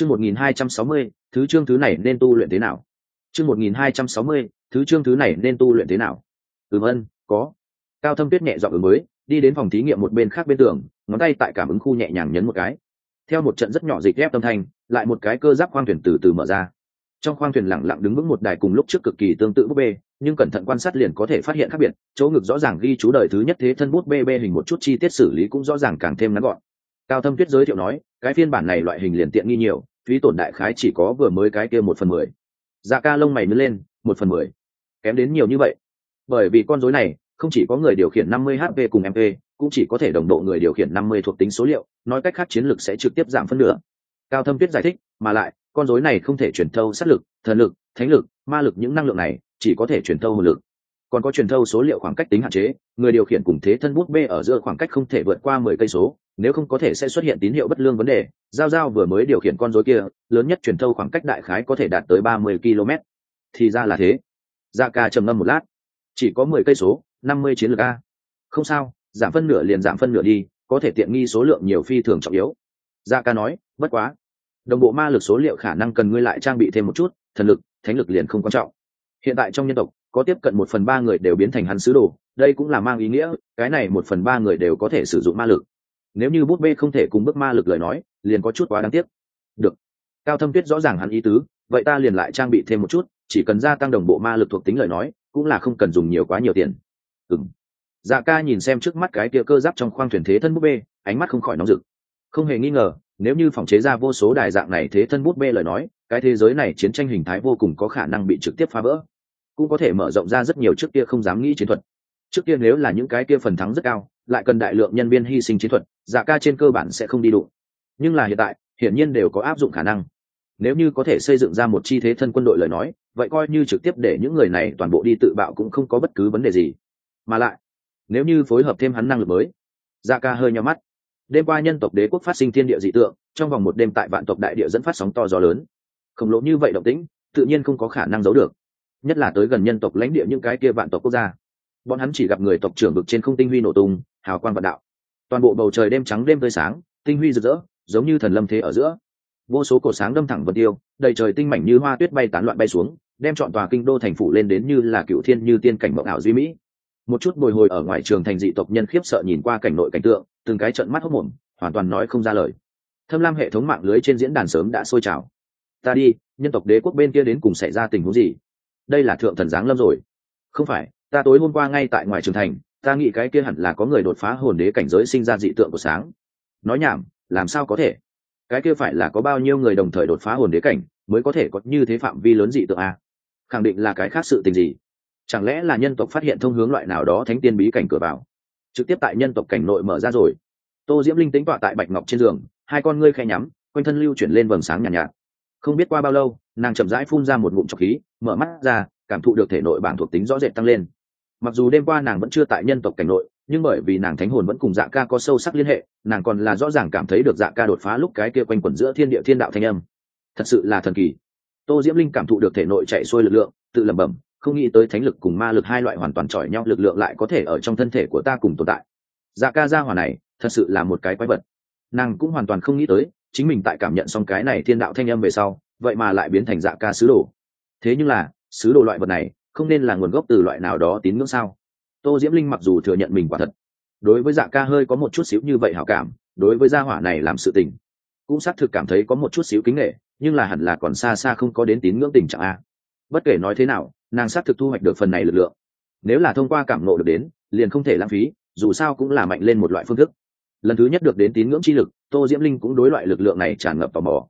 chương một nghìn hai trăm sáu mươi, thứ chương thứ này nên tu luyện thế nào? Chương một nghìn hai trăm sáu mươi, thứ chương thứ này nên tu luyện thế nào? Ừm, ân, có. Cao thâm tuyết nhẹ dọn ứng mới đi đến phòng thí nghiệm một bên khác bên tường, ngón tay tại cảm ứng khu nhẹ nhàng nhấn một cái. Theo một trận rất nhỏ dịch ghép tâm thanh, lại một cái cơ giáp khoang thuyền từ từ mở ra. Trong khoang thuyền lặng lặng đứng vững một đài cùng lúc trước cực kỳ tương tự búp bê, nhưng cẩn thận quan sát liền có thể phát hiện khác biệt, chỗ ngực rõ ràng ghi chú đời thứ nhất thế thân bút bê bê hình một chút chi tiết xử lý cũng rõ ràng càng thêm ngắn gọn. Cao thâm tuyết giới thiệu nói cái phiên bản này loại hình liền tiện nghi nhiều, phí tổn đại khái chỉ có vừa mới cái kia một phần mười. Dạ ca lông mày nứt lên, một phần mười. Kém đến nhiều như vậy. Bởi vì con dối này, không chỉ có người điều khiển 50 hp cùng mp cũng chỉ có thể đồng độ người điều khiển 50 thuộc tính số liệu, nói cách khác chiến lược sẽ trực tiếp giảm phân nửa. Cao thâm tuyết giải thích, mà lại, con rối này không thể truyền thâu sát lực, thần lực, thánh lực, ma lực những năng lượng này, chỉ có thể truyền thâu hồn lực còn có truyền thâu số liệu khoảng cách tính hạn chế, người điều khiển cùng thế thân bút b ở giữa khoảng cách không thể vượt qua mười cây số, nếu không có thể sẽ xuất hiện tín hiệu bất lương vấn đề. Giao giao vừa mới điều khiển con rối kia, lớn nhất truyền thâu khoảng cách đại khái có thể đạt tới ba mươi km thì ra là thế. Da ca trầm ngâm một lát. Chỉ có mười cây số, năm mươi chiến lược a. Không sao, giảm phân nửa liền giảm phân nửa đi, có thể tiện nghi số lượng nhiều phi thường trọng yếu. Da ca nói, bất quá. Đồng bộ ma lực số liệu khả năng cần ngươi lại trang bị thêm một chút, thần lực, thánh lực liền không quan trọng. Hiện tại trong nhân tộc có tiếp cận một phần ba người đều biến thành hắn sứ đồ, đây cũng là mang ý nghĩa, cái này một phần ba người đều có thể sử dụng ma lực. Nếu như bút bê không thể cùng bước ma lực lời nói, liền có chút quá đáng tiếc. Được. Cao thâm tuyết rõ ràng hắn ý tứ, vậy ta liền lại trang bị thêm một chút, chỉ cần gia tăng đồng bộ ma lực thuộc tính lời nói, cũng là không cần dùng nhiều quá nhiều tiền. Ừng dạ ca nhìn xem trước mắt cái kia cơ giáp trong khoang thuyền thế thân bút bê, ánh mắt không khỏi nóng rực. Không hề nghi ngờ, nếu như phòng chế ra vô số đài dạng này thế thân bút bê lời nói, cái thế giới này chiến tranh hình thái vô cùng có khả năng bị trực tiếp phá vỡ cũng có thể mở rộng ra rất nhiều trước kia không dám nghĩ chiến thuật. Trước kia nếu là những cái kia phần thắng rất cao, lại cần đại lượng nhân viên hy sinh chiến thuật dạ ca trên cơ bản sẽ không đi đủ nhưng là hiện tại, hiển nhiên đều có áp dụng khả năng. Nếu như có thể xây dựng ra một chi thế thân quân đội lời nói, vậy coi như trực tiếp để những người này toàn bộ đi tự bạo cũng không có bất cứ vấn đề gì. Mà lại, nếu như phối hợp thêm hắn năng lực mới dạ ca hơi nhau mắt. Đêm qua nhân tộc đế quốc phát sinh thiên địa dị tượng, trong vòng một đêm tại vạn tộc đại địa dẫn phát sóng to gió lớn. Khổng lồ như vậy động tĩnh, tự nhiên không có khả năng giấu được nhất là tới gần nhân tộc lãnh địa những cái kia vạn tộc quốc gia. Bọn hắn chỉ gặp người tộc trưởng vực trên không tinh huy nổ tung, hào quang vạn đạo. Toàn bộ bầu trời đêm trắng đêm tươi sáng, tinh huy rực rỡ, giống như thần lâm thế ở giữa. Vô số cổ sáng đâm thẳng vật tiêu, đầy trời tinh mảnh như hoa tuyết bay tán loạn bay xuống, đem chọn tòa kinh đô thành phủ lên đến như là cựu thiên như tiên cảnh mộng ảo duy mỹ. Một chút bồi hồi ở ngoài trường thành dị tộc nhân khiếp sợ nhìn qua cảnh nội cảnh tượng, từng cái trận mắt hốc mồm hoàn toàn nói không ra lời. Thâm lam hệ thống mạng lưới trên diễn đàn sớm đã sôi trào. Ta đi, nhân tộc đế quốc bên kia đến cùng xảy ra tình huống gì? Đây là thượng thần giáng lâm rồi. Không phải ta tối hôm qua ngay tại ngoài trường thành ta nghĩ cái kia hẳn là có người đột phá hồn đế cảnh giới sinh ra dị tượng của sáng. Nói nhảm làm sao có thể? Cái kia phải là có bao nhiêu người đồng thời đột phá hồn đế cảnh mới có thể có như thế phạm vi lớn dị tượng a? Khẳng định là cái khác sự tình gì? Chẳng lẽ là nhân tộc phát hiện thông hướng loại nào đó thánh tiên bí cảnh cửa vào? Trực tiếp tại nhân tộc cảnh nội mở ra rồi. Tô diễm linh tính tọa tại bạch ngọc trên giường hai con ngươi khe nhắm quanh thân lưu chuyển lên vầng sáng nhàn nhạt, nhạt không biết qua bao lâu, nàng chậm rãi phun ra một ngụm trọc khí, mở mắt ra, cảm thụ được thể nội bản thuộc tính rõ rệt tăng lên. Mặc dù đêm qua nàng vẫn chưa tại nhân tộc cảnh nội, nhưng bởi vì nàng thánh hồn vẫn cùng dạ ca có sâu sắc liên hệ, nàng còn là rõ ràng cảm thấy được dạ ca đột phá lúc cái kia quanh quẩn giữa thiên địa thiên đạo thanh âm. Thật sự là thần kỳ. Tô diễm linh cảm thụ được thể nội chạy xuôi lực lượng, tự lẩm bẩm, không nghĩ tới thánh lực cùng ma lực hai loại hoàn toàn chọi nhau, lực lượng lại có thể ở trong thân thể của ta cùng tồn tại. Dạ ca gia hỏa này, thật sự là một cái quái vật. Nàng cũng hoàn toàn không nghĩ tới chính mình tại cảm nhận xong cái này thiên đạo thanh âm về sau, vậy mà lại biến thành dạ ca sứ đồ. Thế nhưng là, sứ đồ loại vật này, không nên là nguồn gốc từ loại nào đó tín ngưỡng sao? Tô diễm linh mặc dù thừa nhận mình quả thật, đối với dạ ca hơi có một chút xíu như vậy hảo cảm, đối với gia hỏa này làm sự tình, cũng xác thực cảm thấy có một chút xíu kính nghệ nhưng là hẳn là còn xa xa không có đến tín ngưỡng tình trạng a. Bất kể nói thế nào, nàng xác thực thu hoạch được phần này lực lượng. Nếu là thông qua cảm nộ được đến, liền không thể lãng phí, dù sao cũng là mạnh lên một loại phương thức lần thứ nhất được đến tín ngưỡng chi lực, tô diễm linh cũng đối loại lực lượng này tràn ngập tò mò.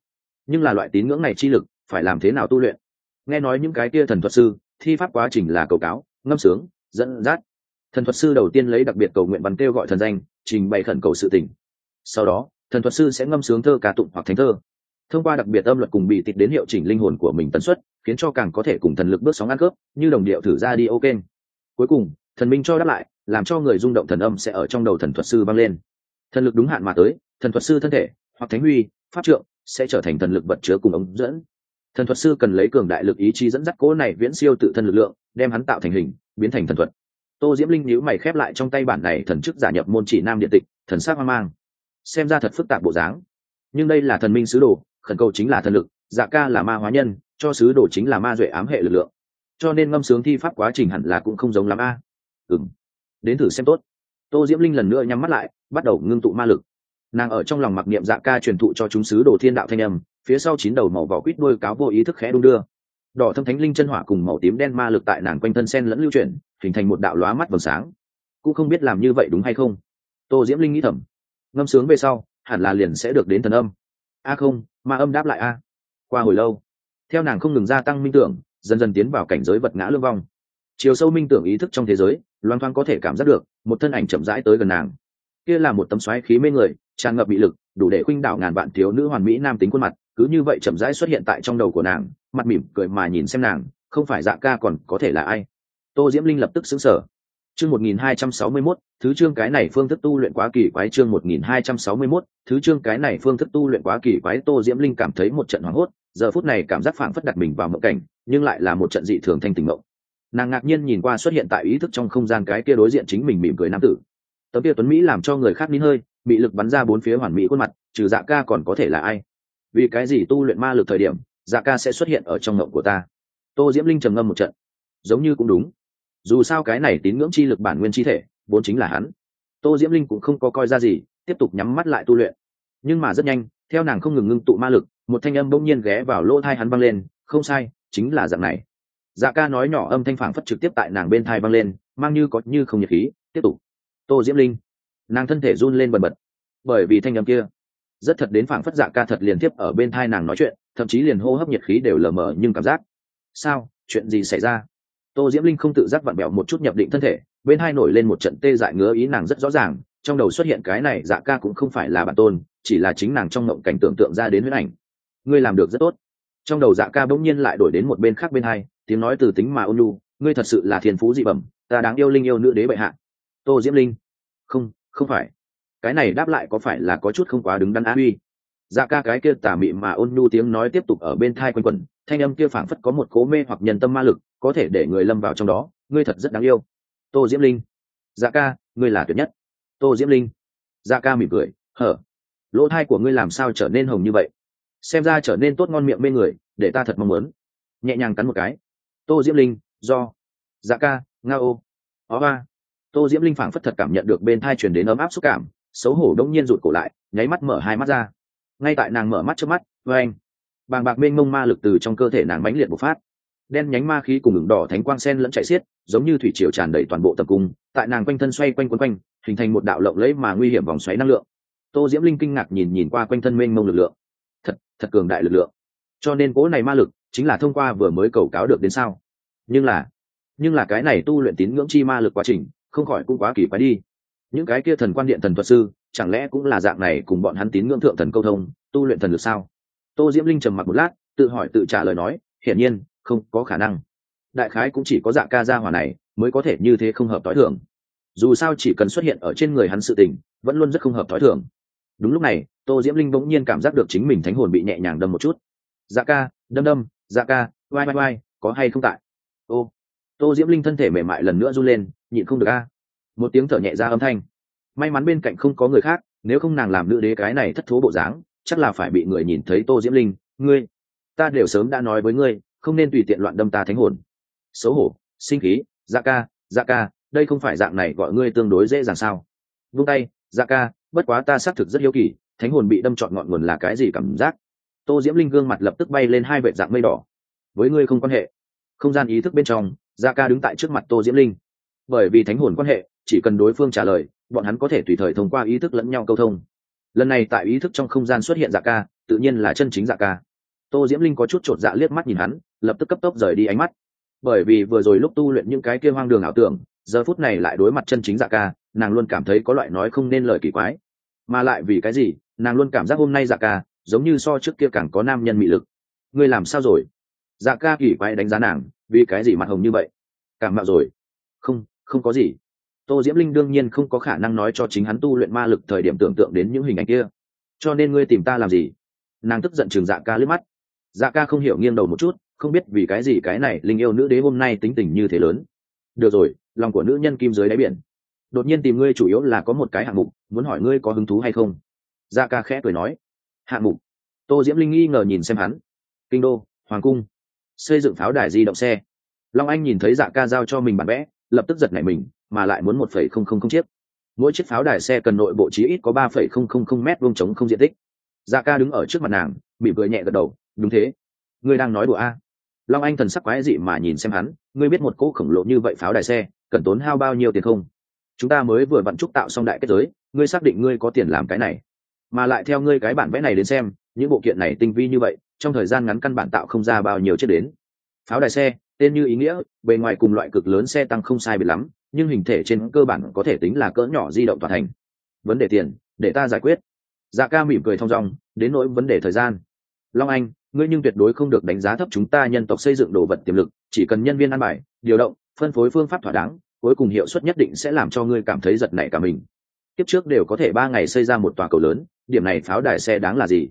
Nhưng là loại tín ngưỡng này chi lực, phải làm thế nào tu luyện? Nghe nói những cái kia thần thuật sư, thi pháp quá trình là cầu cáo, ngâm sướng, dẫn dắt. Thần thuật sư đầu tiên lấy đặc biệt cầu nguyện bắn kêu gọi thần danh, trình bày khẩn cầu sự tình. Sau đó, thần thuật sư sẽ ngâm sướng thơ ca tụng hoặc thánh thơ. Thông qua đặc biệt âm luật cùng bị tịt đến hiệu chỉnh linh hồn của mình tần suất, khiến cho càng có thể cùng thần lực bước sóng ăn cướp, như đồng điệu thử ra đi ok. Cuối cùng, thần minh cho đáp lại, làm cho người rung động thần âm sẽ ở trong đầu thần thuật sư vang lên thần lực đúng hạn mà tới, thần thuật sư thân thể, hoặc thánh huy, pháp trượng, sẽ trở thành thần lực vật chứa cùng ống dẫn. Thần thuật sư cần lấy cường đại lực ý chí dẫn dắt cố này viễn siêu tự thân lực lượng, đem hắn tạo thành hình, biến thành thần thuật. Tô diễm linh nhíu mày khép lại trong tay bản này thần chức giả nhập môn chỉ nam điện tịch, thần sắc hoang mang. Xem ra thật phức tạp bộ dáng. Nhưng đây là thần minh sứ đồ, khẩn cầu chính là thần lực dạ ca là ma hóa nhân, cho sứ đồ chính là ma duệ ám hệ lực lượng. Cho nên ngâm sướng thi pháp quá trình hẳn là cũng không giống lắm a. À. ừng đến thử xem tốt. Tô diễm linh lần nữa nhắm mắt lại bắt đầu ngưng tụ ma lực. Nàng ở trong lòng mặc niệm dạ ca truyền thụ cho chúng sứ đồ thiên đạo thanh âm, phía sau chín đầu màu vỏ quýt đôi cáo vô ý thức khẽ đung đưa. Đỏ thâm thánh linh chân hỏa cùng màu tím đen ma lực tại nàng quanh thân sen lẫn lưu chuyển, hình thành một đạo lóa mắt vầng sáng. Cũng không biết làm như vậy đúng hay không. Tô diễm linh nghĩ thầm. Ngâm sướng về sau, hẳn là liền sẽ được đến thần âm. A không, ma âm đáp lại a. Qua hồi lâu, theo nàng không ngừng gia tăng minh tưởng, dần dần tiến vào cảnh giới vật ngã lương vong. Chiều sâu minh tưởng ý thức trong thế giới loan thoang có thể cảm giác được, một thân ảnh chậm rãi tới gần nàng kia là một tấm xoáy khí mê người, tràn ngập bị lực, đủ để khuynh đảo ngàn vạn thiếu nữ hoàn mỹ nam tính khuôn mặt, cứ như vậy chậm rãi xuất hiện tại trong đầu của nàng, mặt mỉm cười mà nhìn xem nàng, không phải dạ ca còn có thể là ai. Tô diễm linh lập tức xứng sở chương một nghìn hai trăm sáu mươi mốt, thứ chương cái này phương thức tu luyện quá kỳ quái chương một nghìn hai trăm sáu mươi mốt, thứ chương cái này phương thức tu luyện quá kỳ quái, tô diễm linh cảm thấy một trận hoảng hốt, giờ phút này cảm giác phảng phất đặt mình vào mộng cảnh, nhưng lại là một trận dị thường thanh tình mộng. Nàng ngạc nhiên nhìn qua xuất hiện tại ý thức trong không gian cái kia đối diện chính mình mỉm cười nam tử tấm kia tuấn mỹ làm cho người khác nín hơi, bị lực bắn ra bốn phía hoàn mỹ khuôn mặt, trừ dạ ca còn có thể là ai? Vì cái gì tu luyện ma lực thời điểm dạ ca sẽ xuất hiện ở trong ngộng của ta? Tô diễm linh trầm ngâm một trận. Giống như cũng đúng. Dù sao cái này tín ngưỡng chi lực bản nguyên chi thể, vốn chính là hắn. Tô diễm linh cũng không có coi ra gì, tiếp tục nhắm mắt lại tu luyện. Nhưng mà rất nhanh, theo nàng không ngừng ngưng tụ ma lực, một thanh âm bỗng nhiên ghé vào lỗ thai hắn văng lên, không sai, chính là dạng này. Dạ ca nói nhỏ âm thanh phản phất trực tiếp tại nàng bên thai văng lên, mang như có như không nhiệt khí, tiếp tục tô diễm linh. Nàng thân thể run lên bần bật. Bởi vì thanh âm kia, rất thật đến phảng phất dạ ca thật liền tiếp ở bên thai nàng nói chuyện, thậm chí liền hô hấp nhiệt khí đều lờ mờ nhưng cảm giác. Sao? Chuyện gì xảy ra? Tô diễm linh không tự giác vặn bẹo một chút nhập định thân thể, bên hai nổi lên một trận tê dại ngứa ý nàng rất rõ ràng, trong đầu xuất hiện cái này dạ ca cũng không phải là bản tôn, chỉ là chính nàng trong ngộng cảnh tưởng tượng ra đến huyết ảnh. Ngươi làm được rất tốt. Trong đầu dạ ca bỗng nhiên lại đổi đến một bên khác bên hai, tiếng nói từ tính mà ôn lu ngươi thật sự là thiên phú dị bẩm, ta đáng yêu linh yêu nữ đế bệ hạ tô diễm linh. Không không phải. Cái này đáp lại có phải là có chút không quá đứng đắn á uy dạ ca cái kia tà mị mà ôn nhu tiếng nói tiếp tục ở bên thai quanh quẩn, thanh âm kia phảng phất có một cố mê hoặc nhân tâm ma lực, có thể để người lâm vào trong đó, ngươi thật rất đáng yêu. Tô diễm linh. Dạ ca, ngươi là tuyệt nhất. Tô diễm linh. Dạ ca mỉm cười, hở. Lỗ thai của ngươi làm sao trở nên hồng như vậy? Xem ra trở nên tốt ngon miệng mê người, để ta thật mong muốn. Nhẹ nhàng cắn một cái. Tô diễm linh, do. Dạ ca, nga ô. Ó ba tô diễm linh phảng phất thật cảm nhận được bên thai chuyển đến ấm áp xúc cảm, xấu hổ đông nhiên rụt cổ lại, nháy mắt mở hai mắt ra. Ngay tại nàng mở mắt trước mắt vê anh, bàng bạc mênh mông ma lực từ trong cơ thể nàng mãnh liệt bộc phát. Đen nhánh ma khí cùng ngừng đỏ thánh quang sen lẫn chạy xiết, giống như thủy triều tràn đầy toàn bộ tập cung, tại nàng quanh thân xoay quanh quấn quanh, hình thành một đạo lộng lẫy mà nguy hiểm vòng xoáy năng lượng. Tô diễm linh kinh ngạc nhìn nhìn qua quanh thân mênh mông lực lượng. Thật thật cường đại lực lượng. Cho nên cố này ma lực chính là thông qua vừa mới cầu cáo được đến sao? Nhưng là nhưng là cái này tu luyện tín ngưỡng chi ma lực quá trình không khỏi cũng quá kỳ quái đi. Những cái kia thần quan điện thần thuật sư, chẳng lẽ cũng là dạng này cùng bọn hắn tín ngưỡng thượng thần câu thông, tu luyện thần lực sao? Tô diễm linh trầm mặc một lát, tự hỏi tự trả lời nói, hiển nhiên, không có khả năng. Đại khái cũng chỉ có dạng ca gia hỏa này mới có thể như thế không hợp t h i thường. Dù sao chỉ cần xuất hiện ở trên người hắn sự tình, vẫn luôn rất không hợp t h i thường. Đúng lúc này, tô diễm linh bỗng nhiên cảm giác được chính mình thánh hồn bị nhẹ nhàng đâm một chút. Dạ ca, đâm đâm dạ ca vai vai oai, có hay không tại? Ô. Tô diễm linh thân thể mềm mại lần nữa run lên nhịn không được a. Một tiếng thở nhẹ ra âm thanh. May mắn bên cạnh không có người khác, nếu không nàng làm nữ đế cái này thất thố bộ dáng, chắc là phải bị người nhìn thấy tô diễm linh. Ngươi, ta đều sớm đã nói với ngươi, không nên tùy tiện loạn đâm ta thánh hồn. Xấu hổ, sinh khí dạ ca dạ ca, đây không phải dạng này gọi ngươi tương đối dễ dàng sao? Vung tay dạ ca, bất quá ta xác thực rất hiếu kỳ, thánh hồn bị đâm trọn ngọn nguồn là cái gì cảm giác? Tô diễm linh gương mặt lập tức bay lên hai vệ dạng mây đỏ. Với ngươi không quan hệ. Không gian ý thức bên trong dạ ca đứng tại trước mặt tô diễm linh bởi vì thánh hồn quan hệ, chỉ cần đối phương trả lời, bọn hắn có thể tùy thời thông qua ý thức lẫn nhau câu thông. Lần này tại ý thức trong không gian xuất hiện dạ ca, tự nhiên là chân chính dạ ca. Tô diễm linh có chút t r ộ t dạ liếc mắt nhìn hắn, lập tức cấp tốc rời đi ánh mắt. Bởi vì vừa rồi lúc tu luyện những cái kia hoang đường ảo tưởng, giờ phút này lại đối mặt chân chính dạ ca, nàng luôn cảm thấy có loại nói không nên lời kỳ quái. Mà lại vì cái gì, nàng luôn cảm giác hôm nay dạ ca, giống như so trước kia càng có nam nhân mị lực. Ngươi làm sao rồi? Dạ ca kỳ quái đánh giá nàng, vì cái gì mặt hồng như vậy? Cảm mạo rồi. Không không có gì. Tô diễm linh đương nhiên không có khả năng nói cho chính hắn tu luyện ma lực thời điểm tưởng tượng đến những hình ảnh kia. Cho nên ngươi tìm ta làm gì? Nàng tức giận chừng dạ ca lướt mắt. Dạ ca không hiểu nghiêng đầu một chút, không biết vì cái gì cái này linh yêu nữ đế hôm nay tính tình như thế lớn. Được rồi, lòng của nữ nhân kim dưới đáy biển. Đột nhiên tìm ngươi chủ yếu là có một cái hạng mục, muốn hỏi ngươi có hứng thú hay không? Dạ ca khẽ cười nói. Hạng mục? Tô diễm linh nghi ngờ nhìn xem hắn. Kinh đô, hoàng cung. Xây dựng pháo đài di động xe. Long anh nhìn thấy dạ ca giao cho mình bản vẽ lập tức giật nảy mình, mà lại muốn một phẩy không không không chiếc. Mỗi chiếc pháo đài xe cần nội bộ chí ít có ba phẩy không không không m vuông trống không diện tích. Dạ ca đứng ở trước mặt nàng, mỉm cười nhẹ gật đầu, đúng thế. Ngươi đang nói đùa a? Long anh thần sắc quái dị mà nhìn xem hắn, ngươi biết một cỗ khổng lồ như vậy pháo đài xe, cần tốn hao bao nhiêu tiền không? Chúng ta mới vừa vặn trúc tạo xong đại kết giới, ngươi xác định ngươi có tiền làm cái này. Mà lại theo ngươi cái bản vẽ này đến xem, những bộ kiện này tinh vi như vậy, trong thời gian ngắn căn bản tạo không ra bao nhiêu chiếc đến. Pháo đài xe tên như ý nghĩa, bề ngoài cùng loại cực lớn xe tăng không sai biệt lắm, nhưng hình thể trên cơ bản có thể tính là cỡ nhỏ di động toàn thành. Vấn đề tiền, để ta giải quyết. Dạ ca mỉm cười thong dong, đến nỗi vấn đề thời gian. Long anh, ngươi nhưng tuyệt đối không được đánh giá thấp chúng ta nhân tộc xây dựng đồ vật tiềm lực, chỉ cần nhân viên ăn bài, điều động, phân phối phương pháp thỏa đáng, cuối cùng hiệu suất nhất định sẽ làm cho ngươi cảm thấy giật nảy cả mình. Tiếp trước đều có thể ba ngày xây ra một tòa cầu lớn, điểm này pháo đài xe đáng là gì?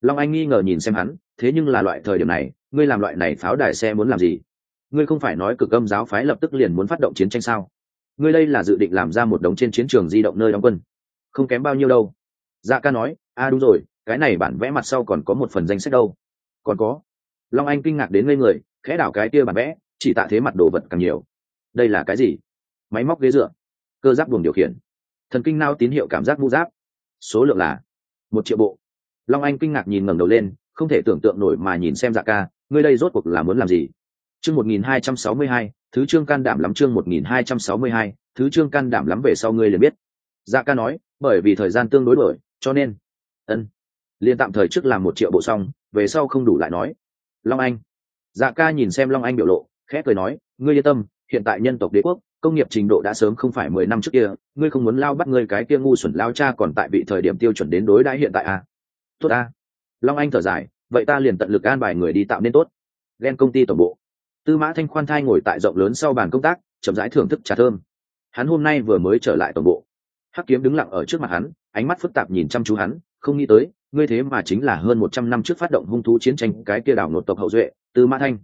Long anh nghi ngờ nhìn xem hắn, thế nhưng là loại thời điểm này, ngươi làm loại này pháo đài xe muốn làm gì? Ngươi không phải nói cực âm giáo phái lập tức liền muốn phát động chiến tranh sao? Ngươi đây là dự định làm ra một đống trên chiến trường di động nơi đóng quân. Không kém bao nhiêu đâu. Dạ ca nói, a, đúng rồi, cái này bản vẽ mặt sau còn có một phần danh sách đâu. Còn có? Long anh kinh ngạc đến ngây người, khẽ đảo cái kia bản vẽ, chỉ tạ thế mặt đồ vật càng nhiều. Đây là cái gì? Máy móc ghế dựa. Cơ giáp buồng điều khiển. Thần kinh nao tín hiệu cảm giác mũ giáp. Số lượng là một triệu bộ. Long anh kinh ngạc nhìn ngẩng đầu lên, không thể tưởng tượng nổi mà nhìn xem dạ ca, ngươi đây rốt cuộc là muốn làm gì? Chương một nghìn hai trăm sáu mươi hai, thứ trương can đảm lắm chương một nghìn hai trăm sáu mươi hai, thứ trương can đảm lắm về sau ngươi liền biết. Dạ ca nói, bởi vì thời gian tương đối đổi cho nên. Ân. Liền tạm thời trước làm một triệu bộ xong, về sau không đủ lại nói. Long anh. Dạ ca nhìn xem long anh biểu lộ, khẽ cười nói, ngươi yên tâm, hiện tại nhân tộc đế quốc, công nghiệp trình độ đã sớm không phải mười năm trước kia, ngươi không muốn lao bắt ngươi cái kia ngu xuẩn lao cha còn tại vị thời điểm tiêu chuẩn đến đối đãi hiện tại à? Tốt à long anh thở dài, vậy ta liền tận lực an bài người đi tạo nên tốt. Ghen công ty tổng bộ tư mã thanh khoan thai ngồi tại rộng lớn sau bàn công tác, chậm rãi thưởng thức trà thơm. Hắn hôm nay vừa mới trở lại tổng bộ. Hắc kiếm đứng lặng ở trước mặt hắn, ánh mắt phức tạp nhìn chăm chú hắn, không nghĩ tới, ngươi thế mà chính là hơn một trăm năm trước phát động hung thú chiến tranh cái kia đảo nột tộc hậu duệ, tư mã thanh.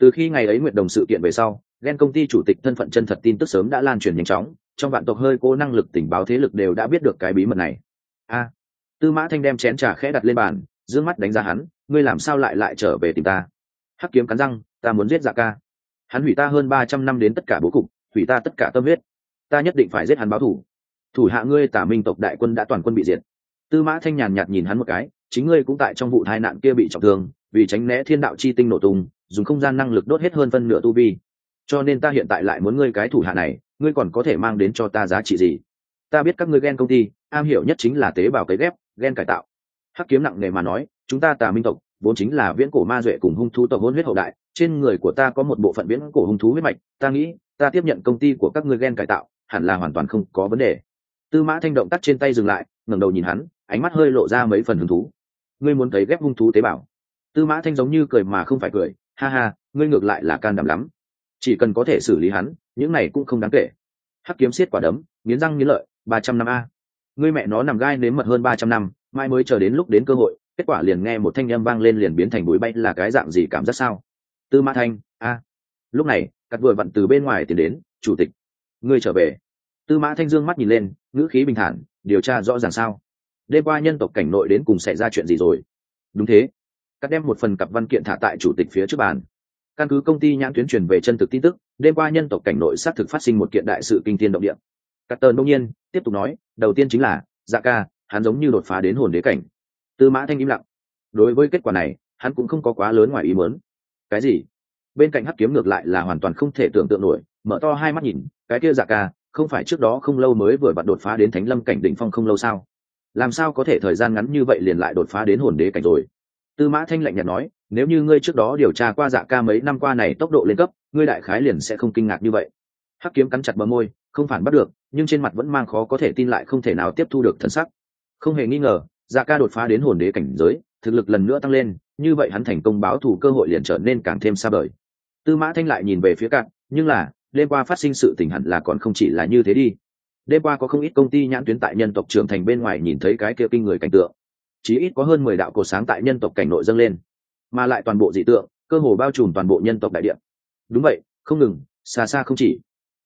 Từ khi ngày ấy nguyệt đồng sự kiện về sau, ghen công ty chủ tịch thân phận chân thật tin tức sớm đã lan truyền nhanh chóng, trong vạn tộc hơi cố năng lực tình báo thế lực đều đã biết được cái bí mật này. A. Tư mã thanh đem chén trà khẽ đặt lên bàn d mắt đánh giá hắn, ngươi làm sao lại lại trở về tìm ta? Hắc kiếm cắn răng ta muốn giết dạ ca. Hắn hủy ta hơn ba trăm năm đến tất cả bố cục, hủy ta tất cả tâm huyết. Ta nhất định phải giết hắn báo thủ. Thủ hạ ngươi tả minh tộc đại quân đã toàn quân bị diệt. Tư mã thanh nhàn nhạt nhìn hắn một cái, chính ngươi cũng tại trong vụ tai nạn kia bị trọng thương, vì tránh né thiên đạo chi tinh nổ tung, dùng không gian năng lực đốt hết hơn phân nửa tu vi. Cho nên ta hiện tại lại muốn ngươi cái thủ hạ này, ngươi còn có thể mang đến cho ta giá trị gì? Ta biết các ngươi ghen công ty, am hiểu nhất chính là tế bào cấy ghép, ghen cải tạo. Hắc kiếm nặng nề mà nói, chúng ta tà minh tộc, vốn chính là viễn cổ ma duệ cùng hung thú tộc hôn huyết hậu đại trên người của ta có một bộ phận viễn cổ hung thú huyết mạch, ta nghĩ, ta tiếp nhận công ty của các ngươi ghen cải tạo, hẳn là hoàn toàn không có vấn đề. Tư mã thanh động tắt trên tay dừng lại, ngẩng đầu nhìn hắn, ánh mắt hơi lộ ra mấy phần hứng thú. Ngươi muốn thấy ghép hung thú tế bào. Tư mã thanh giống như cười mà không phải cười, ha ha, ngươi ngược lại là can đảm lắm. Chỉ cần có thể xử lý hắn, những này cũng không đáng kể. Hắc kiếm xiết quả đấm, nghiến răng nghiến lợi, ba trăm năm a. Ngươi mẹ nó nằm gai nếm mật hơn ba trăm năm mai mới chờ đến lúc đến cơ hội, kết quả liền nghe một thanh â m vang lên liền biến thành bụi bay, là cái dạng gì cảm giác sao? Tư mã thanh, a. Lúc này, cắt vừa vặn từ bên ngoài tiến đến, chủ tịch, ngươi trở về. Tư mã thanh dương mắt nhìn lên, ngữ khí bình thản, điều tra rõ ràng sao? Đêm qua nhân tộc cảnh nội đến cùng xảy ra chuyện gì rồi? Đúng thế. Cắt đem một phần cặp văn kiện thả tại chủ tịch phía trước bàn. Căn cứ công ty nhãn tuyến truyền về chân thực tin tức, đêm qua nhân tộc cảnh nội xác thực phát sinh một kiện đại sự kinh thiên động địa. Cắt tờn đông nhiên, tiếp tục nói, đầu tiên chính là dạ ca, hắn giống như đột phá đến hồn đế cảnh. Tư mã thanh im lặng. Đối với kết quả này, hắn cũng không có quá lớn ngoài ý muốn cái gì? Bên cạnh hắc kiếm ngược lại là hoàn toàn không thể tưởng tượng nổi, mở to hai mắt nhìn, cái kia dạ ca, không phải trước đó không lâu mới vừa bật đột phá đến thánh lâm cảnh đỉnh phong không lâu sao? Làm sao có thể thời gian ngắn như vậy liền lại đột phá đến hồn đế cảnh rồi? Tư mã thanh lạnh nhạt nói, nếu như ngươi trước đó điều tra qua dạ ca mấy năm qua này tốc độ lên cấp, ngươi đại khái liền sẽ không kinh ngạc như vậy. Hắc kiếm cắn chặt bờ môi, không phản bắt được, nhưng trên mặt vẫn mang khó có thể tin lại không thể nào tiếp thu được thân sắc. Không hề nghi ngờ dạ ca đột phá đến hồn đế cảnh giới, thực lực lần nữa tăng lên như vậy hắn thành công báo thù cơ hội liền trở nên càng thêm xa vời. Tư mã thanh lại nhìn về phía cạn, nhưng là, đêm qua phát sinh sự tình hẳn là còn không chỉ là như thế đi. Đêm qua có không ít công ty nhãn tuyến tại nhân tộc trưởng thành bên ngoài nhìn thấy cái kia kinh người cảnh tượng. Chí ít có hơn mười đạo cột sáng tại nhân tộc cảnh nội dâng lên, mà lại toàn bộ dị tượng, cơ hồ bao trùm toàn bộ nhân tộc đại địa. Đúng vậy, không ngừng, xa xa không chỉ.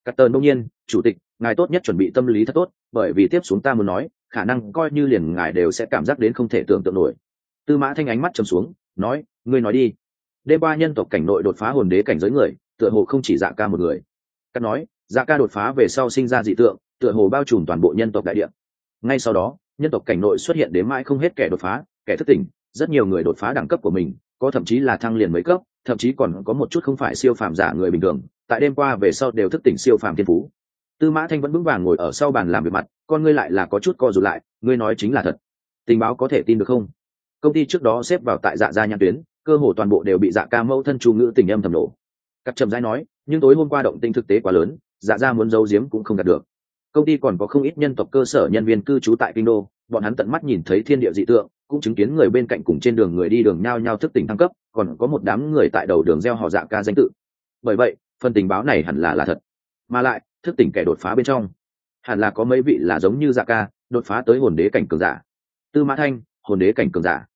Cắt tờn đông nhiên, chủ tịch, ngài tốt nhất chuẩn bị tâm lý thật tốt, bởi vì tiếp xuống ta muốn nói, khả năng coi như liền ngài đều sẽ cảm giác đến không thể tưởng tượng nổi tư mã thanh ánh mắt trầm xuống, nói, ngươi nói đi. Đêm qua nhân tộc cảnh nội đột phá hồn đế cảnh giới người, tựa hồ không chỉ dạ ca một người. Cắt nói dạ ca đột phá về sau sinh ra dị tượng, tựa hồ bao trùm toàn bộ nhân tộc đại địa. Ngay sau đó, nhân tộc cảnh nội xuất hiện đến mãi không hết kẻ đột phá, kẻ thất tình rất nhiều người đột phá đẳng cấp của mình, có thậm chí là thăng liền mấy cấp, thậm chí còn có một chút không phải siêu phàm giả người bình thường, tại đêm qua về sau đều thức tỉnh siêu phàm thiên phú. Tư mã thanh vẫn vững vàng ngồi ở sau bàn làm việc mặt, con ngươi lại là có chút co rụt lại, ngươi nói chính là thật. Tình báo có thể tin được không? Công ty trước đó xếp vào tại dạ gia nhãn tuyến, cơ hồ toàn bộ đều bị dạ ca mẫu thân chu ngữ tình âm thầm nổ. Cắt trầm rãi nói, nhưng tối hôm qua động tinh thực tế quá lớn dạ gia muốn giấu giếm cũng không đạt được. Công ty còn có không ít nhân tộc cơ sở nhân viên cư trú tại kinh đô, bọn hắn tận mắt nhìn thấy thiên địa dị tượng, cũng chứng kiến người bên cạnh cùng trên đường người đi đường nhao nhao thức tỉnh thăng cấp, còn có một đám người tại đầu đường gieo họ dạ ca danh tự. Bởi vậy, phần tình báo này hẳn là là thật. Mà lại, thức tỉnh kẻ đột phá bên trong, hẳn là có mấy vị là giống như dạ ca, đột phá tới hồn đế cảnh cường giả. Tư mã thanh hồn đế cảnh cường giả.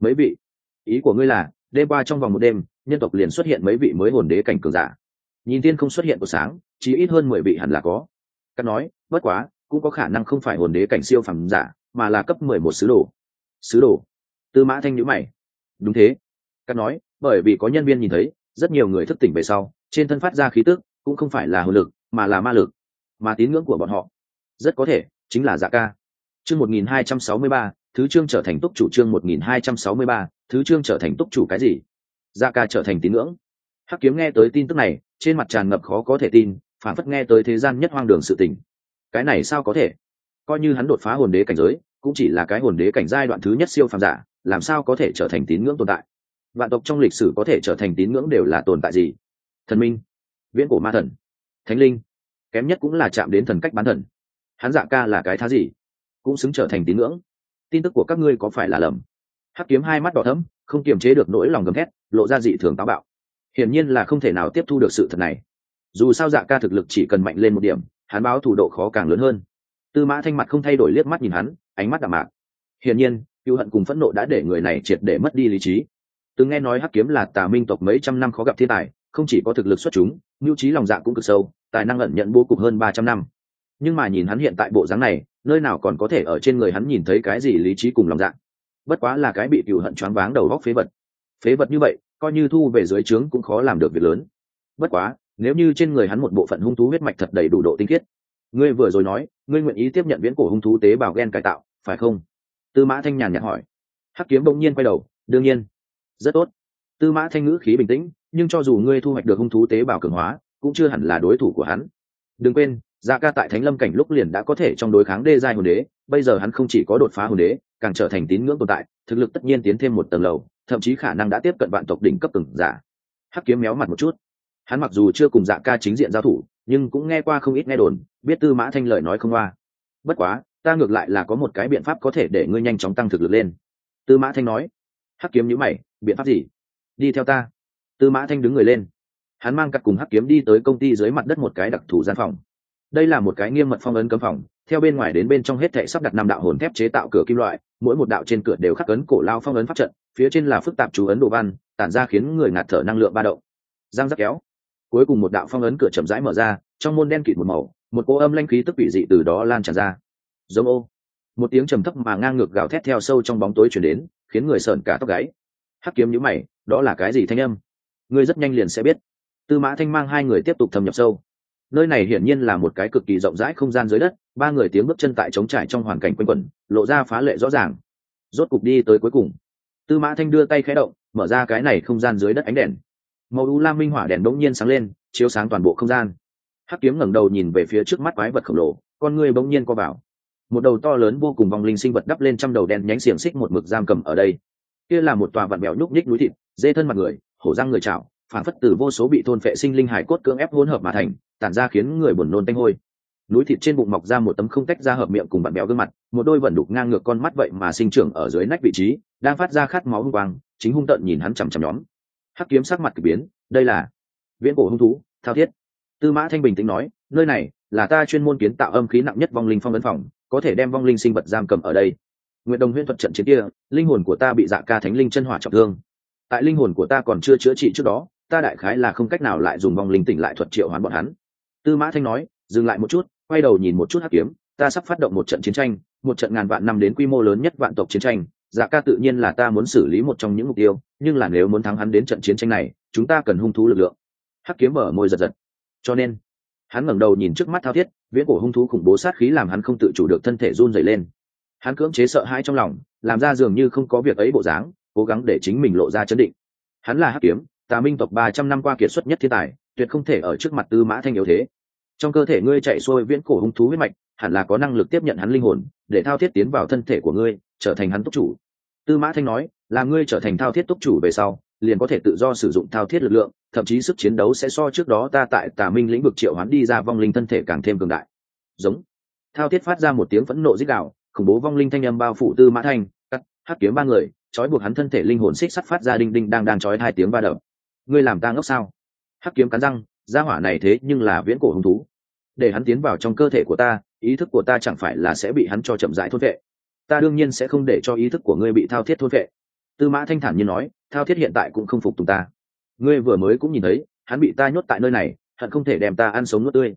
Mấy vị? Ý của ngươi là, đêm qua trong vòng một đêm, nhân tộc liền xuất hiện mấy vị mới hồn đế cảnh cường giả. Nhìn tiên không xuất hiện của sáng chỉ ít hơn mười vị hẳn là có. Cắt nói, bất quá, cũng có khả năng không phải hồn đế cảnh siêu phẩm giả, mà là cấp mười một sứ đồ. Sứ đồ? Tư mã thanh nhữ mày. Đúng thế. Cắt nói, bởi vì có nhân viên nhìn thấy, rất nhiều người thức tỉnh về sau, trên thân phát ra khí tức, cũng không phải là hồn lực, mà là ma lực. Mà tín ngưỡng của bọn họ, rất có thể, chính là dạ ca. Chương một nghìn hai trăm sáu mươi ba thứ trương trở thành túc chủ trương một nghìn hai trăm sáu mươi ba, thứ trương trở thành túc chủ cái gì? Dạ ca trở thành tín ngưỡng. Hắc kiếm nghe tới tin tức này, trên mặt tràn ngập khó có thể tin phản phất nghe tới thế gian nhất hoang đường sự tình. Cái này sao có thể? Coi như hắn đột phá hồn đế cảnh giới, cũng chỉ là cái hồn đế cảnh giai đoạn thứ nhất siêu phàm giả, làm sao có thể trở thành tín ngưỡng tồn tại? Vạn tộc trong lịch sử có thể trở thành tín ngưỡng đều là tồn tại gì? Thần minh, viễn cổ ma thần, thánh linh, kém nhất cũng là chạm đến thần cách bán thần. Hắn dạ ca là cái thá gì? Cũng xứng trở thành tín ngưỡng tin tức của các ngươi có phải là lầm? Hắc kiếm hai mắt đỏ thấm không kiềm chế được nỗi lòng gầm thét, lộ ra dị thường táo bạo. Hiển nhiên là không thể nào tiếp thu được sự thật này. Dù sao dạ ca thực lực chỉ cần mạnh lên một điểm, hắn báo thủ độ khó càng lớn hơn. Tư mã thanh mặt không thay đổi liếc mắt nhìn hắn, ánh mắt đạm mạc. Hiển nhiên, cựu hận cùng phẫn nộ đã để người này triệt để mất đi lý trí. Từng nghe nói hắc kiếm là tà minh tộc mấy trăm năm khó gặp thiên tài, không chỉ có thực lực xuất chúng mưu trí lòng dạ cũng cực sâu, tài năng ẩn nhận bố cục hơn ba trăm năm nhưng mà nhìn hắn hiện tại bộ dáng này, nơi nào còn có thể ở trên người hắn nhìn thấy cái gì lý trí cùng lòng dạ. Bất quá là cái bị cựu hận choáng váng đầu góc phế vật. Phế vật như vậy, coi như thu về dưới trướng cũng khó làm được việc lớn. Bất quá, nếu như trên người hắn một bộ phận hung thú huyết mạch thật đầy đủ độ tinh khiết. Ngươi vừa rồi nói, ngươi nguyện ý tiếp nhận viễn cổ hung thú tế bào gen cải tạo, phải không? Tư mã thanh nhàn nhạt hỏi. Hắc kiếm bỗng nhiên quay đầu, đương nhiên. Rất tốt. Tư mã thanh ngữ khí bình tĩnh, nhưng cho dù ngươi thu hoạch được hung thú tế bào cường hóa, cũng chưa hẳn là đối thủ của hắn. Đừng quên Dạ ca tại thánh lâm cảnh lúc liền đã có thể trong đối kháng đê giai hồn đế, bây giờ hắn không chỉ có đột phá hồn đế, càng trở thành tín ngưỡng tồn tại, thực lực tất nhiên tiến thêm một tầng lầu, thậm chí khả năng đã tiếp cận vạn tộc đỉnh cấp từng giả. Hắc kiếm méo mặt một chút. Hắn mặc dù chưa cùng dạ ca chính diện giao thủ, nhưng cũng nghe qua không ít nghe đồn, biết tư mã thanh lời nói không qua. Bất quá, ta ngược lại là có một cái biện pháp có thể để ngươi nhanh chóng tăng thực lực lên. Tư mã thanh nói. Hắc kiếm nhữ mày, biện pháp gì? Đi theo ta. Tư mã thanh đứng người lên. Hắn mang cặp cùng hắc kiếm đi tới công ty dưới mặt đất một cái đặc thù gian phòng đây là một cái nghiêm mật phong ấn cấm phòng, theo bên ngoài đến bên trong hết thệ sắp đặt năm đạo hồn thép chế tạo cửa kim loại, mỗi một đạo trên cửa đều khắc ấn cổ lao phong ấn pháp trận, phía trên là phức tạp chú ấn đồ văn, tản ra khiến người ngạt thở năng lượng ba động. Giang rắc kéo. Cuối cùng một đạo phong ấn cửa chậm rãi mở ra, trong môn đen kịt một màu, một cô âm lanh khí tức quỷ dị từ đó lan tràn ra. Giống ô. Một tiếng trầm thấp mà ngang ngược gào thét theo sâu trong bóng tối chuyển đến, khiến người sợn cả tóc gáy. Hắc kiếm nhữ mày, đó là cái gì thanh âm? Ngươi rất nhanh liền sẽ biết. Tư mã thanh mang hai người tiếp tục thâm nhập sâu nơi này hiển nhiên là một cái cực kỳ rộng rãi không gian dưới đất, ba người tiếng bước chân tại trống trải trong hoàn cảnh quanh quẩn, lộ ra phá lệ rõ ràng. Rốt cục đi tới cuối cùng. Tư mã thanh đưa tay khẽ động, mở ra cái này không gian dưới đất ánh đèn. Màu u lam minh hỏa đèn bỗng nhiên sáng lên, chiếu sáng toàn bộ không gian. Hắc kiếm ngẩng đầu nhìn về phía trước mắt quái vật khổng lồ, con người bỗng nhiên co vào. Một đầu to lớn vô cùng vòng linh sinh vật đắp lên trăm đầu đen nhánh xiềng xích một mực giam cầm ở đây. Kia là một tòa vạn mèo nhúc nhích núi thịt, dê thân mặt người, hổ răng người chảo phản phất từ vô số bị thôn phệ sinh linh hải cốt cưỡng ép hỗn hợp mà thành tản ra khiến người buồn nôn tanh hôi. Núi thịt trên bụng mọc ra một tấm không tách ra hợp miệng cùng bạn béo gương mặt, một đôi vẩn đục ngang ngược con mắt vậy mà sinh trưởng ở dưới nách vị trí, đang phát ra khát máu hung quang, chính hung tợn nhìn hắn chằm chằm nhóm. Hắc kiếm sắc mặt k ỳ biến, đây là viễn cổ hung thú, thao thiết. Tư mã thanh bình tĩnh nói, nơi này là ta chuyên môn kiến tạo âm khí nặng nhất vong linh phong ấn phòng, có thể đem vong linh sinh vật giam cầm ở đây. Nguyện đồng huyễn thuật trận chiến kia, linh hồn của ta bị dạ ca thánh linh chân hỏa trọng thương. Tại linh hồn của ta còn chưa chữa trị trước đó, ta đại khái là không cách nào lại dùng vong linh tỉnh lại thuật triệu hoán bọn hắn tư mã thanh nói, dừng lại một chút, quay đầu nhìn một chút hắc kiếm, ta sắp phát động một trận chiến tranh, một trận ngàn vạn năm đến quy mô lớn nhất vạn tộc chiến tranh. Dạ ca tự nhiên là ta muốn xử lý một trong những mục tiêu, nhưng là nếu muốn thắng hắn đến trận chiến tranh này, chúng ta cần hung thú lực lượng. Hắc kiếm mở môi giật giật. Cho nên, hắn ngẩng đầu nhìn trước mắt thao thiết, viễn cổ hung thú khủng bố sát khí làm hắn không tự chủ được thân thể run dày lên. Hắn cưỡng chế sợ hãi trong lòng, làm ra dường như không có việc ấy bộ dáng, cố gắng để chính mình lộ ra chấn định. Hắn là hắc kiếm, tà minh tộc ba trăm năm qua kiệt xuất nhất thiên tài tuyệt không thể ở trước mặt tư mã thanh yếu thế. Trong cơ thể ngươi chạy xuôi viễn cổ hung thú huyết mạch, hẳn là có năng lực tiếp nhận hắn linh hồn, để thao thiết tiến vào thân thể của ngươi, trở thành hắn túc chủ. Tư mã thanh nói, là ngươi trở thành thao thiết túc chủ về sau, liền có thể tự do sử dụng thao thiết lực lượng, thậm chí sức chiến đấu sẽ so trước đó ta tại tà minh lĩnh vực triệu hắn đi ra vong linh thân thể càng thêm cường đại. Giống. Thao thiết phát ra một tiếng phẫn nộ dích đạo khủng bố vong linh thanh âm bao phủ tư mã thanh, cắt, hắc kiếm ba người, trói buộc hắn thân thể linh hồn xích sắt phát ra đinh đinh đang đang trói hai tiếng ba đập. Ngươi làm ta ngốc sao? Hắc kiếm cắn răng, gia hỏa này thế nhưng là viễn cổ hứng thú. Để hắn tiến vào trong cơ thể của ta, ý thức của ta chẳng phải là sẽ bị hắn cho chậm rãi thôn vệ. Ta đương nhiên sẽ không để cho ý thức của ngươi bị thao thiết thôn vệ. Tư mã thanh thản như nói, thao thiết hiện tại cũng không phục tùng ta. Ngươi vừa mới cũng nhìn thấy, hắn bị ta nhốt tại nơi này, hận không thể đem ta ăn sống nuốt tươi.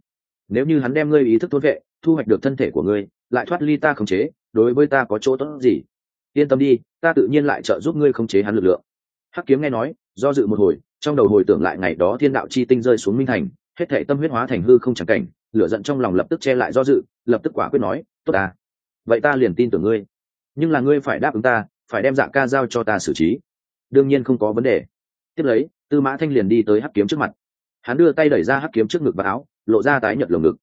Nếu như hắn đem ngươi ý thức thôn vệ, thu hoạch được thân thể của ngươi, lại thoát ly ta khống chế, đối với ta có chỗ tốt gì? Yên tâm đi, ta tự nhiên lại trợ giúp ngươi khống chế hắn lực lượng. Hắc kiếm nghe nói, do dự một hồi trong đầu hồi tưởng lại ngày đó thiên đạo chi tinh rơi xuống minh thành, hết thể tâm huyết hóa thành hư không chẳng cảnh, lửa giận trong lòng lập tức che lại do dự, lập tức quả quyết nói, tốt à vậy ta liền tin tưởng ngươi. Nhưng là ngươi phải đáp ứng ta, phải đem dạ ca giao cho ta xử trí. Đương nhiên không có vấn đề. Tiếp lấy, tư mã thanh liền đi tới hắc kiếm trước mặt. Hắn đưa tay đẩy ra hắc kiếm trước ngực và áo, lộ ra tái nhật lồng ngực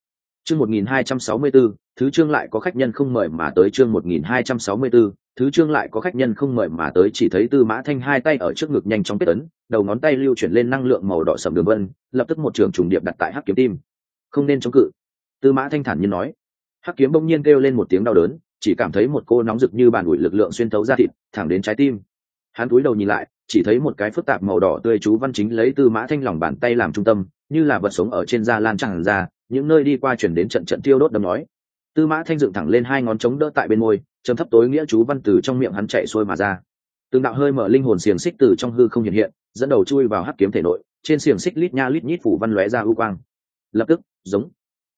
chương một nghìn hai trăm sáu mươi b ố thứ chương lại có khách nhân không mời mà tới chương một nghìn hai trăm sáu mươi b ố thứ chương lại có khách nhân không mời mà tới chỉ thấy tư mã thanh hai tay ở trước ngực nhanh chóng kết ấn, đầu ngón tay lưu chuyển lên năng lượng màu đỏ sẫm đường vân, lập tức một trường trùng điệp đặt tại hắc kiếm tim. Không nên chống cự. Tư mã thanh thản nhiên nói. Hắc kiếm bỗng nhiên kêu lên một tiếng đau đớn, chỉ cảm thấy một cô nóng rực như bàn ủi lực lượng xuyên thấu ra thịt, thẳng đến trái tim. Hắn cúi đầu nhìn lại, chỉ thấy một cái phức tạp màu đỏ tươi chú văn chính lấy tư mã thanh lòng bàn tay làm trung tâm, như là vật sống ở trên da lan tràn ra những nơi đi qua chuyển đến trận trận tiêu đốt đâm nói. Tư mã thanh dựng thẳng lên hai ngón trống đỡ tại bên môi chấm thấp tối nghĩa chú văn từ trong miệng hắn chạy xuôi mà ra. Từng đạo hơi mở linh hồn xiềng xích từ trong hư không hiện hiện, dẫn đầu chui vào hắc kiếm thể nội, trên xiềng xích lít nha lít nhít phủ văn lóe ra u quang. Lập tức, giống.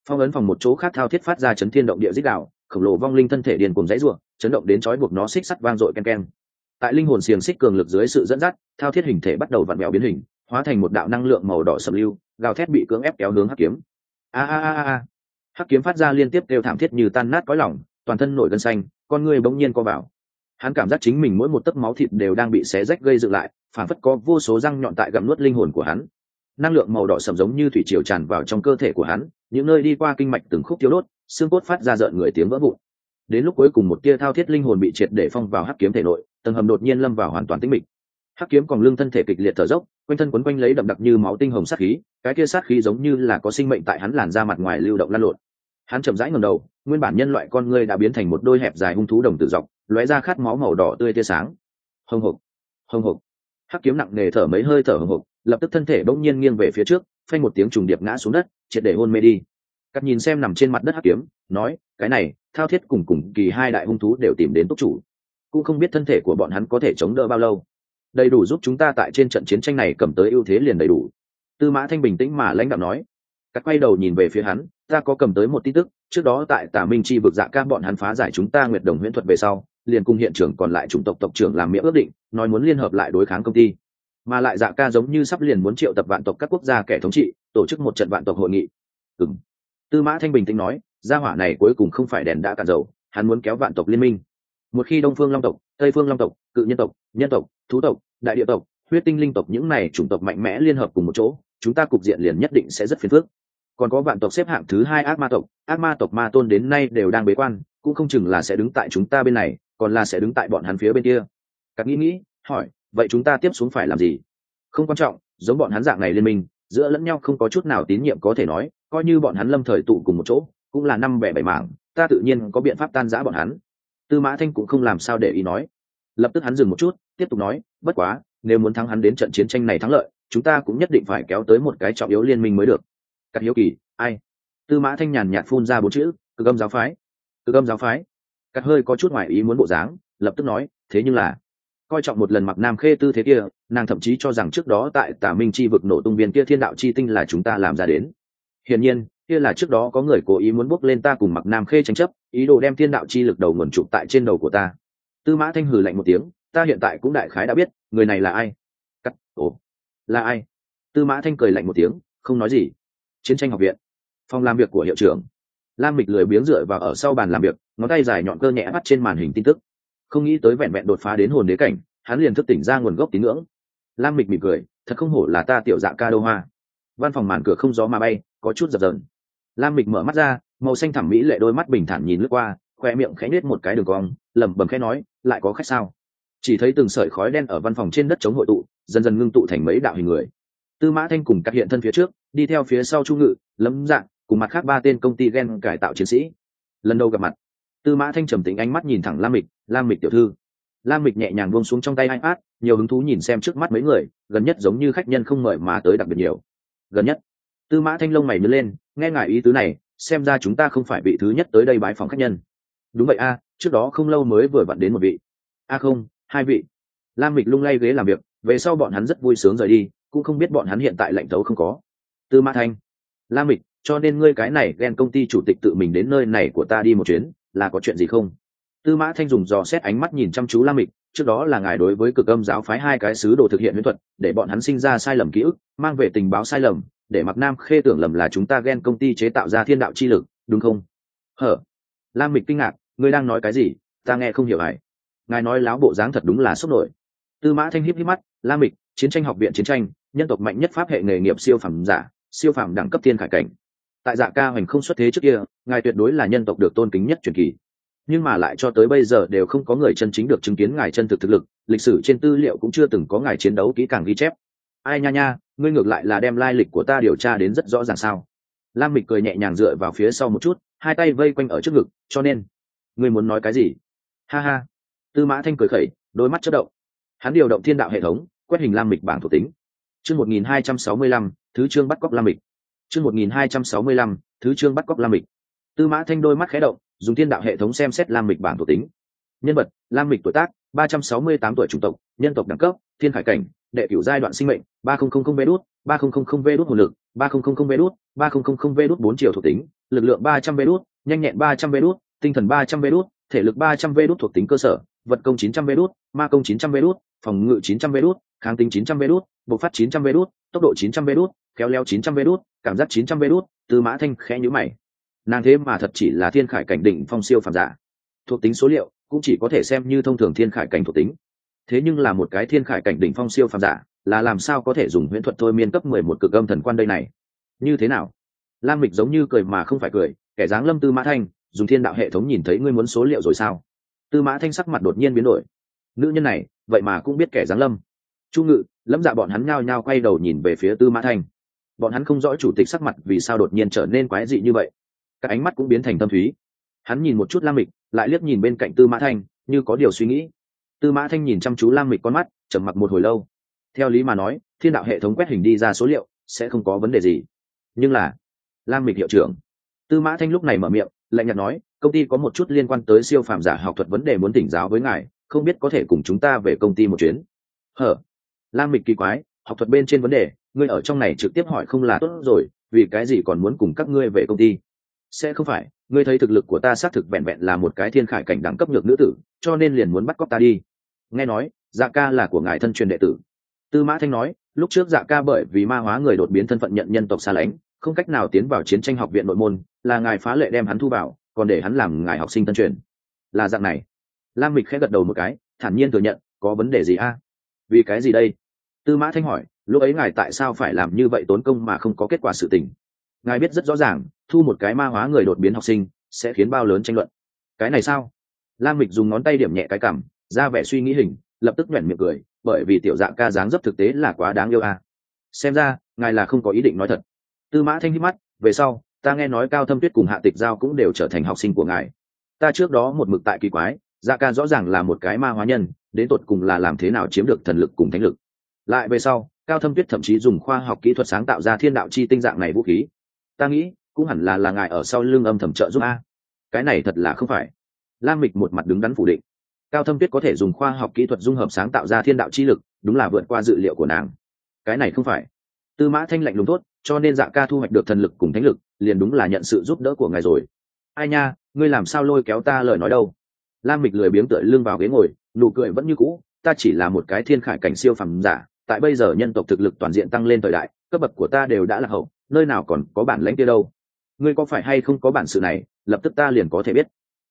Phong ấn phòng một chỗ khác thao thiết phát ra chấn thiên động địa dích đạo, khổng lồ vong linh thân thể điền cùng dãy ruộng chấn động đến trói buộc nó xích sắt vang dội ken ken. Tại linh hồn xiềng xích cường lực dưới sự dẫn dắt, thao thiết hình thể bắt đầu vặn vẹo biến hình, hóa thành một đạo năng lượng màu đỏ sầm lưu, gào thét bị cưỡng ép kéo hướng hắc kiếm a a a a. Hắc kiếm phát ra liên tiếp đều thảm thiết như tan nát cõi lỏng toàn thân nổi gân xanh, con người bỗng nhiên co vào. Hắn cảm giác chính mình mỗi một tấc máu thịt đều đang bị xé rách gây dựng lại phản phất có vô số răng nhọn tại gặm nuốt linh hồn của hắn. Năng lượng màu đỏ sầm giống như thủy triều tràn vào trong cơ thể của hắn, những nơi đi qua kinh mạch từng khúc thiếu đốt, xương cốt phát ra rợn người tiếng vỡ vụn. Đến lúc cuối cùng một tia thao thiết linh hồn bị triệt để phong vào hắc kiếm thể nội, tầng hầm đột nhiên lâm vào hoàn toàn tĩnh mịch. Hắc kiếm còn lưng thân thể kịch liệt thở dốc quanh thân quấn quanh lấy đậm đặc như máu tinh hồng sát khí, cái kia sát khí giống như là có sinh mệnh tại hắn làn ra mặt ngoài lưu động lan lộn. Hắn chậm rãi ngầm đầu, nguyên bản nhân loại con ngươi đã biến thành một đôi hẹp dài hung thú đồng tự dọc, lóe ra khát máu màu đỏ tươi tia sáng. Hồng hộc hồng hộc. Hắc kiếm nặng nề thở mấy hơi thở hồng hộc, lập tức thân thể bỗng nhiên nghiêng về phía trước, phanh một tiếng trùng điệp ngã xuống đất, triệt để hôn mê đi. Cắt nhìn xem nằm trên mặt đất hắc kiếm, nói, cái này, thao thiết cùng cùng kỳ hai đại hung thú đều tìm đến túc chủ. Cũng không biết thân thể của bọn hắn có thể chống đỡ bao lâu đầy đủ giúp chúng ta tại trên trận chiến tranh này cầm tới ưu thế liền đầy đủ. Tư mã thanh bình tĩnh mà lãnh đạo nói. Cắt quay đầu nhìn về phía hắn, ta có cầm tới một tin tức, trước đó tại tả minh chi vực dạ ca bọn hắn phá giải chúng ta nguyệt đồng huyễn thuật về sau, liền cùng hiện trưởng còn lại chủng tộc tộc trưởng làm miệng ước định, nói muốn liên hợp lại đối kháng công ty. Mà lại dạ ca giống như sắp liền muốn triệu tập vạn tộc các quốc gia kẻ thống trị, tổ chức một trận vạn tộc hội nghị. Ừ tư mã thanh bình tĩnh nói, gia hỏa này cuối cùng không phải đèn đã cạn dầu, hắn muốn kéo vạn tộc liên minh. Một khi đông phương long tộc, tây phương long tộc cự nhân tộc nhân tộc, thú tộc, đại địa tộc, huyết tinh linh tộc, những này chủng tộc mạnh mẽ liên hợp cùng một chỗ, chúng ta cục diện liền nhất định sẽ rất phiền phức. Còn có vạn tộc xếp hạng thứ hai ác ma tộc, ác ma tộc ma tôn đến nay đều đang bế quan, cũng không chừng là sẽ đứng tại chúng ta bên này, còn là sẽ đứng tại bọn hắn phía bên kia. Các nghĩ nghĩ, hỏi, vậy chúng ta tiếp xuống phải làm gì? Không quan trọng, giống bọn hắn dạng này liên minh, giữa lẫn nhau không có chút nào tín nhiệm có thể nói, coi như bọn hắn lâm thời tụ cùng một chỗ, cũng là năm bẻ bảy mảng, ta tự nhiên có biện pháp tan giã bọn hắn. Tư mã thanh cũng không làm sao để ý nói lập tức hắn dừng một chút, tiếp tục nói, bất quá, nếu muốn thắng hắn đến trận chiến tranh này thắng lợi, chúng ta cũng nhất định phải kéo tới một cái trọng yếu liên minh mới được. Cắt hiếu kỳ, ai? Tư mã thanh nhàn nhạt phun ra bốn chữ, cực âm giáo phái, cực âm giáo phái. Cắt hơi có chút ngoài ý muốn bộ dáng, lập tức nói, thế nhưng là, coi trọng một lần mặc nam khê tư thế kia, nàng thậm chí cho rằng trước đó tại tả minh chi vực nổ tung viên kia thiên đạo chi tinh là chúng ta làm ra đến. Hiển nhiên, kia là trước đó có người cố ý muốn bước lên ta cùng mặc nam khê tranh chấp, ý đồ đem thiên đạo chi lực đầu nguồn trục tại trên đầu của ta tư mã thanh hừ lạnh một tiếng, ta hiện tại cũng đại khái đã biết, người này là ai? Cắt, ồ, là ai? Tư mã thanh cười lạnh một tiếng, không nói gì. Chiến tranh học viện. Phòng làm việc của hiệu trưởng. Lam mịch lười biếng dựa vào ở sau bàn làm việc, ngón tay dài nhọn cơ nhẹ bắt trên màn hình tin tức. Không nghĩ tới vẹn vẹn đột phá đến hồn đế cảnh, hắn liền thức tỉnh ra nguồn gốc tín ngưỡng. Lam mịch mỉm cười, thật không hổ là ta tiểu dạ ca đô hoa văn phòng màn cửa không gió mà bay, có chút dập dờn. Lam mịch mở mắt ra, màu xanh thẳm mỹ lệ đôi mắt bình thản nhìn lướt qua khoe miệng khẽ nết một cái đường cong lẩm bẩm khẽ nói lại có khách sao? Chỉ thấy từng sợi khói đen ở văn phòng trên đất chống hội tụ dần dần ngưng tụ thành mấy đạo hình người. Tư mã thanh cùng các hiện thân phía trước đi theo phía sau chu ngự lấm dạng cùng mặt khác ba tên công ty gen cải tạo chiến sĩ. Lần đầu gặp mặt tư mã thanh trầm tính ánh mắt nhìn thẳng lam mịch lam mịch tiểu thư. Lam mịch nhẹ nhàng buông xuống trong tay iPad, át nhiều hứng thú nhìn xem trước mắt mấy người gần nhất giống như khách nhân không mời mà tới đặc biệt nhiều. Gần nhất tư mã thanh lông mày nhớ lên nghe ngài ý tứ này xem ra chúng ta không phải vị thứ nhất tới đây bái phòng khách nhân đúng vậy a, trước đó không lâu mới vừa vặn đến một vị. A không, hai vị. Lam mịch lung lay ghế làm việc, về sau bọn hắn rất vui sướng rời đi, cũng không biết bọn hắn hiện tại lệnh thấu không có. Tư mã thanh. Lam mịch, cho nên ngươi cái này ghen công ty chủ tịch tự mình đến nơi này của ta đi một chuyến, là có chuyện gì không? Tư mã thanh dùng dò xét ánh mắt nhìn chăm chú lam mịch, trước đó là ngài đối với cực âm giáo phái hai cái sứ đồ thực hiện huyễn thuật, để bọn hắn sinh ra sai lầm ký ức, mang về tình báo sai lầm, để mặc nam khê tưởng lầm là chúng ta ghen công ty chế tạo ra thiên đạo chi lực, đúng không? Hở. Lam mịch kinh ngạc ngươi đang nói cái gì? Ta nghe không hiểu hài. Ngài nói láo bộ dáng thật đúng là sốc nổi. Tư mã thanh híp híp mắt lam mịch, chiến tranh học viện chiến tranh, nhân tộc mạnh nhất pháp hệ nghề nghiệp siêu phẩm giả, siêu phẩm đẳng cấp thiên khải cảnh. Tại dạ ca hoành không xuất thế trước kia, ngài tuyệt đối là nhân tộc được tôn kính nhất truyền kỳ. Nhưng mà lại cho tới bây giờ đều không có người chân chính được chứng kiến ngài chân thực thực lực, lịch sử trên tư liệu cũng chưa từng có ngài chiến đấu kỹ càng ghi chép. Ai nha nha, ngươi ngược lại là đem lai lịch của ta điều tra đến rất rõ ràng sao? Lam mịch cười nhẹ nhàng dựa vào phía sau một chút, hai tay vây quanh ở trước ngực, cho nên ngươi muốn nói cái gì? Ha ha. Tư mã thanh cười khẩy, đôi mắt chất động. Hắn điều động thiên đạo hệ thống, quét hình lam mịch bảng thuộc tính. Chương một nghìn hai trăm sáu mươi lăm, thứ chương bắt cóc lam mịch. Chương một nghìn hai trăm sáu mươi lăm, thứ chương bắt cóc lam mịch. Tư mã thanh đôi mắt khé động, dùng thiên đạo hệ thống xem xét lam mịch bảng thuộc tính. Nhân vật, lam mịch tuổi tác, ba trăm sáu mươi tám tuổi chủng tộc, nhân tộc đẳng cấp, thiên khải cảnh, đệ cửu giai đoạn sinh mệnh, ba không không không vê đốt ba không không không vê đốt hồn lực, ba không không không vê đốt ba không không không vê đốt bốn triệu thuộc tính, lực lượng ba trăm vê đốt nhanh nhẹn ba trăm vê đốt tinh thần ba trăm vê đốt thể lực ba trăm vê đốt thuộc tính cơ sở vật công chín trăm vê đốt ma công chín trăm vê đốt phòng ngự chín trăm vê đốt kháng tính chín trăm vê đốt bộc phát chín trăm vê đốt tốc độ chín trăm vê đốt khéo léo chín trăm vê đốt cảm giác chín trăm vê đốt tư mã thanh khẽ nhữ mày nàng thế mà thật chỉ là thiên khải cảnh đỉnh phong siêu phàm giả thuộc tính số liệu cũng chỉ có thể xem như thông thường thiên khải cảnh thuộc tính thế nhưng là một cái thiên khải cảnh đỉnh phong siêu phàm giả là làm sao có thể dùng huyễn thuật thôi miên cấp mười một cực âm thần quan đây này như thế nào lam mịch giống như cười mà không phải cười kẻ dáng lâm tư mã thanh dùng thiên đạo hệ thống nhìn thấy ngươi muốn số liệu rồi sao? Tư mã thanh sắc mặt đột nhiên biến đổi. Nữ nhân này, vậy mà cũng biết kẻ giáng lâm. Chu ngự, lâm dạ bọn hắn nhao nhao quay đầu nhìn về phía tư mã thanh. Bọn hắn không rõ chủ tịch sắc mặt vì sao đột nhiên trở nên quái dị như vậy. Các ánh mắt cũng biến thành tâm thúy. Hắn nhìn một chút lam mịch, lại liếc nhìn bên cạnh tư mã thanh, như có điều suy nghĩ. Tư mã thanh nhìn chăm chú lam mịch con mắt, trầm mặc một hồi lâu. Theo lý mà nói, thiên đạo hệ thống quét hình đi ra số liệu, sẽ không có vấn đề gì. Nhưng là, lam mịch hiệu trưởng. Tư mã thanh lúc này mở miệng lạnh nhạt nói, công ty có một chút liên quan tới siêu phàm giả học thuật vấn đề muốn tỉnh giáo với ngài, không biết có thể cùng chúng ta về công ty một chuyến. Hở? Lam mịch kỳ quái, học thuật bên trên vấn đề, ngươi ở trong này trực tiếp hỏi không là tốt rồi, vì cái gì còn muốn cùng các ngươi về công ty? Sẽ không phải, ngươi thấy thực lực của ta xác thực vẹn vẹn là một cái thiên khải cảnh đẳng cấp nhược nữ tử, cho nên liền muốn bắt cóc ta đi. Nghe nói dạ ca là của ngài thân truyền đệ tử. Tư mã thanh nói, lúc trước dạ ca bởi vì ma hóa người đột biến thân phận nhận nhân tộc xa lánh không cách nào tiến vào chiến tranh học viện nội môn, là ngài phá lệ đem hắn thu vào, còn để hắn làm ngài học sinh tân truyền. Là dạng này. Lam mịch khẽ gật đầu một cái, thản nhiên thừa nhận, có vấn đề gì a? Vì cái gì đây? Tư mã thanh hỏi, lúc ấy ngài tại sao phải làm như vậy tốn công mà không có kết quả sự tình? Ngài biết rất rõ ràng, thu một cái ma hóa người đột biến học sinh, sẽ khiến bao lớn tranh luận. Cái này sao? Lam mịch dùng ngón tay điểm nhẹ cái cảm, ra vẻ suy nghĩ hình, lập tức nhoẻn miệng cười, bởi vì tiểu dạng ca dáng dấp thực tế là quá đáng yêu a. Xem ra, ngài là không có ý định nói thật tư mã thanh hít mắt, về sau, ta nghe nói cao thâm tuyết cùng hạ tịch giao cũng đều trở thành học sinh của ngài. Ta trước đó một mực tại kỳ quái dạ ca rõ ràng là một cái ma hóa nhân, đến tột cùng là làm thế nào chiếm được thần lực cùng thánh lực. Lại về sau, cao thâm tuyết thậm chí dùng khoa học kỹ thuật sáng tạo ra thiên đạo chi tinh dạng này vũ khí. Ta nghĩ, cũng hẳn là là ngài ở sau lưng âm thầm trợ giúp a. Cái này thật là không phải. Lam mịch một mặt đứng đắn phủ định. Cao thâm tuyết có thể dùng khoa học kỹ thuật dung hợp sáng tạo ra thiên đạo chi lực, đúng là vượt qua dự liệu của nàng. Cái này không phải. Tư mã thanh lạnh lùng tốt cho nên dạ ca thu hoạch được thần lực cùng thánh lực, liền đúng là nhận sự giúp đỡ của ngài rồi. Ai nha, ngươi làm sao lôi kéo ta lời nói đâu? Lam mịch lười biếng tựa lưng vào ghế ngồi, nụ cười vẫn như cũ, ta chỉ là một cái thiên khải cảnh siêu phẩm giả, tại bây giờ nhân tộc thực lực toàn diện tăng lên thời đại, cấp bậc của ta đều đã là hậu, nơi nào còn có bản lãnh kia đâu. Ngươi có phải hay không có bản sự này, lập tức ta liền có thể biết.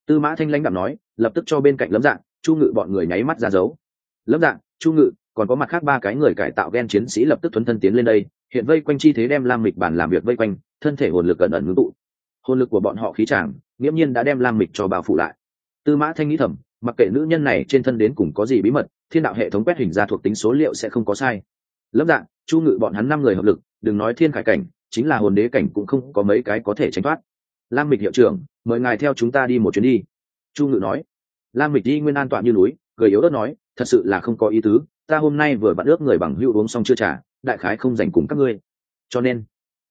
Tư mã thanh lãnh đạm nói, lập tức cho bên cạnh lâm dạng chu ngự bọn người nháy mắt ra dấu. Lâm dạng chu ngự, còn có mặt khác ba cái người cải tạo ghen chiến sĩ lập tức thuấn thân tiến lên đây hiện vây quanh chi thế đem lam mịch bản làm việc vây quanh, thân thể hồn lực ẩn ẩn ngưng tụ. Hồn lực của bọn họ khí tràng, nghiễm nhiên đã đem lam mịch cho bao phủ lại. Tư mã thanh nghĩ thầm, mặc kệ nữ nhân này trên thân đến cùng có gì bí mật, thiên đạo hệ thống quét hình ra thuộc tính số liệu sẽ không có sai. Lâm dạng chu ngự bọn hắn năm người hợp lực, đừng nói thiên khải cảnh, chính là hồn đế cảnh cũng không có mấy cái có thể tránh thoát. Lam mịch hiệu trưởng, mời ngài theo chúng ta đi một chuyến đi. Chu ngự nói. Lam mịch đi nguyên an toàn như núi cười yếu ớt nói, thật sự là không có ý tứ, ta hôm nay vừa vặn ước người bằng hữu uống xong chưa trả đại khái không dành cùng các ngươi. Cho nên,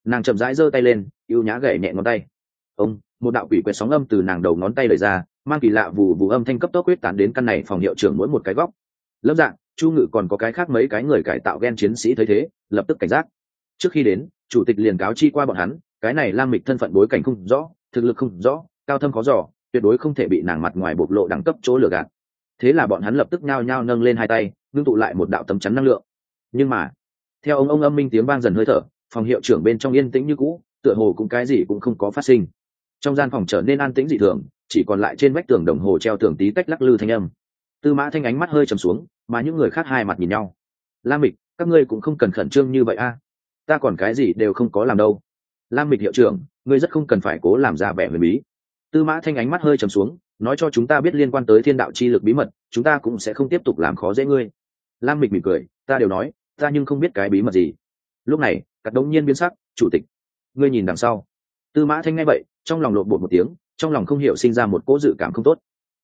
nàng chậm rãi giơ tay lên y ê u nhã gậy nhẹ ngón tay. Ông, một đạo quỷ quyệt sóng âm từ nàng đầu ngón tay lời ra, mang kỳ lạ vù vù âm thanh cấp tốc quyết tán đến căn này phòng hiệu trưởng mỗi một cái góc. Lâm dạng chu ngự còn có cái khác mấy cái người cải tạo ghen chiến sĩ thấy thế, lập tức cảnh giác. Trước khi đến, chủ tịch liền cáo chi qua bọn hắn, cái này lam mịch thân phận bối cảnh không rõ, thực lực không rõ, cao thâm khó giỏ tuyệt đối không thể bị nàng mặt ngoài bộc lộ đẳng cấp chỗ lừa gạt. Thế là bọn hắn lập tức nhao nhao nâng lên hai tay, ngưng tụ lại một đạo tấm chắn năng lượng. Nhưng mà theo ông ông âm minh tiếng vang dần hơi thở, phòng hiệu trưởng bên trong yên tĩnh như cũ, tựa hồ cũng cái gì cũng không có phát sinh. Trong gian phòng trở nên an tĩnh dị thường, chỉ còn lại trên vách tường đồng hồ treo tường tí tách lắc lư thanh âm. Tư mã thanh ánh mắt hơi trầm xuống, mà những người khác hai mặt nhìn nhau. Lam mịch, các ngươi cũng không cần khẩn trương như vậy a. Ta còn cái gì đều không có làm đâu. Lam mịch hiệu trưởng, ngươi rất không cần phải cố làm ra vẻ huyền bí. Tư mã thanh ánh mắt hơi trầm xuống, nói cho chúng ta biết liên quan tới thiên đạo chi lực bí mật, chúng ta cũng sẽ không tiếp tục làm khó dễ ngươi. Lam mịch mỉm cười, ta đều nói ta nhưng không biết cái bí mật gì. Lúc này cắt đống nhiên biến sắc, chủ tịch, ngươi nhìn đằng sau. Tư mã thanh nghe vậy, trong lòng lộn bột một tiếng, trong lòng không hiểu sinh ra một cỗ dự cảm không tốt.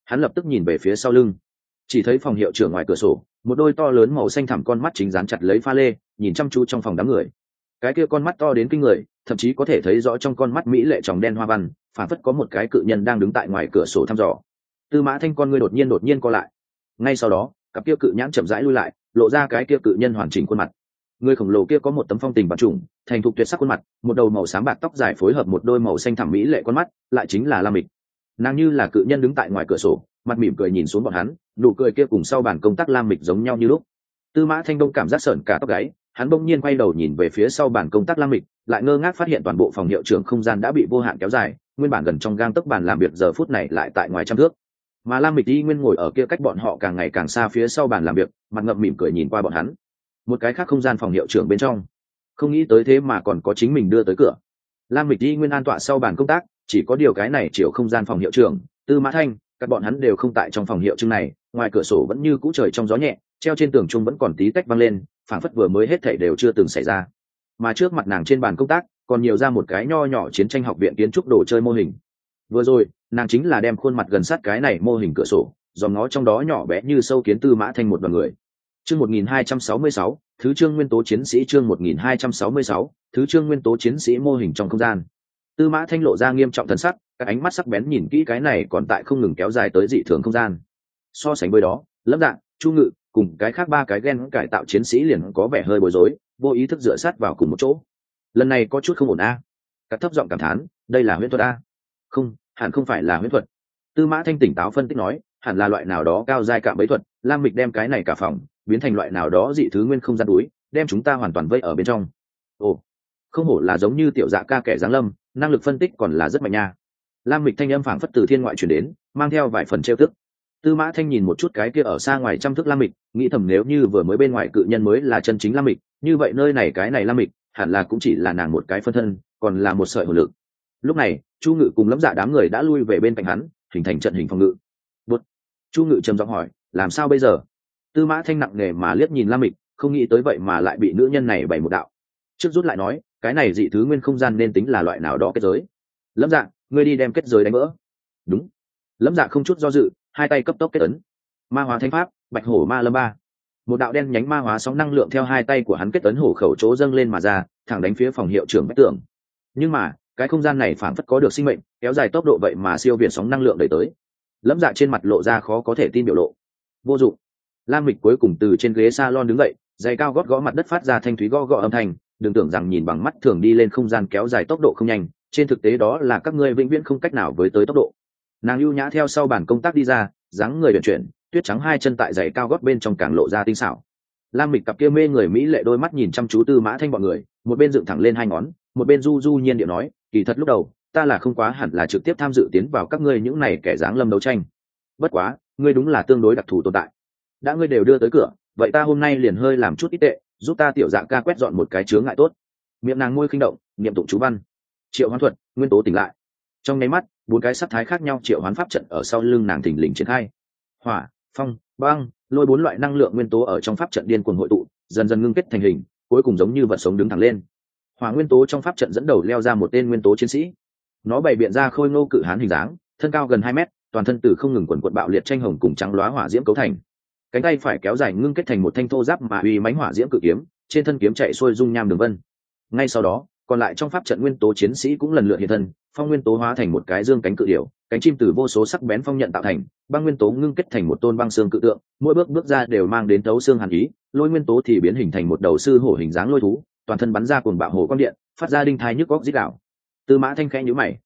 Hắn lập tức nhìn về phía sau lưng. Chỉ thấy phòng hiệu trưởng ngoài cửa sổ, một đôi to lớn màu xanh thẳm con mắt chính dán chặt lấy pha lê, nhìn chăm chú trong phòng đám người. Cái kia con mắt to đến kinh người, thậm chí có thể thấy rõ trong con mắt mỹ lệ tròng đen hoa văn phản phất có một cái cự nhân đang đứng tại ngoài cửa sổ thăm dò. Tư mã thanh con ngươi đột nhiên đột nhiên co lại. Ngay sau đó, cặp kia cự nhãn chậm rãi lui lại lộ ra cái kia cự nhân hoàn chỉnh khuôn mặt. Người khổng lồ kia có một tấm phong tình bằng trùng, thành thục tuyệt sắc khuôn mặt, một đầu màu xám bạc tóc dài phối hợp một đôi màu xanh thẳm mỹ lệ con mắt, lại chính là la mịch. Nàng như là cự nhân đứng tại ngoài cửa sổ, mặt mỉm cười nhìn xuống bọn hắn, nụ cười kia cùng sau bàn công tác lam mịch giống nhau như lúc. Tư mã thanh đông cảm giác sợn cả tóc gáy, hắn bỗng nhiên quay đầu nhìn về phía sau bàn công tác lam mịch, lại ngơ ngác phát hiện toàn bộ phòng hiệu trưởng không gian đã bị vô hạn kéo dài, nguyên bản gần trong gang tấc bàn làm việc giờ phút này lại tại ngoài trăm thước mà lam mịch Y nguyên ngồi ở kia cách bọn họ càng ngày càng xa phía sau bàn làm việc, mặt ngậm mỉm cười nhìn qua bọn hắn. Một cái khác không gian phòng hiệu trưởng bên trong. Không nghĩ tới thế mà còn có chính mình đưa tới cửa. Lam mịch Y nguyên an tọa sau bàn công tác, chỉ có điều cái này chiều không gian phòng hiệu trưởng, tư mã thanh, các bọn hắn đều không tại trong phòng hiệu trưng này, ngoài cửa sổ vẫn như cũ trời trong gió nhẹ, treo trên tường trung vẫn còn tí tách văng lên, phảng phất vừa mới hết thảy đều chưa từng xảy ra. Mà trước mặt nàng trên bàn công tác, còn nhiều ra một cái nho nhỏ chiến tranh học viện kiến trúc đồ chơi mô hình. Vừa rồi nàng chính là đem khuôn mặt gần sát cái này mô hình cửa sổ dòm ngó trong đó nhỏ bé như sâu kiến tư mã thanh một đoàn người. Chương một nghìn hai trăm sáu mươi sáu, thứ trương nguyên tố chiến sĩ chương một nghìn hai trăm sáu mươi sáu, thứ trương nguyên tố chiến sĩ mô hình trong không gian. Tư mã thanh lộ ra nghiêm trọng thân sắc, các ánh mắt sắc bén nhìn kỹ cái này còn tại không ngừng kéo dài tới dị thường không gian. So sánh với đó, lâm dạng chu ngự cùng cái khác ba cái gen cải tạo chiến sĩ liền có vẻ hơi bối rối, vô ý thức dựa sát vào cùng một chỗ. Lần này có chút không ổn a. À. các thấp giọng cảm thán, đây là huyễn thuật a. Không hẳn không phải là huyễn thuật. Tư mã thanh tỉnh táo phân tích nói, hẳn là loại nào đó cao giai cạm bẫy thuật, lam mịch đem cái này cả phòng, biến thành loại nào đó dị thứ nguyên không gian túi, đem chúng ta hoàn toàn vây ở bên trong. Ồ, không hổ là giống như tiểu dạ ca kẻ giáng lâm, năng lực phân tích còn là rất mạnh nha. Lam mịch thanh âm phảng phất từ thiên ngoại chuyển đến, mang theo vài phần trêu tức. Tư mã thanh nhìn một chút cái kia ở xa ngoài trăm thước lam mịch, nghĩ thầm nếu như vừa mới bên ngoài cự nhân mới là chân chính lam mịch, như vậy nơi này cái này lam mịch, hẳn là cũng chỉ là nàng một cái phân thân, còn là một sợi hồn lực lúc này, chu ngự cùng lẫm dạ đám người đã lui về bên cạnh hắn, hình thành trận hình phòng ngự. Bút chu ngự trầm giọng hỏi, làm sao bây giờ? Tư mã thanh nặng nề mà liếc nhìn lam mịch, không nghĩ tới vậy mà lại bị nữ nhân này bày một đạo. Trước rút lại nói, cái này dị thứ nguyên không gian nên tính là loại nào đó kết giới? Lâm dạ ngươi đi đem kết giới đánh vỡ. Đúng. Lâm dạ không chút do dự, hai tay cấp tốc kết ấn. Ma hóa thanh pháp, bạch hổ ma lâm ba. Một đạo đen nhánh ma hóa sóng năng lượng theo hai tay của hắn kết ấn hổ khẩu chỗ dâng lên mà ra, thẳng đánh phía phòng hiệu trưởng bách tường. Nhưng mà cái không gian này phản phất có được sinh mệnh, kéo dài tốc độ vậy mà siêu việt sóng năng lượng đẩy tới. Lâm dạ trên mặt lộ ra khó có thể tin biểu lộ. Vô dụng. Lam mịch cuối cùng từ trên ghế s a lon đứng dậy, giày cao gót gõ mặt đất phát ra thanh thúy gõ gõ âm thanh, đừng tưởng rằng nhìn bằng mắt thường đi lên không gian kéo dài tốc độ không nhanh, trên thực tế đó là các ngươi vĩnh viễn không cách nào với tới tốc độ. Nàng ưu nhã theo sau bản công tác đi ra, dáng người vận chuyển, tuyết trắng hai chân tại giày cao gót bên trong càng lộ ra tinh xảo. Lam mịch cặp kia mê người mỹ lệ đôi mắt nhìn chăm chú tư mã thanh bọn người, một bên dựng thẳng lên hai ngón, một bên du du nhiên điệu nói kỳ thật lúc đầu, ta là không quá hẳn là trực tiếp tham dự tiến vào các ngươi những này kẻ dáng lâm đấu tranh. Bất quá, ngươi đúng là tương đối đặc thù tồn tại. Đã ngươi đều đưa tới cửa, vậy ta hôm nay liền hơi làm chút ít tệ, giúp ta tiểu dạ ca quét dọn một cái chướng ngại tốt. Miệng nàng môi khinh động, niệm tụng chú văn. Triệu hoán thuật, nguyên tố tỉnh lại. Trong nháy mắt, bốn cái sắc thái khác nhau triệu hoán pháp trận ở sau lưng nàng thình lình triển khai. Hỏa, phong, băng, lôi bốn loại năng lượng nguyên tố ở trong pháp trận điên cuồng hội tụ, dần dần ngưng kết thành hình, cuối cùng giống như vật sống đứng thẳng lên hỏa nguyên tố trong pháp trận dẫn đầu leo ra một tên nguyên tố chiến sĩ. Nó bày biện ra khôi ngô cự hán hình dáng, thân cao gần hai mét, toàn thân từ không ngừng quần quận bạo liệt tranh hồng cùng trắng loá hỏa diễm cấu thành. Cánh tay phải kéo dài ngưng kết thành một thanh thô giáp mà uy mánh hỏa diễm cự kiếm, trên thân kiếm chạy xuôi dung nham đường vân. Ngay sau đó, còn lại trong pháp trận nguyên tố chiến sĩ cũng lần lượt hiện thân, phong nguyên tố hóa thành một cái dương cánh cự điểu, cánh chim từ vô số sắc bén phong nhận tạo thành, băng nguyên tố ngưng kết thành một tôn băng xương cự tượng, mỗi bước bước ra đều mang đến tấu xương hàn ý, lôi nguyên tố thì biến hình thành một đầu sư hổ hình dáng lôi thú toàn thân bắn ra cuồng bạo hồ quang điện, phát ra đinh thai nhức góc dít đạo tư mã thanh khẽ nhữ mày.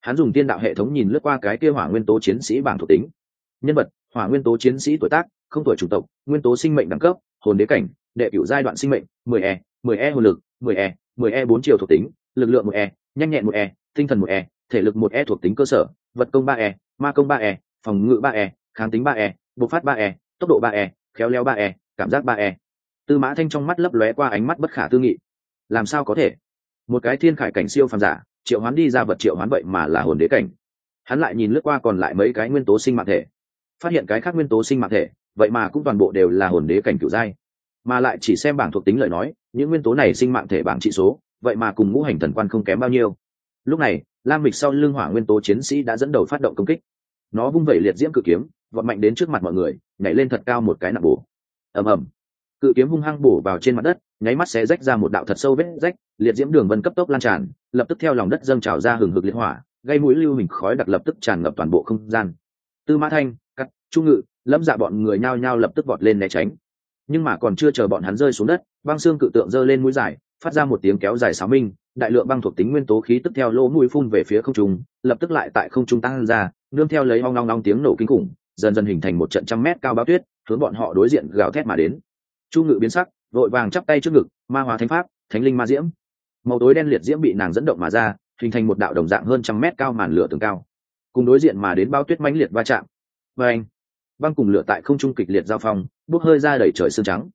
Hắn dùng tiên đạo hệ thống nhìn lướt qua cái kia hỏa nguyên tố chiến sĩ bảng thuộc tính. Nhân vật, hỏa nguyên tố chiến sĩ tuổi tác, không tuổi chủng tộc, nguyên tố sinh mệnh đẳng cấp, hồn đế cảnh, đệ cửu giai đoạn sinh mệnh 10 e 10 e hồn lực 10 e 10 e bốn chiều thuộc tính, lực lượng một e nhanh nhẹn một e tinh thần một e thể lực một e thuộc tính cơ sở, vật công ba e ma công ba e phòng ngự ba e kháng tính ba e bộc phát ba e tốc độ ba e khéo léo ba e cảm giác ba e. Tư mã thanh trong mắt lấp lóe qua ánh mắt bất khả tư nghị làm sao có thể? Một cái thiên khải cảnh siêu phàm giả, triệu hoán đi ra vật triệu hoán vậy mà là hồn đế cảnh. Hắn lại nhìn lướt qua còn lại mấy cái nguyên tố sinh mạng thể. Phát hiện cái khác nguyên tố sinh mạng thể, vậy mà cũng toàn bộ đều là hồn đế cảnh cửu giai mà lại chỉ xem bảng thuộc tính lời nói, những nguyên tố này sinh mạng thể bảng trị số, vậy mà cùng ngũ hành thần quan không kém bao nhiêu. Lúc này, lam mịch sau lưng hỏa nguyên tố chiến sĩ đã dẫn đầu phát động công kích. Nó vung vẩy liệt diễm cự kiếm, vọt mạnh đến trước mặt mọi người, nhảy lên thật cao một cái nặng bổ. Ầm ầm. Cự kiếm hung hăng bổ vào trên mặt đất nháy mắt sẽ rách ra một đạo thật sâu vết rách, liệt diễm đường vân cấp tốc lan tràn, lập tức theo lòng đất dâng trào ra hừng hực liệt hỏa, gây mũi lưu hình khói đặc lập tức tràn ngập toàn bộ không gian. Tư mã thanh, cắt trung ngự, lâm dạ bọn người nhao nhao lập tức vọt lên né tránh. Nhưng mà còn chưa chờ bọn hắn rơi xuống đất, băng xương cự tượng giơ lên mũi dài, phát ra một tiếng kéo dài sáu minh, đại lượng băng thuộc tính nguyên tố khí tức theo lỗ mũi phun về phía không trung, lập tức lại tại không trung tăng ra, nương theo lấy ong long long tiếng nổ kinh khủng, dần dần hình thành một trận trăm mét cao bao tuyết, hướng bọn họ đối diện gào thét mà đến. Chu ngự biến sắc vội vàng chắp tay trước ngực, ma hóa thánh pháp, thánh linh ma diễm. Màu tối đen liệt diễm bị nàng dẫn động mà ra, hình thành một đạo đồng dạng hơn trăm mét cao màn lửa tường cao. Cùng đối diện mà đến bao tuyết mãnh liệt va chạm. Và anh băng cùng lửa tại không trung kịch liệt giao phong, bốc hơi ra đầy trời sương trắng.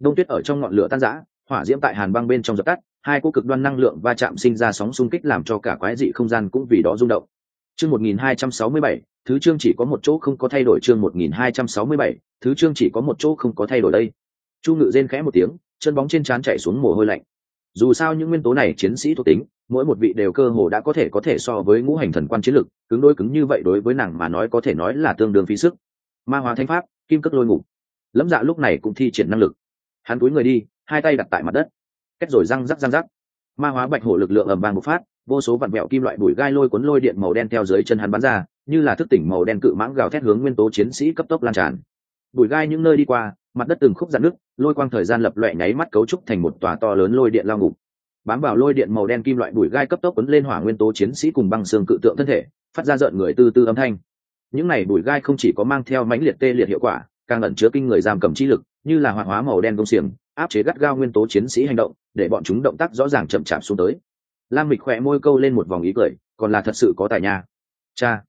Đông tuyết ở trong ngọn lửa tan rã, hỏa diễm tại hàn băng bên trong dập tắt, hai cô cực đoan năng lượng va chạm sinh ra sóng xung kích làm cho cả quái dị không gian cũng vì đó rung động. Chương một nghìn hai trăm sáu mươi bảy, thứ chương chỉ có một chỗ không có thay đổi chương một nghìn hai trăm sáu mươi bảy, thứ chương chỉ có một chỗ không có thay đổi đây chu ngự rên khẽ một tiếng, chân bóng trên trán chạy xuống mồ hôi lạnh. Dù sao những nguyên tố này chiến sĩ thuộc tính, mỗi một vị đều cơ hồ đã có thể có thể so với ngũ hành thần quan chiến lực, cứng đôi cứng như vậy đối với nàng mà nói có thể nói là tương đương phí sức. Ma hóa thanh pháp, kim cất lôi ngục. Lâm dạ lúc này cũng thi triển năng lực. Hắn cúi người đi, hai tay đặt tại mặt đất. Cách rồi răng rắc răng rắc. Ma hóa bạch hổ lực lượng ầm vàng một phát, vô số vặn vẹo kim loại bụi gai lôi cuốn lôi điện màu đen theo dưới chân hắn bắn ra, như là thức tỉnh màu đen cự mãng gào thét hướng nguyên tố chiến sĩ cấp tốc lan tràn. Bụi gai những nơi đi qua mặt đất từng khúc dạn nước, lôi quang thời gian lập loẹ nháy mắt cấu trúc thành một tòa to lớn lôi điện lao ngục. Bám vào lôi điện màu đen kim loại bụi gai cấp tốc quấn lên hỏa nguyên tố chiến sĩ cùng băng xương cự tượng thân thể, phát ra rợn người tư tư âm thanh. Những này bụi gai không chỉ có mang theo mãnh liệt tê liệt hiệu quả, càng ẩn chứa kinh người giam cầm chi lực, như là hoạt hóa màu đen công xiềng, áp chế gắt gao nguyên tố chiến sĩ hành động, để bọn chúng động tác rõ ràng chậm chạp xuống tới. Lam mịch khỏe môi câu lên một vòng ý cười, còn là thật sự có tài nha. Cha.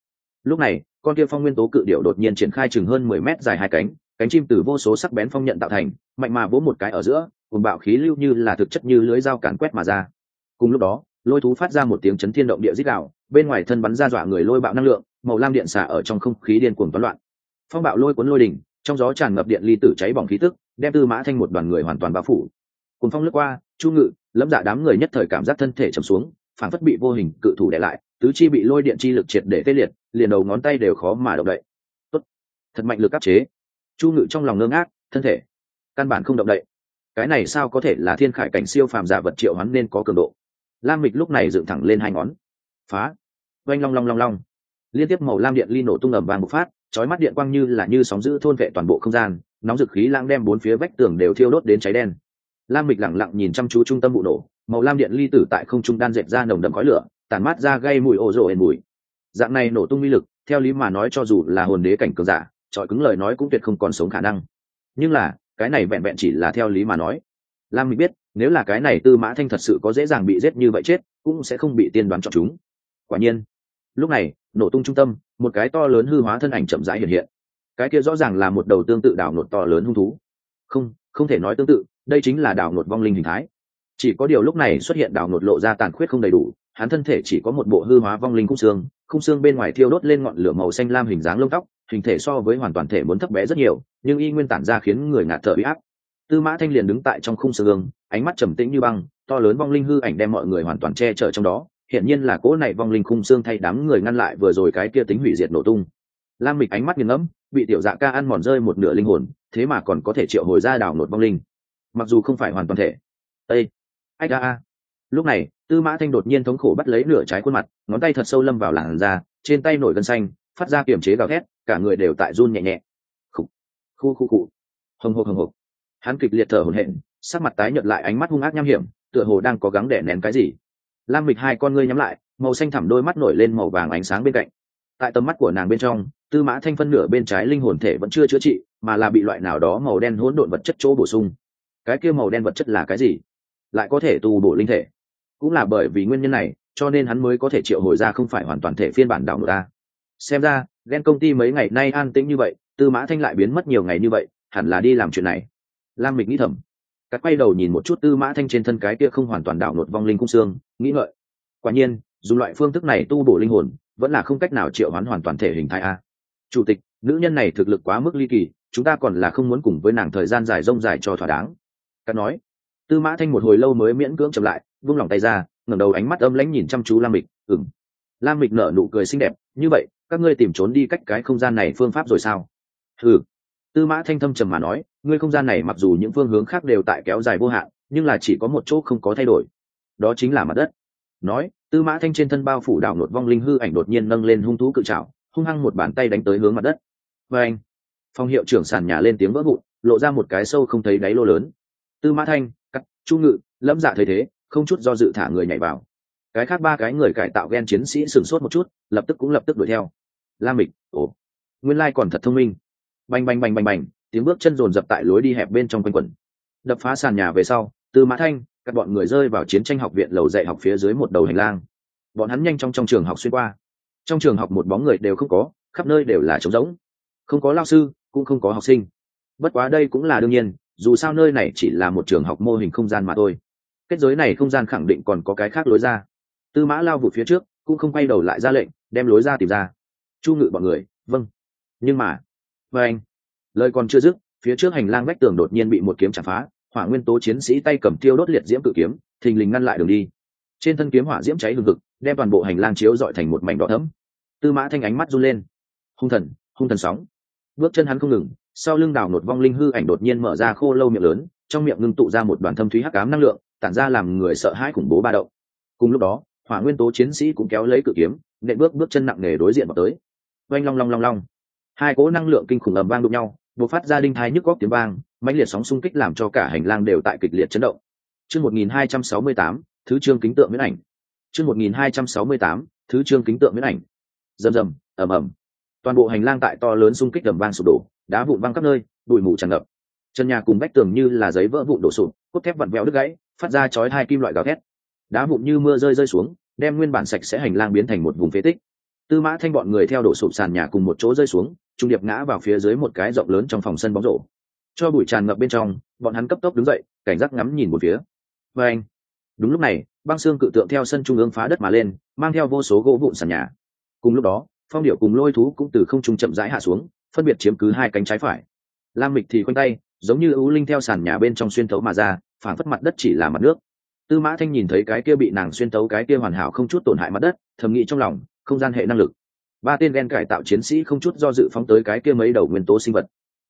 Lúc này, con kia phong nguyên tố cự điệu đột nhiên triển khai chừng hơn mười mét dài hai cánh cánh chim từ vô số sắc bén phong nhận tạo thành, mạnh mà vỗ một cái ở giữa, cùng bạo khí lưu như là thực chất như lưới dao càn quét mà ra. Cùng lúc đó, lôi thú phát ra một tiếng chấn thiên động địa dích đạo bên ngoài thân bắn ra dọa người lôi bạo năng lượng, màu lam điện xả ở trong không khí điên cuồng toán loạn. Phong bạo lôi cuốn lôi đỉnh, trong gió tràn ngập điện ly tử cháy bỏng khí tức, đem tư mã thanh một đoàn người hoàn toàn bao phủ. Cùng phong lướt qua, chu ngự lâm dạ đám người nhất thời cảm giác thân thể trầm xuống phản phất bị vô hình cự thủ để lại, tứ chi bị lôi điện chi lực triệt để tê liệt, liền đầu ngón tay đều khó mà động đậy. Tốt. thật mạnh lực áp chế chu ngự trong lòng ngơ ngác, thân thể căn bản không động đậy. Cái này sao có thể là thiên khải cảnh siêu phàm giả vật triệu hắn nên có cường độ? Lam mịch lúc này dựng thẳng lên hai ngón. Phá. Oanh long long long long. Liên tiếp màu lam điện ly nổ tung ầm vàng một phát, chói mắt điện quang như là như sóng giữ thôn vệ toàn bộ không gian, nóng dực khí lãng đem bốn phía vách tường đều thiêu đốt đến cháy đen. Lam mịch lẳng lặng nhìn chăm chú trung tâm vụ nổ, màu lam điện ly tử tại không trung đan dệt ra nồng đậm khói lửa tàn mát ra gây mùi ồ rộ ền mùi. Dạng này nổ tung uy lực, theo lý mà nói cho dù là hồn đế cảnh cường giả trọi cứng lời nói cũng tuyệt không còn sống khả năng. Nhưng là, cái này vẹn vẹn chỉ là theo lý mà nói. Lam mình biết, nếu là cái này tư mã thanh thật sự có dễ dàng bị giết như vậy chết, cũng sẽ không bị tiên đoán chọn chúng. Quả nhiên, lúc này, nổ tung trung tâm, một cái to lớn hư hóa thân ảnh chậm rãi hiện hiện. Cái kia rõ ràng là một đầu tương tự đảo nột to lớn hung thú. Không không thể nói tương tự, đây chính là đảo nột vong linh hình thái. Chỉ có điều lúc này xuất hiện đảo nột lộ ra tàn khuyết không đầy đủ, hắn thân thể chỉ có một bộ hư hóa vong linh khung xương khung xương bên ngoài thiêu đốt lên ngọn lửa màu xanh lam hình dáng lông tóc hình thể so với hoàn toàn thể muốn thấp bé rất nhiều, nhưng y nguyên tản ra khiến người ngạt thở bị áp. Tư mã thanh liền đứng tại trong khung xương ánh mắt trầm tĩnh như băng, to lớn vong linh hư ảnh đem mọi người hoàn toàn che chở trong đó. Hiện nhiên là cỗ này vong linh khung xương thay đám người ngăn lại vừa rồi cái kia tính hủy diệt nổ tung. Lam mịch ánh mắt nghiền ngẫm, bị tiểu dạ ca ăn mòn rơi một nửa linh hồn, thế mà còn có thể triệu hồi ra đảo nột vong linh. Mặc dù không phải hoàn toàn thể. Ây ách a a. Lúc này, tư mã thanh đột nhiên thống khổ bắt lấy nửa trái khuôn mặt, ngón tay thật sâu lâm vào làn da, trên tay nổi gân xanh, phát ra kiềm chế gào thét cả người đều tại run nhẹ nhẹ. Khu khu khu khu. Hồng hộc hồng hộc. Hắn kịch liệt thở hổn hển, sắc mặt tái nhợt lại, ánh mắt hung ác nham hiểm, tựa hồ đang cố gắng để nén cái gì. Lam mịch hai con ngươi nhắm lại, màu xanh thẳm đôi mắt nổi lên màu vàng ánh sáng bên cạnh. Tại tầm mắt của nàng bên trong, tư mã thanh phân nửa bên trái linh hồn thể vẫn chưa chữa trị, mà là bị loại nào đó màu đen hỗn độn vật chất chỗ bổ sung. Cái kia màu đen vật chất là cái gì? Lại có thể tu bổ linh thể. Cũng là bởi vì nguyên nhân này, cho nên hắn mới có thể triệu hồi ra không phải hoàn toàn thể phiên bản đảo ngược ta xem ra, ghen công ty mấy ngày nay an tĩnh như vậy, tư mã thanh lại biến mất nhiều ngày như vậy, hẳn là đi làm chuyện này. Lam mịch nghĩ thầm. Cắt quay đầu nhìn một chút tư mã thanh trên thân cái kia không hoàn toàn đảo nột vong linh cung xương, nghĩ ngợi. Quả nhiên, dù loại phương thức này tu bổ linh hồn, vẫn là không cách nào triệu hoán hoàn toàn thể hình thái a. Chủ tịch, nữ nhân này thực lực quá mức ly kỳ, chúng ta còn là không muốn cùng với nàng thời gian dài rông dài cho thỏa đáng. Cắt nói. Tư mã thanh một hồi lâu mới miễn cưỡng chậm lại, vung lòng tay ra, ngẩng đầu ánh mắt âm lãnh nhìn chăm chú lam mịch ừng lam mịch nở nụ cười xinh đẹp, như vậy các ngươi tìm trốn đi cách cái không gian này phương pháp rồi sao? Ừ tư mã thanh thâm trầm mà nói, ngươi không gian này mặc dù những phương hướng khác đều tại kéo dài vô hạn, nhưng là chỉ có một chỗ không có thay đổi. Đó chính là mặt đất. Nói, tư mã thanh trên thân bao phủ đảo nột vong linh hư ảnh đột nhiên nâng lên hung thú cự trào hung hăng một bàn tay đánh tới hướng mặt đất. Và anh, phong hiệu trưởng sàn nhà lên tiếng vỡ vụn, lộ ra một cái sâu không thấy đáy lô lớn. Tư mã thanh, cắt, chu ngự, lâm dạ thấy thế, không chút do dự thả người nhảy vào. Cái khác ba cái người cải tạo ghen chiến sĩ sửng sốt một chút, lập tức cũng lập tức đuổi theo la mịch, ồ. Nguyên lai còn thật thông minh. Bành bành bành bành bành, tiếng bước chân rồn rập tại lối đi hẹp bên trong quanh quẩn. Đập phá sàn nhà về sau từ mã thanh, các bọn người rơi vào chiến tranh học viện lầu dạy học phía dưới một đầu hành lang. Bọn hắn nhanh trong trong trường học xuyên qua. Trong trường học một bóng người đều không có, khắp nơi đều là trống rỗng. Không có lao sư, cũng không có học sinh. Bất quá đây cũng là đương nhiên, dù sao nơi này chỉ là một trường học mô hình không gian mà thôi. Kết giới này không gian khẳng định còn có cái khác lối ra. Tư mã lao vụt phía trước, cũng không quay đầu lại ra lệnh, đem lối ra tìm ra chu ngự bọn người vâng. Nhưng mà và anh. Lời còn chưa dứt, phía trước hành lang vách tường đột nhiên bị một kiếm chặt phá, hỏa nguyên tố chiến sĩ tay cầm tiêu đốt liệt diễm cự kiếm, thình lình ngăn lại đường đi. Trên thân kiếm hỏa diễm cháy hừng hực, đem toàn bộ hành lang chiếu dọi thành một mảnh đỏ thấm tư mã thanh ánh mắt run lên. Hung thần hung thần sóng. Bước chân hắn không ngừng, sau lưng đào nột vong linh hư ảnh đột nhiên mở ra khô lâu miệng lớn, trong miệng ngưng tụ ra một đoàn thâm thúy hắc ám năng lượng, tản ra làm người sợ hãi khủng bố ba động. Cùng lúc đó, hỏa nguyên tố chiến sĩ cũng kéo lấy cự kiếm, nện bước bước chân nặng nề đối diện vào tới oanh long long long long. Hai cỗ năng lượng kinh khủng ầm vang đụng nhau buộc phát ra đinh thai nhức góc tiếng vang, mãnh liệt sóng xung kích làm cho cả hành lang đều tại kịch liệt chấn động. Chương một nghìn hai trăm sáu mươi tám, thứ trương kính tượng miễn ảnh. Chương một nghìn hai trăm sáu mươi tám, thứ trương kính tượng miễn ảnh. Rầm rầm, ầm ầm. Toàn bộ hành lang tại to lớn xung kích ầm vang sụp đổ, đá vụn văng khắp nơi, bụi mù tràn ngập. Chân nhà cùng vách tường như là giấy vỡ vụn đổ sụp, cốt thép vặn vẹo đứt gãy, phát ra chói hai kim loại gào thét. Đá vụn như mưa rơi rơi xuống, đem nguyên bản sạch sẽ hành lang biến thành một vùng phế tích tư mã thanh bọn người theo đổ sụp sàn nhà cùng một chỗ rơi xuống, trung điệp ngã vào phía dưới một cái rộng lớn trong phòng sân bóng rổ. Cho bụi tràn ngập bên trong, bọn hắn cấp tốc đứng dậy, cảnh giác ngắm nhìn một phía. Và anh, đúng lúc này, băng xương cự tượng theo sân trung ương phá đất mà lên, mang theo vô số gỗ vụn sàn nhà. Cùng lúc đó, phong điệu cùng lôi thú cũng từ không trung chậm rãi hạ xuống, phân biệt chiếm cứ hai cánh trái phải. Lam mịch thì khoanh tay, giống như ưu linh theo sàn nhà bên trong xuyên thấu mà ra phản phất mặt đất chỉ là mặt nước. Tư mã thanh nhìn thấy cái kia bị nàng xuyên thấu cái kia hoàn hảo không chút tổn hại mặt đất, thầm nghĩ trong lòng không gian hệ năng lực. Ba tên ghen cải tạo chiến sĩ không chút do dự phóng tới cái kia mấy đầu nguyên tố sinh vật.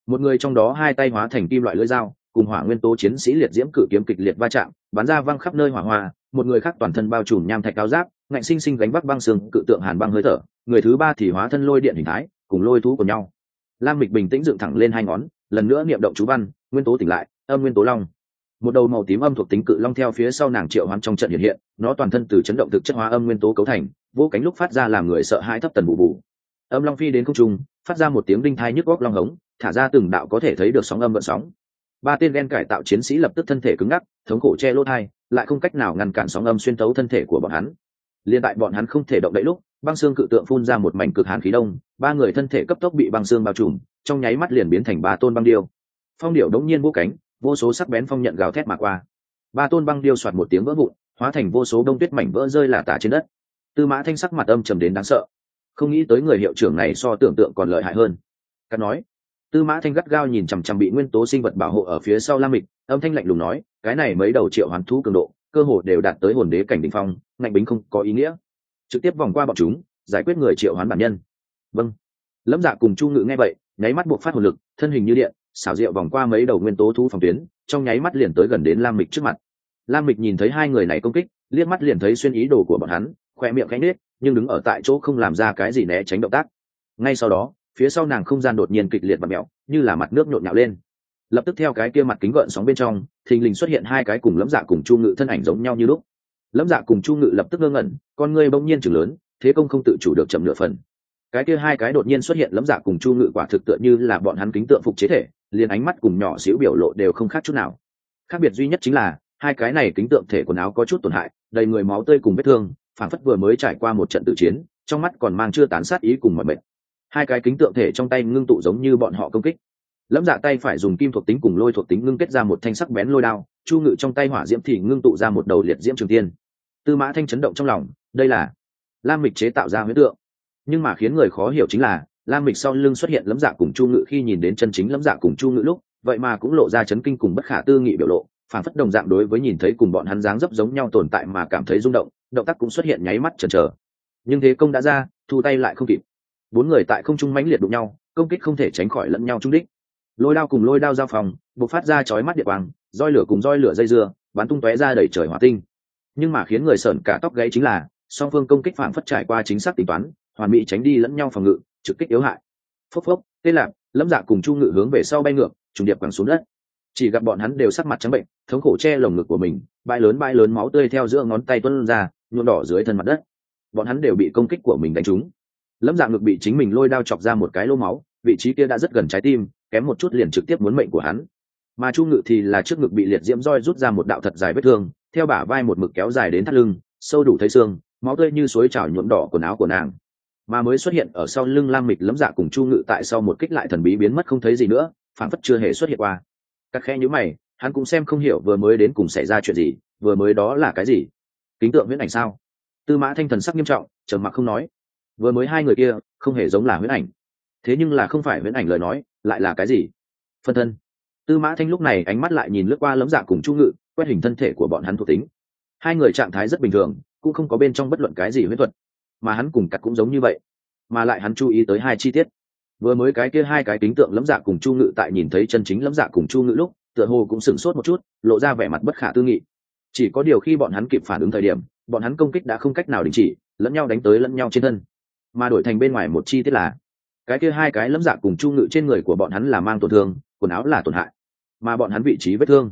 Một người trong đó hai tay hóa thành kim loại lưỡi dao, cùng hỏa nguyên tố chiến sĩ liệt diễm cử kiếm kịch liệt va chạm, bắn ra văng khắp nơi hỏa hoa, một người khác toàn thân bao trùm nham thạch cao giáp, ngạnh sinh sinh gánh vác băng sừng cự tượng hàn băng hơi thở, người thứ ba thì hóa thân lôi điện hình thái, cùng lôi thú của nhau. Lam mịch bình tĩnh dựng thẳng lên hai ngón, lần nữa niệm động chú văn, nguyên tố tỉnh lại, âm nguyên tố long. Một đầu màu tím âm thuộc tính cự long theo phía sau nàng triệu hoán trong trận hiện hiện, nó toàn thân từ chấn động thực chất hóa âm nguyên tố cấu thành vô cánh lúc phát ra làm người sợ hãi thấp tần bù bù. Âm long phi đến không trung, phát ra một tiếng đinh thai nhức góc long hống, thả ra từng đạo có thể thấy được sóng âm vận sóng. Ba tên đen cải tạo chiến sĩ lập tức thân thể cứng ngắc, thống cổ che lỗ thai, lại không cách nào ngăn cản sóng âm xuyên tấu thân thể của bọn hắn. Liên tại bọn hắn không thể động đậy lúc, băng xương cự tượng phun ra một mảnh cực hàn khí đông, ba người thân thể cấp tốc bị băng xương bao trùm, trong nháy mắt liền biến thành ba tôn băng điêu. Phong điệu đống nhiên vô cánh, vô số sắc bén phong nhận gào thét mà qua. Ba tôn băng điêu soạt một tiếng vỡ vụn, hóa thành vô số đông tuyết mảnh vỡ rơi là tả trên đất tư mã thanh sắc mặt âm trầm đến đáng sợ. Không nghĩ tới người hiệu trưởng này so tưởng tượng còn lợi hại hơn. Cắt nói. Tư mã thanh gắt gao nhìn chằm chằm bị nguyên tố sinh vật bảo hộ ở phía sau lam mịch, âm thanh lạnh lùng nói, cái này mấy đầu triệu hoán thú cường độ, cơ hồ đều đạt tới hồn đế cảnh đỉnh phong, ngạnh bính không có ý nghĩa. Trực tiếp vòng qua bọn chúng, giải quyết người triệu hoán bản nhân. Vâng. Lâm dạ cùng chu ngự nghe vậy, nháy mắt buộc phát hồn lực, thân hình như điện, xảo diệu vòng qua mấy đầu nguyên tố thu phòng tuyến, trong nháy mắt liền tới gần đến lam mịch trước mặt. Lam mịch nhìn thấy hai người này công kích, liếc mắt liền thấy xuyên ý đồ của bọn hắn khoe miệng cánh nết nhưng đứng ở tại chỗ không làm ra cái gì né tránh động tác. Ngay sau đó, phía sau nàng không gian đột nhiên kịch liệt và mẹo, như là mặt nước nhộn nhạo lên. Lập tức theo cái kia mặt kính gợn sóng bên trong, thình lình xuất hiện hai cái cùng lẫm dạ cùng chu ngự thân ảnh giống nhau như lúc. Lẫm dạ cùng chu ngự lập tức ngơ ngẩn, con ngươi bỗng nhiên chừng lớn, thế công không tự chủ được chậm nửa phần. Cái kia hai cái đột nhiên xuất hiện lẫm dạ cùng chu ngự quả thực tựa như là bọn hắn kính tượng phục chế thể, liền ánh mắt cùng nhỏ xíu biểu lộ đều không khác chút nào. Khác biệt duy nhất chính là, hai cái này kính tượng thể quần áo có chút tổn hại, đầy người máu tươi cùng vết thương phản phất vừa mới trải qua một trận tự chiến, trong mắt còn mang chưa tán sát ý cùng mọi mệt hai cái kính tượng thể trong tay ngưng tụ giống như bọn họ công kích. Lẫm dạ tay phải dùng kim thuộc tính cùng lôi thuộc tính ngưng kết ra một thanh sắc bén lôi đao, chu ngự trong tay hỏa diễm thì ngưng tụ ra một đầu liệt diễm trường tiên. Tư mã thanh chấn động trong lòng, đây là lam mịch chế tạo ra huyết tượng. Nhưng mà khiến người khó hiểu chính là, lam mịch sau lưng xuất hiện lẫm dạ cùng chu ngự khi nhìn đến chân chính lẫm dạ cùng chu ngự lúc, vậy mà cũng lộ ra chấn kinh cùng bất khả tư nghị biểu lộ phản phất đồng dạng đối với nhìn thấy cùng bọn hắn dáng dấp giống nhau tồn tại mà cảm thấy rung động động tác cũng xuất hiện nháy mắt chần chờ. Nhưng thế công đã ra, thu tay lại không kịp. Bốn người tại không trung mãnh liệt đụng nhau, công kích không thể tránh khỏi lẫn nhau trung đích. Lôi đao cùng lôi đao giao phòng buộc phát ra chói mắt địa quang, roi lửa cùng roi lửa dây dưa, bắn tung tóe ra đẩy trời hỏa tinh. Nhưng mà khiến người sởn cả tóc gáy chính là, song phương công kích phản phất trải qua chính xác tính toán, hoàn mỹ tránh đi lẫn nhau phòng ngự, trực kích yếu hại. Phốc phốc, tê lạc lâm dạ cùng chu ngự hướng về sau bay ngược, trùng điệp quẳng xuống đất. Chỉ gặp bọn hắn đều sắc mặt trắng bệnh, thống khổ che lồng ngực của mình, bãi lớn bãi lớn máu tươi theo giữa ngón tay tuân ra nhuộm đỏ dưới thân mặt đất. Bọn hắn đều bị công kích của mình đánh trúng. Lâm dạng ngực bị chính mình lôi đao chọc ra một cái lô máu, vị trí kia đã rất gần trái tim, kém một chút liền trực tiếp muốn mệnh của hắn. Mà chu ngự thì là trước ngực bị liệt diễm roi rút ra một đạo thật dài vết thương, theo bả vai một mực kéo dài đến thắt lưng, sâu đủ thấy xương, máu tươi như suối trào nhuộm đỏ quần áo của nàng. Mà mới xuất hiện ở sau lưng lam mịch lấm dạ cùng chu ngự tại sau một kích lại thần bí biến mất không thấy gì nữa phản phất chưa hề xuất hiện qua. Các khe nhữ mày, hắn cũng xem không hiểu vừa mới đến cùng xảy ra chuyện gì, vừa mới đó là cái gì kính tượng huyễn ảnh sao? Tư mã thanh thần sắc nghiêm trọng, trầm mặc không nói. Vừa mới hai người kia, không hề giống là huyễn ảnh. Thế nhưng là không phải huyễn ảnh lời nói, lại là cái gì? Phân thân. Tư mã thanh lúc này ánh mắt lại nhìn lướt qua lấm dạ cùng chu ngự, quét hình thân thể của bọn hắn thuộc tính. Hai người trạng thái rất bình thường, cũng không có bên trong bất luận cái gì huyễn thuật. Mà hắn cùng cặt cũng giống như vậy. Mà lại hắn chú ý tới hai chi tiết. Vừa mới cái kia hai cái kính tượng lấm dạ cùng chu ngự tại nhìn thấy chân chính lấm dạ cùng chu ngự lúc, tựa hồ cũng sửng sốt một chút, lộ ra vẻ mặt bất khả tư nghị chỉ có điều khi bọn hắn kịp phản ứng thời điểm, bọn hắn công kích đã không cách nào đình chỉ, lẫn nhau đánh tới lẫn nhau trên thân. Mà đổi thành bên ngoài một chi tiết là, cái kia hai cái lẫm dạ cùng chu ngự trên người của bọn hắn là mang tổn thương, quần áo là tổn hại. Mà bọn hắn vị trí vết thương.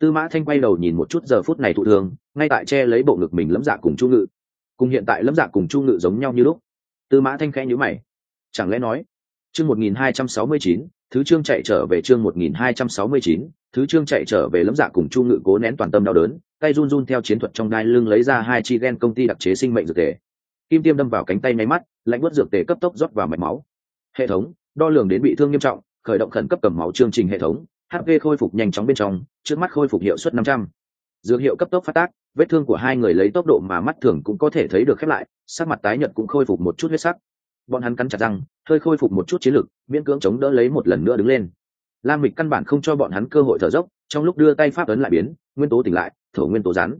Tư mã thanh quay đầu nhìn một chút giờ phút này thụ thương, ngay tại che lấy bộ ngực mình lẫm dạ cùng chu ngự. Cùng hiện tại lẫm dạ cùng chu ngự giống nhau như lúc. Tư mã thanh khẽ nhữ mày. Chẳng lẽ nói, chương một nghìn hai trăm sáu mươi chín thứ trương chạy trở về chương một nghìn hai trăm sáu mươi chín, thứ trương chạy trở về lẫm dạ cùng chu ngự cố nén toàn tâm đau đớn, tay run run theo chiến thuật trong đai lưng lấy ra hai chi gen công ty đặc chế sinh mệnh dược tề. Kim tiêm đâm vào cánh tay máy mắt, lạnh bớt dược tề cấp tốc rót vào mạch máu. Hệ thống, đo lường đến bị thương nghiêm trọng, khởi động khẩn cấp cầm máu chương trình hệ thống hp khôi phục nhanh chóng bên trong, trước mắt khôi phục hiệu suất năm trăm. Dược hiệu cấp tốc phát tác, vết thương của hai người lấy tốc độ mà mắt thường cũng có thể thấy được khép lại, sắc mặt tái nhợt cũng khôi phục một chút huyết sắc. Bọn hắn cắn chặt răng hơi khôi phục một chút chiến lực, miễn cưỡng chống đỡ lấy một lần nữa đứng lên. Lam mịch căn bản không cho bọn hắn cơ hội thở dốc, trong lúc đưa tay pháp ấn lại biến, nguyên tố tỉnh lại, thổ nguyên tố rắn.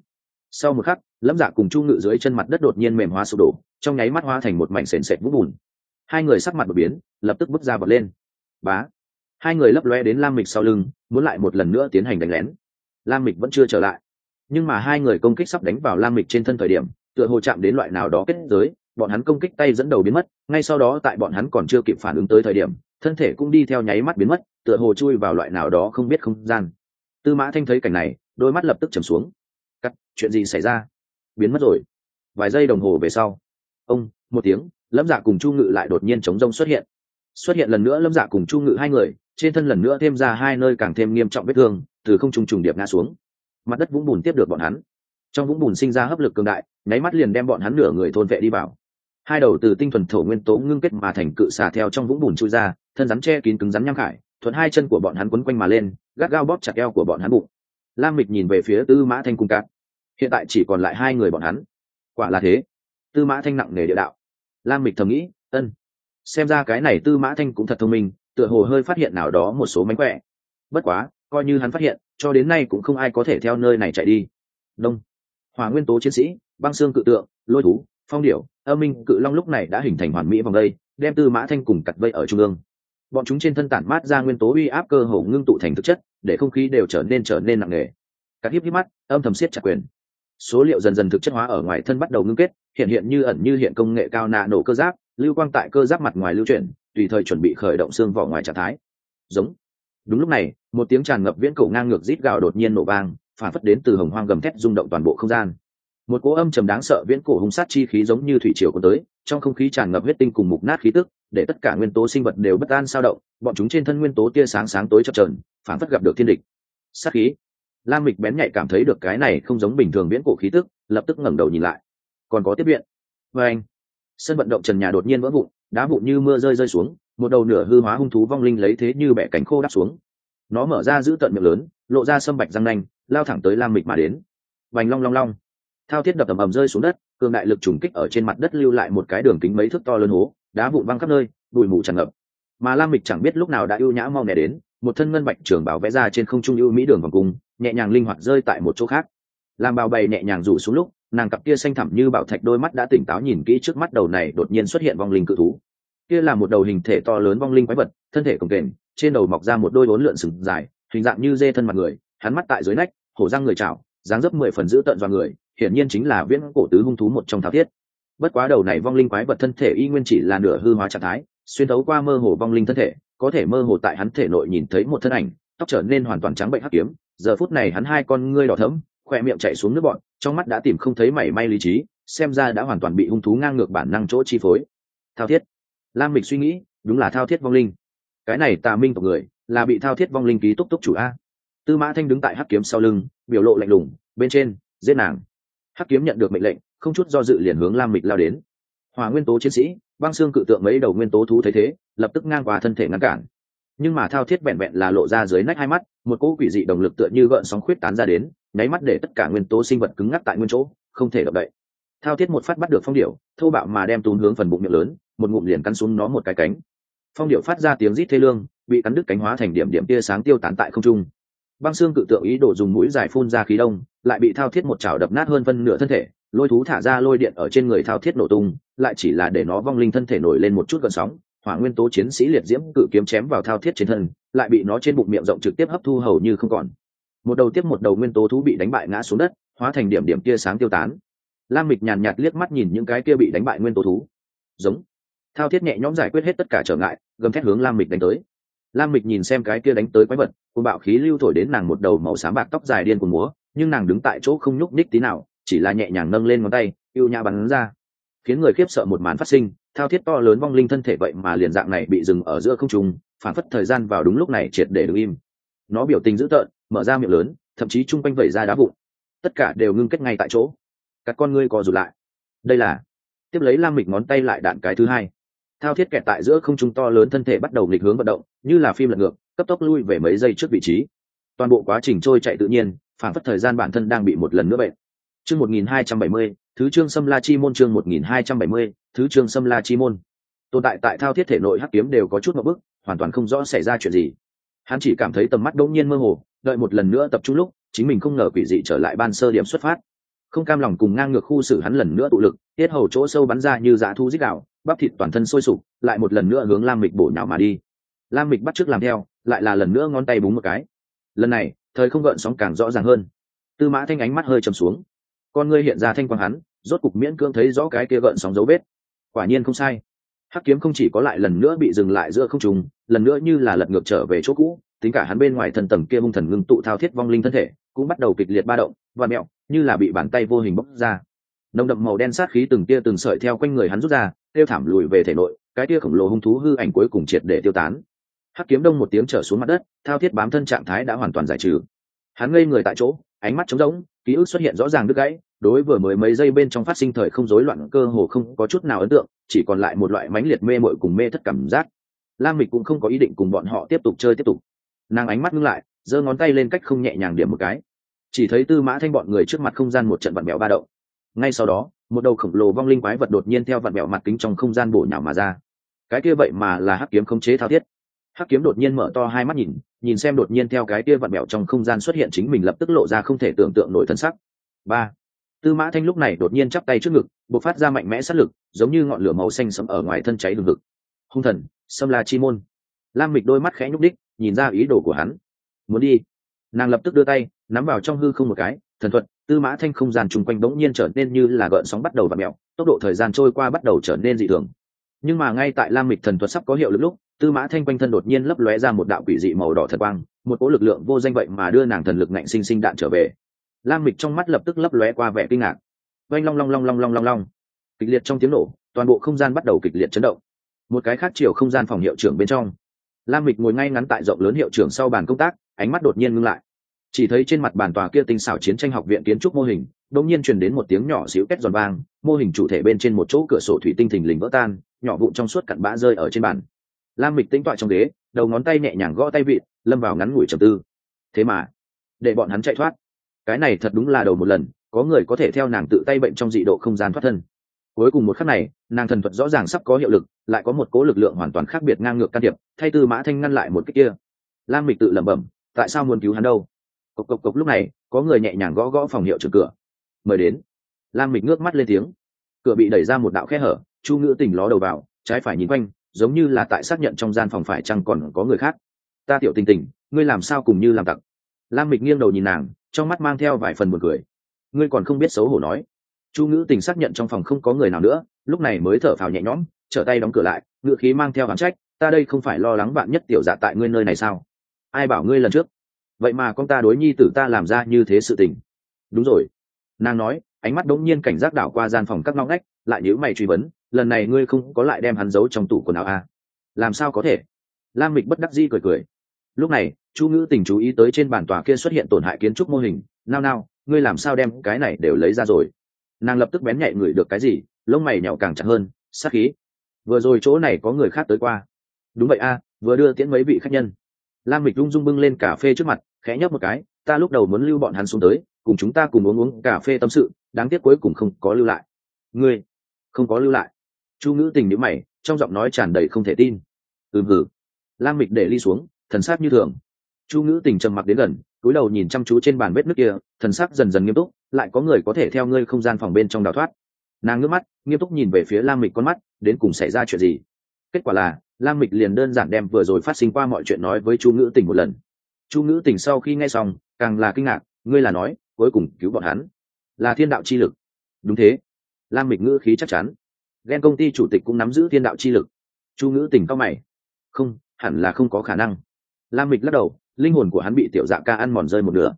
Sau một khắc, lâm dạ cùng chu ngự dưới chân mặt đất đột nhiên mềm hóa sụp đổ, trong nháy mắt hóa thành một mảnh sền sệt vũng bùn. Hai người sắc mặt đột biến, lập tức bước ra bật lên. Bá! Hai người lấp loe đến lam mịch sau lưng, muốn lại một lần nữa tiến hành đánh lén. Lam mịch vẫn chưa trở lại. Nhưng mà hai người công kích sắp đánh vào lam mịch trên thân thời điểm, tựa hồ chạm đến loại nào đó kết giới bọn hắn công kích tay dẫn đầu biến mất, ngay sau đó tại bọn hắn còn chưa kịp phản ứng tới thời điểm, thân thể cũng đi theo nháy mắt biến mất, tựa hồ chui vào loại nào đó không biết không gian. Tư mã thanh thấy cảnh này, đôi mắt lập tức chầm xuống. Cắt, chuyện gì xảy ra? Biến mất rồi. Vài giây đồng hồ về sau, ông, một tiếng, lâm dạ cùng chu ngự lại đột nhiên chống rông xuất hiện. Xuất hiện lần nữa lâm dạ cùng chu ngự hai người, trên thân lần nữa thêm ra hai nơi càng thêm nghiêm trọng vết thương, từ không trung trùng điệp ngã xuống. Mặt đất vũng bùn tiếp được bọn hắn. Trong vũng bùn sinh ra hấp lực cường đại, nháy mắt liền đem bọn hắn nửa người thôn vệ đi vào hai đầu từ tinh thuần thổ nguyên tố ngưng kết mà thành cự xả theo trong vũng bùn chui ra, thân rắn che kín cứng rắn nham khải, thuận hai chân của bọn hắn quấn quanh mà lên, gắt gao bóp chặt eo của bọn hắn bụng. Lam mịch nhìn về phía tư mã thanh cung cát. Hiện tại chỉ còn lại hai người bọn hắn. Quả là thế. Tư mã thanh nặng nề địa đạo. Lam mịch thầm nghĩ, ân. Xem ra cái này tư mã thanh cũng thật thông minh, tựa hồ hơi phát hiện nào đó một số mánh khỏe. Bất quá, coi như hắn phát hiện, cho đến nay cũng không ai có thể theo nơi này chạy đi. Đông. Hòa nguyên tố chiến sĩ, băng xương cự tượng, lôi thú phong điểu âm minh, cự long lúc này đã hình thành hoàn mỹ vòng đây, đem tư mã thanh cùng cặt vây ở trung ương. Bọn chúng trên thân tản mát ra nguyên tố uy áp cơ hồ ngưng tụ thành thực chất, để không khí đều trở nên trở nên nặng nề. Cắt hiếp hiếp mắt, âm thầm siết chặt quyền. Số liệu dần dần thực chất hóa ở ngoài thân bắt đầu ngưng kết, hiện hiện như ẩn như hiện công nghệ cao nạ nổ cơ giáp, lưu quang tại cơ giáp mặt ngoài lưu chuyển, tùy thời chuẩn bị khởi động xương vỏ ngoài trạng thái. Giống. Đúng lúc này, một tiếng tràn ngập viễn cổ ngang ngược rít gào đột nhiên nổ vang, phản phất đến từ hồng hoang gầm thét rung động toàn bộ không gian một cỗ âm trầm đáng sợ viễn cổ hung sát chi khí giống như thủy triều có tới, trong không khí tràn ngập huyết tinh cùng mục nát khí tức, để tất cả nguyên tố sinh vật đều bất an sao động, bọn chúng trên thân nguyên tố tia sáng sáng tối chập trờn phản phất gặp được thiên địch. Sát khí. Lam mịch bén nhạy cảm thấy được cái này không giống bình thường viễn cổ khí tức, lập tức ngẩng đầu nhìn lại. Còn có tiếp viện. Vê anh, sân vận động trần nhà đột nhiên vỡ vụn, đá vụn như mưa rơi rơi xuống, một đầu nửa hư hóa hung thú vong linh lấy thế như bẻ cánh khô đắp xuống. Nó mở ra giữ tận miệng lớn, lộ ra sâm bạch răng nanh, lao thẳng tới lam mịch mà đến. Vành long long long thao thiết đập ầm ầm rơi xuống đất, cường đại lực trùng kích ở trên mặt đất lưu lại một cái đường kính mấy thước to lớn hố, đá vụn văng khắp nơi, bụi mù tràn ngập. Mà lam mịch chẳng biết lúc nào đã ưu nhã mau nẻ đến, một thân ngân bạch trường bảo vẽ ra trên không trung ưu mỹ đường vòng cung, nhẹ nhàng linh hoạt rơi tại một chỗ khác. Làm bào bày nhẹ nhàng rủ xuống lúc, nàng cặp kia xanh thẳm như bảo thạch đôi mắt đã tỉnh táo nhìn kỹ trước mắt đầu này đột nhiên xuất hiện vong linh cự thú. Kia là một đầu hình thể to lớn vong linh quái vật, thân thể cồng kềnh, trên đầu mọc ra một đôi bốn lượn sừng dài, hình dạng như dê thân mặt người, hắn mắt tại dưới nách, hổ răng người chảo, dáng dấp mười phần giữ tận do người hiển nhiên chính là viễn cổ tứ hung thú một trong thao thiết. Bất quá đầu này vong linh quái vật thân thể y nguyên chỉ là nửa hư hóa trạng thái, xuyên thấu qua mơ hồ vong linh thân thể, có thể mơ hồ tại hắn thể nội nhìn thấy một thân ảnh, tóc trở nên hoàn toàn trắng bệnh hắc kiếm. Giờ phút này hắn hai con ngươi đỏ thẫm, khoe miệng chạy xuống nước bọn trong mắt đã tìm không thấy mảy may lý trí, xem ra đã hoàn toàn bị hung thú ngang ngược bản năng chỗ chi phối. Thao thiết. Lam mịch suy nghĩ, đúng là thao thiết vong linh. Cái này tà minh tộc người, là bị thao thiết vong linh ký túc túc chủ a. Tư mã thanh đứng tại hắc kiếm sau lưng, biểu lộ lạnh lùng, bên trên, giết nàng hắc kiếm nhận được mệnh lệnh, không chút do dự liền hướng lam mịch lao đến. Hòa nguyên tố chiến sĩ, băng xương cự tượng mấy đầu nguyên tố thú thấy thế, lập tức ngang qua thân thể ngăn cản. Nhưng mà thao thiết vẹn vẹn là lộ ra dưới nách hai mắt, một cỗ quỷ dị động lực tựa như gợn sóng khuyết tán ra đến, nháy mắt để tất cả nguyên tố sinh vật cứng ngắc tại nguyên chỗ, không thể động đậy. Thao thiết một phát bắt được phong điệu thô bạo mà đem túm hướng phần bụng miệng lớn, một ngụm liền cắn xuống nó một cái cánh. Phong điệu phát ra tiếng rít thê lương, bị cắn đứt cánh hóa thành điểm điểm tia sáng tiêu tán tại không trung băng xương cự tượng ý đồ dùng mũi dài phun ra khí đông, lại bị thao thiết một chảo đập nát hơn phân nửa thân thể, lôi thú thả ra lôi điện ở trên người thao thiết nổ tung, lại chỉ là để nó vong linh thân thể nổi lên một chút gần sóng. Hỏa nguyên tố chiến sĩ liệt diễm cự kiếm chém vào thao thiết trên thân, lại bị nó trên bụng miệng rộng trực tiếp hấp thu hầu như không còn. Một đầu tiếp một đầu nguyên tố thú bị đánh bại ngã xuống đất, hóa thành điểm điểm tia sáng tiêu tán. Lam mịch nhàn nhạt liếc mắt nhìn những cái kia bị đánh bại nguyên tố thú. Giống. Thao thiết nhẹ nhõm giải quyết hết tất cả trở ngại, gầm thét hướng lam mịch đánh tới. Lam mịch nhìn xem cái kia đánh tới quái vật cùng bạo khí lưu thổi đến nàng một đầu màu xám bạc tóc dài điên của múa, nhưng nàng đứng tại chỗ không nhúc ních tí nào, chỉ là nhẹ nhàng nâng lên ngón tay, yêu nhã bắn ra. Khiến người khiếp sợ một màn phát sinh, thao thiết to lớn vong linh thân thể vậy mà liền dạng này bị dừng ở giữa không trung phản phất thời gian vào đúng lúc này triệt để đứng im. Nó biểu tình dữ tợn, mở ra miệng lớn, thậm chí chung quanh vẩy ra đá vụn. Tất cả đều ngưng kết ngay tại chỗ. Các con ngươi co rụt lại. Đây là, tiếp lấy lam mịch ngón tay lại đạn cái thứ hai thao thiết kẹt tại giữa không trung to lớn thân thể bắt đầu nghịch hướng vận động, như là phim lật ngược, cấp tốc lui về mấy giây trước vị trí. Toàn bộ quá trình trôi chạy tự nhiên, phản phất thời gian bản thân đang bị một lần nữa bệnh. Chương một nghìn hai trăm bảy mươi, thứ trương sâm la chi môn chương một nghìn hai trăm bảy mươi, thứ trương sâm la chi môn. Tồn tại tại thao thiết thể nội hắc kiếm đều có chút một bức hoàn toàn không rõ xảy ra chuyện gì. Hắn chỉ cảm thấy tầm mắt đỗng nhiên mơ hồ, đợi một lần nữa tập trung lúc, chính mình không ngờ quỷ dị trở lại ban sơ điểm xuất phát không cam lòng cùng ngang ngược khu xử hắn lần nữa tụ lực, tiết hầu chỗ sâu bắn ra như dã thu dích đạo, bắp thịt toàn thân sôi sục, lại một lần nữa hướng lam mịch bổ nhào mà đi. Lam mịch bắt t làm theo, lại là lần nữa ngón tay búng một cái. Lần này, thời không gợn sóng càng rõ ràng hơn. Tư mã thanh ánh mắt hơi trầm xuống. Con ngươi hiện ra thanh quang hắn, rốt cục miễn cưỡng thấy rõ cái kia gợn sóng dấu vết. Quả nhiên không sai. Hắc kiếm không chỉ có lại lần nữa bị dừng lại giữa không trùng lần nữa như là lật ngược trở về chỗ cũ, tính cả hắn bên ngoài thần tầng kia hung thần ngưng tụ thao thiết vong linh thân thể, cũng bắt đầu kịch liệt ba động, và mẹo như là bị bàn tay vô hình bốc ra. Nồng đậm màu đen sát khí từng tia từng sợi theo quanh người hắn rút ra tiêu thảm lùi về thể nội, cái tia khổng lồ hung thú hư ảnh cuối cùng triệt để tiêu tán. Hắc kiếm đông một tiếng trở xuống mặt đất, thao thiết bám thân trạng thái đã hoàn toàn giải trừ. Hắn ngây người tại chỗ, ánh mắt trống rỗng, ký ức xuất hiện rõ ràng đứt gãy, đối vừa mới mấy giây bên trong phát sinh thời không rối loạn cơ hồ không có chút nào ấn tượng, chỉ còn lại một loại mãnh liệt mê mội cùng mê thất cảm giác. Lam mịch cũng không có ý định cùng bọn họ tiếp tục chơi tiếp tục. Nàng ánh mắt ngưng lại, giơ ngón tay lên cách không nhẹ nhàng điểm một cái chỉ thấy tư mã thanh bọn người trước mặt không gian một trận vặn mẹo ba động. Ngay sau đó, một đầu khổng lồ vong linh quái vật đột nhiên theo vặn mẹo mặt kính trong không gian bổ nhào mà ra. Cái kia vậy mà là hắc kiếm không chế thao thiết. Hắc kiếm đột nhiên mở to hai mắt nhìn nhìn xem đột nhiên theo cái kia vặn mẹo trong không gian xuất hiện chính mình lập tức lộ ra không thể tưởng tượng nổi thân sắc. Ba. Tư mã thanh lúc này đột nhiên chắp tay trước ngực b ộ c phát ra mạnh mẽ sát lực, giống như ngọn lửa màu xanh sẫm ở ngoài thân cháy đường ngực hung thần xâm la chi môn. Lam mịch đôi mắt khẽ nhúc đích, nhìn ra ý đồ của hắn. Muốn đi nàng lập tức đưa tay, nắm vào trong hư không một cái, thần thuật, tư mã thanh không gian chung quanh bỗng nhiên trở nên như là gợn sóng bắt đầu và mẹo tốc độ thời gian trôi qua bắt đầu trở nên dị thường. Nhưng mà ngay tại lam mịch thần thuật sắp có hiệu lực lúc, tư mã thanh quanh thân đột nhiên lấp lóe ra một đạo quỷ dị màu đỏ thật quang, một cỗ lực lượng vô danh vậy mà đưa nàng thần lực ngạnh sinh sinh đạn trở về. Lam mịch trong mắt lập tức lấp lóe qua vẻ kinh ngạc. Oanh long long long long long long long. Kịch liệt trong tiếng nổ, toàn bộ không gian bắt đầu kịch liệt chấn động. Một cái khác chiều không gian phòng hiệu trưởng bên trong. Lam mịch ngồi ngay ngắn tại rộng lớn hiệu trưởng sau bàn công tác, ánh mắt đột nhiên ngưng lại chỉ thấy trên mặt bàn tòa kia tinh xảo chiến tranh học viện kiến trúc mô hình, đột nhiên truyền đến một tiếng nhỏ xíu két giòn vang, mô hình chủ thể bên trên một chỗ cửa sổ thủy tinh thình lình vỡ tan, nhỏ vụn trong suốt cặn bã rơi ở trên bàn. Lam mịch tĩnh tọa trong ghế, đầu ngón tay nhẹ nhàng gõ tay vịt, lâm vào ngắn ngủi trầm tư. Thế mà, để bọn hắn chạy thoát. Cái này thật đúng là đầu một lần, có người có thể theo nàng tự tay bệnh trong dị độ không gian thoát thân. Cuối cùng một khắc này, nàng thần thuật rõ ràng sắp có hiệu lực, lại có một cố lực lượng hoàn toàn khác biệt ngang ngược can thiệp, thay tư mã thanh ngăn lại một cách kia. Lam mịch tự lẩm bẩm, tại sao muốn cứu hắn đâu? Cộc cộc cộc lúc này, có người nhẹ nhàng gõ gõ phòng hiệu trưởng cửa. Mời đến. Lam mịch ngước mắt lên tiếng. Cửa bị đẩy ra một đạo khe hở, chu ngữ tình ló đầu vào, trái phải nhìn quanh, giống như là tại xác nhận trong gian phòng phải chăng còn có người khác. Ta tiểu tình tình, ngươi làm sao cùng như làm tặc? Lam mịch nghiêng đầu nhìn nàng, trong mắt mang theo vài phần buồn cười. Ngươi còn không biết xấu hổ nói. Chu ngữ tình xác nhận trong phòng không có người nào nữa, lúc này mới thở phào nhẹ nhõm, trở tay đóng cửa lại, ngữ khí mang theo hán trách, ta đây không phải lo lắng bạn nhất tiểu dạ tại ngươi nơi này sao? Ai bảo ngươi lần trước vậy mà con ta đối nhi tử ta làm ra như thế sự tình. Đúng rồi. Nàng nói, ánh mắt đống nhiên cảnh giác đảo qua gian phòng các ngóc ngách, lại nhữ mày truy vấn, lần này ngươi không có lại đem hắn giấu trong tủ quần áo à? làm sao có thể? Lam mịch bất đắc di cười cười. Lúc này, chu ngữ tình chú ý tới trên bàn tòa kia xuất hiện tổn hại kiến trúc mô hình. Nao nao, ngươi làm sao đem cái này đều lấy ra rồi? Nàng lập tức bén nhạy ngửi được cái gì, lông mày nhậu càng chặt hơn, sát khí. Vừa rồi chỗ này có người khác tới qua. Đúng vậy a, vừa đưa tiễn mấy vị khách nhân lam mịch rung rung bưng lên cà phê trước mặt, khẽ nhấp một cái, ta lúc đầu muốn lưu bọn hắn xuống tới, cùng chúng ta cùng uống uống cà phê tâm sự, đáng tiếc cuối cùng không có lưu lại. Ngươi không có lưu lại? Chu ngữ tình nhữ mày, trong giọng nói tràn đầy không thể tin. Ừm hử lam mịch để ly xuống, thần sát như thường. Chu ngữ tình trầm mặc đến gần, cúi đầu nhìn chăm chú trên bàn vết nước kia, thần sắc dần dần nghiêm túc, lại có người có thể theo ngươi không gian phòng bên trong đào thoát. Nàng ngước mắt, nghiêm túc nhìn về phía lam mịch con mắt, đến cùng xảy ra chuyện gì? Kết quả là lam mịch liền đơn giản đem vừa rồi phát sinh qua mọi chuyện nói với chu ngữ tình một lần. Chu ngữ tình sau khi nghe xong, càng là kinh ngạc, ngươi là nói, cuối cùng cứu bọn hắn. Là thiên đạo chi lực. Đúng thế. Lam mịch ngữ khí chắc chắn. Ghen công ty chủ tịch cũng nắm giữ thiên đạo chi lực. Chu ngữ tình cao mày. Không, hẳn là không có khả năng. Lam mịch lắc đầu, linh hồn của hắn bị tiểu dạ ca ăn mòn rơi một nửa.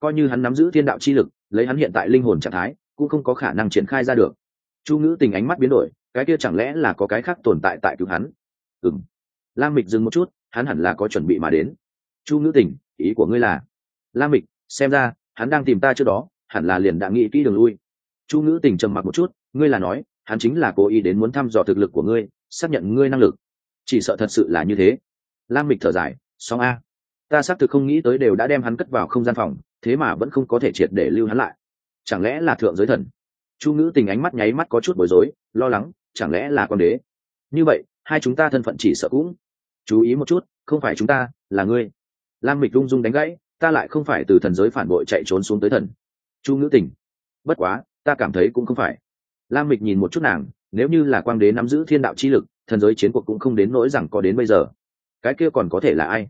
Coi như hắn nắm giữ thiên đạo chi lực, lấy hắn hiện tại linh hồn trạng thái, cũng không có khả năng triển khai ra được. Chu ngữ tình ánh mắt biến đổi, cái kia chẳng lẽ là có cái khác tồn tại tại cứu hắn? Ừm. lam mịch dừng một chút, hắn hẳn là có chuẩn bị mà đến. Chu ngữ tình, ý của ngươi là? Lam mịch, xem ra, hắn đang tìm ta trước đó, hẳn là liền đã nghĩ kỹ đường lui. Chu ngữ tình trầm mặc một chút, ngươi là nói, hắn chính là cố ý đến muốn thăm dò thực lực của ngươi, xác nhận ngươi năng lực. Chỉ sợ thật sự là như thế. Lam mịch thở dài song a. Ta xác thực không nghĩ tới đều đã đem hắn cất vào không gian phòng, thế mà vẫn không có thể triệt để lưu hắn lại. Chẳng lẽ là thượng giới thần? Chu ngữ tình ánh mắt nháy mắt có chút bối rối, lo lắng, chẳng lẽ là con đế? Như vậy hai chúng ta thân phận chỉ sợ cũng. Chú ý một chút, không phải chúng ta, là ngươi. Lam mịch rung rung đánh gãy, ta lại không phải từ thần giới phản bội chạy trốn xuống tới thần. Chu ngữ tình, bất quá, ta cảm thấy cũng không phải. Lam mịch nhìn một chút nàng, nếu như là quang đế nắm giữ thiên đạo chi lực, thần giới chiến cuộc cũng không đến nỗi rằng có đến bây giờ. Cái kia còn có thể là ai?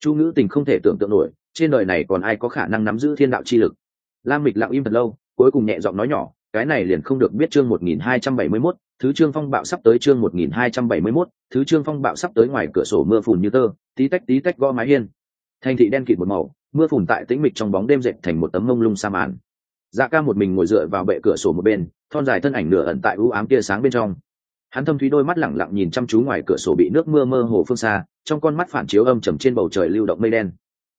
Chu ngữ tình không thể tưởng tượng nổi, trên đời này còn ai có khả năng nắm giữ thiên đạo chi lực? Lam mịch lặng im thật lâu, cuối cùng nhẹ giọng nói nhỏ, cái này liền không được biết chương một nghìn hai trăm bảy mươi mốt thứ chương phong bạo sắp tới chương một nghìn hai trăm bảy mươi 1271, thứ chương phong bạo sắp tới ngoài cửa sổ mưa phùn như tơ, tí tách tí tách gõ mái hiên. Thành thị đen kịt một màu, mưa phùn tại tĩnh mịch trong bóng đêm dệt thành một tấm mông lung sa màn. dạ ca một mình ngồi dựa vào bệ cửa sổ một bên thon dài thân ảnh nửa ẩn tại u ám tia sáng bên trong hắn thâm thúy đôi mắt lẳng lặng nhìn chăm chú ngoài cửa sổ bị nước mưa mơ hồ phương xa trong con mắt phản chiếu âm trầm trên bầu trời lưu động mây đen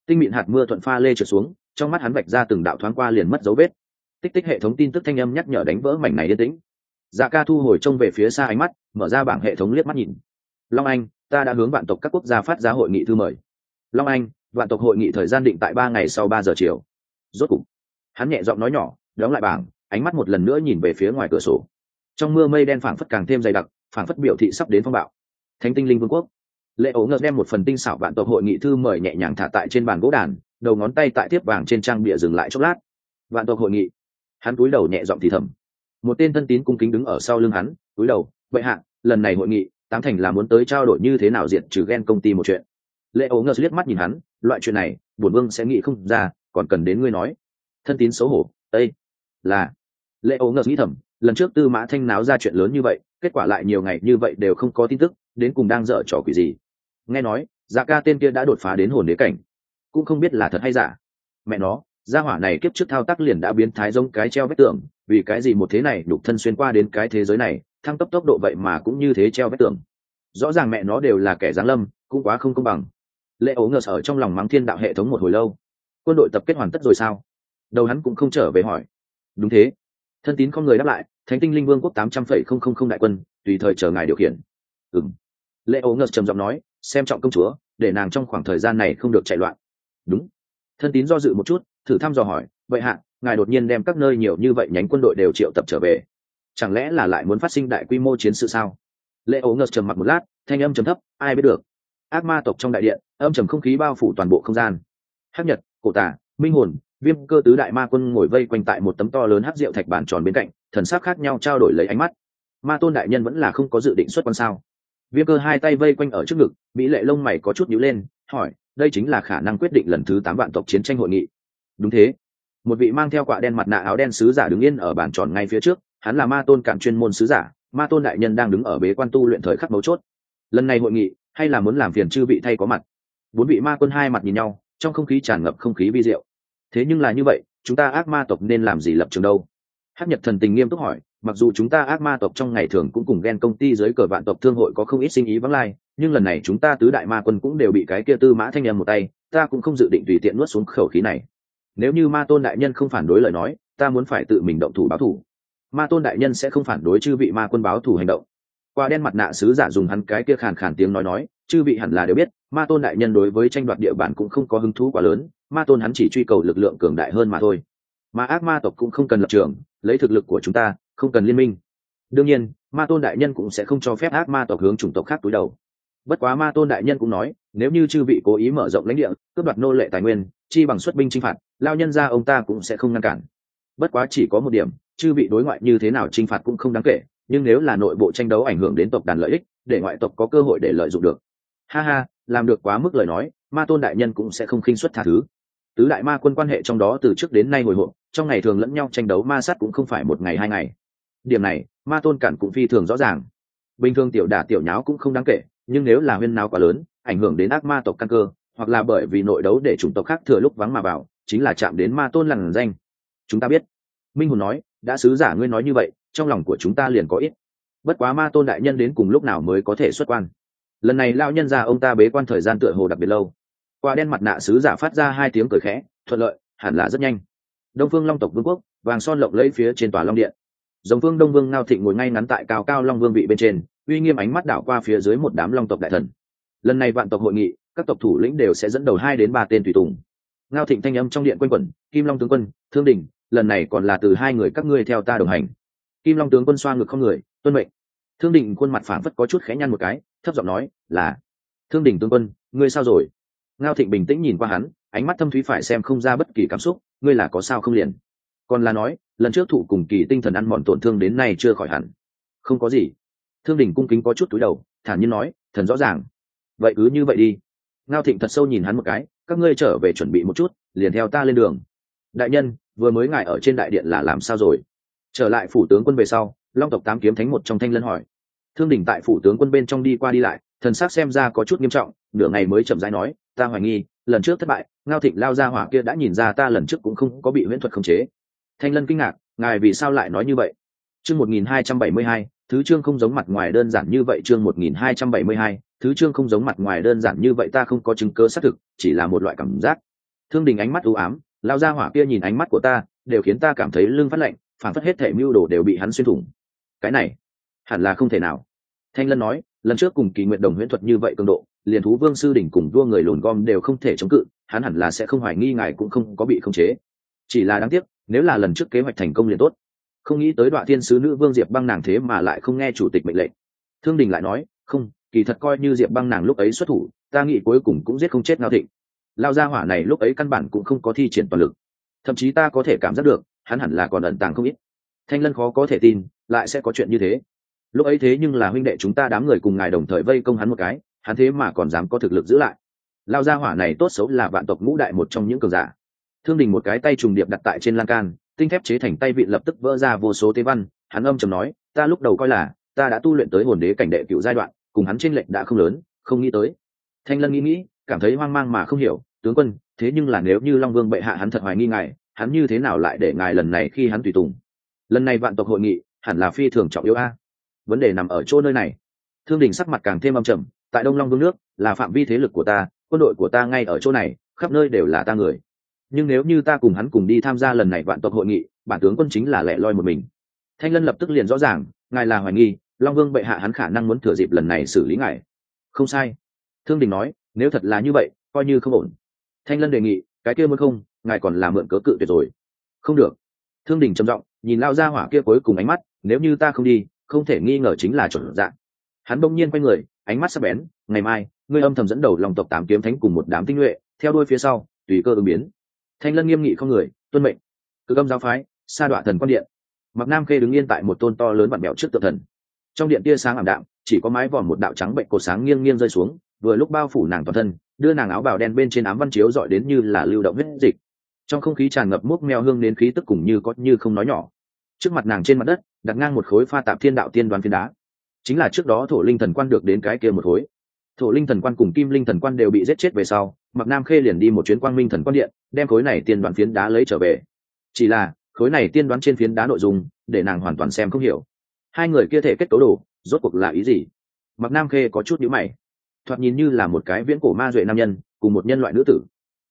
tinh mịn hạt mưa thuận pha lê trượt xuống trong mắt hắn vạch ra từng đạo thoáng qua liền mất dấu vết tích tích hệ thống tin tức thanh âm nhắc nhở đánh vỡ mảnh này yên tĩnh dạ ca thu hồi trông về phía xa ánh mắt, mở ra bảng hệ thống liếc mắt nhìn. Long anh, ta đã hướng vạn tộc các quốc gia phát ra hội nghị thư mời. Long anh, vạn tộc hội nghị thời gian định tại ba ngày sau ba giờ chiều. Rốt cục, hắn nhẹ giọng nói nhỏ, đóng lại bảng, ánh mắt một lần nữa nhìn về phía ngoài cửa sổ. Trong mưa mây đen phảng phất càng thêm dày đặc, phảng phất biểu thị sắp đến phong bạo. Thánh tinh linh vương quốc. Lệ ấu ngợt đem một phần tinh xảo vạn tộc hội nghị thư mời nhẹ nhàng thả tại trên bàn gỗ đàn, đầu ngón tay tại tiếp vàng trên trang bịa dừng lại chốc lát. Vạn tộc hội nghị. Hắn cúi đầu nhẹ giọng thì thầm một tên thân tín cung kính đứng ở sau lưng hắn cúi đầu, Bệ hạ, lần này hội nghị, tám thành là muốn tới trao đổi như thế nào diện trừ ghen công ty một chuyện. Lệ ấu ngờ liếc mắt nhìn hắn, loại chuyện này, bổn vương sẽ nghĩ không ra, còn cần đến ngươi nói. Thân tín xấu hổ ây là. Lệ ấu ngờ nghĩ thầm, lần trước tư mã thanh náo ra chuyện lớn như vậy, kết quả lại nhiều ngày như vậy đều không có tin tức, đến cùng đang dở trò quỷ gì? Nghe nói dạ ca tên kia đã đột phá đến hồn đế cảnh, cũng không biết là thật hay giả. Mẹ nó gia hỏa này kiếp trước thao tác liền đã biến thái giống cái treo vết tường, vì cái gì một thế này đục thân xuyên qua đến cái thế giới này, thăng cấp tốc độ vậy mà cũng như thế treo vết tường. Rõ ràng mẹ nó đều là kẻ giáng lâm, cũng quá không công bằng. Lệ ấu ngờ sở trong lòng mắng thiên đạo hệ thống một hồi lâu. Quân đội tập kết hoàn tất rồi sao? Đầu hắn cũng không trở về hỏi. Đúng thế. Thân tín không người đáp lại, thánh tinh linh vương quốc tám trăm phẩy không không không đại quân, tùy thời chờ ngài điều khiển. Ừng lệ ấu ngờ trầm giọng nói, xem trọng công chúa, để nàng trong khoảng thời gian này không được chạy loạn. Đúng. Thân tín do dự một chút thử thăm dò hỏi, vậy hạ, ngài đột nhiên đem các nơi nhiều như vậy nhánh quân đội đều triệu tập trở về. Chẳng lẽ là lại muốn phát sinh đại quy mô chiến sự sao? Lệ ấu ngờ trầm mặc một lát, thanh âm trầm thấp, ai biết được. Ác ma tộc trong đại điện, âm trầm không khí bao phủ toàn bộ không gian. Hắc nhật, cổ tả minh hồn, viêm cơ tứ đại ma quân ngồi vây quanh tại một tấm to lớn hắc rượu thạch bản tròn bên cạnh, thần sắc khác nhau trao đổi lấy ánh mắt. Ma tôn đại nhân vẫn là không có dự định xuất quan sao? Viêm cơ hai tay vây quanh ở trước ngực, mỹ lệ lông mày có chút nhíu lên, hỏi, đây chính là khả năng quyết định lần thứ tám vạn tộc chiến tranh hội nghị đúng thế. Một vị mang theo quạ đen mặt nạ áo đen sứ giả đứng yên ở bàn tròn ngay phía trước, hắn là ma tôn cạn chuyên môn sứ giả, ma tôn đại nhân đang đứng ở bế quan tu luyện thời khắc mấu chốt. Lần này hội nghị, hay là muốn làm phiền chư vị thay có mặt? Bốn vị ma quân hai mặt nhìn nhau, trong không khí tràn ngập không khí vi diệu. Thế nhưng là như vậy, chúng ta ác ma tộc nên làm gì lập trường đâu? Hát nhật thần tình nghiêm túc hỏi, mặc dù chúng ta ác ma tộc trong ngày thường cũng cùng ghen công ty dưới cờ vạn tộc thương hội có không ít sinh ý vắng lai, nhưng lần này chúng ta tứ đại ma quân cũng đều bị cái kia tư mã thanh em một tay, ta cũng không dự định tùy tiện nuốt xuống khẩu khí này nếu như ma tôn đại nhân không phản đối lời nói, ta muốn phải tự mình động thủ báo thủ. Ma tôn đại nhân sẽ không phản đối chư vị ma quân báo thủ hành động. Qua đen mặt nạ sứ giả dùng hắn cái kia khàn khàn tiếng nói nói, chư vị hẳn là đều biết, ma tôn đại nhân đối với tranh đoạt địa bàn cũng không có hứng thú quá lớn, ma tôn hắn chỉ truy cầu lực lượng cường đại hơn mà thôi. Mà ác ma tộc cũng không cần lập trường, lấy thực lực của chúng ta, không cần liên minh. Đương nhiên, ma tôn đại nhân cũng sẽ không cho phép ác ma tộc hướng chủng tộc khác túi đầu bất quá ma tôn đại nhân cũng nói, nếu như chư vị cố ý mở rộng lãnh địa, cướp đoạt nô lệ tài nguyên, chi bằng xuất binh chinh phạt, lao nhân ra ông ta cũng sẽ không ngăn cản. Bất quá chỉ có một điểm, chư vị đối ngoại như thế nào chinh phạt cũng không đáng kể, nhưng nếu là nội bộ tranh đấu ảnh hưởng đến tộc đàn lợi ích, để ngoại tộc có cơ hội để lợi dụng được. Ha ha, làm được quá mức lời nói, ma tôn đại nhân cũng sẽ không khinh xuất tha thứ. Tứ đại ma quân quan hệ trong đó từ trước đến nay hồi hộp, trong ngày thường lẫn nhau tranh đấu ma sát cũng không phải một ngày hai ngày. Điểm này, ma tôn cản cũng phi thường rõ ràng. Bình thường tiểu đả tiểu nháo cũng không đáng kể nhưng nếu là huyên nào quá lớn, ảnh hưởng đến ác ma tộc căn cơ, hoặc là bởi vì nội đấu để chủng tộc khác thừa lúc vắng mà vào, chính là chạm đến ma tôn lằn danh. Chúng ta biết. Minh Hùng nói, đã sứ giả ngươi nói như vậy, trong lòng của chúng ta liền có ít. Bất quá ma tôn đại nhân đến cùng lúc nào mới có thể xuất quan? Lần này lao nhân ra ông ta bế quan thời gian tựa hồ đặc biệt lâu. Qua đen mặt nạ sứ giả phát ra hai tiếng cười khẽ, thuận lợi, hẳn là rất nhanh. Đông phương long tộc vương quốc, vàng son lộng lấy phía trên tòa long điện. Dòng vương đông vương ngao thịnh ngồi ngay ngắn tại cao cao long vương vị bên trên uy nghiêm ánh mắt đảo qua phía dưới một đám long tộc đại thần. Lần này vạn tộc hội nghị, các tộc thủ lĩnh đều sẽ dẫn đầu hai đến ba tên tùy tùng. Ngao thịnh thanh âm trong điện quanh quẩn, kim long tướng quân, thương đình lần này còn là từ hai người các ngươi theo ta đồng hành. Kim long tướng quân xoa ngực không người, tuân mệnh. Thương đình khuôn mặt phảng phất có chút khẽ nhăn một cái, thấp giọng nói, là. Thương đình tướng quân, ngươi sao rồi? Ngao thịnh bình tĩnh nhìn qua hắn, ánh mắt thâm thúy phải xem không ra bất kỳ cảm xúc, ngươi là có sao không liền? Còn là nói, lần trước thụ cùng kỳ tinh thần ăn mòn tổn thương đến nay chưa khỏi hẳn. Không có gì thương đình cung kính có chút túi đầu, thản nhiên nói, thần rõ ràng. Vậy cứ như vậy đi. Ngao thịnh thật sâu nhìn hắn một cái, các ngươi trở về chuẩn bị một chút, liền theo ta lên đường. Đại nhân, vừa mới ngài ở trên đại điện là làm sao rồi? Trở lại phủ tướng quân về sau, long tộc tám kiếm thánh một trong thanh lân hỏi. Thương đình tại phủ tướng quân bên trong đi qua đi lại, thần sắc xem ra có chút nghiêm trọng, nửa ngày mới chậm rãi nói, ta hoài nghi, lần trước thất bại, ngao thịnh lao ra hỏa kia đã nhìn ra ta lần trước cũng không có bị huyễn thuật khống chế. Thanh lân kinh ngạc, ngài vì sao lại nói như vậy? Chương một nghìn hai trăm bảy mươi hai thứ chương không giống mặt ngoài đơn giản như vậy chương một nghìn hai trăm bảy mươi hai, thứ chương không giống mặt ngoài đơn giản như vậy ta không có chứng cứ xác thực, chỉ là một loại cảm giác. Thương đình ánh mắt u ám, lao ra hỏa kia nhìn ánh mắt của ta, đều khiến ta cảm thấy lưng phát lạnh, phản phất hết thể mưu đồ đều bị hắn xuyên thủng. Cái này, hẳn là không thể nào. Thanh lân nói, lần trước cùng kỳ nguyện đồng huyễn thuật như vậy cường độ, liền thú vương sư đỉnh cùng vua người lồn gom đều không thể chống cự, hắn hẳn là sẽ không hoài nghi ngài cũng không có bị khống chế. Chỉ là đáng tiếc, nếu là lần trước kế hoạch thành công liền tốt không nghĩ tới đoạn thiên sứ nữ vương diệp băng nàng thế mà lại không nghe chủ tịch mệnh lệnh. Thương đình lại nói, không, kỳ thật coi như diệp băng nàng lúc ấy xuất thủ, ta nghĩ cuối cùng cũng giết không chết ngao thịnh. Lao gia hỏa này lúc ấy căn bản cũng không có thi triển toàn lực. Thậm chí ta có thể cảm giác được, hắn hẳn là còn ẩn tàng không ít. Thanh lân khó có thể tin, lại sẽ có chuyện như thế. Lúc ấy thế nhưng là huynh đệ chúng ta đám người cùng ngài đồng thời vây công hắn một cái, hắn thế mà còn dám có thực lực giữ lại. Lao gia hỏa này tốt xấu là vạn tộc ngũ đại một trong những cường giả. Thương đình một cái tay trùng điệp đặt tại trên lan can tinh thép chế thành tay vị lập tức vỡ ra vô số tế văn, hắn âm chầm nói, ta lúc đầu coi là, ta đã tu luyện tới hồn đế cảnh đệ cựu giai đoạn, cùng hắn tranh lệch đã không lớn, không nghĩ tới. Thanh lân nghĩ nghĩ, cảm thấy hoang mang mà không hiểu, tướng quân, thế nhưng là nếu như long vương bệ hạ hắn thật hoài nghi ngài, hắn như thế nào lại để ngài lần này khi hắn tùy tùng? Lần này vạn tộc hội nghị, hẳn là phi thường trọng yếu a. Vấn đề nằm ở chỗ nơi này. Thương đình sắc mặt càng thêm âm trầm, tại đông long vương nước, là phạm vi thế lực của ta, quân đội của ta ngay ở chỗ này, khắp nơi đều là ta người nhưng nếu như ta cùng hắn cùng đi tham gia lần này vạn tộc hội nghị, bản tướng quân chính là lẻ loi một mình. Thanh lân lập tức liền rõ ràng, ngài là hoài nghi, long vương bệ hạ hắn khả năng muốn thừa dịp lần này xử lý ngài. Không sai. Thương đình nói, nếu thật là như vậy, coi như không ổn. Thanh lân đề nghị, cái kia muốn không, ngài còn làm mượn cớ cự tuyệt rồi. Không được. Thương đình trầm giọng, nhìn lao ra hỏa kia cuối cùng ánh mắt, nếu như ta không đi, không thể nghi ngờ chính là chuẩn dạng. Hắn bỗng nhiên quay người, ánh mắt sắc bén, ngày mai, ngươi âm thầm dẫn đầu lòng tộc tám kiếm thánh cùng một đám tinh nhuệ, theo đuôi phía sau, tùy cơ ứng biến thanh lân nghiêm nghị không người, tuân mệnh. Cực âm giáo phái, sa đọa thần quan điện. Mặc nam khê đứng yên tại một tôn to lớn vặn mẹo trước tự thần. Trong điện tia sáng ảm đạm, chỉ có mái vòm một đạo trắng bệnh cột sáng nghiêng nghiêng rơi xuống, vừa lúc bao phủ nàng toàn thân, đưa nàng áo bào đen bên trên ám văn chiếu dọi đến như là lưu động huyết dịch. Trong không khí tràn ngập múc meo hương đến khí tức cùng như có như không nói nhỏ. Trước mặt nàng trên mặt đất, đặt ngang một khối pha tạp thiên đạo tiên đoàn phiến đá. Chính là trước đó thổ linh thần quan được đến cái kia một khối thổ linh thần quan cùng kim linh thần quan đều bị giết chết về sau mặc nam khê liền đi một chuyến quang minh thần quan điện, đem khối này tiên đoán phiến đá lấy trở về. Chỉ là, khối này tiên đoán trên phiến đá nội dung, để nàng hoàn toàn xem không hiểu. Hai người kia thể kết cấu đồ, rốt cuộc là ý gì? Mặc nam khê có chút nhữ mày. Thoạt nhìn như là một cái viễn cổ ma duệ nam nhân, cùng một nhân loại nữ tử.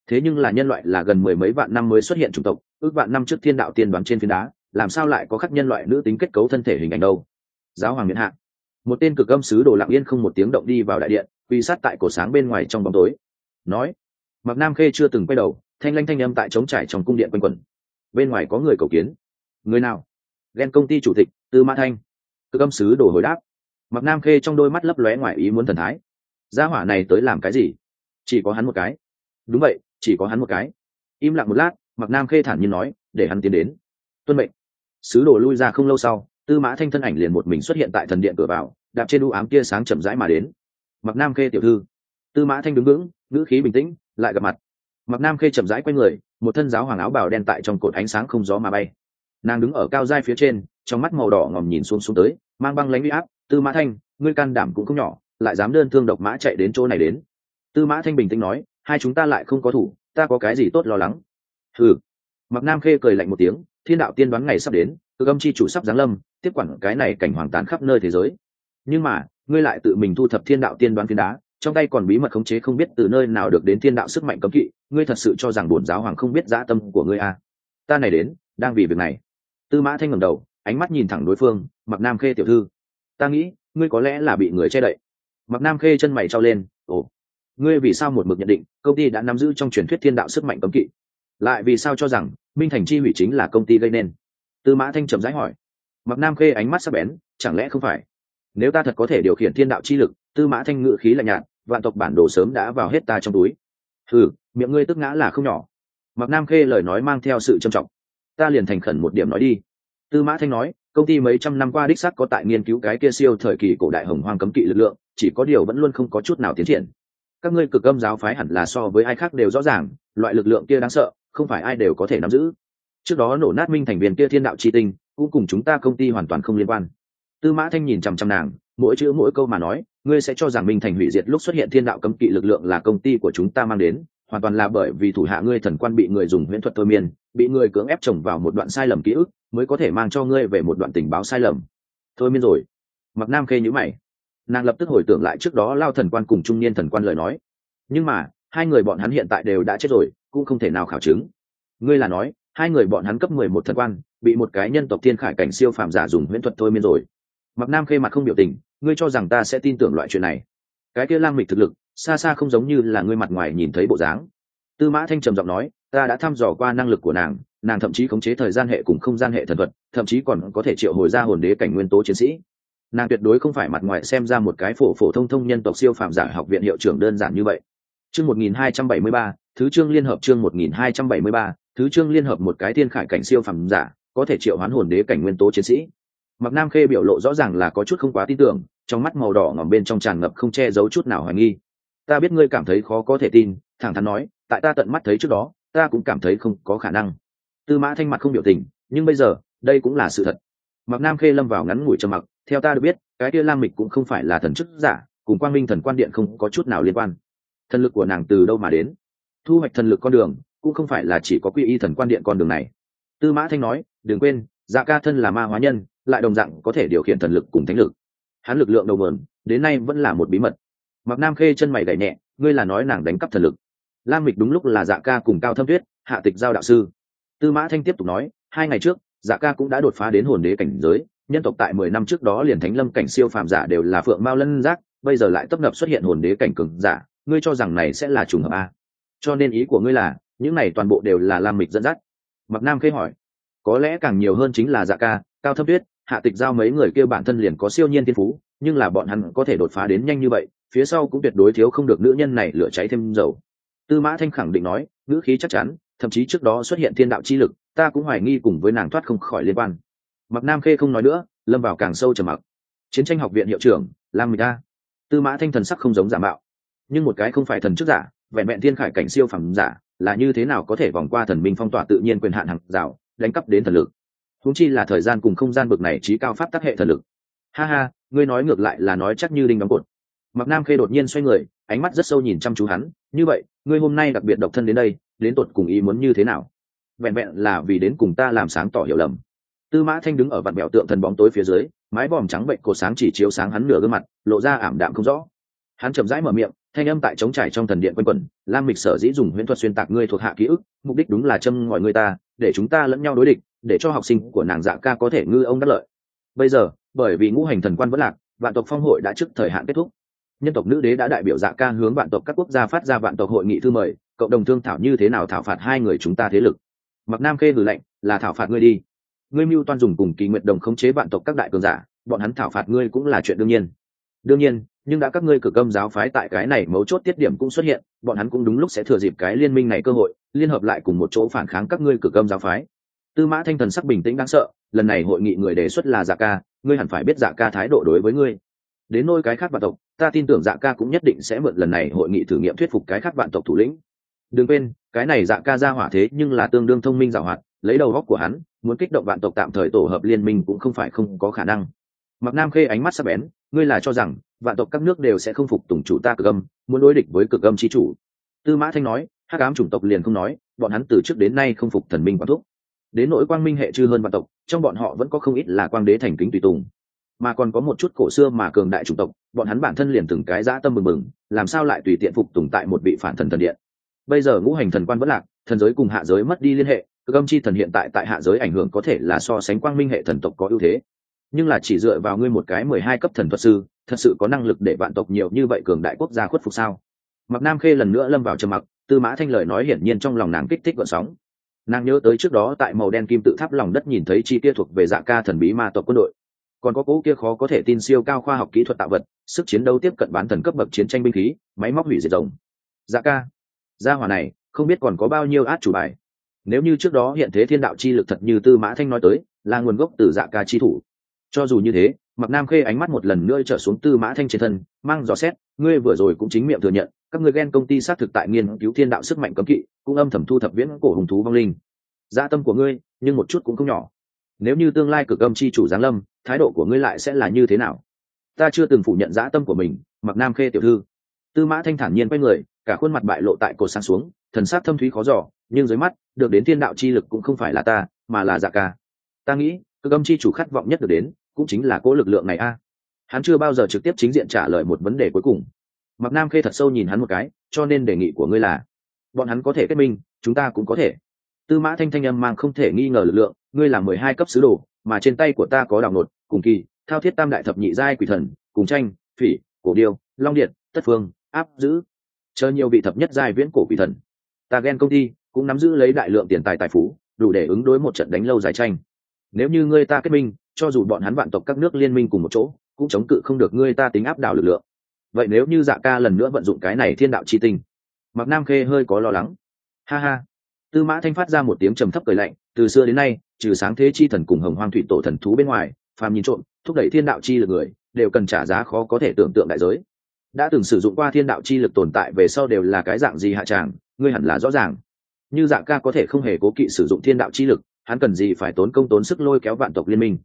Thế nhưng là nhân loại là gần mười mấy vạn năm mới xuất hiện chủng tộc, ước vạn năm trước thiên đạo tiên đoán trên phiến đá, làm sao lại có khắc nhân loại nữ tính kết cấu thân thể hình ảnh đâu? Giáo hoàng miễn hạ một tên cực âm sứ đồ lặng yên không một tiếng động đi vào đại điện, quy sát tại cổ sáng bên ngoài trong bóng tối. Nói mặc nam khê chưa từng quay đầu, thanh lanh thanh âm tại trống trải trong cung điện quanh quẩn. Bên ngoài có người cầu kiến. Người nào? Ghen công ty chủ tịch, tư mã thanh. Cực âm sứ đồ hồi đáp. Mặc nam khê trong đôi mắt lấp lóe ngoài ý muốn thần thái. Gia hỏa này tới làm cái gì? Chỉ có hắn một cái. Đúng vậy, chỉ có hắn một cái. Im lặng một lát mặc nam khê thản nhiên nói, để hắn tiến đến. Tuân mệnh. Sứ đồ lui ra không lâu sau tư mã thanh thân ảnh liền một mình xuất hiện tại thần điện cửa vào, đạp trên u ám kia sáng chậm rãi mà đến. Mặc nam khê tiểu thư. Tư mã thanh đứng vững, ngữ khí bình tĩnh, lại gặp mặt. Mặc nam khê chậm rãi quay người, một thân giáo hoàng áo bào đen tại trong cột ánh sáng không gió mà bay. Nàng đứng ở cao giai phía trên, trong mắt màu đỏ ngòm nhìn xuống xuống tới, mang băng lãnh huy áp. Tư mã thanh, ngươi can đảm cũng không nhỏ, lại dám đơn thương độc mã chạy đến chỗ này đến. Tư mã thanh bình tĩnh nói, hai chúng ta lại không có thủ, ta có cái gì tốt lo lắng? Ừ mặc nam khê cười lạnh một tiếng, thiên đạo tiên đoán ngày sắp đến cực âm chi chủ sắp giáng lâm, tiếp quản cái này cảnh hoàng tàn khắp nơi thế giới. Nhưng mà, ngươi lại tự mình thu thập thiên đạo tiên đoán phiến đá, trong tay còn bí mật khống chế không biết từ nơi nào được đến thiên đạo sức mạnh cấm kỵ, ngươi thật sự cho rằng bổn giáo hoàng không biết dã tâm của ngươi à. ta này đến, đang vì việc này. Tư mã thanh ngẩng đầu, ánh mắt nhìn thẳng đối phương mặc nam khê tiểu thư. Ta nghĩ, ngươi có lẽ là bị người che đậy. Mặc nam khê chân mày trao lên, ồ, ngươi vì sao một mực nhận định công ty đã nắm giữ trong truyền thuyết thiên đạo sức mạnh cấm kỵ? Lại vì sao cho rằng minh thành chi hủy chính là công ty gây nên? Tư mã thanh trầm rãi hỏi. Mặc nam khê ánh mắt sắc bén, chẳng lẽ không phải? Nếu ta thật có thể điều khiển thiên đạo chi lực, tư mã thanh ngự khí lạnh nhạt, vạn tộc bản đồ sớm đã vào hết ta trong túi. Thử miệng ngươi tức ngã là không nhỏ. Mặc nam khê lời nói mang theo sự trầm trọng. Ta liền thành khẩn một điểm nói đi. Tư mã thanh nói, công ty mấy trăm năm qua đích sắc có tại nghiên cứu cái kia siêu thời kỳ cổ đại hồng hoang cấm kỵ lực lượng, chỉ có điều vẫn luôn không có chút nào tiến triển. Các ngươi cực âm giáo phái hẳn là so với ai khác đều rõ ràng, loại lực lượng kia đáng sợ, không phải ai đều có thể nắm giữ trước đó nổ nát minh thành viên kia thiên đạo chi tinh, cũng cùng chúng ta công ty hoàn toàn không liên quan. Tư mã thanh nhìn chằm chằm nàng, mỗi chữ mỗi câu mà nói, ngươi sẽ cho rằng minh thành hủy diệt lúc xuất hiện thiên đạo cấm kỵ lực lượng là công ty của chúng ta mang đến, hoàn toàn là bởi vì thủ hạ ngươi thần quan bị người dùng huyễn thuật thôi miên, bị người cưỡng ép trồng vào một đoạn sai lầm ký ức, mới có thể mang cho ngươi về một đoạn tình báo sai lầm. Thôi miên rồi. Mặc nam khê nhữ mày. Nàng lập tức hồi tưởng lại trước đó lao thần quan cùng trung niên thần quan lời nói. Nhưng mà, hai người bọn hắn hiện tại đều đã chết rồi, cũng không thể nào khảo chứng. Ngươi là nói hai người bọn hắn cấp mười một thần quan bị một cái nhân tộc thiên khải cảnh siêu phàm giả dùng huyễn thuật thôi miên rồi. Mặc nam khê mặt không biểu tình ngươi cho rằng ta sẽ tin tưởng loại chuyện này. Cái kia lang mịch thực lực xa xa không giống như là ngươi mặt ngoài nhìn thấy bộ dáng. Tư mã thanh trầm giọng nói ta đã thăm dò qua năng lực của nàng nàng thậm chí khống chế thời gian hệ cùng không gian hệ thần thuật thậm chí còn có thể triệu hồi ra hồn đế cảnh nguyên tố chiến sĩ. Nàng tuyệt đối không phải mặt ngoài xem ra một cái phổ phổ thông thông nhân tộc siêu phàm giả học viện hiệu trưởng đơn giản như vậy. Chương 1273, thứ chương liên hợp chương 1273, thứ chương liên hợp một cái thiên khải cảnh siêu phẩm giả, có thể triệu hoán hồn đế cảnh nguyên tố chiến sĩ. Mặc nam khê biểu lộ rõ ràng là có chút không quá tin tưởng, trong mắt màu đỏ ngỏm bên trong tràn ngập không che giấu chút nào hoài nghi. Ta biết ngươi cảm thấy khó có thể tin, thẳng thắn nói, tại ta tận mắt thấy trước đó, ta cũng cảm thấy không có khả năng. Tư mã thanh mặt không biểu tình, nhưng bây giờ, đây cũng là sự thật. Mặc nam khê lâm vào ngắn ngủi trầm mặc, theo ta được biết, cái kia lam mịch cũng không phải là thần chức giả, cùng quang minh thần quan điện không có chút nào liên quan. Thần lực của nàng từ đâu mà đến? Thu hoạch thần lực con đường cũng không phải là chỉ có quy y thần quan điện con đường này. Tư mã thanh nói, đừng quên dạ ca thân là ma hóa nhân, lại đồng dạng có thể điều khiển thần lực cùng thánh lực. Hắn lực lượng đầu mườn đến nay vẫn là một bí mật. Mặc nam khê chân mày gảy nhẹ, ngươi là nói nàng đánh cắp thần lực. Lam mịch đúng lúc là dạ ca cùng cao thâm tuyết, hạ tịch giao đạo sư. Tư mã thanh tiếp tục nói, hai ngày trước dạ ca cũng đã đột phá đến hồn đế cảnh giới, nhân tộc tại mười năm trước đó liền thánh lâm cảnh siêu phàm giả đều là phượng mao lân giác, bây giờ lại tấp nập xuất hiện hồn đế cảnh cường giả, ngươi cho rằng này sẽ là trùng hợp a cho nên ý của ngươi là những này toàn bộ đều là lam mịch dẫn dắt. Mặc nam khê hỏi, có lẽ càng nhiều hơn chính là dạ ca, cao thâm tuyết, hạ tịch giao mấy người kêu bản thân liền có siêu nhiên thiên phú, nhưng là bọn hắn có thể đột phá đến nhanh như vậy, phía sau cũng tuyệt đối thiếu không được nữ nhân này lửa cháy thêm dầu. Tư mã thanh khẳng định nói, ngữ khí chắc chắn, thậm chí trước đó xuất hiện thiên đạo chi lực, ta cũng hoài nghi cùng với nàng thoát không khỏi liên quan. Mặc nam khê không nói nữa, lâm vào càng sâu trầm mặc. Chiến tranh học viện hiệu trưởng, lam mịch ta tư mã thanh thần sắc không giống giả mạo, nhưng một cái không phải thần chức giả, vẹn vẹn thiên khải cảnh siêu phẩm giả là như thế nào có thể vòng qua thần minh phong tỏa tự nhiên quyền hạn hàng rào, đánh cắp đến thần lực? Húng chi là thời gian cùng không gian bực này trí cao pháp tác hệ thần lực. Ha ha, ngươi nói ngược lại là nói chắc như đinh đóng cột. Mặc nam khê đột nhiên xoay người, ánh mắt rất sâu nhìn chăm chú hắn, như vậy, ngươi hôm nay đặc biệt độc thân đến đây, đến tột cùng ý muốn như thế nào? Vẹn vẹn là vì đến cùng ta làm sáng tỏ hiểu lầm. Tư mã thanh đứng ở vạn bẹo tượng thần bóng tối phía dưới, mái vòm trắng bệnh cột sáng chỉ chiếu sáng hắn nửa gương mặt, lộ ra ảm đạm không rõ. Hắn chậm rãi mở miệng thanh âm tại trống trải trong thần điện quanh quẩn, lam mịch sở dĩ dùng huyễn thuật xuyên tạc ngươi thuộc hạ ký ức, mục đích đúng là châm ngòi người ta, để chúng ta lẫn nhau đối địch, để cho học sinh của nàng dạ ca có thể ngư ông đắc lợi. Bây giờ, bởi vì ngũ hành thần quan vẫn lạc, vạn tộc phong hội đã trước thời hạn kết thúc. Nhân tộc nữ đế đã đại biểu dạ ca hướng vạn tộc các quốc gia phát ra vạn tộc hội nghị thư mời, cộng đồng thương thảo như thế nào thảo phạt hai người chúng ta thế lực. Mặc nam khê gửi lệnh là thảo phạt ngươi đi. Ngươi mưu toan dùng cùng kỳ nguyện đồng khống chế vạn tộc các đại cường giả, bọn hắn thảo phạt ngươi cũng là chuyện đương nhiên đương nhiên, nhưng đã các ngươi cực âm giáo phái tại cái này mấu chốt tiết điểm cũng xuất hiện, bọn hắn cũng đúng lúc sẽ thừa dịp cái liên minh này cơ hội, liên hợp lại cùng một chỗ phản kháng các ngươi cực âm giáo phái. Tư mã thanh thần sắc bình tĩnh đáng sợ, lần này hội nghị người đề xuất là dạ ca, ngươi hẳn phải biết dạ ca thái độ đối với ngươi. Đến nôi cái khác vạn tộc, ta tin tưởng dạ ca cũng nhất định sẽ mượn lần này hội nghị thử nghiệm thuyết phục cái khác vạn tộc thủ lĩnh. Đừng quên, cái này dạ ca ra hỏa thế nhưng là tương đương thông minh giảo hoạt lấy đầu góc của hắn, muốn kích động vạn tộc tạm thời tổ hợp liên minh cũng không phải không có khả năng. Mặc nam khê ánh mắt sắc bén ngươi là cho rằng, vạn tộc các nước đều sẽ không phục tùng chủ ta cực âm, muốn đối địch với cực âm chi chủ. Tư mã thanh nói, hắc ám chủng tộc liền không nói, bọn hắn từ trước đến nay không phục thần minh quán thúc. Đến nỗi quang minh hệ chư hơn vạn tộc, trong bọn họ vẫn có không ít là quang đế thành kính tùy tùng. Mà còn có một chút cổ xưa mà cường đại chủng tộc, bọn hắn bản thân liền từng cái dã tâm mừng mừng, làm sao lại tùy tiện phục tùng tại một vị phản thần thần điện? Bây giờ ngũ hành thần quan vẫn lạc, thần giới cùng hạ giới mất đi liên hệ, cực âm chi thần hiện tại tại hạ giới ảnh hưởng có thể là so sánh quang minh hệ thần tộc có ưu thế nhưng là chỉ dựa vào ngươi một cái mười hai cấp thần thuật sư, thật sự có năng lực để vạn tộc nhiều như vậy cường đại quốc gia khuất phục sao? Mặc nam khê lần nữa lâm vào trầm mặc, tư mã thanh lời nói hiển nhiên trong lòng nàng kích thích gợn sóng. Nàng nhớ tới trước đó tại màu đen kim tự tháp lòng đất nhìn thấy chi kia thuộc về dạ ca thần bí ma tộc quân đội. Còn có cỗ kia khó có thể tin siêu cao khoa học kỹ thuật tạo vật, sức chiến đấu tiếp cận bán thần cấp bậc chiến tranh binh khí, máy móc hủy diệt rồng. Dạ ca, gia hỏa này, không biết còn có bao nhiêu át chủ bài. Nếu như trước đó hiện thế thiên đạo chi lực thật như tư mã thanh nói tới, là nguồn gốc từ dạ ca chi thủ cho dù như thế mặc nam khê ánh mắt một lần nữa trở xuống tư mã thanh trên thân, mang dò xét, ngươi vừa rồi cũng chính miệng thừa nhận, các ngươi ghen công ty xác thực tại nghiên cứu thiên đạo sức mạnh cấm kỵ, cũng âm thầm thu thập viễn cổ hùng thú vong linh. Gia tâm của ngươi, nhưng một chút cũng không nhỏ. Nếu như tương lai cực âm chi chủ giáng lâm, thái độ của ngươi lại sẽ là như thế nào? Ta chưa từng phủ nhận dã tâm của mình mặc nam khê tiểu thư. Tư mã thanh thản nhiên quay người, cả khuôn mặt bại lộ tại cột sáng xuống, thần sát thâm thúy khó giỏ nhưng dưới mắt, được đến thiên đạo chi lực cũng không phải là ta, mà là dạ ca. Ta nghĩ, cực âm chi chủ khát vọng nhất được đến cũng chính là cỗ lực lượng này a. Hắn chưa bao giờ trực tiếp chính diện trả lời một vấn đề cuối cùng. Mặc nam khê thật sâu nhìn hắn một cái, cho nên đề nghị của ngươi là, bọn hắn có thể kết minh, chúng ta cũng có thể. Tư mã thanh thanh âm mang không thể nghi ngờ lực lượng, ngươi là mười hai cấp sứ đồ, mà trên tay của ta có đào nột, cùng kỳ, thao thiết tam đại thập nhị giai quỷ thần, cùng tranh, phỉ, cổ điêu, long điện, tất phương, áp giữ. Chờ nhiều vị thập nhất giai viễn cổ quỷ thần. Ta ghen công ty, cũng nắm giữ lấy đại lượng tiền tài tài phú, đủ để ứng đối một trận đánh lâu dài tranh. Nếu như ngươi ta kết minh cho dù bọn hắn vạn tộc các nước liên minh cùng một chỗ, cũng chống cự không được ngươi ta tính áp đảo lực lượng. Vậy nếu như dạ ca lần nữa vận dụng cái này thiên đạo chi tinh mặc nam khê hơi có lo lắng. Ha ha. Tư mã thanh phát ra một tiếng trầm thấp cười lạnh, từ xưa đến nay, trừ sáng thế chi thần cùng hồng hoang thủy tổ thần thú bên ngoài, phàm nhìn trộm, thúc đẩy thiên đạo chi lực người, đều cần trả giá khó có thể tưởng tượng đại giới. Đã từng sử dụng qua thiên đạo chi lực tồn tại về sau đều là cái dạng gì hạ tràng, ngươi hẳn là rõ ràng. Như dạng ca có thể không hề cố kỵ sử dụng thiên đạo chi lực, hắn cần gì phải tốn công tốn sức lôi kéo vạn tộc liên minh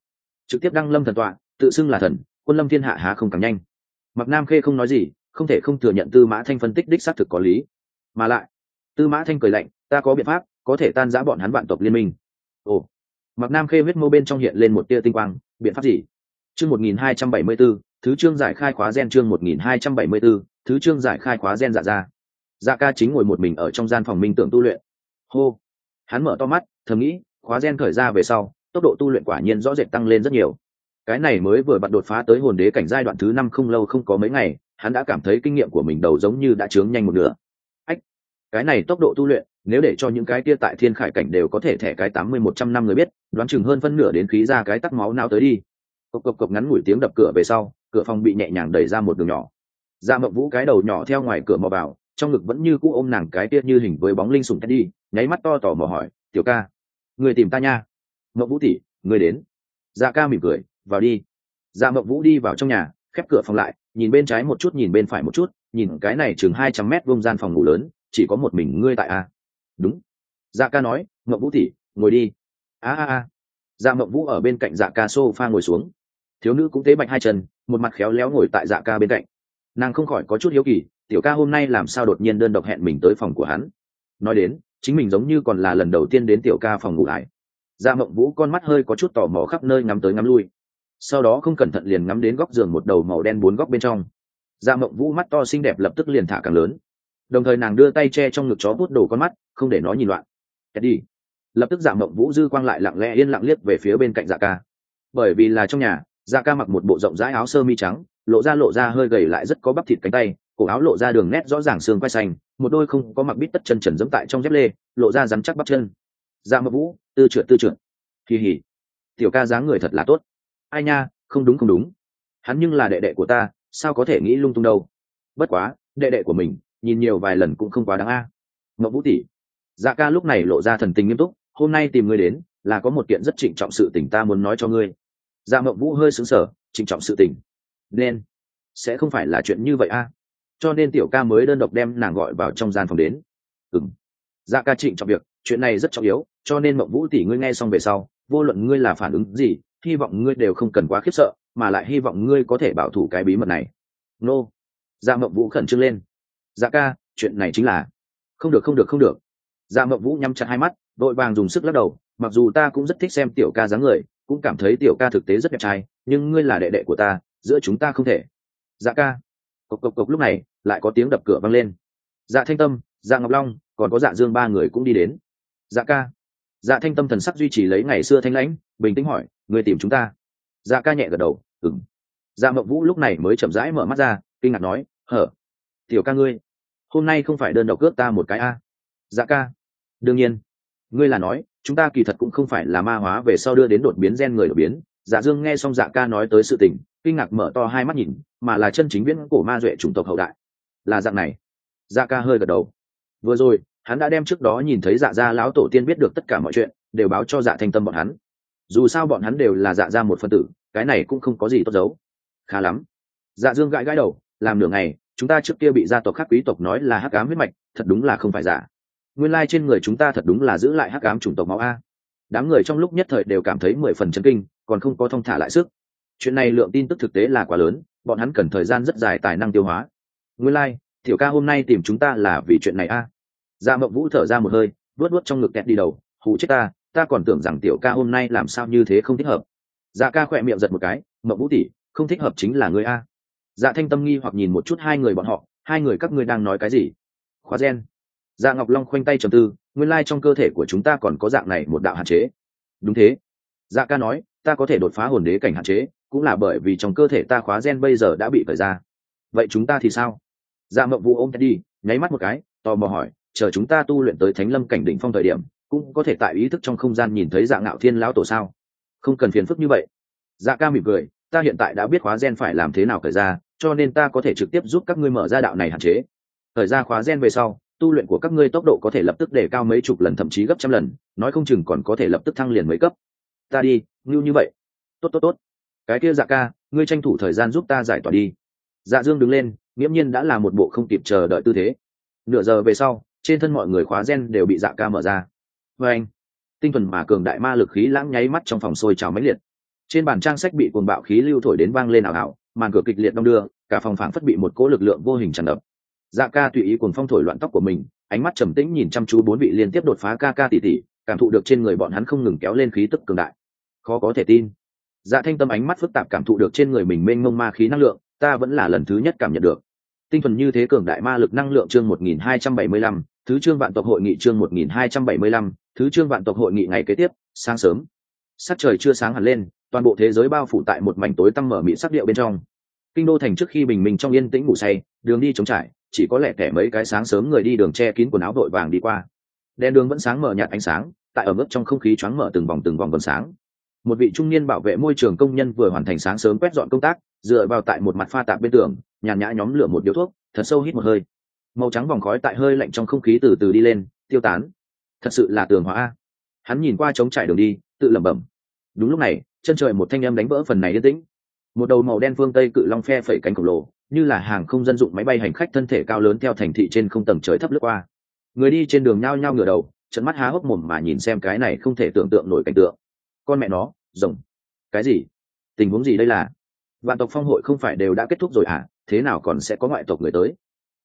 trực tiếp đăng lâm thần tọa, tự xưng là thần, quân lâm thiên hạ há không càng nhanh. Mặc nam khê không nói gì, không thể không thừa nhận tư mã thanh phân tích đích xác thực có lý. Mà lại, tư mã thanh cười lạnh, ta có biện pháp, có thể tan giã bọn hắn vạn tộc liên minh. Ồ mặc nam khê huyết mô bên trong hiện lên một tia tinh quang, biện pháp gì? Chương một nghìn hai trăm bảy mươi b ố thứ chương giải khai khóa gen chương một nghìn hai trăm bảy mươi b ố thứ chương giải khai khóa gen dạ ra. Dạ ca chính ngồi một mình ở trong gian phòng minh tưởng tu luyện. Hô. Hắn mở to mắt, thầm nghĩ, khóa gen khởi ra về sau tốc độ tu luyện quả nhiên rõ rệt tăng lên rất nhiều. Cái này mới vừa bật đột phá tới hồn đế cảnh giai đoạn thứ năm không lâu không có mấy ngày, hắn đã cảm thấy kinh nghiệm của mình đầu giống như đã trướng nhanh một nửa. Ách, cái này tốc độ tu luyện, nếu để cho những cái kia tại thiên khải cảnh đều có thể thẻ cái tám mươi một trăm năm người biết, đoán chừng hơn phân nửa đến khí ra cái tắc máu não tới đi. Cộc cộc cộc ngắn ngủi tiếng đập cửa về sau, cửa phòng bị nhẹ nhàng đẩy ra một đường nhỏ. Da mộng vũ cái đầu nhỏ theo ngoài cửa mò vào, trong ngực vẫn như cũ ôm nàng cái kia như hình với bóng linh sùng đi nháy mắt to tỏ mò hỏi, tiểu ca, người tìm ta nha. Mậu vũ tỉ người đến. Dạ ca mỉm cười, vào đi. Dạ Mậu vũ đi vào trong nhà, khép cửa phòng lại, nhìn bên trái một chút, nhìn bên phải một chút, nhìn cái này chừng hai trăm mét vông gian phòng ngủ lớn, chỉ có một mình ngươi tại a. Đúng. Dạ ca nói, Mậu vũ tỉ ngồi đi. A a a. Dạ Mậu vũ ở bên cạnh dạ ca s o f a ngồi xuống. Thiếu nữ cũng tế bạch hai chân, một mặt khéo léo ngồi tại dạ ca bên cạnh. Nàng không khỏi có chút hiếu kỳ, tiểu ca hôm nay làm sao đột nhiên đơn độc hẹn mình tới phòng của hắn? Nói đến, chính mình giống như còn là lần đầu tiên đến tiểu ca phòng ngủ lại dạ mộng vũ con mắt hơi có chút tò mò khắp nơi ngắm tới ngắm lui. Sau đó không cẩn thận liền ngắm đến góc giường một đầu màu đen bốn góc bên trong. Dạ mộng vũ mắt to xinh đẹp lập tức liền thả càng lớn. Đồng thời nàng đưa tay che trong ngực chó bút đổ con mắt, không để nó nhìn loạn. Kết đi lập tức dạ mộng vũ dư quang lại lặng lẽ yên lặng liếc về phía bên cạnh dạ ca. Bởi vì là trong nhà dạ ca mặc một bộ rộng rãi áo sơ mi trắng, lộ ra lộ ra hơi gầy lại rất có bắp thịt cánh tay, cổ áo lộ ra đường nét rõ ràng xương quay xanh, một đôi không có mặc bít tất chân trần dẫm tại trong dép lê, lộ ra rắn chắc bắp chân dạ mập vũ, tư trượt tư trượt kỳ hỉ tiểu ca dáng người thật là tốt. Ai nha, không đúng không đúng. Hắn nhưng là đệ đệ của ta, sao có thể nghĩ lung tung đâu? Bất quá, đệ đệ của mình, nhìn nhiều vài lần cũng không quá đáng a. À. mậu vũ tỷ. Dạ ca lúc này lộ ra thần tình nghiêm túc, hôm nay tìm ngươi đến, là có một kiện rất trịnh trọng sự tình ta muốn nói cho ngươi. Dạ mậu vũ hơi xứng sở trịnh trọng sự tình. Nên, sẽ không phải là chuyện như vậy a. Cho nên tiểu ca mới đơn độc đem nàng gọi vào trong gian phòng đến. Ừng dạ ca trịnh trọng việc, chuyện này rất trọng yếu, cho nên mộng vũ tỷ ngươi nghe xong về sau, vô luận ngươi là phản ứng gì, hy vọng ngươi đều không cần quá khiếp sợ, mà lại hy vọng ngươi có thể bảo thủ cái bí mật này. Nô. Dạ mộng vũ khẩn trương lên. Dạ ca, chuyện này chính là. Không được không được không được. Dạ mộng vũ nhắm chặt hai mắt, đội vàng dùng sức lắc đầu, mặc dù ta cũng rất thích xem tiểu ca dáng người, cũng cảm thấy tiểu ca thực tế rất đẹp trai, nhưng ngươi là đệ đệ của ta, giữa chúng ta không thể. Dạ ca. Cộc cộc cộc lúc này, lại có tiếng đập cửa vang lên. Dạ thanh tâm dạ ngọc long còn có dạ dương ba người cũng đi đến. Dạ ca. Dạ thanh tâm thần sắc duy trì lấy ngày xưa thanh lãnh, bình tĩnh hỏi người tìm chúng ta? Dạ ca nhẹ gật đầu ừng dạ mậu vũ lúc này mới chậm rãi mở mắt ra, kinh ngạc nói, hở? Tiểu ca ngươi, hôm nay không phải đơn độc cướp ta một cái a? Dạ ca. Đương nhiên. Ngươi là nói, chúng ta kỳ thật cũng không phải là ma hóa về sau đưa đến đột biến gen người đột biến. Dạ dương nghe xong dạ ca nói tới sự tình, kinh ngạc mở to hai mắt nhìn, mà là chân chính viễn cổ ma duệ chủng tộc hậu đại. Là dạng này. Dạ ca hơi gật đầu vừa rồi hắn đã đem trước đó nhìn thấy dạ gia lão tổ tiên biết được tất cả mọi chuyện đều báo cho dạ thanh tâm bọn hắn. Dù sao bọn hắn đều là dạ gia một phân tử cái này cũng không có gì tốt giấu khá lắm. Dạ dương gãi gãi đầu làm nửa ngày chúng ta trước kia bị gia tộc khác quý tộc nói là hắc ám huyết mạch thật đúng là không phải giả. Nguyên lai trên người chúng ta thật đúng là giữ lại hắc ám chủng tộc máu a. Đám người trong lúc nhất thời đều cảm thấy mười phần chấn kinh còn không có thông thả lại sức. Chuyện này lượng tin tức thực tế là quá lớn bọn hắn cần thời gian rất dài tài năng tiêu hóa. Nguyên lai、like, tiểu ca hôm nay tìm chúng ta là vì chuyện này a dạ mộng vũ thở ra một hơi, vuốt vuốt trong ngực kẹt đi đầu, hù chết ta ta còn tưởng rằng tiểu ca hôm nay làm sao như thế không thích hợp. Dạ ca khỏe miệng giật một cái, mộng vũ tỷ, không thích hợp chính là người a. Dạ thanh tâm nghi hoặc nhìn một chút hai người bọn họ, hai người các ngươi đang nói cái gì? Khóa gen. Dạ ngọc long khoanh tay trầm tư, nguyên lai trong cơ thể của chúng ta còn có dạng này một đạo hạn chế. Đúng thế. Dạ ca nói, ta có thể đột phá hồn đế cảnh hạn chế, cũng là bởi vì trong cơ thể ta khóa gen bây giờ đã bị cởi ra. Vậy chúng ta thì sao? Dạ mộng vũ ôm đi, nháy mắt một cái, tò mò hỏi chờ chúng ta tu luyện tới thánh lâm cảnh đỉnh phong thời điểm, cũng có thể tại ý thức trong không gian nhìn thấy dạng ngạo thiên lão tổ sao? Không cần phiền phức như vậy. Dạ ca mỉm cười, ta hiện tại đã biết khóa gen phải làm thế nào khởi ra, cho nên ta có thể trực tiếp giúp các ngươi mở ra đạo này hạn chế. Thời ra khóa gen về sau, tu luyện của các ngươi tốc độ có thể lập tức để cao mấy chục lần, thậm chí gấp trăm lần, nói không chừng còn có thể lập tức thăng liền mấy cấp. Ta đi ngưu như vậy. Tốt tốt tốt. Cái kia dạ ca, ngươi tranh thủ thời gian giúp ta giải tỏa đi. Dạ dương đứng lên, nghiễm nhiên đã là một bộ không kịp chờ đợi tư thế. Nửa giờ về sau trên thân mọi người khóa gen đều bị dạ ca mở ra. Vê anh tinh thuần mà cường đại ma lực khí lãng nháy mắt trong phòng sôi trào mãnh liệt. Trên bàn trang sách bị cuồng bạo khí lưu thổi đến vang lên ảo ảo màn cửa kịch liệt đong đưa cả phòng phảng phất bị một cỗ lực lượng vô hình tràn ngập. Dạ ca tùy ý cuồng phong thổi loạn tóc của mình ánh mắt trầm tĩnh nhìn chăm chú bốn vị liên tiếp đột phá ca ca tỉ tỉ cảm thụ được trên người bọn hắn không ngừng kéo lên khí tức cường đại. Khó có thể tin. Dạ thanh tâm ánh mắt phức tạp cảm thụ được trên người mình mênh mông ma khí năng lượng ta vẫn là lần thứ nhất cảm nhận được. Tinh thuần như thế cường đại ma lực năng lượng chương 1275, thứ chương vạn tộc hội nghị chương 1275, thứ chương vạn tộc hội nghị ngày kế tiếp sáng sớm. Sắc trời chưa sáng hẳn lên toàn bộ thế giới bao phủ tại một mảnh tối tăm mở mị sắc điệu bên trong. Kinh đô thành trước khi bình minh trong yên tĩnh ngủ say đường đi trống trải chỉ có lẻ tẻ mấy cái sáng sớm người đi đường che kín quần áo vội vàng đi qua. Đèn đường vẫn sáng mở nhạt ánh sáng tại ở mức trong không khí choáng mở từng vòng từng vòng vầng sáng. Một vị trung niên bảo vệ môi trường công nhân vừa hoàn thành sáng sớm quét dọn công tác dựa vào tại một mặt pha tạp bên tường nhàn nhã nhóm lửa một điếu thuốc thật sâu hít một hơi màu trắng vòng khói tại hơi lạnh trong không khí từ từ đi lên, tiêu tán. Thật sự là tường hóa hắn nhìn qua trống trải đường đi, tự lẩm bẩm. Đúng lúc này, chân trời một thanh em đánh vỡ phần này yên tĩnh. Một đầu màu đen phương tây cự long phe phẩy cánh khổng lồ, như là hàng không dân dụng máy bay hành khách thân thể cao lớn theo thành thị trên không tầng trời thấp lướt qua. Người đi trên đường nhao nhao ngửa đầu trận mắt há hốc mồm mà nhìn xem cái này không thể tưởng tượng nổi cảnh tượng. Con mẹ nó, rồng. Cái gì? Tình huống gì đây là? Vạn tộc phong hội không phải đều đã kết thúc rồi à thế nào còn sẽ có ngoại tộc người tới?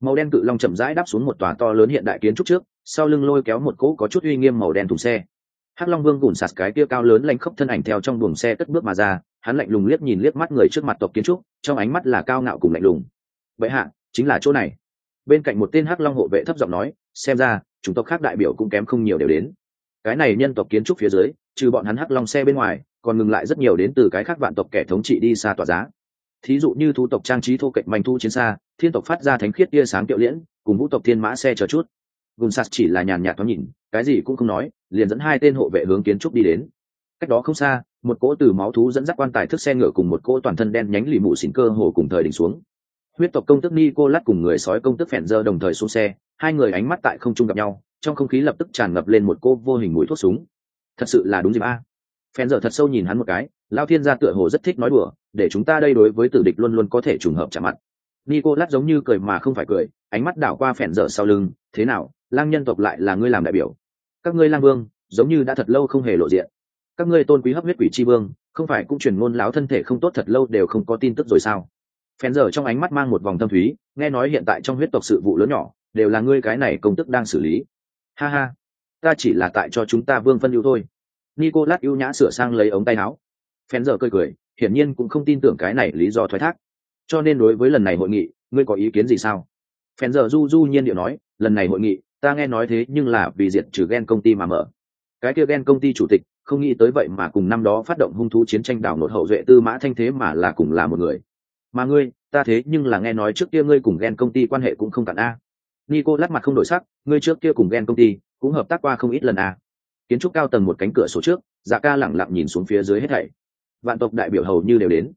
Màu đen cự long chậm rãi đáp xuống một tòa to lớn hiện đại kiến trúc trước, sau lưng lôi kéo một cỗ có chút uy nghiêm màu đen thùng xe. Hắc long vương gùn sạt cái kia cao lớn lanh khốc thân ảnh theo trong buồng xe cất bước mà ra, hắn lạnh lùng liếc nhìn liếc mắt người trước mặt tộc kiến trúc, trong ánh mắt là cao ngạo cùng lạnh lùng. Vậy hạ, chính là chỗ này. Bên cạnh một tên hắc long hộ vệ thấp giọng nói, xem ra chúng tộc khác đại biểu cũng kém không nhiều đều đến. Cái này nhân tộc kiến trúc phía dưới, trừ bọn hắn hắc long xe bên ngoài, còn ngừng lại rất nhiều đến từ cái khác vạn tộc kẻ thống trị đi xa tỏa giá thí dụ như thu tộc trang trí thô kệch manh thu chiến xa, thiên tộc phát ra thánh khiết tia sáng kiệu liễn, cùng vũ tộc thiên mã xe chờ chút. Gùn sạt chỉ là nhàn nhạt thoáng nhìn, cái gì cũng không nói, liền dẫn hai tên hộ vệ hướng kiến trúc đi đến. Cách đó không xa, một cỗ từ máu thú dẫn dắt quan tài thức xe ngựa cùng một cỗ toàn thân đen nhánh lì mụ xỉn cơ hồ cùng thời đỉnh xuống. Huyết tộc công tức ni cô lát cùng người sói công tức phèn dơ đồng thời xuống xe, hai người ánh mắt tại không trung gặp nhau, trong không khí lập tức tràn ngập lên một cô vô hình mũi thuốc súng. Thật sự là đúng dịp a. Phen giờ thật sâu nhìn hắn một cái lao thiên gia tựa hồ rất thích nói đùa, để chúng ta đây đối với tử địch luôn luôn có thể trùng hợp chạm mặt. Nico lát giống như cười mà không phải cười, ánh mắt đảo qua phèn dở sau lưng, thế nào, lang nhân tộc lại là ngươi làm đại biểu? Các ngươi lang vương, giống như đã thật lâu không hề lộ diện. Các ngươi tôn quý hấp huyết quỷ tri vương, không phải cũng truyền ngôn láo thân thể không tốt thật lâu đều không có tin tức rồi sao? Phèn dở trong ánh mắt mang một vòng tâm thúy, nghe nói hiện tại trong huyết tộc sự vụ lớn nhỏ, đều là ngươi cái này công tức đang xử lý. Ha ha, ta chỉ là tại cho chúng ta vương phân ưu thôi nicolas ưu nhã sửa sang lấy ống tay áo. Phèn giờ cười cười, hiển nhiên cũng không tin tưởng cái này lý do thoái thác. Cho nên đối với lần này hội nghị, ngươi có ý kiến gì sao? Phèn giờ du du nhiên điệu nói, lần này hội nghị, ta nghe nói thế nhưng là vì diệt trừ ghen công ty mà mở. Cái kia ghen công ty chủ tịch, không nghĩ tới vậy mà cùng năm đó phát động hung thú chiến tranh đảo nột hậu duệ tư mã thanh thế mà là cùng là một người. Mà ngươi, ta thế nhưng là nghe nói trước kia ngươi cùng ghen công ty quan hệ cũng không cạn a. Nico lát mặt không đổi sắc, ngươi trước kia cùng ghen công ty cũng hợp tác qua không ít lần a kiến trúc cao tầng một cánh cửa sổ trước dạ ca lẳng lặng nhìn xuống phía dưới hết thảy. Vạn tộc đại biểu hầu như đều đến.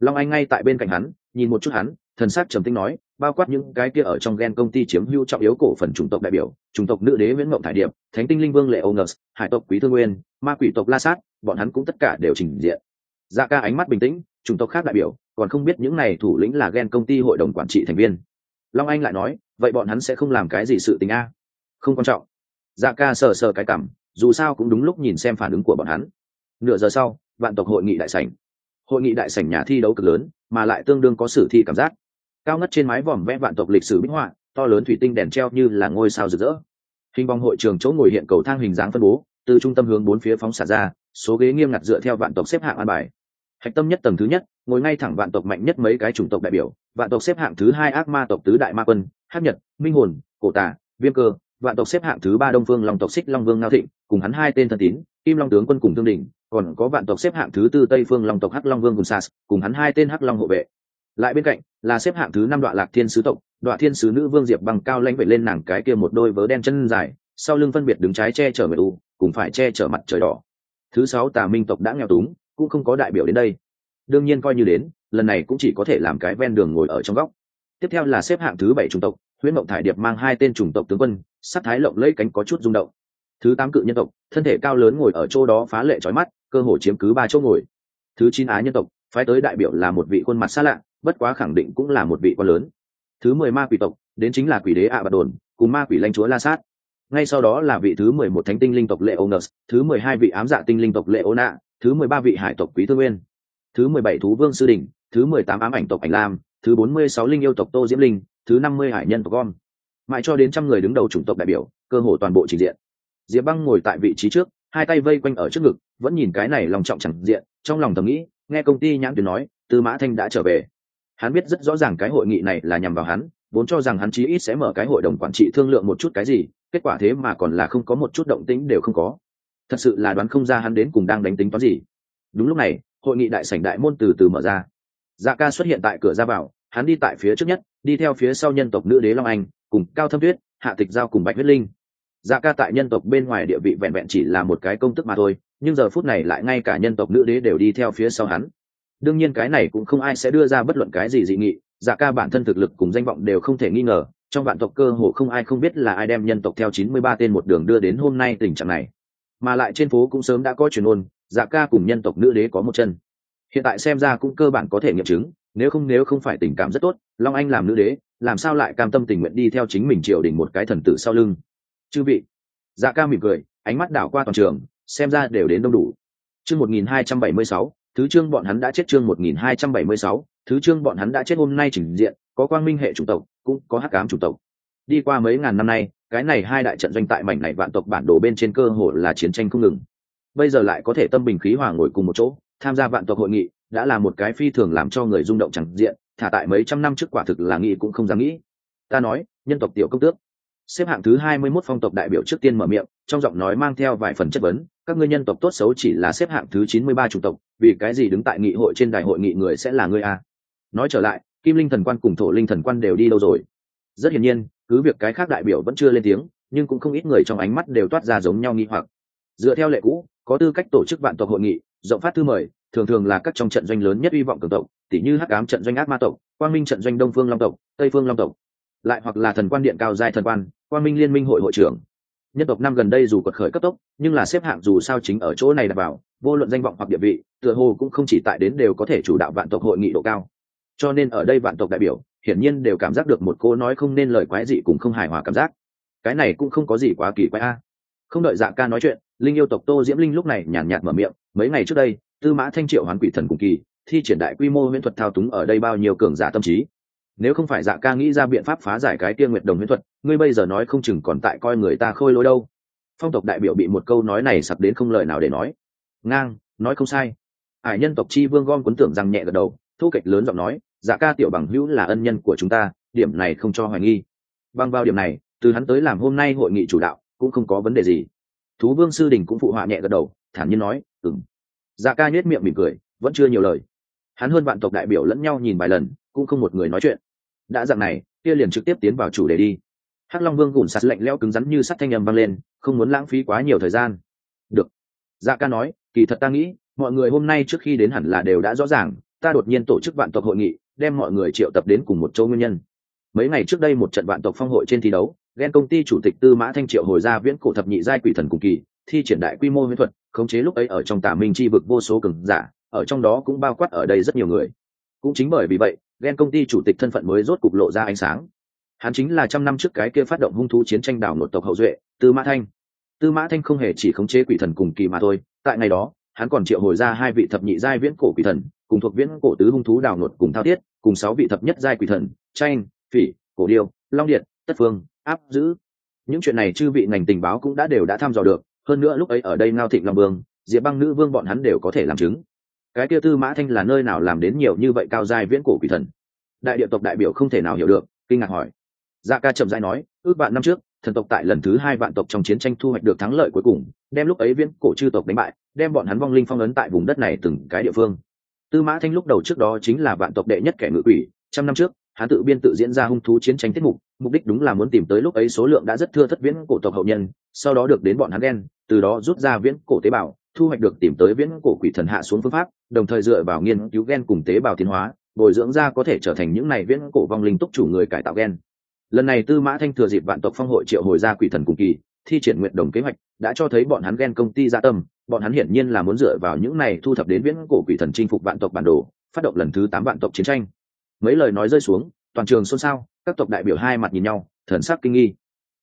Long anh ngay tại bên cạnh hắn, nhìn một chút hắn, thần sắc trầm tinh nói, bao quát những cái kia ở trong gen công ty chiếm hưu trọng yếu cổ phần chủng tộc đại biểu, chủng tộc nữ đế nguyễn mộng thải điệp, thánh tinh linh vương lệ onus hải tộc quý thương nguyên, ma quỷ tộc la sát, bọn hắn cũng tất cả đều trình diện. Dạ ca ánh mắt bình tĩnh, chủng tộc khác đại biểu, còn không biết những này thủ lĩnh là gen công ty hội đồng quản trị thành viên. Long anh lại nói, vậy bọn hắn sẽ không làm cái gì sự tình a? Không quan trọng. Dạ ca sờ sờ cái cảm dù sao cũng đúng lúc nhìn xem phản ứng của bọn hắn. Nửa giờ sau, vạn tộc hội nghị đại sảnh. Hội nghị đại sảnh nhà thi đấu cực lớn, mà lại tương đương có sử thi cảm giác. Cao ngất trên mái vòm vẽ vạn tộc lịch sử minh họa, to lớn thủy tinh đèn treo như là ngôi sao rực rỡ. Hình vòng hội trường chỗ ngồi hiện cầu thang hình dáng phân bố, từ trung tâm hướng bốn phía phóng xả ra, số ghế nghiêm ngặt dựa theo vạn tộc xếp hạng an bài. Hạch tâm nhất tầng thứ nhất, ngồi ngay thẳng vạn tộc mạnh nhất mấy cái chủng tộc đại biểu, vạn tộc xếp hạng thứ hai ác ma tộc tứ đại ma quân hát nhật, minh hồn, cổ tả viêm cơ vạn tộc xếp hạng thứ ba đông phương long tộc xích long vương ngao thịnh, cùng hắn hai tên thân tín, kim long tướng quân cùng thương đỉnh, còn có vạn tộc xếp hạng thứ tư tây phương long tộc hắc long vương cùng sas, cùng hắn hai tên hắc long hộ vệ. Lại bên cạnh, là xếp hạng thứ năm đoạn lạc thiên sứ tộc đoạn thiên sứ nữ vương diệp bằng cao lãnh vệ lên nàng cái kia một đôi vớ đen chân dài, sau lưng phân biệt đứng trái che chở mệt u, cùng phải che chở mặt trời đỏ. Thứ sáu tà minh tộc đã nghèo túng, cũng không có đại biểu đến đây. Đương nhiên coi như đến, lần này cũng chỉ có thể làm cái ven đường ngồi ở trong góc. Tiếp theo là xếp hạng thứ bảy Trung tộc huyễn mộng thải điệp mang hai tên chủng tộc tướng quân sắc thái lộng lẫy cánh có chút rung động. Thứ tám cự nhân tộc, thân thể cao lớn ngồi ở chỗ đó phá lệ trói mắt, cơ hồ chiếm cứ ba chỗ ngồi. Thứ chín á nhân tộc, phái tới đại biểu là một vị khuôn mặt xa lạ, bất quá khẳng định cũng là một vị quan lớn. Thứ mười ma quỷ tộc, đến chính là quỷ đế ạ à bạt đồn, cùng ma quỷ lãnh chúa la sát. Ngay sau đó là vị thứ mười một thánh tinh linh tộc lệ ô nơ thứ mười hai vị ám dạ tinh linh tộc lệ ô nạ thứ mười ba vị hải tộc quý thương nguyên. Thứ mười bảy thú vương sư đình, thứ mười tám ám ảnh tộc ảnh lam, thứ bốn mươi sáu linh yêu tộc tô diễm linh thứ năm mươi hải nhân tộc gom. Mãi cho đến trăm người đứng đầu chủng tộc đại biểu, cơ hồ toàn bộ trình diện. Diệp băng ngồi tại vị trí trước, hai tay vây quanh ở trước ngực, vẫn nhìn cái này lòng trọng chẳng diện, trong lòng thầm nghĩ, nghe công ty nhãn tuyến nói, tư mã thanh đã trở về. Hắn biết rất rõ ràng cái hội nghị này là nhằm vào hắn, vốn cho rằng hắn chí ít sẽ mở cái hội đồng quản trị thương lượng một chút cái gì, kết quả thế mà còn là không có một chút động tĩnh đều không có. Thật sự là đoán không ra hắn đến cùng đang đánh tính toán gì. Đúng lúc này, hội nghị đại sảnh đại môn từ từ mở ra. Dạ ca xuất hiện tại cửa ra vào hắn đi tại phía trước nhất, đi theo phía sau nhân tộc nữ đế long anh, cùng cao thâm tuyết, hạ tịch giao cùng bạch huyết linh. Dạ ca tại nhân tộc bên ngoài địa vị vẹn vẹn chỉ là một cái công tức mà thôi, nhưng giờ phút này lại ngay cả nhân tộc nữ đế đều đi theo phía sau hắn. Đương nhiên cái này cũng không ai sẽ đưa ra bất luận cái gì dị nghị dạ ca bản thân thực lực cùng danh vọng đều không thể nghi ngờ, trong vạn tộc cơ hồ không ai không biết là ai đem nhân tộc theo chín mươi ba tên một đường đưa đến hôm nay tình trạng này. Mà lại trên phố cũng sớm đã có truyền ôn dạ ca cùng nhân tộc nữ đế có một chân. Hiện tại xem ra cũng cơ bản có thể nghiệm chứng nếu không nếu không phải tình cảm rất tốt, long anh làm nữ đế, làm sao lại cam tâm tình nguyện đi theo chính mình triều đình một cái thần tử sau lưng? Chư vị. Dạ ca mỉm cười, ánh mắt đảo qua toàn trường, xem ra đều đến đông đủ. Chương một nghìn hai trăm bảy mươi sáu, thứ chương bọn hắn đã chết chương một nghìn hai trăm bảy mươi sáu, thứ chương bọn hắn đã chết hôm nay trình diện, có quang minh hệ chủng tộc, cũng có hắc cám chủng tộc. Đi qua mấy ngàn năm nay, cái này hai đại trận doanh tại mảnh này vạn tộc bản đồ bên trên cơ hồ là chiến tranh không ngừng. Bây giờ lại có thể tâm bình khí hòa ngồi cùng một chỗ, tham gia vạn tộc hội nghị đã là một cái phi thường làm cho người rung động chẳng diện, thả tại mấy trăm năm trước quả thực là nghĩ cũng không dám nghĩ. Ta nói, nhân tộc tiểu công tước. Xếp hạng thứ hai mươi 21 phong tộc đại biểu trước tiên mở miệng, trong giọng nói mang theo vài phần chất vấn, các ngươi nhân tộc tốt xấu chỉ là xếp hạng thứ chín mươi ba chủng tộc, vì cái gì đứng tại nghị hội trên đại hội nghị người sẽ là ngươi a? Nói trở lại, kim linh thần quan cùng thổ linh thần quan đều đi đâu rồi? Rất hiển nhiên, cứ việc cái khác đại biểu vẫn chưa lên tiếng, nhưng cũng không ít người trong ánh mắt đều toát ra giống nhau nghi hoặc. Dựa theo lệ cũ, có tư cách tổ chức vạn tộc hội nghị, rộng phát thư mời thường thường là các trong trận doanh lớn nhất hy vọng cường tộc tỷ như hắc ám trận doanh ác ma tộc, quang minh trận doanh đông phương long tộc, tây phương long tộc. Lại hoặc là thần quan điện cao giai thần quan, quang minh liên minh hội hội trưởng. Nhân tộc năm gần đây dù quật khởi cấp tốc, nhưng là xếp hạng dù sao chính ở chỗ này đảm vào, vô luận danh vọng hoặc địa vị, tựa hồ cũng không chỉ tại đến đều có thể chủ đạo vạn tộc hội nghị độ cao. Cho nên ở đây vạn tộc đại biểu, hiển nhiên đều cảm giác được một cô nói không nên lời quái dị cũng không hài hòa cảm giác. Cái này cũng không có gì quá kỳ quái a. Không đợi dạ ca nói chuyện, linh yêu tộc tô diễm linh lúc này nhàn nhạt mở miệng, mấy ngày trước đây tư mã thanh triệu hoán quỷ thần cùng kỳ, thi triển đại quy mô huyễn thuật thao túng ở đây bao nhiêu cường giả tâm trí. Nếu không phải dạ ca nghĩ ra biện pháp phá giải cái tiên nguyệt đồng huyễn thuật, ngươi bây giờ nói không chừng còn tại coi người ta khôi lối đâu. Phong tộc đại biểu bị một câu nói này sặc đến không lời nào để nói. Ngang, nói không sai. Hải nhân tộc chi vương gom quấn tưởng rằng nhẹ gật đầu, thu kịch lớn giọng nói dạ ca tiểu bằng hữu là ân nhân của chúng ta, điểm này không cho hoài nghi. Bằng vào điểm này, từ hắn tới làm hôm nay hội nghị chủ đạo, cũng không có vấn đề gì. Thú vương sư đình cũng phụ họa nhẹ gật đầu, thản nhiên nói ừng dạ ca nhếch miệng mỉm cười, vẫn chưa nhiều lời. Hắn hơn vạn tộc đại biểu lẫn nhau nhìn vài lần, cũng không một người nói chuyện. Đã dạng này, kia liền trực tiếp tiến vào chủ đề đi. Hắc long vương gùn sạt lạnh leo cứng rắn như sắt thanh âm vang lên, không muốn lãng phí quá nhiều thời gian. Được. Dạ ca nói, kỳ thật ta nghĩ, mọi người hôm nay trước khi đến hẳn là đều đã rõ ràng, ta đột nhiên tổ chức vạn tộc hội nghị, đem mọi người triệu tập đến cùng một chỗ nguyên nhân. Mấy ngày trước đây một trận vạn tộc phong hội trên thi đấu, ghen công ty chủ tịch tư mã thanh triệu hồi ra viễn cổ thập nhị giai quỷ thần cùng kỳ, thi triển đại quy mô huyễn thuật khống chế lúc ấy ở trong tà minh chi vực vô số cường giả, ở trong đó cũng bao quát ở đây rất nhiều người. Cũng chính bởi vì vậy ghen công ty chủ tịch thân phận mới rốt cục lộ ra ánh sáng. Hắn chính là trăm năm trước cái kia phát động hung thú chiến tranh đảo nội tộc hậu duệ, tư mã thanh. Tư mã thanh không hề chỉ khống chế quỷ thần cùng kỳ mà thôi, tại ngày đó, hắn còn triệu hồi ra hai vị thập nhị giai viễn cổ quỷ thần, cùng thuộc viễn cổ tứ hung thú đảo nội cùng thao tiết cùng sáu vị thập nhất giai quỷ thần tranh phỉ, cổ điêu, long điện, tất phương, áp giữ những chuyện này chư vị ngành tình báo cũng đã đều đã thăm dò được hơn nữa lúc ấy ở đây ngao thịnh long vương, diệp băng nữ vương bọn hắn đều có thể làm chứng. Cái kia tư mã thanh là nơi nào làm đến nhiều như vậy cao giai viễn cổ quỷ thần? Đại địa tộc đại biểu không thể nào hiểu được, kinh ngạc hỏi. Dạ ca chậm dãi nói, ước vạn năm trước, thần tộc tại lần thứ hai vạn tộc trong chiến tranh thu hoạch được thắng lợi cuối cùng, đem lúc ấy viễn cổ chư tộc đánh bại, đem bọn hắn vong linh phong ấn tại vùng đất này từng cái địa phương. Tư mã thanh lúc đầu trước đó chính là vạn tộc đệ nhất kẻ ngự quỷ, trăm năm trước hắn tự biên tự diễn ra hung thú chiến tranh tiết mục mục đích đúng là muốn tìm tới lúc ấy số lượng đã rất thưa thất viễn cổ tộc hậu nhân, sau đó được đến bọn hắn đen từ đó rút ra viễn cổ tế bào, thu hoạch được tìm tới viễn cổ quỷ thần hạ xuống phương pháp, đồng thời dựa vào nghiên cứu gen cùng tế bào tiến hóa, bồi dưỡng ra có thể trở thành những này viễn cổ vong linh túc chủ người cải tạo gen lần này tư mã thanh thừa dịp vạn tộc phong hội triệu hồi ra quỷ thần cùng kỳ, thi triển nguyện đồng kế hoạch, đã cho thấy bọn hắn ghen công ty gia tâm, bọn hắn hiển nhiên là muốn dựa vào những này thu thập đến viễn cổ quỷ thần chinh phục vạn tộc bản đồ, phát động lần thứ tám vạn tộc chiến tranh mấy lời nói rơi xuống, toàn trường xôn xao, các tộc đại biểu hai mặt nhìn nhau, thần sắc kinh nghi.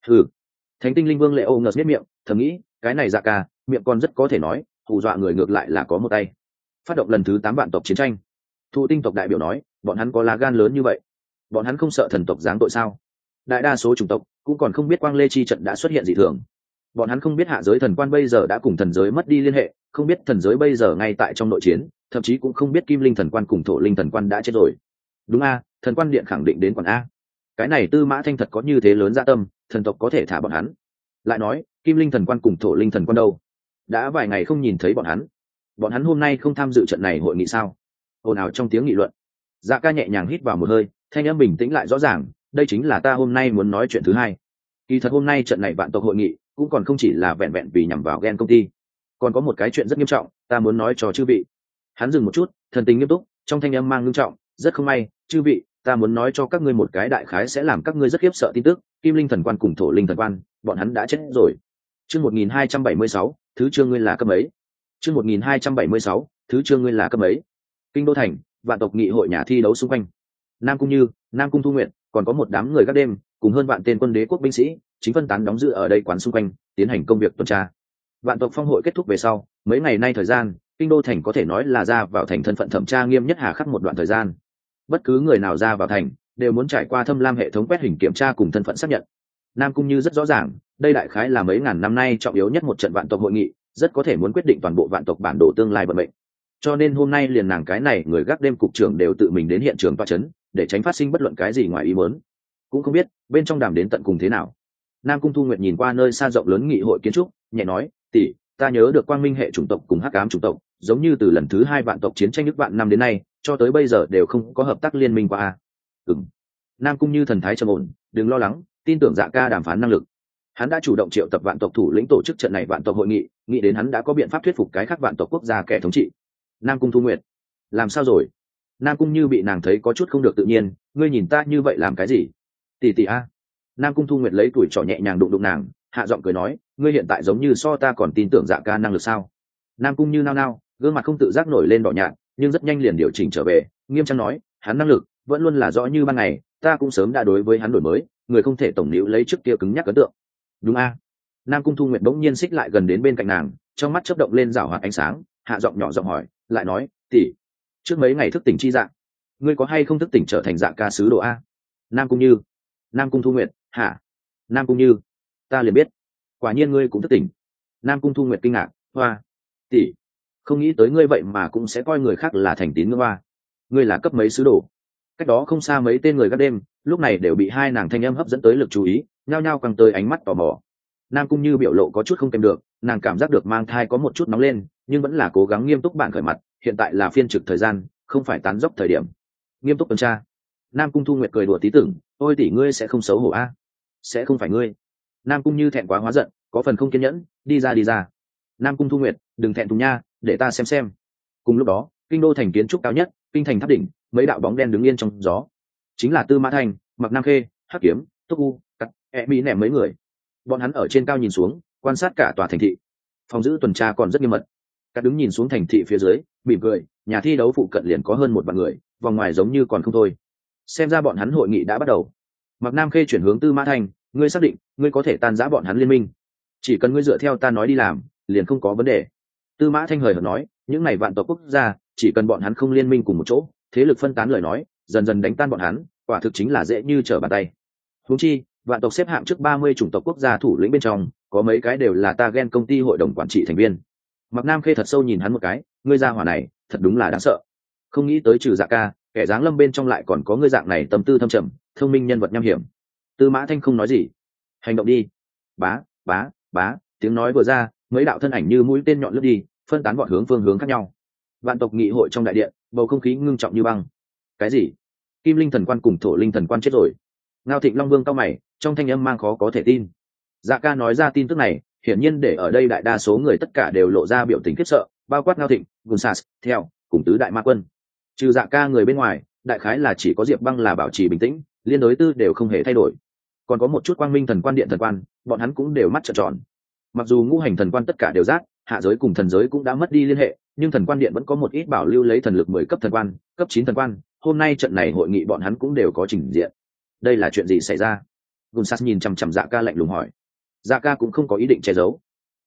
Ừ thánh tinh linh vương lệ ô ngợt biết miệng, thầm nghĩ, cái này dạ ca, miệng con rất có thể nói, hù dọa người ngược lại là có một tay. Phát động lần thứ tám vạn tộc chiến tranh. Thụ tinh tộc đại biểu nói, bọn hắn có lá gan lớn như vậy. Bọn hắn không sợ thần tộc giáng tội sao? Đại đa số chủng tộc cũng còn không biết quang lê chi trận đã xuất hiện dị thường. Bọn hắn không biết hạ giới thần quan bây giờ đã cùng thần giới mất đi liên hệ, không biết thần giới bây giờ ngay tại trong nội chiến, thậm chí cũng không biết kim linh thần quan cùng thổ linh thần quan đã chết rồi đúng a, thần quan điện khẳng định đến quản a. Cái này tư mã thanh thật có như thế lớn gia dạ tâm, thần tộc có thể thả bọn hắn. Lại nói, kim linh thần quan cùng thổ linh thần quan đâu? Đã vài ngày không nhìn thấy bọn hắn. Bọn hắn hôm nay không tham dự trận này hội nghị sao? Ồn ào trong tiếng nghị luận. Dạ ca nhẹ nhàng hít vào một hơi, thanh âm bình tĩnh lại rõ ràng, đây chính là ta hôm nay muốn nói chuyện thứ hai. Kỳ thật hôm nay trận này vạn tộc hội nghị, cũng còn không chỉ là vẹn vẹn vì nhằm vào ghen công ty. Còn có một cái chuyện rất nghiêm trọng, ta muốn nói cho chư vị. Hắn dừng một chút, thần tình nghiêm túc, trong thanh âm mang nghiêm trọng rất không may, chư vị, ta muốn nói cho các ngươi một cái đại khái sẽ làm các ngươi rất khiếp sợ tin tức, kim linh thần quan cùng thổ linh thần quan, bọn hắn đã chết rồi. Chương một nghìn hai trăm bảy mươi sáu, thứ chương ngươi là cấp ấy chương một nghìn hai trăm bảy mươi sáu, thứ chương ngươi là cấp ấy kinh đô thành, vạn tộc nghị hội nhà thi đấu xung quanh. Nam cung như, nam cung thu nguyện còn có một đám người các đêm, cùng hơn vạn tên quân đế quốc binh sĩ, chính phân tán đóng giữ ở đây quán xung quanh, tiến hành công việc tuần tra. Vạn tộc phong hội kết thúc về sau, mấy ngày nay thời gian, kinh đô thành có thể nói là ra vào thành thân phận thẩm tra nghiêm nhất hà khắc một đoạn thời gian bất cứ người nào ra vào thành, đều muốn trải qua thâm lam hệ thống quét hình kiểm tra cùng thân phận xác nhận. Nam cung như rất rõ ràng, đây đại khái là mấy ngàn năm nay trọng yếu nhất một trận vạn tộc hội nghị, rất có thể muốn quyết định toàn bộ vạn tộc bản đồ tương lai vận mệnh. Cho nên hôm nay liền nàng cái này người gác đêm cục trưởng đều tự mình đến hiện trường toa chấn, để tránh phát sinh bất luận cái gì ngoài ý muốn. Cũng không biết, bên trong đàm đến tận cùng thế nào. Nam cung thu nguyệt nhìn qua nơi xa rộng lớn nghị hội kiến trúc, nhẹ nói, tỷ, ta nhớ được quang minh hệ chủng tộc cùng hắc ám chủng tộc, giống như từ lần thứ hai vạn tộc chiến tranh nước vạn năm đến nay cho tới bây giờ đều không có hợp tác liên minh qua a. Ừng nam cung như thần thái trầm ổn, đừng lo lắng, tin tưởng dạ ca đàm phán năng lực. Hắn đã chủ động triệu tập vạn tộc thủ lĩnh tổ chức trận này vạn tộc hội nghị, nghĩ đến hắn đã có biện pháp thuyết phục cái khác vạn tộc quốc gia kẻ thống trị. Nam cung thu nguyệt. Làm sao rồi? Nam cung như bị nàng thấy có chút không được tự nhiên, ngươi nhìn ta như vậy làm cái gì? Tỉ tỉ a. Nam cung thu nguyệt lấy tuổi trỏ nhẹ nhàng đụng đụng nàng, hạ giọng cười nói, ngươi hiện tại giống như so ta còn tin tưởng dạ ca năng lực sao? Nam cung như nao nao, gương mặt không tự giác nổi lên đỏ nhạt nhưng rất nhanh liền điều chỉnh trở về, nghiêm trang nói, hắn năng lực vẫn luôn là rõ như ban ngày, ta cũng sớm đã đối với hắn đổi mới, người không thể tổng nữ lấy trước kia cứng nhắc ấn tượng. Đúng a? Nam cung thu nguyện bỗng nhiên xích lại gần đến bên cạnh nàng, trong mắt chớp động lên rảo hoạt ánh sáng, hạ giọng nhỏ giọng hỏi, lại nói tỉ trước mấy ngày thức tỉnh chi dạng, ngươi có hay không thức tỉnh trở thành dạng ca sứ đồ a? Nam cung như, nam cung thu nguyện hả? Nam cung như, ta liền biết, quả nhiên ngươi cũng thức tỉnh. Nam cung thu nguyện kinh ngạc, hoa, tỷ không nghĩ tới ngươi vậy mà cũng sẽ coi người khác là thành tín ngưỡng hoa ngươi là cấp mấy sứ đồ? Cách đó không xa mấy tên người gác đêm, lúc này đều bị hai nàng thanh âm hấp dẫn tới lực chú ý, nhao nhao căng tới ánh mắt tò mò. Nam cung như biểu lộ có chút không kèm được, nàng cảm giác được mang thai có một chút nóng lên, nhưng vẫn là cố gắng nghiêm túc bạn khởi mặt, hiện tại là phiên trực thời gian, không phải tán dốc thời điểm. Nghiêm túc tuần tra. Nam cung thu nguyệt cười đùa tí tưởng, ôi tỷ ngươi sẽ không xấu hổ a? Sẽ không phải ngươi. Nam cung như thẹn quá hóa giận, có phần không kiên nhẫn, đi ra đi ra. Nam cung thu nguyệt, đừng thẹn thùng nha để ta xem xem. Cùng lúc đó, kinh đô thành kiến trúc cao nhất, kinh thành tháp đỉnh, mấy đạo bóng đen đứng yên trong gió. Chính là tư mã thành mặc nam khê, hắc kiếm, túc u, cắt e mỹ nẻm mấy người. Bọn hắn ở trên cao nhìn xuống, quan sát cả tòa thành thị. Phòng giữ tuần tra còn rất nghiêm mật. Các đứng nhìn xuống thành thị phía dưới, mỉm cười, nhà thi đấu phụ cận liền có hơn một vạn người, vòng ngoài giống như còn không thôi. Xem ra bọn hắn hội nghị đã bắt đầu. Mặc nam khê chuyển hướng tư mã thành ngươi xác định, ngươi có thể tan giã bọn hắn liên minh. Chỉ cần ngươi dựa theo ta nói đi làm, liền không có vấn đề tư mã thanh hời hợt nói, những này vạn tộc quốc gia, chỉ cần bọn hắn không liên minh cùng một chỗ, thế lực phân tán lời nói, dần dần đánh tan bọn hắn, quả thực chính là dễ như trở bàn tay. Húng chi, vạn tộc xếp hạng trước ba mươi chủng tộc quốc gia thủ lĩnh bên trong, có mấy cái đều là ta ghen công ty hội đồng quản trị thành viên. Mặc nam khê thật sâu nhìn hắn một cái, ngươi ra hỏa này, thật đúng là đáng sợ. Không nghĩ tới trừ dạ ca, kẻ dáng lâm bên trong lại còn có ngươi dạng này tâm tư thâm trầm, thông minh nhân vật nham hiểm. Tư mã thanh không nói gì. Hành động đi. Bá bá bá, tiếng nói vừa ra, mấy đạo thân ảnh như mũi tên nhọn lướt đi phân tán bọn hướng phương hướng khác nhau. Vạn tộc nghị hội trong đại điện, bầu không khí ngưng trọng như băng. Cái gì? Kim linh thần quan cùng thổ linh thần quan chết rồi. Ngao thịnh long vương cao mày, trong thanh âm mang khó có thể tin. Dạ ca nói ra tin tức này, hiển nhiên để ở đây đại đa số người tất cả đều lộ ra biểu tình khiếp sợ, bao quát ngao thịnh gunsas theo, cùng tứ đại ma quân. Trừ dạ ca người bên ngoài, đại khái là chỉ có diệp băng là bảo trì bình tĩnh, liên đối tư đều không hề thay đổi. Còn có một chút quang minh thần quan điện thần quan, bọn hắn cũng đều mắt trợn tròn. Mặc dù ngũ hành thần quan tất cả đều rác hạ giới cùng thần giới cũng đã mất đi liên hệ, nhưng thần quan điện vẫn có một ít bảo lưu lấy thần lực mười cấp thần quan, cấp chín thần quan. Hôm nay trận này hội nghị bọn hắn cũng đều có trình diện. Đây là chuyện gì xảy ra? Gunsas nhìn chằm chằm dạ ca lạnh lùng hỏi. Dạ ca cũng không có ý định che giấu.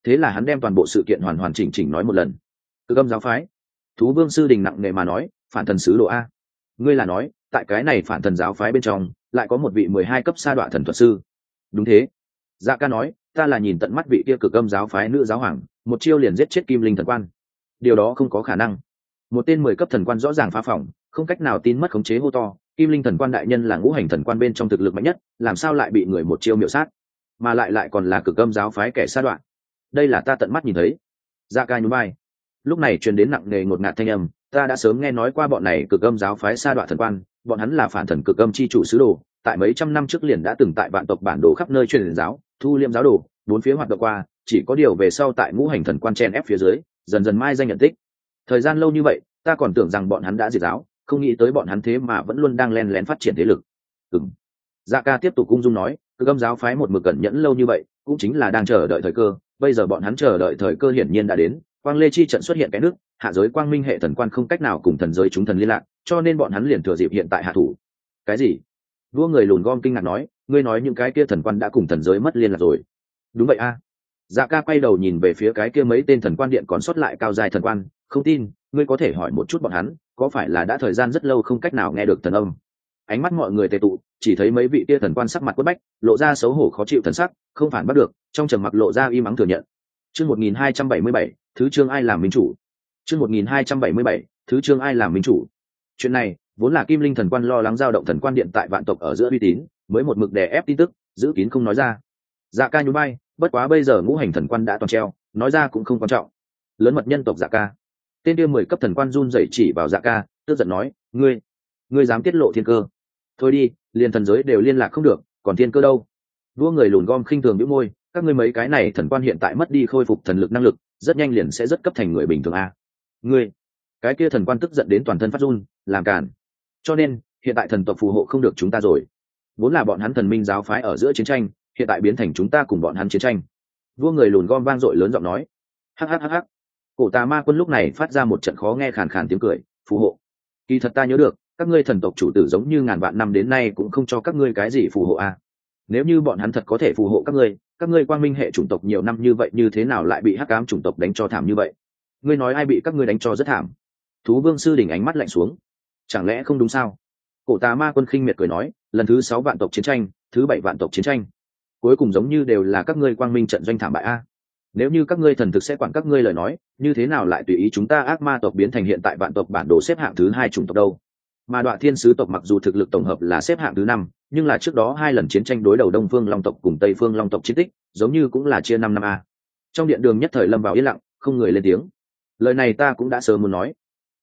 Thế là hắn đem toàn bộ sự kiện hoàn hoàn chỉnh chỉnh nói một lần. Cứ gâm giáo phái. Thú vương sư đình nặng nề mà nói, phản thần sứ độ a. Ngươi là nói, tại cái này phản thần giáo phái bên trong, lại có một vị mười hai cấp sa đọa thần thuật sư. Đúng thế. Dạ ca nói, ta là nhìn tận mắt vị kia cực âm giáo phái nữ giáo hoàng một chiêu liền giết chết kim linh thần quan. Điều đó không có khả năng. Một tên mười cấp thần quan rõ ràng phá phỏng không cách nào tin mất khống chế hô to, kim linh thần quan đại nhân là ngũ hành thần quan bên trong thực lực mạnh nhất, làm sao lại bị người một chiêu miệu sát? Mà lại lại còn là cực âm giáo phái kẻ sát đoạn. Đây là ta tận mắt nhìn thấy. Da ca nhún vai. Lúc này truyền đến nặng nề ngột ngạt thanh âm, ta đã sớm nghe nói qua bọn này cực âm giáo phái sa đoạn thần quan, bọn hắn là phản thần cực âm chi chủ sứ đồ, tại mấy trăm năm trước liền đã từng tại vạn tộc bản đồ khắp nơi truyền giáo, thu liêm giáo đồ, bốn phía hoạt động qua chỉ có điều về sau tại ngũ hành thần quan chen ép phía dưới, dần dần mai danh nhận tích. Thời gian lâu như vậy, ta còn tưởng rằng bọn hắn đã diệt giáo, không nghĩ tới bọn hắn thế mà vẫn luôn đang len lén phát triển thế lực. Ừ dạ ca tiếp tục cung dung nói cực gâm giáo phái một mực cẩn nhẫn lâu như vậy, cũng chính là đang chờ đợi thời cơ, bây giờ bọn hắn chờ đợi thời cơ hiển nhiên đã đến, quang lê chi trận xuất hiện cái nước, hạ giới quang minh hệ thần quan không cách nào cùng thần giới chúng thần liên lạc, cho nên bọn hắn liền thừa dịp hiện tại hạ thủ. Cái gì? Vua người lùn gom kinh ngạc nói, ngươi nói những cái kia thần quan đã cùng thần giới mất liên lạc rồi. Đúng vậy a dạ ca quay đầu nhìn về phía cái kia mấy tên thần quan điện còn sót lại cao dài thần quan, không tin, ngươi có thể hỏi một chút bọn hắn, có phải là đã thời gian rất lâu không cách nào nghe được thần âm? Ánh mắt mọi người tề tụ, chỉ thấy mấy vị kia thần quan sắc mặt quất bách, lộ ra xấu hổ khó chịu thần sắc, không phản bắt được, trong trầm mặc lộ ra y mắng thừa nhận. Chương một nghìn hai trăm bảy mươi bảy, thứ chương ai làm minh chủ? Chương một nghìn hai trăm bảy mươi bảy, thứ chương ai làm minh chủ? Chuyện này, vốn là kim linh thần quan lo lắng giao động thần quan điện tại vạn tộc ở giữa uy tín, mới một mực đè ép tin tức, giữ kín không nói ra. Dạ ca nhún bay bất quá bây giờ ngũ hành thần quan đã toàn treo, nói ra cũng không quan trọng. Lớn mật nhân tộc dạ ca. Tên đưa mười cấp thần quan run rẩy chỉ vào dạ ca, tức giận nói, ngươi ngươi dám tiết lộ thiên cơ? Thôi đi, liền thần giới đều liên lạc không được, còn thiên cơ đâu? Vua người lùn gom khinh thường những môi, các ngươi mấy cái này thần quan hiện tại mất đi khôi phục thần lực năng lực, rất nhanh liền sẽ rất cấp thành người bình thường a. Ngươi, cái kia thần quan tức giận đến toàn thân phát run, làm cản cho nên, hiện tại thần tộc phù hộ không được chúng ta rồi. Vốn là bọn hắn thần minh giáo phái ở giữa chiến tranh hiện tại biến thành chúng ta cùng bọn hắn chiến tranh. Vua người lùn gom vang dội lớn giọng nói. Hhhh cổ tà ma quân lúc này phát ra một trận khó nghe khàn khàn tiếng cười, phù hộ. Kỳ thật ta nhớ được, các ngươi thần tộc chủ tử giống như ngàn vạn năm đến nay cũng không cho các ngươi cái gì phù hộ a. À. nếu như bọn hắn thật có thể phù hộ các ngươi các ngươi quang minh hệ chủng tộc nhiều năm như vậy như thế nào lại bị hắc ám chủng tộc đánh cho thảm như vậy? Ngươi nói ai bị các ngươi đánh cho rất thảm? Thú vương sư đỉnh ánh mắt lạnh xuống. Chẳng lẽ không đúng sao? Cổ tà ma quân khinh miệt cười nói, lần thứ sáu vạn tộc chiến tranh, thứ bảy vạn tộc chiến tranh cuối cùng giống như đều là các ngươi quang minh trận doanh thảm bại a. Nếu như các ngươi thần thực sẽ quản các ngươi lời nói, như thế nào lại tùy ý chúng ta ác ma tộc biến thành hiện tại vạn tộc bản đồ xếp hạng thứ hai chủng tộc đâu? Mà đoạn thiên sứ tộc mặc dù thực lực tổng hợp là xếp hạng thứ năm, nhưng là trước đó hai lần chiến tranh đối đầu đông phương long tộc cùng tây phương long tộc chiến tích, giống như cũng là chia năm năm a. Trong điện đường nhất thời lâm vào yên lặng, không người lên tiếng. Lời này ta cũng đã sớm muốn nói.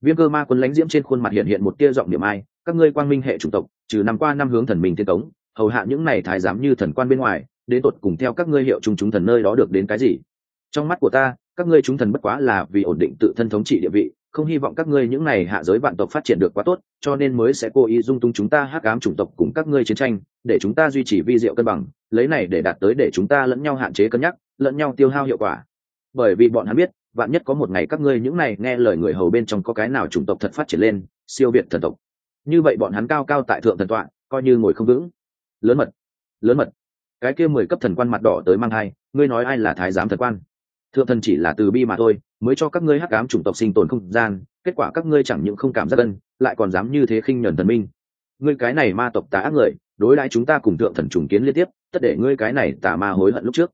Viêm cơ ma quân lãnh diễm trên khuôn mặt hiện hiện một tia giọng niệm ai, các ngươi quang minh hệ chủng tộc, trừ năm qua năm hướng thần mình thiên cống hầu hạ những này thái giám như thần quan bên ngoài, đến tột cùng theo các ngươi hiệu trung chúng thần nơi đó được đến cái gì? Trong mắt của ta, các ngươi chúng thần bất quá là vì ổn định tự thân thống trị địa vị, không hy vọng các ngươi những này hạ giới vạn tộc phát triển được quá tốt, cho nên mới sẽ cố ý dung tung chúng ta hắc ám chủng tộc cùng các ngươi chiến tranh, để chúng ta duy trì vi diệu cân bằng, lấy này để đạt tới để chúng ta lẫn nhau hạn chế cân nhắc, lẫn nhau tiêu hao hiệu quả. Bởi vì bọn hắn biết, vạn nhất có một ngày các ngươi những này nghe lời người hầu bên trong có cái nào chủng tộc thật phát triển lên, siêu việt thần tộc. Như vậy bọn hắn cao cao tại thượng thần tọa, coi như ngồi không vững lớn mật. Lớn mật. Cái kia mười cấp thần quan mặt đỏ tới mang hai ngươi nói ai là thái giám thần quan? Thượng thần chỉ là từ bi mà thôi, mới cho các ngươi hắc ám chủng tộc sinh tồn không gian, kết quả các ngươi chẳng những không cảm giác ân, lại còn dám như thế khinh nhẫn thần minh. Ngươi cái này ma tộc tá ác người, đối đãi chúng ta cùng thượng thần trùng kiến liên tiếp, tất để ngươi cái này tà ma hối hận lúc trước.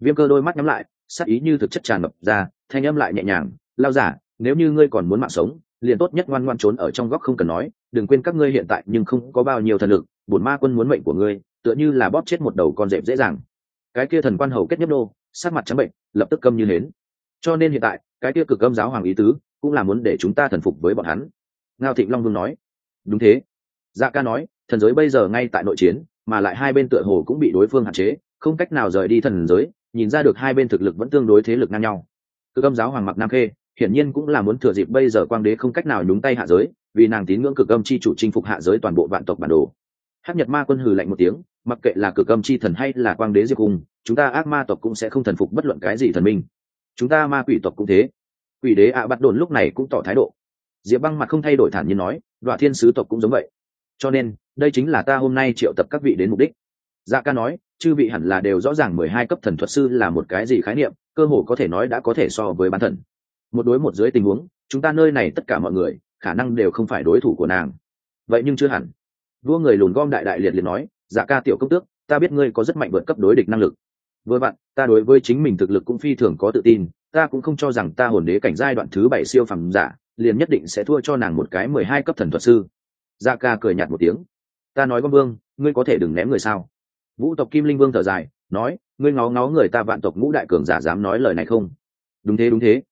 Viêm cơ đôi mắt nhắm lại, sắc ý như thực chất tràn ngập ra, thanh âm lại nhẹ nhàng, lao giả, nếu như ngươi còn muốn mạng sống liền tốt nhất ngoan ngoan trốn ở trong góc không cần nói, đừng quên các ngươi hiện tại nhưng không có bao nhiêu thần lực, bổn ma quân muốn mệnh của ngươi, tựa như là bóp chết một đầu con dẹp dễ dàng. Cái kia thần quan hầu kết nhấp đô sát mặt trắng bệnh, lập tức câm như nến cho nên hiện tại, cái kia cực âm giáo hoàng ý tứ, cũng là muốn để chúng ta thần phục với bọn hắn. Ngao thịnh long vương nói. Đúng thế. Dạ ca nói, thần giới bây giờ ngay tại nội chiến, mà lại hai bên tựa hồ cũng bị đối phương hạn chế, không cách nào rời đi thần giới, nhìn ra được hai bên thực lực vẫn tương đối thế lực ngang nhau. Cực âm giáo hoàng mặc nam khê hiển nhiên cũng là muốn thừa dịp bây giờ quang đế không cách nào nhúng tay hạ giới vì nàng tín ngưỡng cực âm chi chủ chinh phục hạ giới toàn bộ vạn tộc bản đồ. Hắc nhật ma quân hừ lạnh một tiếng mặc kệ là cực âm chi thần hay là quang đế diệp hùng, chúng ta ác ma tộc cũng sẽ không thần phục bất luận cái gì thần minh. Chúng ta ma quỷ tộc cũng thế. Quỷ đế ạ bắt đồn lúc này cũng tỏ thái độ. Diệp băng mặt không thay đổi thản nhiên nói đoạn thiên sứ tộc cũng giống vậy. Cho nên đây chính là ta hôm nay triệu tập các vị đến mục đích. Dạ ca nói chư vị hẳn là đều rõ ràng mười hai cấp thần thuật sư là một cái gì khái niệm cơ hồ có thể nói đã có thể so với bán thần một đối một dưới tình huống, chúng ta nơi này tất cả mọi người, khả năng đều không phải đối thủ của nàng. Vậy nhưng chưa hẳn. Vua người lùn gom đại đại liệt liền nói dạ ca tiểu công tước, ta biết ngươi có rất mạnh vượt cấp đối địch năng lực. Vừa bạn, ta đối với chính mình thực lực cũng phi thường có tự tin, ta cũng không cho rằng ta hồn đế cảnh giai đoạn thứ bảy siêu phẩm giả, liền nhất định sẽ thua cho nàng một cái mười hai cấp thần thuật sư. Dạ ca cười nhạt một tiếng. Ta nói con vương, ngươi có thể đừng ném người sao? Vũ tộc kim linh vương thở dài, nói, ngươi ngó ngó người ta vạn tộc ngũ đại cường giả dám nói lời này không? Đúng thế đúng thế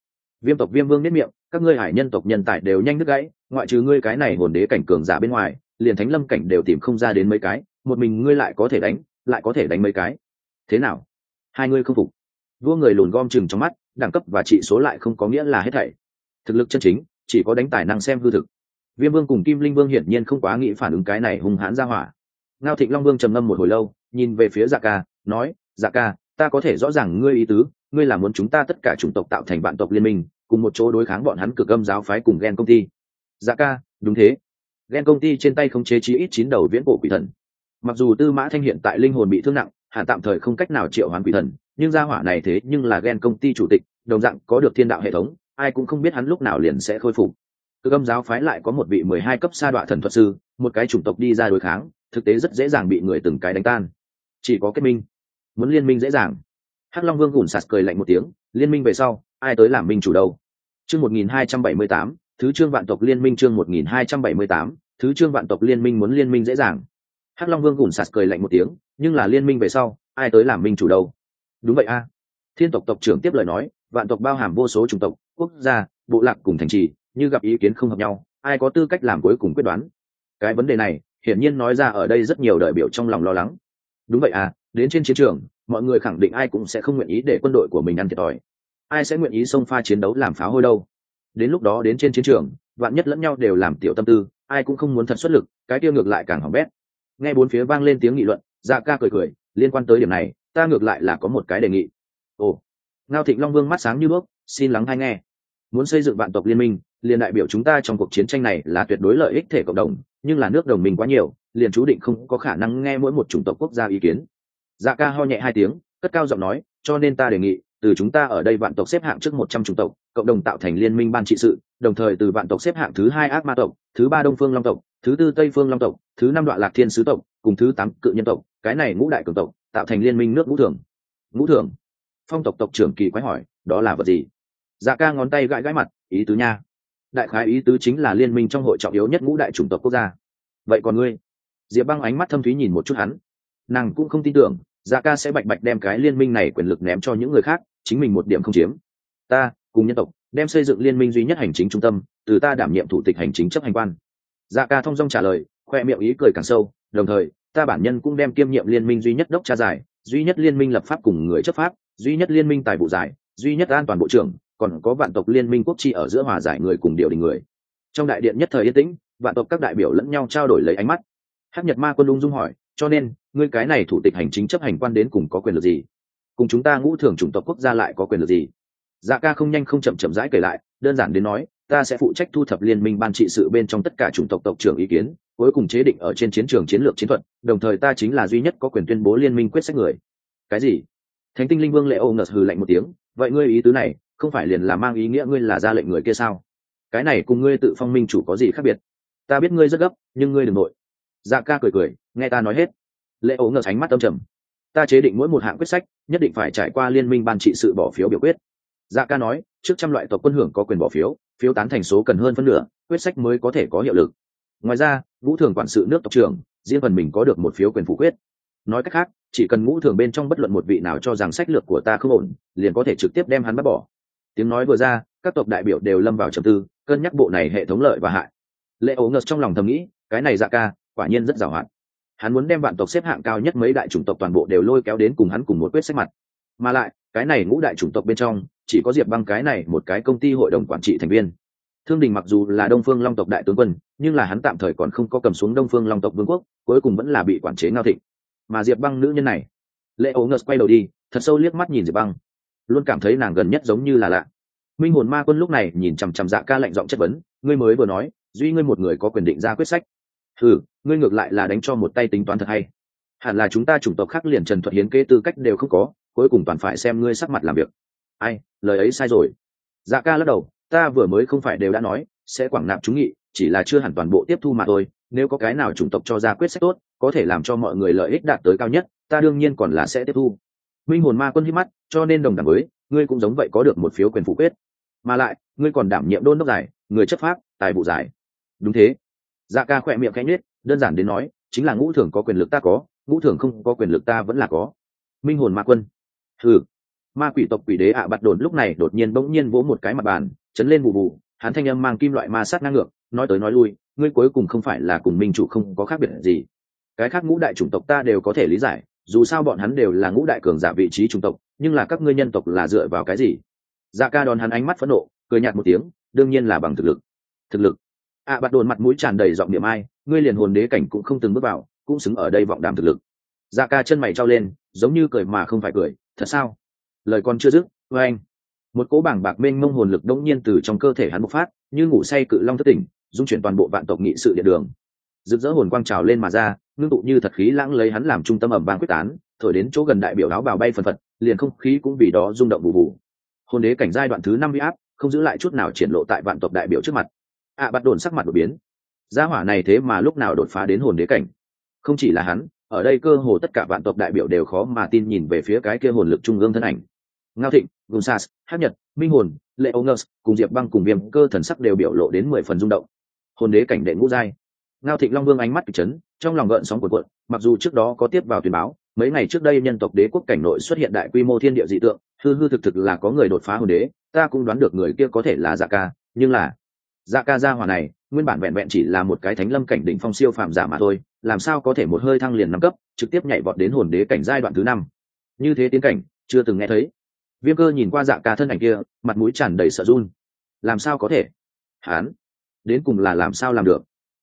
viêm tộc viêm vương nết miệng, các ngươi hải nhân tộc nhân tài đều nhanh đứt gãy, ngoại trừ ngươi cái này hồn đế cảnh cường giả bên ngoài, liền thánh lâm cảnh đều tìm không ra đến mấy cái, một mình ngươi lại có thể đánh, lại có thể đánh mấy cái. Thế nào? Hai ngươi không phục. Vua người lùn gom chừng trong mắt, đẳng cấp và trị số lại không có nghĩa là hết thảy. Thực lực chân chính, chỉ có đánh tài năng xem hư thực. Viêm vương cùng kim linh vương hiển nhiên không quá nghĩ phản ứng cái này hung hãn ra hỏa. Ngao thịnh long vương trầm ngâm một hồi lâu, nhìn về phía dạ ca, nói dạ ca, ta có thể rõ ràng ngươi ý tứ ngươi là muốn chúng ta tất cả chủng tộc tạo thành bạn tộc liên minh, cùng một chỗ đối kháng bọn hắn cực âm giáo phái cùng ghen công ty. Dạ ca, đúng thế. Ghen công ty trên tay không chế chí ít chín đầu viễn cổ quỷ thần. Mặc dù tư mã thanh hiện tại linh hồn bị thương nặng, hẳn tạm thời không cách nào triệu hoán quỷ thần, nhưng gia hỏa này thế nhưng là ghen công ty chủ tịch, đồng dạng có được thiên đạo hệ thống, ai cũng không biết hắn lúc nào liền sẽ khôi phục. Cực âm giáo phái lại có một vị mười hai cấp sa đọa thần thuật sư, một cái chủng tộc đi ra đối kháng, thực tế rất dễ dàng bị người từng cái đánh tan. Chỉ có kết minh. Muốn liên minh dễ dàng hắc long vương gùn sạt cười lạnh một tiếng, liên minh về sau, ai tới làm minh chủ đâu? Chương một nghìn hai trăm bảy mươi tám, thứ chương vạn tộc liên minh chương một nghìn hai trăm bảy mươi tám, thứ chương vạn tộc liên minh muốn liên minh dễ dàng. Hắc long vương gùn sạt cười lạnh một tiếng, nhưng là liên minh về sau, ai tới làm minh chủ đâu? Đúng vậy a. Thiên tộc tộc trưởng tiếp lời nói, vạn tộc bao hàm vô số chủng tộc, quốc gia, bộ lạc cùng thành trì, như gặp ý kiến không hợp nhau, ai có tư cách làm cuối cùng quyết đoán? Cái vấn đề này, hiển nhiên nói ra ở đây rất nhiều đại biểu trong lòng lo lắng. Đúng vậy à đến trên chiến trường mọi người khẳng định ai cũng sẽ không nguyện ý để quân đội của mình ăn thiệt thòi. Ai sẽ nguyện ý xông pha chiến đấu làm pháo hôi đâu? Đến lúc đó đến trên chiến trường, vạn nhất lẫn nhau đều làm tiểu tâm tư, ai cũng không muốn thật xuất lực, cái tiêu ngược lại càng hỏng bét. Nghe bốn phía vang lên tiếng nghị luận dạ ca cười cười, liên quan tới điểm này, ta ngược lại là có một cái đề nghị. Ồ, ngao thịnh long vương mắt sáng như bước xin lắng hay nghe. Muốn xây dựng vạn tộc liên minh, liền đại biểu chúng ta trong cuộc chiến tranh này là tuyệt đối lợi ích thể cộng đồng, nhưng là nước đồng minh quá nhiều, liền chú định không có khả năng nghe mỗi một chủng tộc quốc gia ý kiến dạ ca ho nhẹ hai tiếng, cất cao giọng nói, cho nên ta đề nghị, từ chúng ta ở đây vạn tộc xếp hạng trước một trăm chủng tộc, cộng đồng tạo thành liên minh ban trị sự, đồng thời từ vạn tộc xếp hạng thứ hai ác ma tộc, thứ ba đông phương long tộc, thứ tư tây phương long tộc, thứ năm đoạn lạc thiên sứ tộc, cùng thứ tám cự nhân tộc, cái này ngũ đại cường tộc, tạo thành liên minh nước ngũ thường. Ngũ thường? Phong tộc tộc trưởng kỳ quái hỏi, đó là vật gì? Dạ ca ngón tay gãi gãi mặt, ý tứ nha. Đại khái ý tứ chính là liên minh trong hội trọng yếu nhất ngũ đại chủng tộc quốc gia. Vậy còn ngươi? Diệp băng ánh mắt thâm thúy nhìn một chút hắn. Nàng cũng không tin tưởng dạ ca sẽ bạch bạch đem cái liên minh này quyền lực ném cho những người khác, chính mình một điểm không chiếm. Ta, cùng nhân tộc, đem xây dựng liên minh duy nhất hành chính trung tâm, từ ta đảm nhiệm thủ tịch hành chính chấp hành quan. Dạ ca thông dong trả lời, khoe miệng ý cười càng sâu, đồng thời, ta bản nhân cũng đem kiêm nhiệm liên minh duy nhất đốc tra giải, duy nhất liên minh lập pháp cùng người chấp pháp, duy nhất liên minh tài vụ giải, duy nhất an toàn bộ trưởng, còn có vạn tộc liên minh quốc trị ở giữa hòa giải người cùng điều đình người. Trong đại điện nhất thời yên tĩnh, vạn tộc các đại biểu lẫn nhau trao đổi lấy ánh mắt. Hắc nhật ma quân ung dung hỏi cho nên, ngươi cái này thủ tịch hành chính chấp hành quan đến cùng có quyền lực gì? Cùng chúng ta ngũ thường chủng tộc quốc gia lại có quyền lực gì? Dạ ca không nhanh không chậm chậm rãi kể lại, đơn giản đến nói, ta sẽ phụ trách thu thập liên minh ban trị sự bên trong tất cả chủng tộc tộc trưởng ý kiến, cuối cùng chế định ở trên chiến trường chiến lược chiến thuật, đồng thời ta chính là duy nhất có quyền tuyên bố liên minh quyết sách người. Cái gì? Thánh tinh linh vương lệ ô ngợt hừ lạnh một tiếng, vậy ngươi ý tứ này, không phải liền là mang ý nghĩa ngươi là ra lệnh người kia sao? Cái này cùng ngươi tự phong minh chủ có gì khác biệt? Ta biết ngươi rất gấp, nhưng ngươi đừng nội. Dạ ca cười cười nghe ta nói hết. Lệ ố ngờ sánh mắt âm trầm. Ta chế định mỗi một hạng quyết sách, nhất định phải trải qua liên minh ban trị sự bỏ phiếu biểu quyết. Dạ ca nói, trước trăm loại tộc quân hưởng có quyền bỏ phiếu phiếu tán thành số cần hơn phân nửa, quyết sách mới có thể có hiệu lực. Ngoài ra ngũ thường quản sự nước tộc trưởng, riêng phần mình có được một phiếu quyền phủ quyết. Nói cách khác, chỉ cần ngũ thường bên trong bất luận một vị nào cho rằng sách lược của ta không ổn, liền có thể trực tiếp đem hắn bắt bỏ. Tiếng nói vừa ra, các tộc đại biểu đều lâm vào trầm tư, cân nhắc bộ này hệ thống lợi và hại. Lệ ấu ngợt trong lòng thầm nghĩ, cái này dạ ca, quả nhiên rất giàu hạn hắn muốn đem vạn tộc xếp hạng cao nhất mấy đại chủng tộc toàn bộ đều lôi kéo đến cùng hắn cùng một quyết sách mặt. Mà lại, cái này ngũ đại chủng tộc bên trong, chỉ có diệp băng cái này một cái công ty hội đồng quản trị thành viên. Thương đình mặc dù là đông phương long tộc đại tướng quân, nhưng là hắn tạm thời còn không có cầm xuống đông phương long tộc vương quốc, cuối cùng vẫn là bị quản chế ngao thịnh. Mà diệp băng nữ nhân này, lệ ố ngợt quay đầu đi, thật sâu liếc mắt nhìn diệp băng. Luôn cảm thấy nàng gần nhất giống như là lạ. Minh hồn ma quân lúc này nhìn chằm chằm dạ ca lạnh giọng chất vấn, ngươi mới vừa nói, duy ngươi một người có quyền định ra quyết sách. Ừ ngươi ngược lại là đánh cho một tay tính toán thật hay. Hẳn là chúng ta chủng tộc khác liền trần thuật hiến kế tư cách đều không có, cuối cùng toàn phải xem ngươi sắc mặt làm việc. Ai, lời ấy sai rồi. Dạ ca lắc đầu, ta vừa mới không phải đều đã nói, sẽ quảng nạp chúng nghị, chỉ là chưa hẳn toàn bộ tiếp thu mà thôi. Nếu có cái nào chủng tộc cho ra quyết sách tốt, có thể làm cho mọi người lợi ích đạt tới cao nhất, ta đương nhiên còn là sẽ tiếp thu. Minh hồn ma quân hít mắt, cho nên đồng đẳng với, ngươi cũng giống vậy có được một phiếu quyền phủ quyết. Mà lại, ngươi còn đảm nhiệm đôn đốc giải, người chấp pháp, tài vụ giải. Đúng thế. Dạ ca khỏe miệng khẽ nhết đơn giản đến nói, chính là ngũ thường có quyền lực ta có, ngũ thường không có quyền lực ta vẫn là có. Minh hồn ma quân. Thử ma quỷ tộc quỷ đế ạ à bạt đồn lúc này đột nhiên bỗng nhiên vỗ một cái mặt bàn, chấn lên bù bù, hắn thanh âm mang kim loại ma sát ngang ngược, nói tới nói lui, ngươi cuối cùng không phải là cùng minh chủ không có khác biệt gì. Cái khác ngũ đại chủng tộc ta đều có thể lý giải, dù sao bọn hắn đều là ngũ đại cường giả vị trí chủng tộc, nhưng là các ngươi nhân tộc là dựa vào cái gì? Dạ ca đón hắn ánh mắt phẫn nộ, cười nhạt một tiếng, đương nhiên là bằng thực lực. Thực lực ạ à, bạt đồn mặt mũi tràn đầy giọng niệm ai ngươi liền hồn đế cảnh cũng không từng bước vào cũng xứng ở đây vọng đàm thực lực. Dạ ca chân mày trao lên giống như cười mà không phải cười thật sao? Lời con chưa dứt vê anh một cỗ bảng bạc mênh mông hồn lực đông nhiên từ trong cơ thể hắn bộc phát như ngủ say cự long thất tỉnh dung chuyển toàn bộ vạn tộc nghị sự địa đường. Rực rỡ hồn quang trào lên mà ra ngưng tụ như thật khí lãng lấy hắn làm trung tâm ẩm vàng quyết tán thổi đến chỗ gần đại biểu áo bào bay phần phật liền không khí cũng vì đó rung động bù bù. Hồn đế cảnh giai đoạn thứ năm huy áp không giữ lại chút nào triển lộ tại vạn tộc đại biểu trước mặt ạ à, bắt đồn sắc mặt đột biến. Gia hỏa này thế mà lúc nào đột phá đến hồn đế cảnh? Không chỉ là hắn ở đây cơ hồ tất cả vạn tộc đại biểu đều khó mà tin nhìn về phía cái kia hồn lực trung ương thân ảnh. Ngao thịnh gunsas hát nhật minh hồn lệ ông cùng diệp băng cùng viêm cơ thần sắc đều biểu lộ đến mười phần rung động. Hồn đế cảnh đệ ngũ giai. Ngao thịnh long vương ánh mắt kịch chấn trong lòng gợn sóng cuộn cuộn mặc dù trước đó có tiếp vào tuyển báo mấy ngày trước đây nhân tộc đế quốc cảnh nội xuất hiện đại quy mô thiên địa dị tượng hư hư thực thực là có người đột phá hồn đế ta cũng đoán được người kia có thể là dạ ca nhưng là dạ ca gia hỏa này, nguyên bản vẹn vẹn chỉ là một cái thánh lâm cảnh đỉnh phong siêu phàm giả mà thôi, làm sao có thể một hơi thăng liền năm cấp, trực tiếp nhảy vọt đến hồn đế cảnh giai đoạn thứ năm. Như thế tiến cảnh, chưa từng nghe thấy. Viêm cơ nhìn qua dạ ca thân ảnh kia, mặt mũi tràn đầy sợ run. Làm sao có thể? Hán, đến cùng là làm sao làm được?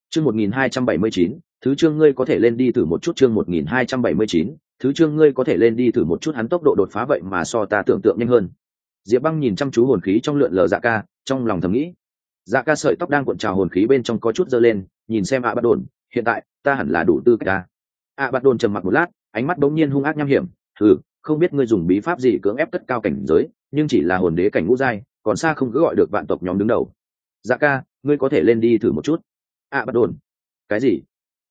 Chương một nghìn hai trăm bảy mươi chín, thứ chương ngươi có thể lên đi thử một chút chương một nghìn hai trăm bảy mươi chín, thứ chương ngươi có thể lên đi thử một chút hắn tốc độ đột phá vậy mà so ta tưởng tượng nhanh hơn. Diệp băng nhìn chăm chú hồn khí trong lượn lờ dạ ca, trong lòng thầm nghĩ dạ ca sợi tóc đang cuộn trào hồn khí bên trong có chút dơ lên, nhìn xem ạ bắt đồn, hiện tại, ta hẳn là đủ tư cách ta ạ bắt đồn trầm mặc một lát, ánh mắt bỗng nhiên hung ác nham hiểm thử không biết ngươi dùng bí pháp gì cưỡng ép tất cao cảnh giới, nhưng chỉ là hồn đế cảnh ngũ giai, còn xa không cứ gọi được vạn tộc nhóm đứng đầu. Dạ ca, ngươi có thể lên đi thử một chút. Ạ bắt đồn, cái gì?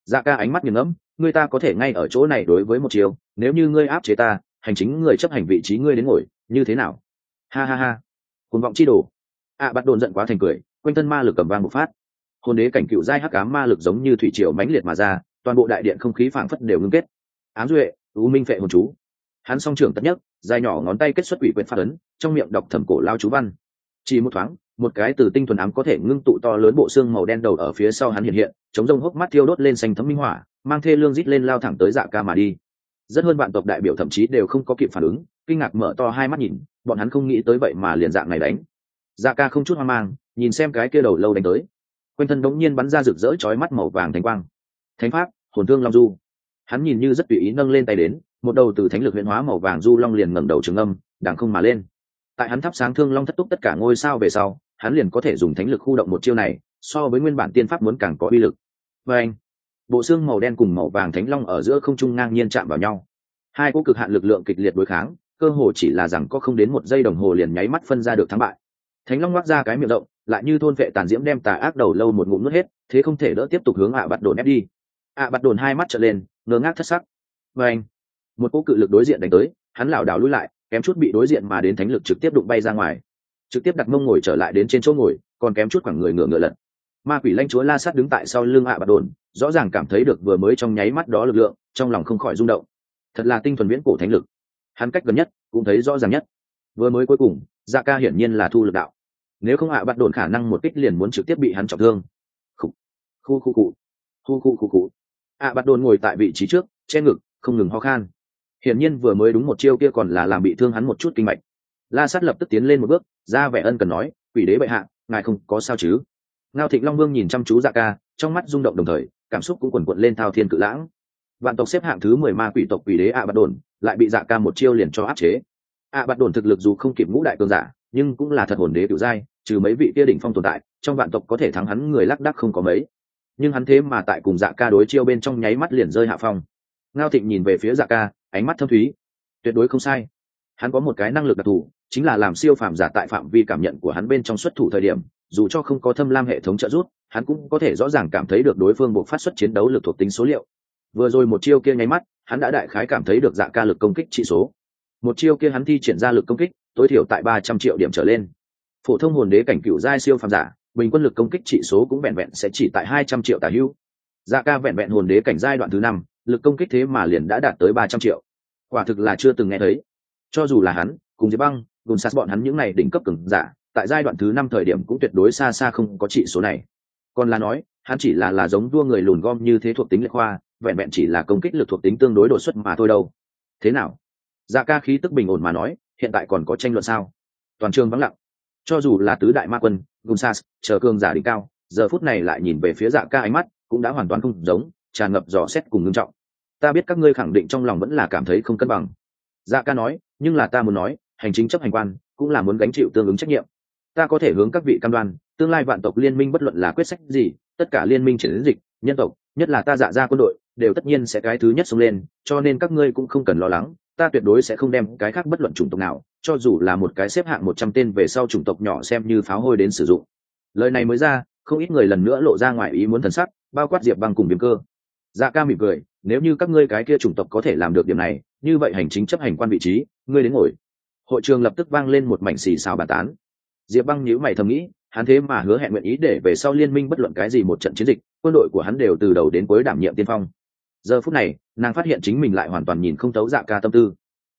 Dạ ca ánh mắt nghiền ngẫm, ngươi ta có thể ngay ở chỗ này đối với một chiều, nếu như ngươi áp chế ta, hành chính người chấp hành vị trí ngươi đến ngồi, như thế nào? Ha ha ha. Cuồng vọng chi đồ. Ạ bắt đồn giận quá thành cười quanh thân ma lực cầm vang một phát. Hồn đế cảnh cựu giai hắc ám ma lực giống như thủy triều mãnh liệt mà ra, toàn bộ đại điện không khí phảng phất đều ngưng kết. Ám duệ, u minh phệ hồn chú. Hắn song trưởng tất nhất, dài nhỏ ngón tay kết xuất quỷ quyền phát ấn, trong miệng đọc thẩm cổ lao chú văn. Chỉ một thoáng, một cái từ tinh thuần ám có thể ngưng tụ to lớn bộ xương màu đen đầu ở phía sau hắn hiện hiện, chống rông hốc mắt thiêu đốt lên xanh thấm minh hỏa, mang thê lương rít lên lao thẳng tới dạ ca mà đi. Rất hơn bạn tộc đại biểu thậm chí đều không có kịp phản ứng, kinh ngạc mở to hai mắt nhìn, bọn hắn không nghĩ tới vậy mà liền dạng này đánh. Dạ ca không chút hoang mang nhìn xem cái kia đầu lâu đánh tới. Quanh thân đống nhiên bắn ra rực rỡ chói mắt màu vàng thánh quang. Thánh pháp, hồn thương long du. Hắn nhìn như rất tùy ý nâng lên tay đến, một đầu từ thánh lực huyễn hóa màu vàng du long liền ngẩng đầu trường âm, đằng không mà lên. Tại hắn thắp sáng thương long thất túc tất cả ngôi sao về sau, hắn liền có thể dùng thánh lực khu động một chiêu này, so với nguyên bản tiên pháp muốn càng có uy lực. Và anh, bộ xương màu đen cùng màu vàng thánh long ở giữa không trung ngang nhiên chạm vào nhau. Hai cỗ cực hạn lực lượng kịch liệt đối kháng, cơ hồ chỉ là rằng có không đến một giây đồng hồ liền nháy mắt phân ra được thắng bại. Thánh long ngoác ra cái miệng rộng lại như thôn vệ tàn diễm đem tà ác đầu lâu một ngụm nuốt hết, thế không thể đỡ tiếp tục hướng ạ à bạt đồn ép đi. ạ à bạt đồn hai mắt trở lên, ngơ ngác thất sắc. Và anh một cỗ cự lực đối diện đánh tới, hắn lảo đảo lui lại, kém chút bị đối diện mà đến thánh lực trực tiếp đụng bay ra ngoài. Trực tiếp đặt mông ngồi trở lại đến trên chỗ ngồi, còn kém chút khoảng người ngựa ngựa lật. Ma quỷ lanh chúa la sát đứng tại sau lưng ạ à bạt đồn, rõ ràng cảm thấy được vừa mới trong nháy mắt đó lực lượng, trong lòng không khỏi rung động. Thật là tinh thuần viễn cổ thánh lực. Hắn cách gần nhất, cũng thấy rõ ràng nhất. Vừa mới cuối cùng dạ ca hiển nhiên là thu lực đạo nếu không ạ à bắt đồn khả năng một kích liền muốn trực tiếp bị hắn trọng thương. Khu khu khu cụ khu khu khu cụ ạ, bắt đồn ngồi tại vị trí trước, che ngực, không ngừng ho khan. Hiển nhiên vừa mới đúng một chiêu kia còn là làm bị thương hắn một chút kinh mạch. La sát lập tức tiến lên một bước, ra vẻ ân cần nói, quỷ đế bệ hạ, ngài không có sao chứ? Ngao thịnh long vương nhìn chăm chú dạ ca, trong mắt rung động đồng thời, cảm xúc cũng quần quận lên thao thiên cự lãng. Vạn tộc xếp hạng thứ mười ma quỷ tộc quỷ đế ạ à bạt đồn, lại bị dạ ca một chiêu liền cho áp chế. Ạ à bạt đồn thực lực dù không kịp ngũ đại cường giả nhưng cũng là thật hồn đế kiểu giai, trừ mấy vị kia đỉnh phong tồn tại, trong vạn tộc có thể thắng hắn người lác đắc không có mấy. Nhưng hắn thế mà tại cùng dạ ca đối chiêu bên trong nháy mắt liền rơi hạ phong. Ngao thịnh nhìn về phía dạ ca, ánh mắt thâm thúy. Tuyệt đối không sai. Hắn có một cái năng lực đặc thù, chính là làm siêu phàm giả tại phạm vi cảm nhận của hắn bên trong xuất thủ thời điểm, dù cho không có thâm lam hệ thống trợ giúp, hắn cũng có thể rõ ràng cảm thấy được đối phương buộc phát xuất chiến đấu lực thuộc tính số liệu. Vừa rồi một chiêu kia nháy mắt, hắn đã đại khái cảm thấy được dạ ca lực công kích trị số. Một chiêu kia hắn thi triển ra lực công kích tối thiểu tại ba trăm triệu điểm trở lên. Phổ thông hồn đế cảnh cựu giai siêu phàm giả, bình quân lực công kích trị số cũng vẹn vẹn sẽ chỉ tại hai trăm triệu tả hữu dạ ca vẹn vẹn hồn đế cảnh giai đoạn thứ năm, lực công kích thế mà liền đã đạt tới ba trăm triệu. Quả thực là chưa từng nghe thấy. Cho dù là hắn, cùng diệp băng gồm sát bọn hắn những này đỉnh cấp cường giả, tại giai đoạn thứ năm thời điểm cũng tuyệt đối xa xa không có trị số này. Còn là nói, hắn chỉ là là giống đua người lùn gom như thế thuộc tính lệ khoa, vẹn vẹn chỉ là công kích lực thuộc tính tương đối đột xuất mà thôi đâu. Thế nào? Dạ ca khí tức bình ổn mà nói hiện tại còn có tranh luận sao? Toàn trường vắng lặng. Cho dù là tứ đại ma quân, gunsas, chờ cương giả đỉnh cao, giờ phút này lại nhìn về phía dạ ca ánh mắt cũng đã hoàn toàn không giống, tràn ngập dò xét cùng ngưng trọng. Ta biết các ngươi khẳng định trong lòng vẫn là cảm thấy không cân bằng. Dạ ca nói, nhưng là ta muốn nói, hành chính chấp hành quan cũng là muốn gánh chịu tương ứng trách nhiệm. Ta có thể hướng các vị cam đoan, tương lai vạn tộc liên minh bất luận là quyết sách gì, tất cả liên minh triển dịch, nhân tộc, nhất là ta dạ ra quân đội, đều tất nhiên sẽ cái thứ nhất xông lên, cho nên các ngươi cũng không cần lo lắng ta tuyệt đối sẽ không đem cái khác bất luận chủng tộc nào, cho dù là một cái xếp hạng một trăm tên về sau chủng tộc nhỏ xem như pháo hôi đến sử dụng. Lời này mới ra, không ít người lần nữa lộ ra ngoài ý muốn thần sắc, bao quát diệp băng cùng viêm cơ. Dạ ca mỉm cười, nếu như các ngươi cái kia chủng tộc có thể làm được điểm này, như vậy hành chính chấp hành quan vị trí, ngươi đến ngồi. Hội trường lập tức vang lên một mảnh xì xào bàn tán. Diệp băng nhíu mày thầm nghĩ, hắn thế mà hứa hẹn nguyện ý để về sau liên minh bất luận cái gì một trận chiến dịch, quân đội của hắn đều từ đầu đến cuối đảm nhiệm tiên phong giờ phút này, nàng phát hiện chính mình lại hoàn toàn nhìn không thấu dạ ca tâm tư.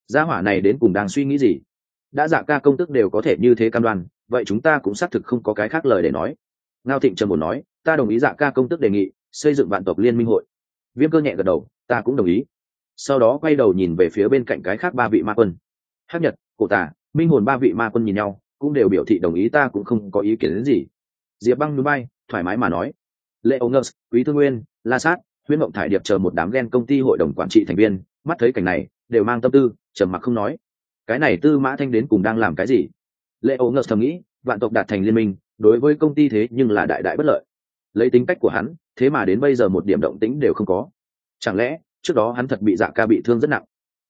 Gia hỏa này đến cùng đang suy nghĩ gì? Đã dạ ca công tức đều có thể như thế cam đoan, vậy chúng ta cũng xác thực không có cái khác lời để nói. Ngao thịnh trần bồn nói, ta đồng ý dạ ca công tức đề nghị, xây dựng vạn tộc liên minh hội. Viêm cơ nhẹ gật đầu, ta cũng đồng ý. Sau đó quay đầu nhìn về phía bên cạnh cái khác ba vị ma quân. Hắc nhật, cổ tả minh hồn ba vị ma quân nhìn nhau, cũng đều biểu thị đồng ý ta cũng không có ý kiến đến gì. Diệp băng núi bay, thoải mái mà nói, lệ ông ngơ, quý thương nguyên, la sát huyễn mộng thải điệp chờ một đám ghen công ty hội đồng quản trị thành viên, mắt thấy cảnh này, đều mang tâm tư, trầm mặc không nói. Cái này tư mã thanh đến cùng đang làm cái gì? Lệ ô ngờ thầm nghĩ, vạn tộc đạt thành liên minh, đối với công ty thế nhưng là đại đại bất lợi. Lấy tính cách của hắn, thế mà đến bây giờ một điểm động tĩnh đều không có. Chẳng lẽ, trước đó hắn thật bị dạ ca bị thương rất nặng?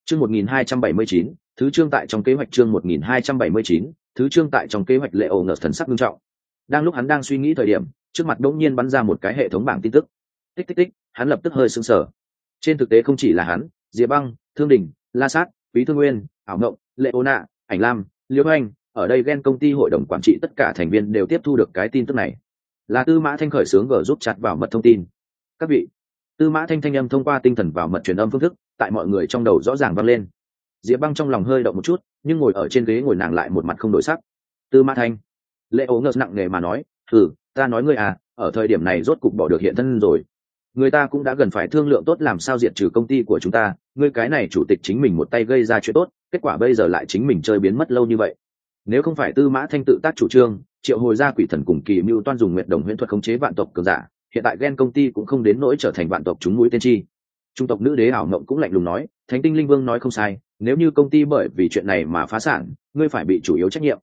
Chương một nghìn hai trăm bảy mươi chín, thứ trương tại trong kế hoạch chương một nghìn hai trăm bảy mươi chín, thứ trương tại trong kế hoạch lệ ổ ngờ thần sắc nghiêm trọng. Đang lúc hắn đang suy nghĩ thời điểm, trước mặt đột nhiên bắn ra một cái hệ thống bảng tin tức. Tích tích tích hắn lập tức hơi sưng sở trên thực tế không chỉ là hắn, diệp băng, thương đình, la sát, quý thương nguyên, ảo ngộng, lệ ô nạ, ảnh lam, liễu anh, ở đây ghen công ty hội đồng quản trị tất cả thành viên đều tiếp thu được cái tin tức này. Là tư mã thanh khởi sướng gờ giúp chặt vào mật thông tin. Các vị, tư mã thanh thanh âm thông qua tinh thần vào mật truyền âm phương thức, tại mọi người trong đầu rõ ràng vang lên. Diệp băng trong lòng hơi động một chút, nhưng ngồi ở trên ghế ngồi nàng lại một mặt không đổi sắc. Tư mã thanh, lệ ố ngợt nặng nề mà nói ừ ta nói ngươi à ở thời điểm này rốt cục bỏ được hiện thân rồi người ta cũng đã gần phải thương lượng tốt làm sao diệt trừ công ty của chúng ta ngươi cái này chủ tịch chính mình một tay gây ra chuyện tốt, kết quả bây giờ lại chính mình chơi biến mất lâu như vậy. Nếu không phải tư mã thanh tự tác chủ trương, triệu hồi ra quỷ thần cùng kỳ mưu toan dùng nguyện đồng huyễn thuật khống chế vạn tộc cường giả, hiện tại ghen công ty cũng không đến nỗi trở thành vạn tộc chúng mũi tiên tri trung tộc nữ đế ảo mộng cũng lạnh lùng nói, thánh tinh linh vương nói không sai, nếu như công ty bởi vì chuyện này mà phá sản, ngươi phải bị chủ yếu trách nhiệm.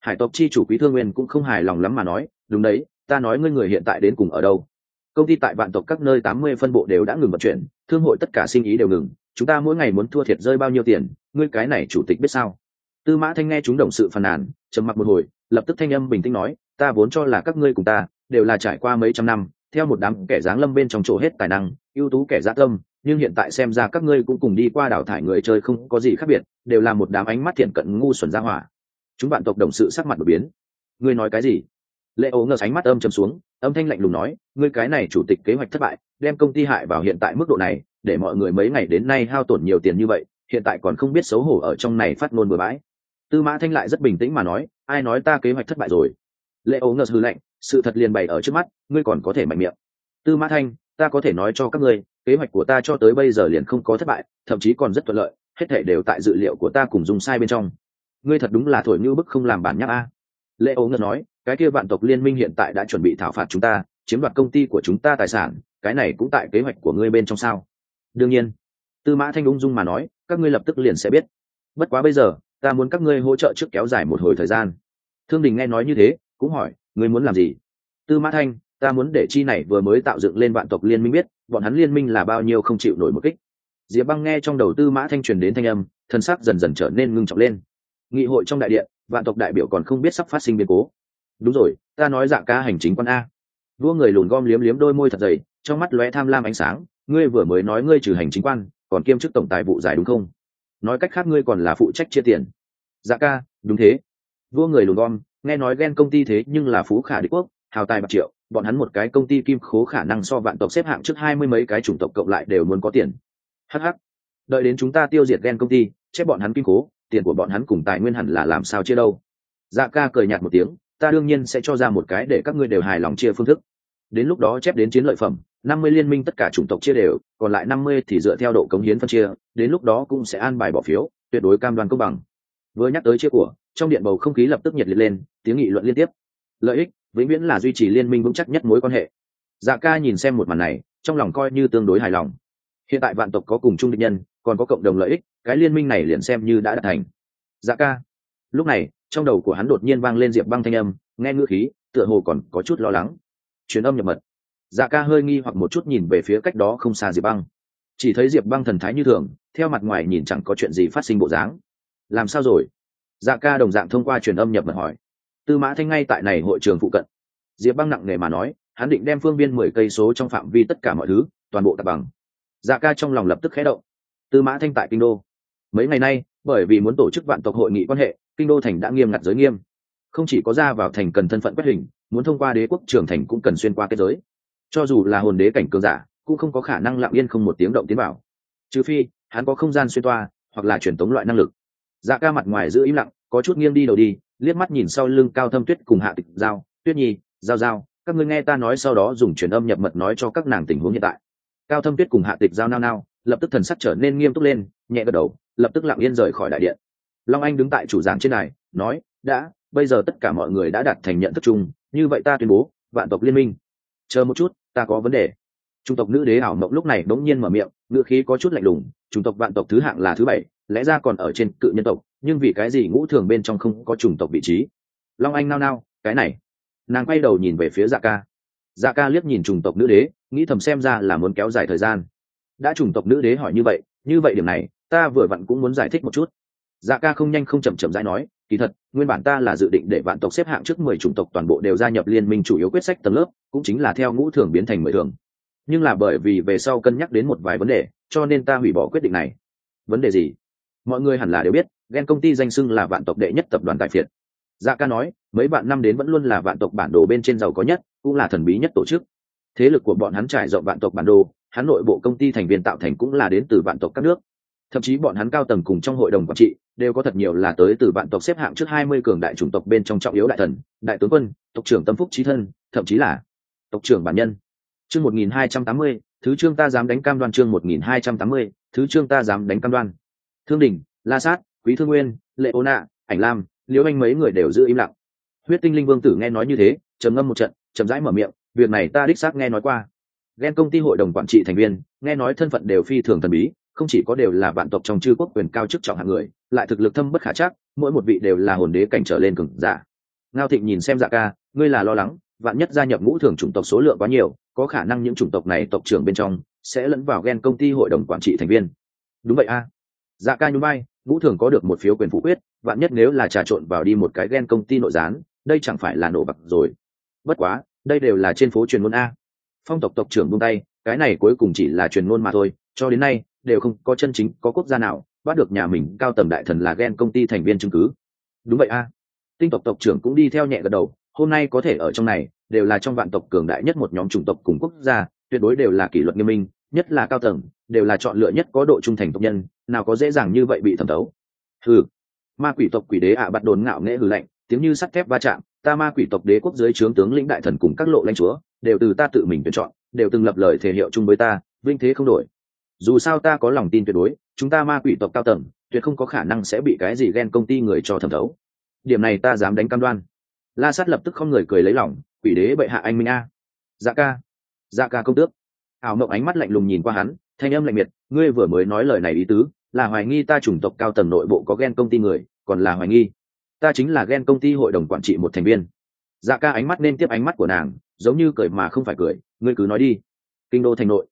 Hải tộc chi chủ quý thương nguyên cũng không hài lòng lắm mà nói, đúng đấy, ta nói ngươi người hiện tại đến cùng ở đâu? Công ty tại vạn tộc các nơi tám mươi phân bộ đều đã ngừng vận chuyển, thương hội tất cả sinh ý đều ngừng. Chúng ta mỗi ngày muốn thua thiệt rơi bao nhiêu tiền? Ngươi cái này chủ tịch biết sao? Tư mã thanh nghe chúng đồng sự phàn nàn, trầm mặc một hồi, lập tức thanh âm bình tĩnh nói, ta vốn cho là các ngươi cùng ta đều là trải qua mấy trăm năm, theo một đám kẻ dáng lâm bên trong chỗ hết tài năng, ưu tú kẻ dã tâm, nhưng hiện tại xem ra các ngươi cũng cùng đi qua đảo thải người chơi không có gì khác biệt, đều là một đám ánh mắt thiện cận ngu xuẩn ra hỏa. Chúng bạn tộc đồng sự sắc mặt đột biến. Ngươi nói cái gì? Lệ ố ngờ ánh mắt âm chầm xuống âm thanh lạnh lùng nói, ngươi cái này chủ tịch kế hoạch thất bại, đem công ty hại vào hiện tại mức độ này, để mọi người mấy ngày đến nay hao tổn nhiều tiền như vậy, hiện tại còn không biết xấu hổ ở trong này phát ngôn bừa bãi. Tư mã thanh lại rất bình tĩnh mà nói, ai nói ta kế hoạch thất bại rồi? Lệ ấu ngờ hư lạnh, sự thật liền bày ở trước mắt, ngươi còn có thể mạnh miệng. Tư mã thanh, ta có thể nói cho các ngươi, kế hoạch của ta cho tới bây giờ liền không có thất bại, thậm chí còn rất thuận lợi, hết thể đều tại dự liệu của ta cùng dùng sai bên trong. Ngươi thật đúng là thổi như bức không làm bản nhắc a. Lệ ấu ngờ nói cái kia vạn tộc liên minh hiện tại đã chuẩn bị thảo phạt chúng ta, chiếm đoạt công ty của chúng ta tài sản, cái này cũng tại kế hoạch của ngươi bên trong sao? Đương nhiên. Tư mã thanh ung dung mà nói, các ngươi lập tức liền sẽ biết. Bất quá bây giờ, ta muốn các ngươi hỗ trợ trước kéo dài một hồi thời gian. Thương đình nghe nói như thế, cũng hỏi, ngươi muốn làm gì? Tư mã thanh, ta muốn để chi này vừa mới tạo dựng lên vạn tộc liên minh biết, bọn hắn liên minh là bao nhiêu không chịu nổi một kích. Diệp băng nghe trong đầu tư mã thanh truyền đến thanh âm, thân sắc dần dần trở nên ngưng trọng lên. Nghị hội trong đại điện, vạn tộc đại biểu còn không biết sắp phát sinh biến cố đúng rồi, ta nói dạng ca hành chính quan a. Vua người lùn gom liếm liếm đôi môi thật dày, trong mắt lóe tham lam ánh sáng, ngươi vừa mới nói ngươi trừ hành chính quan, còn kiêm chức tổng tài vụ giải đúng không? Nói cách khác ngươi còn là phụ trách chia tiền. Dạ ca, đúng thế. Vua người lùn gom, nghe nói ghen công ty thế nhưng là phú khả đế quốc, hào tài bạc triệu, bọn hắn một cái công ty kim khố khả năng so vạn tộc xếp hạng trước hai mươi mấy cái chủng tộc cộng lại đều muốn có tiền. Hh đợi đến chúng ta tiêu diệt ghen công ty, chép bọn hắn kim khố, tiền của bọn hắn cùng tài nguyên hẳn là làm sao chia đâu. Dạ ca cười nhạt một tiếng ta đương nhiên sẽ cho ra một cái để các ngươi đều hài lòng chia phương thức. Đến lúc đó chép đến chiến lợi phẩm, năm mươi liên minh tất cả chủng tộc chia đều, còn lại năm mươi thì dựa theo độ cống hiến phân chia, đến lúc đó cũng sẽ an bài bỏ phiếu, tuyệt đối cam đoan công bằng. Vừa nhắc tới chia của, trong điện bầu không khí lập tức nhiệt liệt lên, tiếng nghị luận liên tiếp. Lợi ích, vĩnh viễn là duy trì liên minh vững chắc nhất mối quan hệ. Dạ ca nhìn xem một màn này, trong lòng coi như tương đối hài lòng. Hiện tại vạn tộc có cùng chung định nhân, còn có cộng đồng lợi ích, cái liên minh này liền xem như đã đạt thành. Dạ ca lúc này, trong đầu của hắn đột nhiên vang lên diệp băng thanh âm, nghe ngữ khí, tựa hồ còn có chút lo lắng. Truyền âm nhập mật. Dạ ca hơi nghi hoặc một chút nhìn về phía cách đó không xa diệp băng. Chỉ thấy diệp băng thần thái như thường, theo mặt ngoài nhìn chẳng có chuyện gì phát sinh bộ dáng. Làm sao rồi? Dạ ca đồng dạng thông qua truyền âm nhập mật hỏi. Tư mã thanh ngay tại này hội trường phụ cận. Diệp băng nặng nề mà nói, hắn định đem phương viên mười cây số trong phạm vi tất cả mọi thứ, toàn bộ tập bằng. Dạ ca trong lòng lập tức khé động. Tư mã thanh tại kinh đô. Mấy ngày nay, bởi vì muốn tổ chức vạn tộc hội nghị quan hệ kinh đô thành đã nghiêm ngặt giới nghiêm. Không chỉ có ra vào thành cần thân phận quét hình, muốn thông qua đế quốc trưởng thành cũng cần xuyên qua kết giới. Cho dù là hồn đế cảnh cường giả, cũng không có khả năng lặng yên không một tiếng động tiến vào. Trừ phi, hắn có không gian xuyên toa, hoặc là truyền tống loại năng lực. Dạ ca mặt ngoài giữ im lặng, có chút nghiêng đi đầu đi, liếc mắt nhìn sau lưng cao thâm tuyết cùng hạ tịch giao. Tuyết nhi, giao giao, các ngươi nghe ta nói sau đó dùng truyền âm nhập mật nói cho các nàng tình huống hiện tại. Cao thâm tuyết cùng hạ tịch giao nao nao, lập tức thần sắc trở nên nghiêm túc lên, nhẹ gật đầu, lập tức lặng yên rời khỏi đại điện long anh đứng tại chủ giảng trên này nói, đã, bây giờ tất cả mọi người đã đạt thành nhận thức chung, như vậy ta tuyên bố, vạn tộc liên minh. Chờ một chút, ta có vấn đề. Trung tộc nữ đế ảo mộng lúc này đống nhiên mở miệng, ngữ khí có chút lạnh lùng chủng tộc vạn tộc thứ hạng là thứ bảy, lẽ ra còn ở trên cự nhân tộc, nhưng vì cái gì ngũ thường bên trong không có chủng tộc vị trí? Long anh nao nao, cái này. Nàng quay đầu nhìn về phía dạ ca. Dạ ca liếc nhìn chủng tộc nữ đế, nghĩ thầm xem ra là muốn kéo dài thời gian. Đã chủng tộc nữ đế hỏi như vậy như vậy điểm này, ta vừa vặn cũng muốn giải thích một chút dạ ca không nhanh không chậm chậm rãi nói, kỳ thật, nguyên bản ta là dự định để vạn tộc xếp hạng trước mười chủng tộc toàn bộ đều gia nhập liên minh chủ yếu quyết sách tầng lớp, cũng chính là theo ngũ thường biến thành mười thường. Nhưng là bởi vì về sau cân nhắc đến một vài vấn đề, cho nên ta hủy bỏ quyết định này. Vấn đề gì? Mọi người hẳn là đều biết ghen công ty danh xưng là vạn tộc đệ nhất tập đoàn tại phiệt. Dạ ca nói, mấy bạn năm đến vẫn luôn là vạn tộc bản đồ bên trên giàu có nhất, cũng là thần bí nhất tổ chức. Thế lực của bọn hắn trải rộng vạn tộc bản đồ hắn nội bộ công ty thành viên tạo thành cũng là đến từ vạn tộc các nước thậm chí bọn hắn cao tầng cùng trong hội đồng quản trị đều có thật nhiều là tới từ vạn tộc xếp hạng trước hai mươi cường đại chủng tộc bên trong trọng yếu đại thần, đại tướng quân, tộc trưởng tâm phúc trí thân, thậm chí là tộc trưởng bản nhân. Chương một nghìn hai trăm tám mươi, thứ trương ta dám đánh cam đoan chương một nghìn hai trăm tám mươi, thứ trương ta dám đánh cam đoan. Thương đình, la sát, quý thương nguyên, lệ ô nạ, ảnh lam, liễu anh mấy người đều giữ im lặng. Huyết tinh linh vương tử nghe nói như thế, trầm ngâm một trận, chậm rãi mở miệng, việc này ta đích xác nghe nói qua. Ghen công ty hội đồng quản trị thành viên, nghe nói thân phận đều phi thường thần bí không chỉ có đều là vạn tộc trong chư quốc quyền cao chức trọng hạng người, lại thực lực thâm bất khả chắc, mỗi một vị đều là hồn đế cảnh trở lên cường giả. Ngao thịnh nhìn xem dạ ca, ngươi là lo lắng, vạn nhất gia nhập ngũ thường chủng tộc số lượng quá nhiều, có khả năng những chủng tộc này tộc trưởng bên trong sẽ lẫn vào ghen công ty hội đồng quản trị thành viên. Đúng vậy a. Dạ ca nhún vai, ngũ thường có được một phiếu quyền phủ quyết, vạn nhất nếu là trà trộn vào đi một cái ghen công ty nội gián, đây chẳng phải là nổ bạc rồi. Bất quá, đây đều là trên phố truyền ngôn a. Phong tộc tộc trưởng buông tay, cái này cuối cùng chỉ là truyền ngôn mà thôi, cho đến nay đều không có chân chính, có quốc gia nào bắt được nhà mình, cao tầm đại thần là ghen công ty thành viên chứng cứ. Đúng vậy a. Tinh tộc tộc trưởng cũng đi theo nhẹ gật đầu, hôm nay có thể ở trong này, đều là trong vạn tộc cường đại nhất một nhóm chủng tộc cùng quốc gia, tuyệt đối đều là kỷ luật nghiêm minh, nhất là cao tầng, đều là chọn lựa nhất có độ trung thành tộc nhân, nào có dễ dàng như vậy bị thẩm thấu. Hừ. Ma quỷ tộc quỷ đế ạ bắt đồn ngạo nghễ hừ lạnh, tiếng như sắt thép va chạm, ta ma quỷ tộc đế quốc dưới trướng tướng lĩnh đại thần cùng các lộ lãnh chúa, đều từ ta tự mình tuyển chọn, đều từng lập lời thể hiệu chung với ta, vinh thế không đổi dù sao ta có lòng tin tuyệt đối, chúng ta ma quỷ tộc cao tầng, tuyệt không có khả năng sẽ bị cái gì ghen công ty người cho thẩm thấu. Điểm này ta dám đánh cam đoan. La sát lập tức không người cười lấy lòng, quỷ đế bệ hạ anh minh a. Dạ ca. Dạ ca công tước. Ảo mộng ánh mắt lạnh lùng nhìn qua hắn, thanh âm lạnh miệt, ngươi vừa mới nói lời này ý tứ, là hoài nghi ta chủng tộc cao tầng nội bộ có ghen công ty người, còn là hoài nghi. Ta chính là ghen công ty hội đồng quản trị một thành viên. Dạ ca ánh mắt nên tiếp ánh mắt của nàng, giống như cười mà không phải cười, ngươi cứ nói đi. Kinh đô thành nội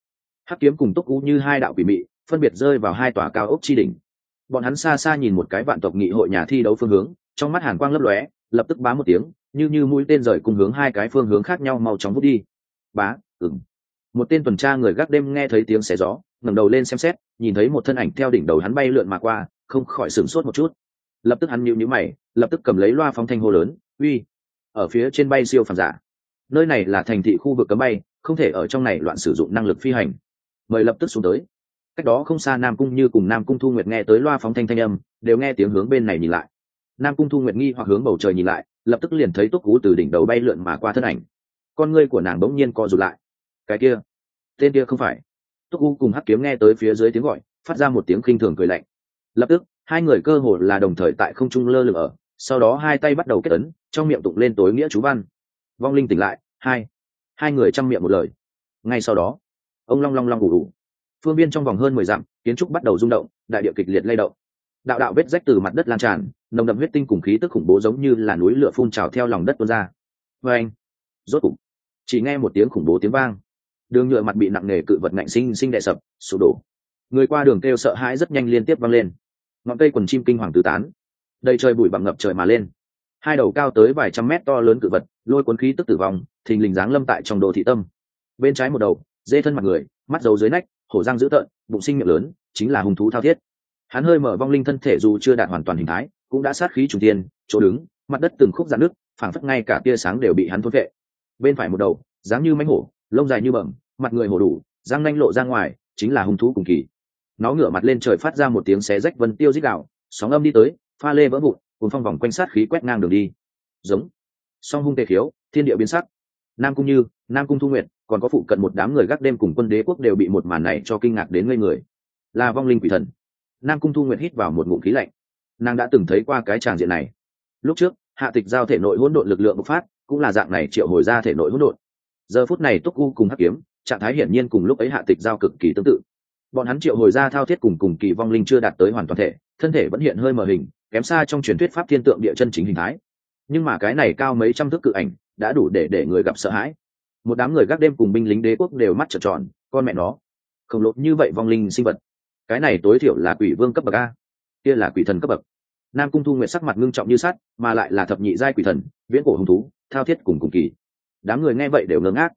hắc kiếm cùng túc u như hai đạo quỷ mị, phân biệt rơi vào hai tòa cao ốc tri đỉnh. Bọn hắn xa xa nhìn một cái vạn tộc nghị hội nhà thi đấu phương hướng, trong mắt hàn quang lấp lóe, lập tức bá một tiếng, như như mũi tên rời cùng hướng hai cái phương hướng khác nhau mau chóng vút đi. Bá ừng một tên tuần tra người gác đêm nghe thấy tiếng xé gió, ngẩng đầu lên xem xét, nhìn thấy một thân ảnh theo đỉnh đầu hắn bay lượn mà qua, không khỏi sửng sốt một chút. Lập tức hắn nhịu nhữ mày, lập tức cầm lấy loa phóng thanh hô lớn, uy! Ở phía trên bay siêu phàm giả. Nơi này là thành thị khu vực cấm bay, không thể ở trong này loạn sử dụng năng lực phi hành mời lập tức xuống tới. Cách đó không xa nam cung như cùng nam cung thu nguyệt nghe tới loa phóng thanh thanh âm, đều nghe tiếng hướng bên này nhìn lại. Nam cung thu nguyệt nghi hoặc hướng bầu trời nhìn lại, lập tức liền thấy túc cú từ đỉnh đầu bay lượn mà qua thân ảnh. Con ngươi của nàng bỗng nhiên co rụt lại. Cái kia, tên kia không phải. Túc u cùng hắc kiếm nghe tới phía dưới tiếng gọi, phát ra một tiếng khinh thường cười lạnh. Lập tức, hai người cơ hồ là đồng thời tại không trung lơ lửng ở, sau đó hai tay bắt đầu kết ấn, trong miệng tụng lên tối nghĩa chú văn. Vong linh tỉnh lại, hai. Hai người chăm miệng một lời. Ngay sau đó ông long long long ủ ủ. Phương biên trong vòng hơn mười dặm, kiến trúc bắt đầu rung động, đại điệu kịch liệt lay động. Đạo đạo vết rách từ mặt đất lan tràn, nồng đậm huyết tinh cùng khí tức khủng bố giống như là núi lửa phun trào theo lòng đất tuôn ra. Vê anh, rốt cục, chỉ nghe một tiếng khủng bố tiếng vang. Đường nhựa mặt bị nặng nề cự vật ngạnh sinh sinh đè sập, sụp đổ. Người qua đường kêu sợ hãi rất nhanh liên tiếp vang lên. Ngọn cây quần chim kinh hoàng tứ tán. Đầy trời bụi bặm ngập trời mà lên. Hai đầu cao tới vài trăm mét to lớn cự vật, lôi cuốn khí tức tử vong, thình lình giáng lâm tại trong đồ thị tâm. Bên trái một đầu dê thân mặt người, mắt dấu dưới nách, hổ răng dữ tợn, bụng sinh miệng lớn, chính là hung thú thao thiết. Hắn hơi mở vong linh thân thể dù chưa đạt hoàn toàn hình thái, cũng đã sát khí trùng tiên chỗ đứng, mặt đất từng khúc dạn nước phảng phất ngay cả tia sáng đều bị hắn thôn vệ bên phải một đầu, dáng như mánh hổ, lông dài như bẩm, mặt người hổ đủ, răng nanh lộ ra ngoài, chính là hung thú cùng kỳ. Nó ngửa mặt lên trời phát ra một tiếng xé rách vân tiêu dích đạo, sóng âm đi tới, pha lê vỡ vụn cùng phong vòng quanh sát khí quét ngang đường đi. Giống. Song hung tề khiếu, thiên địa biến sắc. Nam cung như, nam cung thu nguyện còn có phụ cận một đám người gác đêm cùng quân đế quốc đều bị một màn này cho kinh ngạc đến ngây người. Là vong linh quỷ thần. Nam cung thu nguyệt hít vào một ngụm khí lạnh. Nàng đã từng thấy qua cái tràng diện này. Lúc trước, hạ tịch giao thể nội hỗn độn lực lượng bộc phát, cũng là dạng này triệu hồi ra thể nội hỗn độn. Giờ phút này túc u cùng hắc kiếm, trạng thái hiển nhiên cùng lúc ấy hạ tịch giao cực kỳ tương tự. Bọn hắn triệu hồi ra thao thiết cùng cùng kỳ vong linh chưa đạt tới hoàn toàn thể, thân thể vẫn hiện hơi mờ hình, kém xa trong truyền thuyết pháp thiên tượng địa chân chính hình thái. Nhưng mà cái này cao mấy trăm thước cự ảnh, đã đủ để để người gặp sợ hãi một đám người gác đêm cùng binh lính đế quốc đều mắt trợn tròn, con mẹ nó, khổng lồ như vậy vong linh sinh vật. Cái này tối thiểu là quỷ vương cấp bậc a, kia là quỷ thần cấp bậc. Nam cung thu nguyện sắc mặt ngưng trọng như sắt, mà lại là thập nhị giai quỷ thần, viễn cổ hùng thú, thao thiết cùng cùng kỳ. Đám người nghe vậy đều ngơ ngác.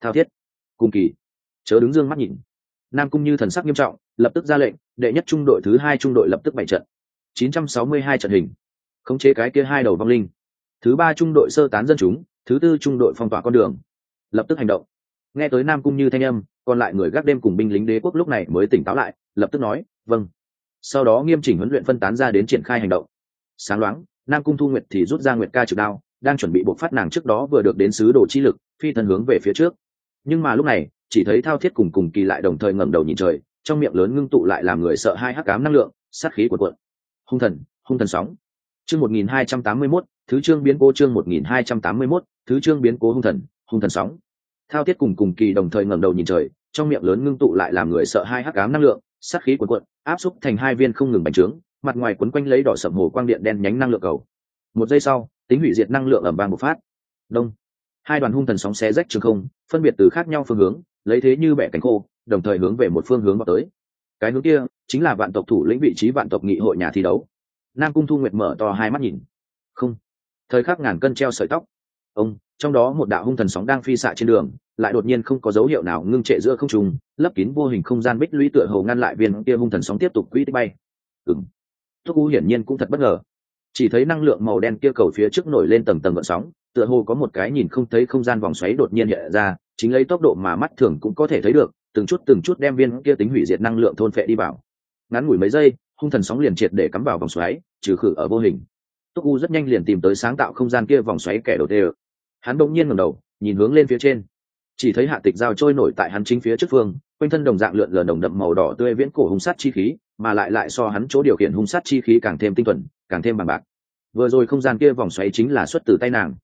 Thao thiết, cùng kỳ. Chớ đứng dương mắt nhìn. Nam cung như thần sắc nghiêm trọng, lập tức ra lệnh, đệ nhất trung đội thứ hai trung đội lập tức bảy trận. 962 trận hình. Khống chế cái kia hai đầu vong linh. Thứ ba trung đội sơ tán dân chúng, thứ tư trung đội phong tỏa con đường lập tức hành động. Nghe tới nam cung như thanh âm, còn lại người gác đêm cùng binh lính đế quốc lúc này mới tỉnh táo lại, lập tức nói vâng. Sau đó nghiêm chỉnh huấn luyện phân tán ra đến triển khai hành động. Sáng loáng, nam cung thu nguyệt thì rút ra nguyệt ca trực đao, đang chuẩn bị buộc phát nàng trước đó vừa được đến sứ đồ chi lực, phi thân hướng về phía trước. Nhưng mà lúc này, chỉ thấy thao thiết cùng cùng kỳ lại đồng thời ngẩng đầu nhìn trời, trong miệng lớn ngưng tụ lại làm người sợ hai hắc cám năng lượng, sát khí của cuộn. Hung thần hung thần sóng. Chương một nghìn hai trăm tám mươi mốt, thứ chương biến cố chương một nghìn hai trăm tám mươi mốt, thứ chương biến cố hung thần hung thần sóng thao thiết cùng cùng kỳ đồng thời ngẩng đầu nhìn trời, trong miệng lớn ngưng tụ lại làm người sợ hai hắc cám năng lượng, sát khí cuộn cuộn, áp xúc thành hai viên không ngừng bành trướng, mặt ngoài quấn quanh lấy đỏ sậm hồ quang điện đen nhánh năng lượng cầu. Một giây sau, tính hủy diệt năng lượng ẩm bang một phát. Đông. Hai đoàn hung thần sóng xé rách trường không, phân biệt từ khác nhau phương hướng, lấy thế như bẻ cánh khô, đồng thời hướng về một phương hướng vào tới. Cái hướng kia chính là vạn tộc thủ lĩnh vị trí vạn tộc nghị hội nhà thi đấu. Nam cung thu nguyệt mở to hai mắt nhìn. Không. Thời khắc ngàn cân treo sợi tóc. Ông trong đó một đạo hung thần sóng đang phi xạ trên đường, lại đột nhiên không có dấu hiệu nào ngưng trệ giữa không trung, lấp kín vô hình không gian bích lũy tựa hồ ngăn lại viên kia hung thần sóng tiếp tục quỹ tích bay. Ừng thuốc u hiển nhiên cũng thật bất ngờ. Chỉ thấy năng lượng màu đen kia cầu phía trước nổi lên tầng tầng gợn sóng, tựa hồ có một cái nhìn không thấy không gian vòng xoáy đột nhiên hiện ra, chính lấy tốc độ mà mắt thường cũng có thể thấy được, từng chút từng chút đem viên kia tính hủy diệt năng lượng thôn phệ đi vào. Ngắn ngủi mấy giây, hung thần sóng liền triệt để cắm vào vòng xoáy, trừ khử ở vô hình. Túc u rất nhanh liền tìm tới sáng tạo không gian kia vòng xoáy kẻ đầu tê hắn bỗng nhiên ngẩng đầu, nhìn hướng lên phía trên. Chỉ thấy hạ tịch dao trôi nổi tại hắn chính phía trước phương, quanh thân đồng dạng lượn lờ đồng đậm màu đỏ tươi viễn cổ hung sát chi khí, mà lại lại so hắn chỗ điều khiển hung sát chi khí càng thêm tinh thuần, càng thêm bằng bạc. Vừa rồi không gian kia vòng xoáy chính là xuất từ tay nàng.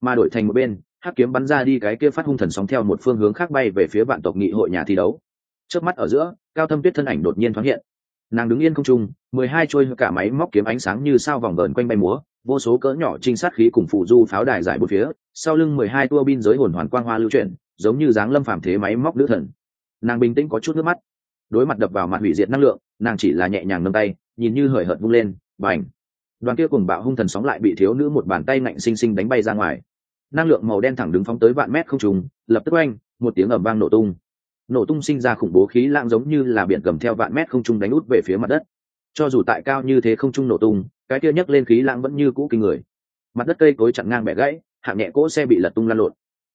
Mà đổi thành một bên, hắc kiếm bắn ra đi cái kia phát hung thần sóng theo một phương hướng khác bay về phía vạn tộc nghị hội nhà thi đấu. Trước mắt ở giữa, cao thâm tuyết thân ảnh đột nhiên thoáng hiện. Nàng đứng yên không trung, mười hai trôi cả máy móc kiếm ánh sáng như sao vòng vờn quanh bay múa vô số cỡ nhỏ trinh sát khí cùng phụ du pháo đài giải bốn phía, sau lưng mười hai tua bin giới hồn hoàn quang hoa lưu chuyển, giống như dáng lâm phàm thế máy móc nữ thần. Nàng bình tĩnh có chút nước mắt. Đối mặt đập vào mặt hủy diệt năng lượng, nàng chỉ là nhẹ nhàng nâng tay, nhìn như hời hợt vung lên và ảnh đoàn kia cùng bạo hung thần sóng lại bị thiếu nữ một bàn tay mạnh xinh xinh đánh bay ra ngoài. Năng lượng màu đen thẳng đứng phóng tới vạn mét không trùng lập tức oanh, một tiếng ầm vang nổ tung. Nổ tung sinh ra khủng bố khí lãng giống như là biển cầm theo vạn mét không trung đánh út về phía mặt đất. Cho dù tại cao như thế không trung nổ tung cái kia nhấc lên khí lãng vẫn như cũ kinh người. Mặt đất cây cối chặn ngang bẻ gãy, hạng nhẹ cỗ xe bị lật tung lan lộn.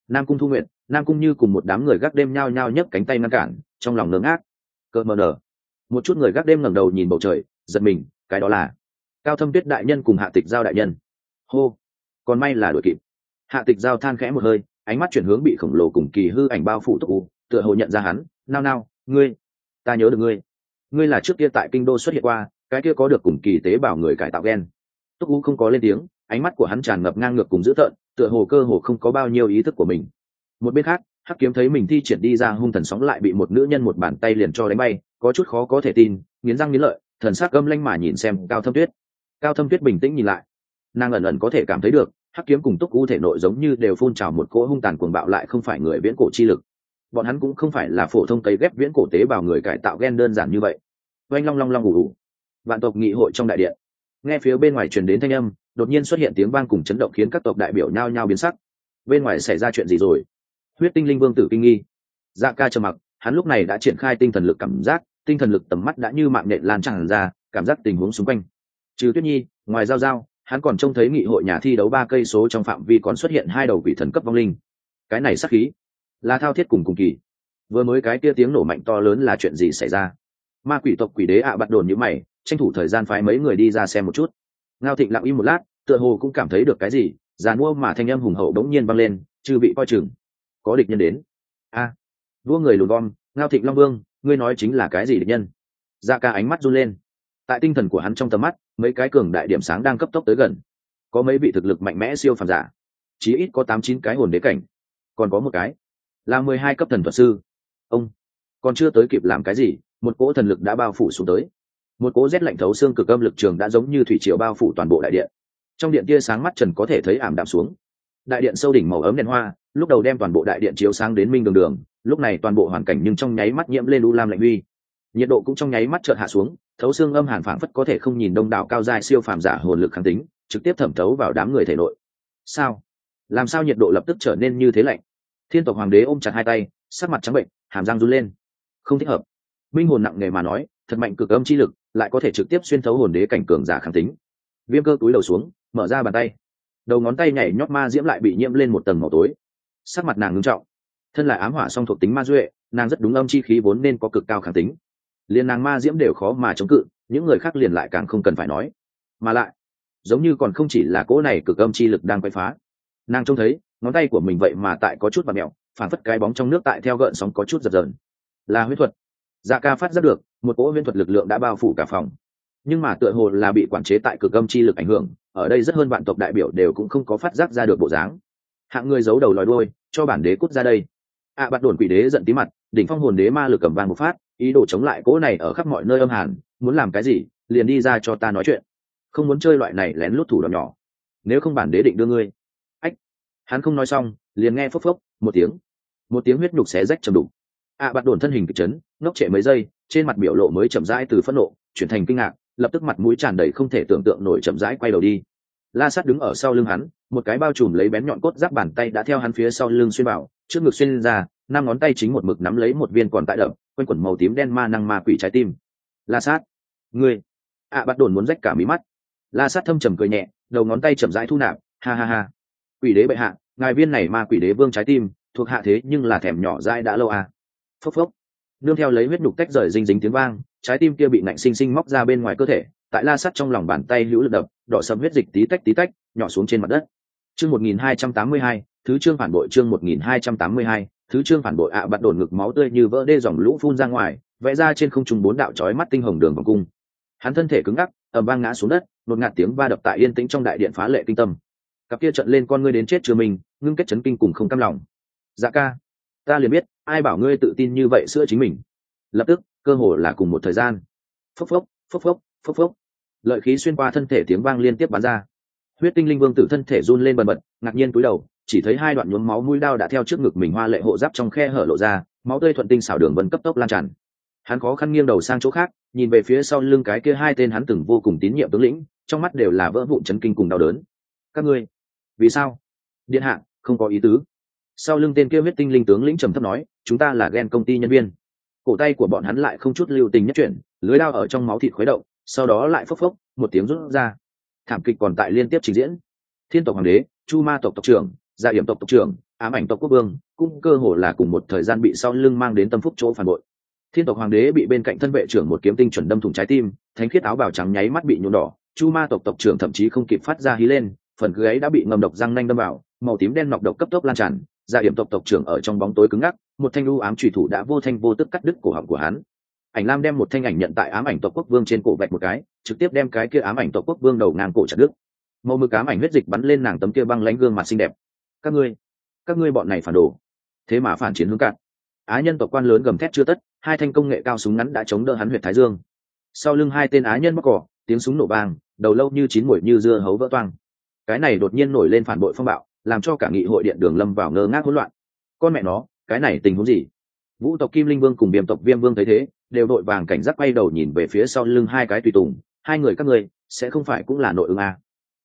Nam cung thu nguyện nam cung như cùng một đám người gác đêm nhao nhao nhấc cánh tay ngăn cản, trong lòng ngớ ngác. Cỡ mờ nở. Một chút người gác đêm ngẩng đầu nhìn bầu trời, giật mình, cái đó là cao thâm tuyết đại nhân cùng hạ tịch giao đại nhân. Hô. Còn may là đuổi kịp. Hạ tịch giao than khẽ một hơi, ánh mắt chuyển hướng bị khổng lồ cùng kỳ hư ảnh bao phủ tốc u, tựa hồ nhận ra hắn. Nao nao, ngươi, ta nhớ được ngươi. Ngươi là trước kia tại kinh đô xuất hiện qua cái kia có được cùng kỳ tế bào người cải tạo gen. Túc u không có lên tiếng, ánh mắt của hắn tràn ngập ngang ngược cùng dữ tợn, tựa hồ cơ hồ không có bao nhiêu ý thức của mình. Một bên khác, hắc kiếm thấy mình thi triển đi ra hung thần sóng lại bị một nữ nhân một bàn tay liền cho đánh bay, có chút khó có thể tin, nghiến răng nghiến lợi, thần sắc gâm lanh mà nhìn xem cao thâm tuyết. Cao thâm tuyết bình tĩnh nhìn lại. Nàng ẩn ẩn có thể cảm thấy được, hắc kiếm cùng túc u thể nội giống như đều phun trào một cỗ hung tàn cuồng bạo lại không phải người viễn cổ chi lực. Bọn hắn cũng không phải là phổ thông cấy ghép viễn cổ tế bào người cải tạo gen đơn giản như vậy. Oanh long long long ủ ủ vạn tộc nghị hội trong đại điện. Nghe phía bên ngoài truyền đến thanh âm, đột nhiên xuất hiện tiếng vang cùng chấn động khiến các tộc đại biểu nhao nhao biến sắc. Bên ngoài xảy ra chuyện gì rồi? Huyết tinh linh vương tử kinh nghi. Dạ ca trầm mặc, hắn lúc này đã triển khai tinh thần lực cảm giác, tinh thần lực tầm mắt đã như mạng nhện lan tràn ra, cảm giác tình huống xung quanh. Trừ tuyết nhi, ngoài giao giao, hắn còn trông thấy nghị hội nhà thi đấu ba cây số trong phạm vi còn xuất hiện hai đầu vị thần cấp vong linh. Cái này sắc khí, là thao thiết cùng cùng kỳ. Vừa mới cái kia tiếng nổ mạnh to lớn là chuyện gì xảy ra? Ma quỷ tộc quỷ đế ạ à bắt đồn như mày tranh thủ thời gian phái mấy người đi ra xem một chút. Ngao thịnh lặng im một lát tựa hồ cũng cảm thấy được cái gì giàn mua mà thanh âm hùng hậu đống nhiên vang lên chư bị coi chừng. Có địch nhân đến. A à, vua người lùn gom ngao thịnh long vương ngươi nói chính là cái gì địch nhân? Da ca ánh mắt run lên. Tại tinh thần của hắn trong tầm mắt mấy cái cường đại điểm sáng đang cấp tốc tới gần. Có mấy vị thực lực mạnh mẽ siêu phàm giả. Chí ít có tám chín cái hồn đế cảnh. Còn có một cái là mười hai cấp thần thuật sư. Ông còn chưa tới kịp làm cái gì một cỗ thần lực đã bao phủ xuống tới một cỗ rét lạnh thấu xương cực âm lực trường đã giống như thủy triều bao phủ toàn bộ đại điện. Trong điện tia sáng mắt trần có thể thấy ảm đạm xuống. Đại điện sâu đỉnh màu ấm đèn hoa, lúc đầu đem toàn bộ đại điện chiếu sáng đến minh đường đường, lúc này toàn bộ hoàn cảnh nhưng trong nháy mắt nhiễm lên u lam lạnh uy. Nhiệt độ cũng trong nháy mắt chợt hạ xuống, thấu xương âm hàn phảng phất có thể không nhìn đông đảo cao dài siêu phàm giả hồn lực kháng tính, trực tiếp thẩm thấu vào đám người thể nội. Sao? Làm sao nhiệt độ lập tức trở nên như thế lạnh? Thiên tộc hoàng đế ôm chặt hai tay, sắc mặt trắng bệnh, hàm răng run lên. Không thích hợp. Minh hồn nặng nề mà nói, thật mạnh cực âm chi lực lại có thể trực tiếp xuyên thấu hồn đế cảnh cường giả kháng tính. Viêm cơ túi đầu xuống, mở ra bàn tay. Đầu ngón tay nhảy nhót ma diễm lại bị nhiễm lên một tầng màu tối. Sắc mặt nàng ngưng trọng. Thân là ám hỏa song thuộc tính ma duệ, nàng rất đúng âm chi khí vốn nên có cực cao kháng tính. Liền nàng ma diễm đều khó mà chống cự, những người khác liền lại càng không cần phải nói. Mà lại, giống như còn không chỉ là cỗ này cực âm chi lực đang quay phá. Nàng trông thấy, ngón tay của mình vậy mà tại có chút và mẹo, phản phất cái bóng trong nước tại theo gợn sóng có chút dập dờn. Là huyết thuật dạ ca phát giác được một cỗ viễn thuật lực lượng đã bao phủ cả phòng. Nhưng mà tựa hồ là bị quản chế tại cực âm chi lực ảnh hưởng ở đây rất hơn vạn tộc đại biểu đều cũng không có phát giác ra được bộ dáng. Hạng người giấu đầu lòi đôi cho bản đế cút ra đây. Ạ à, bắt đồn quỷ đế giận tí mặt đỉnh phong hồn đế ma lực cầm vàng một phát ý đồ chống lại cỗ này ở khắp mọi nơi âm hàn muốn làm cái gì liền đi ra cho ta nói chuyện. Không muốn chơi loại này lén lút thủ đoạn nhỏ. Nếu không bản đế định đưa ngươi. Ách. Hắn không nói xong liền nghe phốc phốc một tiếng. Một tiếng huyết nhục xé rách trầm đục ạ à, đồn thân hình kịch chấn ngốc trệ mấy giây trên mặt biểu lộ mới chậm rãi từ phẫn nộ chuyển thành kinh ngạc lập tức mặt mũi tràn đầy không thể tưởng tượng nổi chậm rãi quay đầu đi. La sát đứng ở sau lưng hắn một cái bao trùm lấy bén nhọn cốt giáp bàn tay đã theo hắn phía sau lưng xuyên vào trước ngực xuyên ra năm ngón tay chính một mực nắm lấy một viên còn tại đậm quanh quẩn màu tím đen ma năng ma quỷ trái tim. La sát ngươi. À, ạ bắt đồn muốn rách cả mí mắt. La sát thâm trầm cười nhẹ đầu ngón tay chậm rãi thu nạp ha ha ha. Quỷ đế bệ hạ ngài viên này ma quỷ đế vương trái tim thuộc hạ thế nhưng là thèm nhỏ dai đã lâu à phốc phốc. Nương theo lấy huyết đục tách rời dinh dính tiếng vang, trái tim kia bị nạnh xinh xinh móc ra bên ngoài cơ thể, tại la sắt trong lòng bàn tay hữu lực đập, đỏ sầm huyết dịch tí tách tí tách, nhỏ xuống trên mặt đất. Chương một nghìn hai trăm tám mươi hai, thứ trương phản bội chương một nghìn hai trăm tám mươi hai, thứ trương phản bội ạ à bắt đồn ngực máu tươi như vỡ đê dòng lũ phun ra ngoài, vẽ ra trên không trung bốn đạo chói mắt tinh hồng đường vòng cung. Hắn thân thể cứng ngắc, ầm vang ngã xuống đất, một ngạt tiếng va đập tại yên tĩnh trong đại điện phá lệ kinh tâm. Cặp kia trận lên con ngươi đến chết chưa mình, ngưng kết chấn kinh cùng không cam lòng. Dạ ca, ta liền biết ai bảo ngươi tự tin như vậy sữa chính mình? Lập tức, cơ hồ là cùng một thời gian. Phốc phốc phốc phốc phốc phốc. Lợi khí xuyên qua thân thể tiếng vang liên tiếp bắn ra. Huyết tinh linh vương tử thân thể run lên bần bật, ngạc nhiên cúi đầu, chỉ thấy hai đoạn nhuốm máu mũi đao đã theo trước ngực mình hoa lệ hộ giáp trong khe hở lộ ra, máu tươi thuận tinh xảo đường vân cấp tốc lan tràn. Hắn khó khăn nghiêng đầu sang chỗ khác, nhìn về phía sau lưng cái kia hai tên hắn từng vô cùng tín nhiệm tướng lĩnh, trong mắt đều là vỡ vụn chấn kinh cùng đau đớn. Các ngươi, vì sao? Điện hạ, không có ý tứ sau lưng tên kia huyết tinh linh tướng lĩnh trầm thấp nói, chúng ta là ghen công ty nhân viên. Cổ tay của bọn hắn lại không chút lưu tình nhất chuyển, lưới đao ở trong máu thịt khuấy động, sau đó lại phốc phốc, một tiếng rút ra. Thảm kịch còn tại liên tiếp trình diễn. Thiên tộc hoàng đế, chu ma tộc tộc trưởng dạ gia hiểm tộc tộc trưởng, ám ảnh tộc quốc vương, cũng cơ hồ là cùng một thời gian bị sau lưng mang đến tâm phúc chỗ phản bội. Thiên tộc hoàng đế bị bên cạnh thân vệ trưởng một kiếm tinh chuẩn đâm thủng trái tim, thánh khiết áo bào trắng nháy mắt bị nhuộm đỏ. Chu ma tộc tộc trưởng thậm chí không kịp phát ra hí lên, phần gáy đã bị ngầm độc răng nanh đâm vào, màu tím đen nọc độc cấp tốc lan tràn dạ hiểm tộc tộc trưởng ở trong bóng tối cứng ngắc, một thanh lưu ám trùy thủ đã vô thanh vô tức cắt đứt cổ họng của hắn. Ảnh lam đem một thanh ảnh nhận tại ám ảnh tộc quốc vương trên cổ vạch một cái, trực tiếp đem cái kia ám ảnh tộc quốc vương đầu ngang cổ chặt đứt. Màu mực ám ảnh huyết dịch bắn lên nàng tấm kia băng lánh gương mặt xinh đẹp. Các ngươi các ngươi bọn này phản đồ. Thế mà phản chiến hướng cạn. Á nhân tộc quan lớn gầm thét chưa tất, hai thanh công nghệ cao súng ngắn đã chống đỡ hắn huyện thái dương. Sau lưng hai tên á nhân mắc cỏ, tiếng súng nổ vang, đầu lâu như chín muồi như dưa hấu vỡ toang. Cái này đột nhiên nổi lên phản bội phong bạo làm cho cả nghị hội điện đường lâm vào ngơ ngác hỗn loạn. Con mẹ nó, cái này tình huống gì? Vũ tộc kim linh vương cùng viêm tộc viêm vương thấy thế, đều đội vàng cảnh giác quay đầu nhìn về phía sau lưng hai cái tùy tùng. Hai người các ngươi, sẽ không phải cũng là nội ứng à.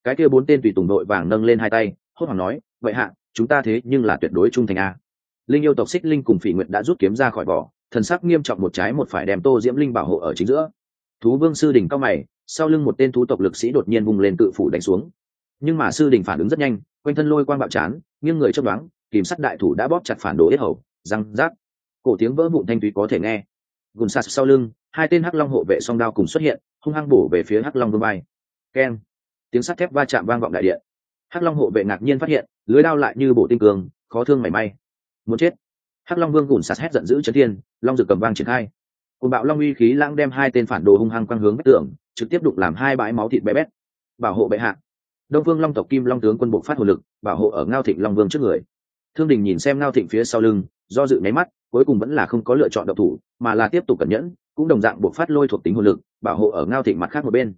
cái kia bốn tên tùy tùng đội vàng nâng lên hai tay, hốt hoảng nói, vậy hạ, chúng ta thế nhưng là tuyệt đối trung thành a linh yêu tộc xích linh cùng phỉ nguyện đã rút kiếm ra khỏi vỏ, thần sắc nghiêm trọng một trái một phải đem tô diễm linh bảo hộ ở chính giữa. Thú vương sư đình cao mày, sau lưng một tên thú tộc lực sĩ đột nhiên vùng lên tự phủ đánh xuống. Nhưng mà sư đình phản ứng rất nhanh quanh thân lôi quang bạo chán nghiêng người chấp đoán, kìm sắt đại thủ đã bóp chặt phản đồ yết hầu, răng rác. Cổ tiếng vỡ vụn thanh túy có thể nghe. Gùn sạt sau lưng, hai tên hắc long hộ vệ song đao cùng xuất hiện, hung hăng bổ về phía hắc long vương bay. Keng. Tiếng sắt thép va chạm vang vọng đại điện. Hắc long hộ vệ ngạc nhiên phát hiện, lưới đao lại như bổ tinh cường, khó thương mảy may. Muốn chết. Hắc long vương gùn sạt hét giận dữ chấn thiên, long rực cầm vang triển khai. Cùng bạo long uy khí lãng đem hai tên phản đồ hung hăng quang hướng vách tường, trực tiếp đụng làm hai bãi máu thịt bé bét. Bảo hộ bệ hạ đông vương long tộc kim long tướng quân bộ phát hồ lực, bảo hộ ở ngao thịnh long vương trước người. Thương đình nhìn xem ngao thịnh phía sau lưng, do dự nháy mắt, cuối cùng vẫn là không có lựa chọn độc thủ, mà là tiếp tục cẩn nhẫn, cũng đồng dạng buộc phát lôi thuộc tính hồ lực, bảo hộ ở ngao thịnh mặt khác một bên.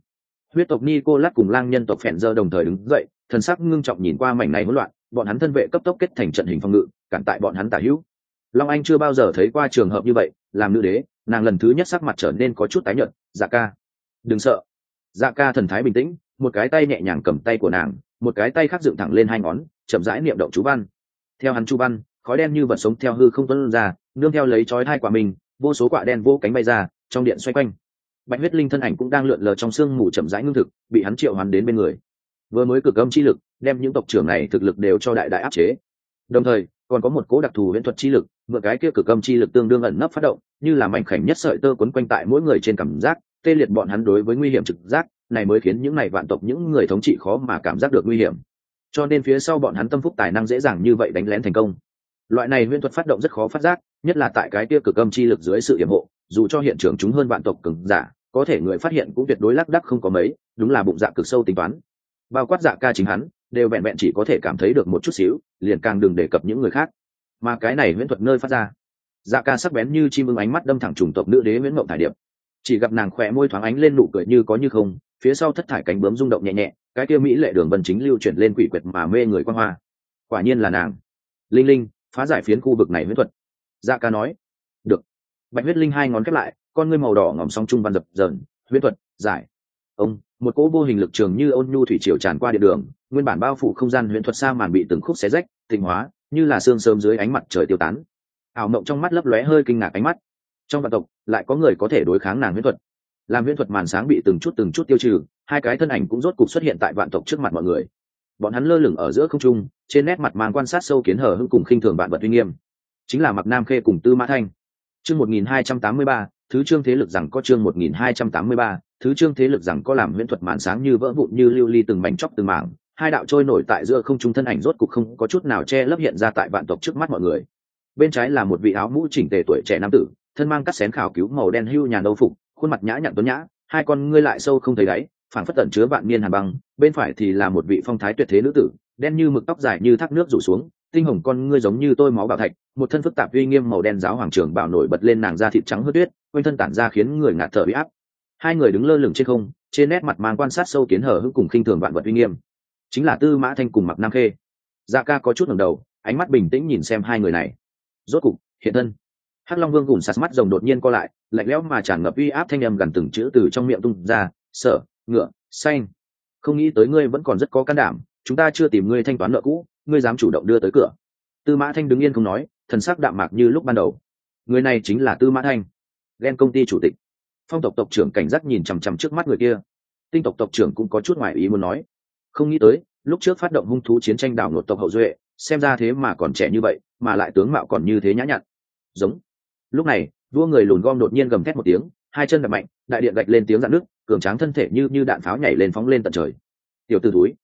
Huyết tộc Nico lát cùng lang nhân tộc phèn dơ đồng thời đứng dậy, thần sắc ngưng trọng nhìn qua mảnh này hỗn loạn, bọn hắn thân vệ cấp tốc kết thành trận hình phòng ngự, cản tại bọn hắn tả hữu. Long anh chưa bao giờ thấy qua trường hợp như vậy, làm nữ đế, nàng lần thứ nhất sắc mặt trở nên có chút tái nhợt dạ ca. Đừng sợ. Dạ ca thần thái bình tĩnh một cái tay nhẹ nhàng cầm tay của nàng, một cái tay khác dựng thẳng lên hai ngón, chậm rãi niệm động chú văn. Theo hắn chu văn, khói đen như vật sống theo hư không tuân ra, nương theo lấy chói hai quả mình, vô số quả đen vô cánh bay ra, trong điện xoay quanh. Bạch huyết linh thân ảnh cũng đang lượn lờ trong sương mù chậm rãi ngưng thực, bị hắn triệu hoán đến bên người. Vừa mới cực âm chi lực, đem những tộc trưởng này thực lực đều cho đại đại áp chế. Đồng thời, còn có một cố đặc thù huyễn thuật chi lực, mượn cái kia cực âm chi lực tương đương ẩn nấp phát động, như là mảnh khảnh nhất sợi tơ quấn quanh tại mỗi người trên cảm giác, tê liệt bọn hắn đối với nguy hiểm trực giác này mới khiến những này vạn tộc, những người thống trị khó mà cảm giác được nguy hiểm. Cho nên phía sau bọn hắn tâm phúc tài năng dễ dàng như vậy đánh lén thành công. Loại này huyễn thuật phát động rất khó phát giác, nhất là tại cái kia cực âm chi lực dưới sự hiểm hộ, dù cho hiện trường chúng hơn vạn tộc cường giả, có thể người phát hiện cũng tuyệt đối lác đắc không có mấy, đúng là bụng dạ cực sâu tính toán. Bao quát dạ ca chính hắn, đều vẹn vẹn chỉ có thể cảm thấy được một chút xíu, liền càng đừng đề cập những người khác. Mà cái này huyễn thuật nơi phát ra dạ ca sắc bén như chim ưng ánh mắt đâm thẳng trùng tộc nữ đế nguyễn mộng thải điệp. Chỉ gặp nàng khỏe môi thoáng ánh lên nụ cười như có như không phía sau thất thải cánh bướm rung động nhẹ nhẹ, cái kia mỹ lệ đường vân chính lưu chuyển lên quỷ quyệt mà mê người quan hoa. Quả nhiên là nàng. Linh linh, phá giải phiến khu vực này huyễn thuật. Dạ ca nói. Được. Bạch huyết linh hai ngón khép lại, con ngươi màu đỏ ngòm song trung văn dập dờn, huyễn thuật, giải. Ông, một cỗ vô hình lực trường như ôn nhu thủy triều tràn qua địa đường, nguyên bản bao phủ không gian huyễn thuật sa màn bị từng khúc xé rách tịnh hóa, như là sương sớm dưới ánh mặt trời tiêu tán. Ảo mộng trong mắt lấp lóe hơi kinh ngạc ánh mắt. Trong vạn tộc, lại có người có thể đối kháng nàng huyễn thuật làm huyễn thuật màn sáng bị từng chút từng chút tiêu trừ, hai cái thân ảnh cũng rốt cục xuất hiện tại vạn tộc trước mặt mọi người. Bọn hắn lơ lửng ở giữa không trung, trên nét mặt mang quan sát sâu kiến hở hưng cùng khinh thường bạn vật uy nghiêm. Chính là mặc nam khê cùng tư mã thanh. Chương một nghìn hai trăm tám mươi ba, thứ trương thế lực rằng có chương một nghìn hai trăm tám mươi ba, thứ trương thế lực rằng có làm huyễn thuật màn sáng như vỡ vụn như lưu ly từng mảnh chóc từng mảng, hai đạo trôi nổi tại giữa không trung thân ảnh rốt cục không có chút nào che lấp hiện ra tại vạn tộc trước mắt mọi người. Bên trái là một vị áo mũ chỉnh tề tuổi trẻ nam tử, thân mang cắt xén khảo cứu màu đen hưu nhàn nâu phục khuôn mặt nhã nhặn tuấn nhã, hai con ngươi lại sâu không thấy đáy, phảng phất tẩn chứa vạn niên hàn băng, bên phải thì là một vị phong thái tuyệt thế nữ tử, đen như mực tóc dài như thác nước rủ xuống, tinh hồng con ngươi giống như tôi máu bảo thạch, một thân phức tạp uy nghiêm màu đen giáo hoàng trường bảo nổi bật lên nàng da thịt trắng hớt tuyết, quanh thân tản ra khiến người ngạt thở bị áp. Hai người đứng lơ lửng trên không, trên nét mặt mang quan sát sâu kiến hở hững cùng khinh thường vạn vật uy nghiêm. Chính là tư mã thanh cùng mặc nam khê. Dạ ca có chút ngầm đầu, ánh mắt bình tĩnh nhìn xem hai người này. Rốt cục, hiện thân hắc long vương gùn sạt mắt rồng đột nhiên co lại lạnh lẽo mà tràn ngập uy áp thanh âm gần từng chữ từ trong miệng tung ra Sở, ngựa xanh. Không nghĩ tới ngươi vẫn còn rất có can đảm chúng ta chưa tìm ngươi thanh toán nợ cũ ngươi dám chủ động đưa tới cửa. Tư mã thanh đứng yên không nói thần sắc đạm mạc như lúc ban đầu. Người này chính là tư mã thanh ghen công ty chủ tịch. Phong tộc tộc trưởng cảnh giác nhìn chằm chằm trước mắt người kia. Tinh tộc tộc trưởng cũng có chút ngoài ý muốn nói. Không nghĩ tới lúc trước phát động hung thú chiến tranh đảo nột tộc hậu duệ xem ra thế mà còn trẻ như vậy mà lại tướng mạo còn như thế nhã nhặn. Giống lúc này, vua người lùn gom đột nhiên gầm thét một tiếng, hai chân đập mạnh, đại điện gạch lên tiếng dạn nước cường tráng thân thể như như đạn pháo nhảy lên phóng lên tận trời. Tiểu t túi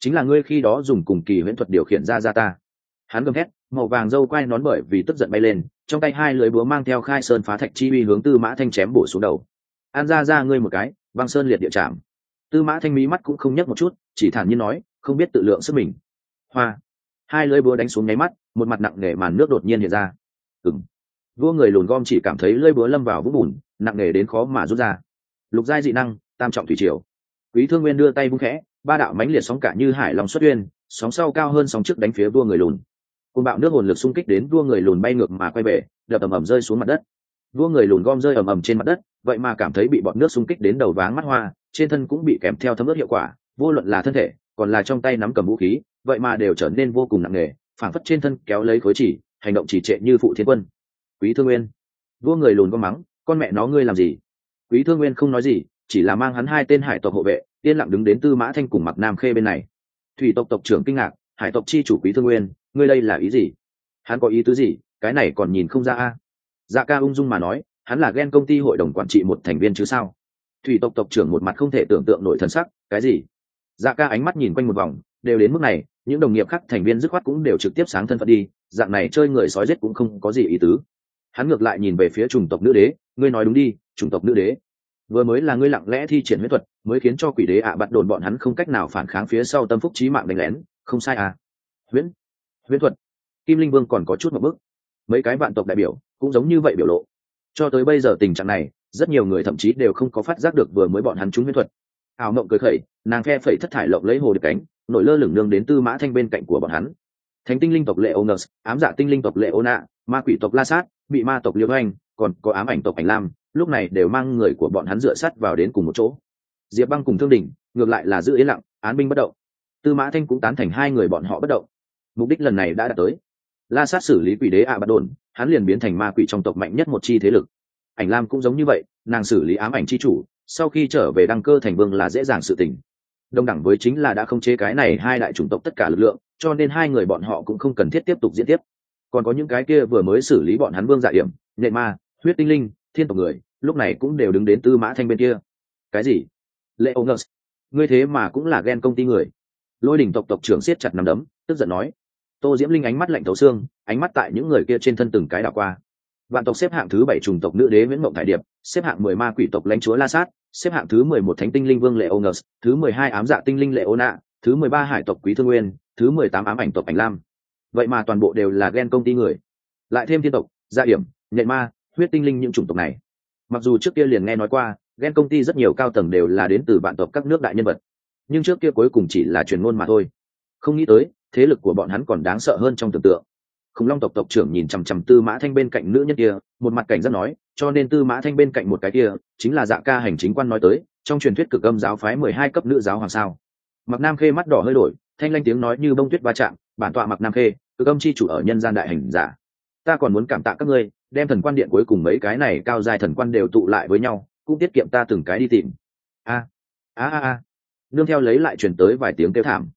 chính là ngươi khi đó dùng cùng kỳ huyễn thuật điều khiển ra ra ta. Hắn gầm thét, màu vàng dâu quay nón bởi vì tức giận bay lên, trong tay hai lưới búa mang theo khai sơn phá thạch chi uy hướng tư mã thanh chém bổ xuống đầu. An ra ra ngươi một cái, băng sơn liệt địa chạm tư mã thanh mí mắt cũng không nhấc một chút, chỉ thản nhiên nói, không biết tự lượng sức mình. Hoa. Hai lưới búa đánh xuống nháy mắt, một mặt nặng nề màn nước đột nhiên hiện ra. Ừng vua người lùn gom chỉ cảm thấy lưỡi búa lâm vào vũng bùn, nặng nề đến khó mà rút ra. Lục giai dị năng, tam trọng thủy triều. Quý thương nguyên đưa tay vung khẽ, ba đạo mãnh liệt sóng cả như hải lòng xuất uyên sóng sau cao hơn sóng trước đánh phía vua người lùn. Côn bạo nước hồn lực xung kích đến vua người lùn bay ngược mà quay về, đập ầm ầm rơi xuống mặt đất. Vua người lùn gom rơi ầm ầm trên mặt đất, vậy mà cảm thấy bị bọn nước xung kích đến đầu váng mắt hoa, trên thân cũng bị kèm theo thấm ướt hiệu quả, vô luận là thân thể, còn là trong tay nắm cầm vũ khí, vậy mà đều trở nên vô cùng nặng nề, phảng phất trên thân kéo lấy khối chỉ, hành động chỉ trệ như phụ thiên quân quý thương nguyên. Vua người lùn có mắng, con mẹ nó ngươi làm gì? Quý thương nguyên không nói gì, chỉ là mang hắn hai tên hải tộc hộ vệ, yên lặng đứng đến tư mã thanh cùng mặc nam khê bên này. Thủy tộc tộc trưởng kinh ngạc, hải tộc chi chủ quý thương nguyên, ngươi đây là ý gì? Hắn có ý tứ gì? Cái này còn nhìn không ra a. Dạ ca ung dung mà nói, hắn là ghen công ty hội đồng quản trị một thành viên chứ sao? Thủy tộc tộc trưởng một mặt không thể tưởng tượng nổi thần sắc, cái gì? Dạ ca ánh mắt nhìn quanh một vòng, đều đến mức này, những đồng nghiệp khác thành viên dứt khoát cũng đều trực tiếp sáng thân phận đi, dạng này chơi người sói giết cũng không có gì ý tứ hắn ngược lại nhìn về phía chủng tộc nữ đế ngươi nói đúng đi chủng tộc nữ đế. Vừa mới là ngươi lặng lẽ thi triển huyết thuật mới khiến cho quỷ đế ạ à bắt đồn bọn hắn không cách nào phản kháng phía sau tâm phúc trí mạng đánh lén. Không sai à? Huyễn huyễn thuật. Kim linh vương còn có chút một bước, mấy cái vạn tộc đại biểu cũng giống như vậy biểu lộ. Cho tới bây giờ tình trạng này rất nhiều người thậm chí đều không có phát giác được vừa mới bọn hắn trúng huyễn thuật. Ảo mộng cười khẩy nàng phe phẩy thất thải lộng lấy hồ được cánh nổi lơ lửng nương đến tư mã thanh bên cạnh của bọn hắn thánh tinh linh tộc lệ onus ám dạ tinh linh tộc lệ ô nạ ma quỷ tộc la sát, bị ma tộc liêu anh còn có ám ảnh tộc ảnh lam, lúc này đều mang người của bọn hắn dựa sát vào đến cùng một chỗ. Diệp băng cùng thương đình, ngược lại là giữ yên lặng, án binh bất động. Tư mã thanh cũng tán thành hai người bọn họ bất động. Mục đích lần này đã đạt tới. La sát xử lý quỷ đế ạ à bắt đồn, hắn liền biến thành ma quỷ trong tộc mạnh nhất một chi thế lực. Ảnh lam cũng giống như vậy, nàng xử lý ám ảnh chi chủ, sau khi trở về đăng cơ thành vương là dễ dàng sự tình. Đồng đẳng với chính là đã không chế cái này hai đại chủng tộc tất cả lực lượng cho nên hai người bọn họ cũng không cần thiết tiếp tục diễn tiếp. Còn có những cái kia vừa mới xử lý bọn hắn vương dạ hiểm nệ ma, huyết tinh linh, thiên tộc người, lúc này cũng đều đứng đến tư mã thanh bên kia. Cái gì? Lệ ông ngươi thế mà cũng là ghen công ty người. Lôi đỉnh tộc tộc trưởng siết chặt nằm đấm, tức giận nói. Tô diễm linh ánh mắt lạnh thấu xương, ánh mắt tại những người kia trên thân từng cái đảo qua. Vạn tộc xếp hạng thứ bảy trùng tộc nữ đế nguyễn mộng thải điệp, xếp hạng mười ma quỷ tộc lãnh chúa la sát, xếp hạng thứ mười một thánh tinh linh vương lệ ô ngờ thứ mười hai ám dạ tinh linh lệ ô nạ thứ mười ba hải tộc quý thương nguyên thứ mười tám ám ảnh tộc ảnh lam. Vậy mà toàn bộ đều là ghen công ty người. Lại thêm thiên tộc gia điểm, nhện ma huyết tinh linh những chủng tộc này. Mặc dù trước kia liền nghe nói qua ghen công ty rất nhiều cao tầng đều là đến từ vạn tộc các nước đại nhân vật. Nhưng trước kia cuối cùng chỉ là truyền ngôn mà thôi. Không nghĩ tới thế lực của bọn hắn còn đáng sợ hơn trong tưởng tượng. Khủng long tộc tộc trưởng nhìn chằm chằm tư mã thanh bên cạnh nữ nhân kia một mặt cảnh rất nói cho nên tư mã thanh bên cạnh một cái kia chính là dạ ca hành chính quan nói tới trong truyền thuyết cực âm giáo phái mười hai cấp nữ giáo hoàng sao? Mặc nam khê mắt đỏ hơi đổi, thanh lanh tiếng nói như bông tuyết va chạm, bản tọa mặc nam khê, cực âm chi chủ ở nhân gian đại hành giả. Ta còn muốn cảm tạ các ngươi, đem thần quan điện cuối cùng mấy cái này cao dài thần quan đều tụ lại với nhau, cũng tiết kiệm ta từng cái đi tìm. A a a a. Nương theo lấy lại truyền tới vài tiếng kêu thảm.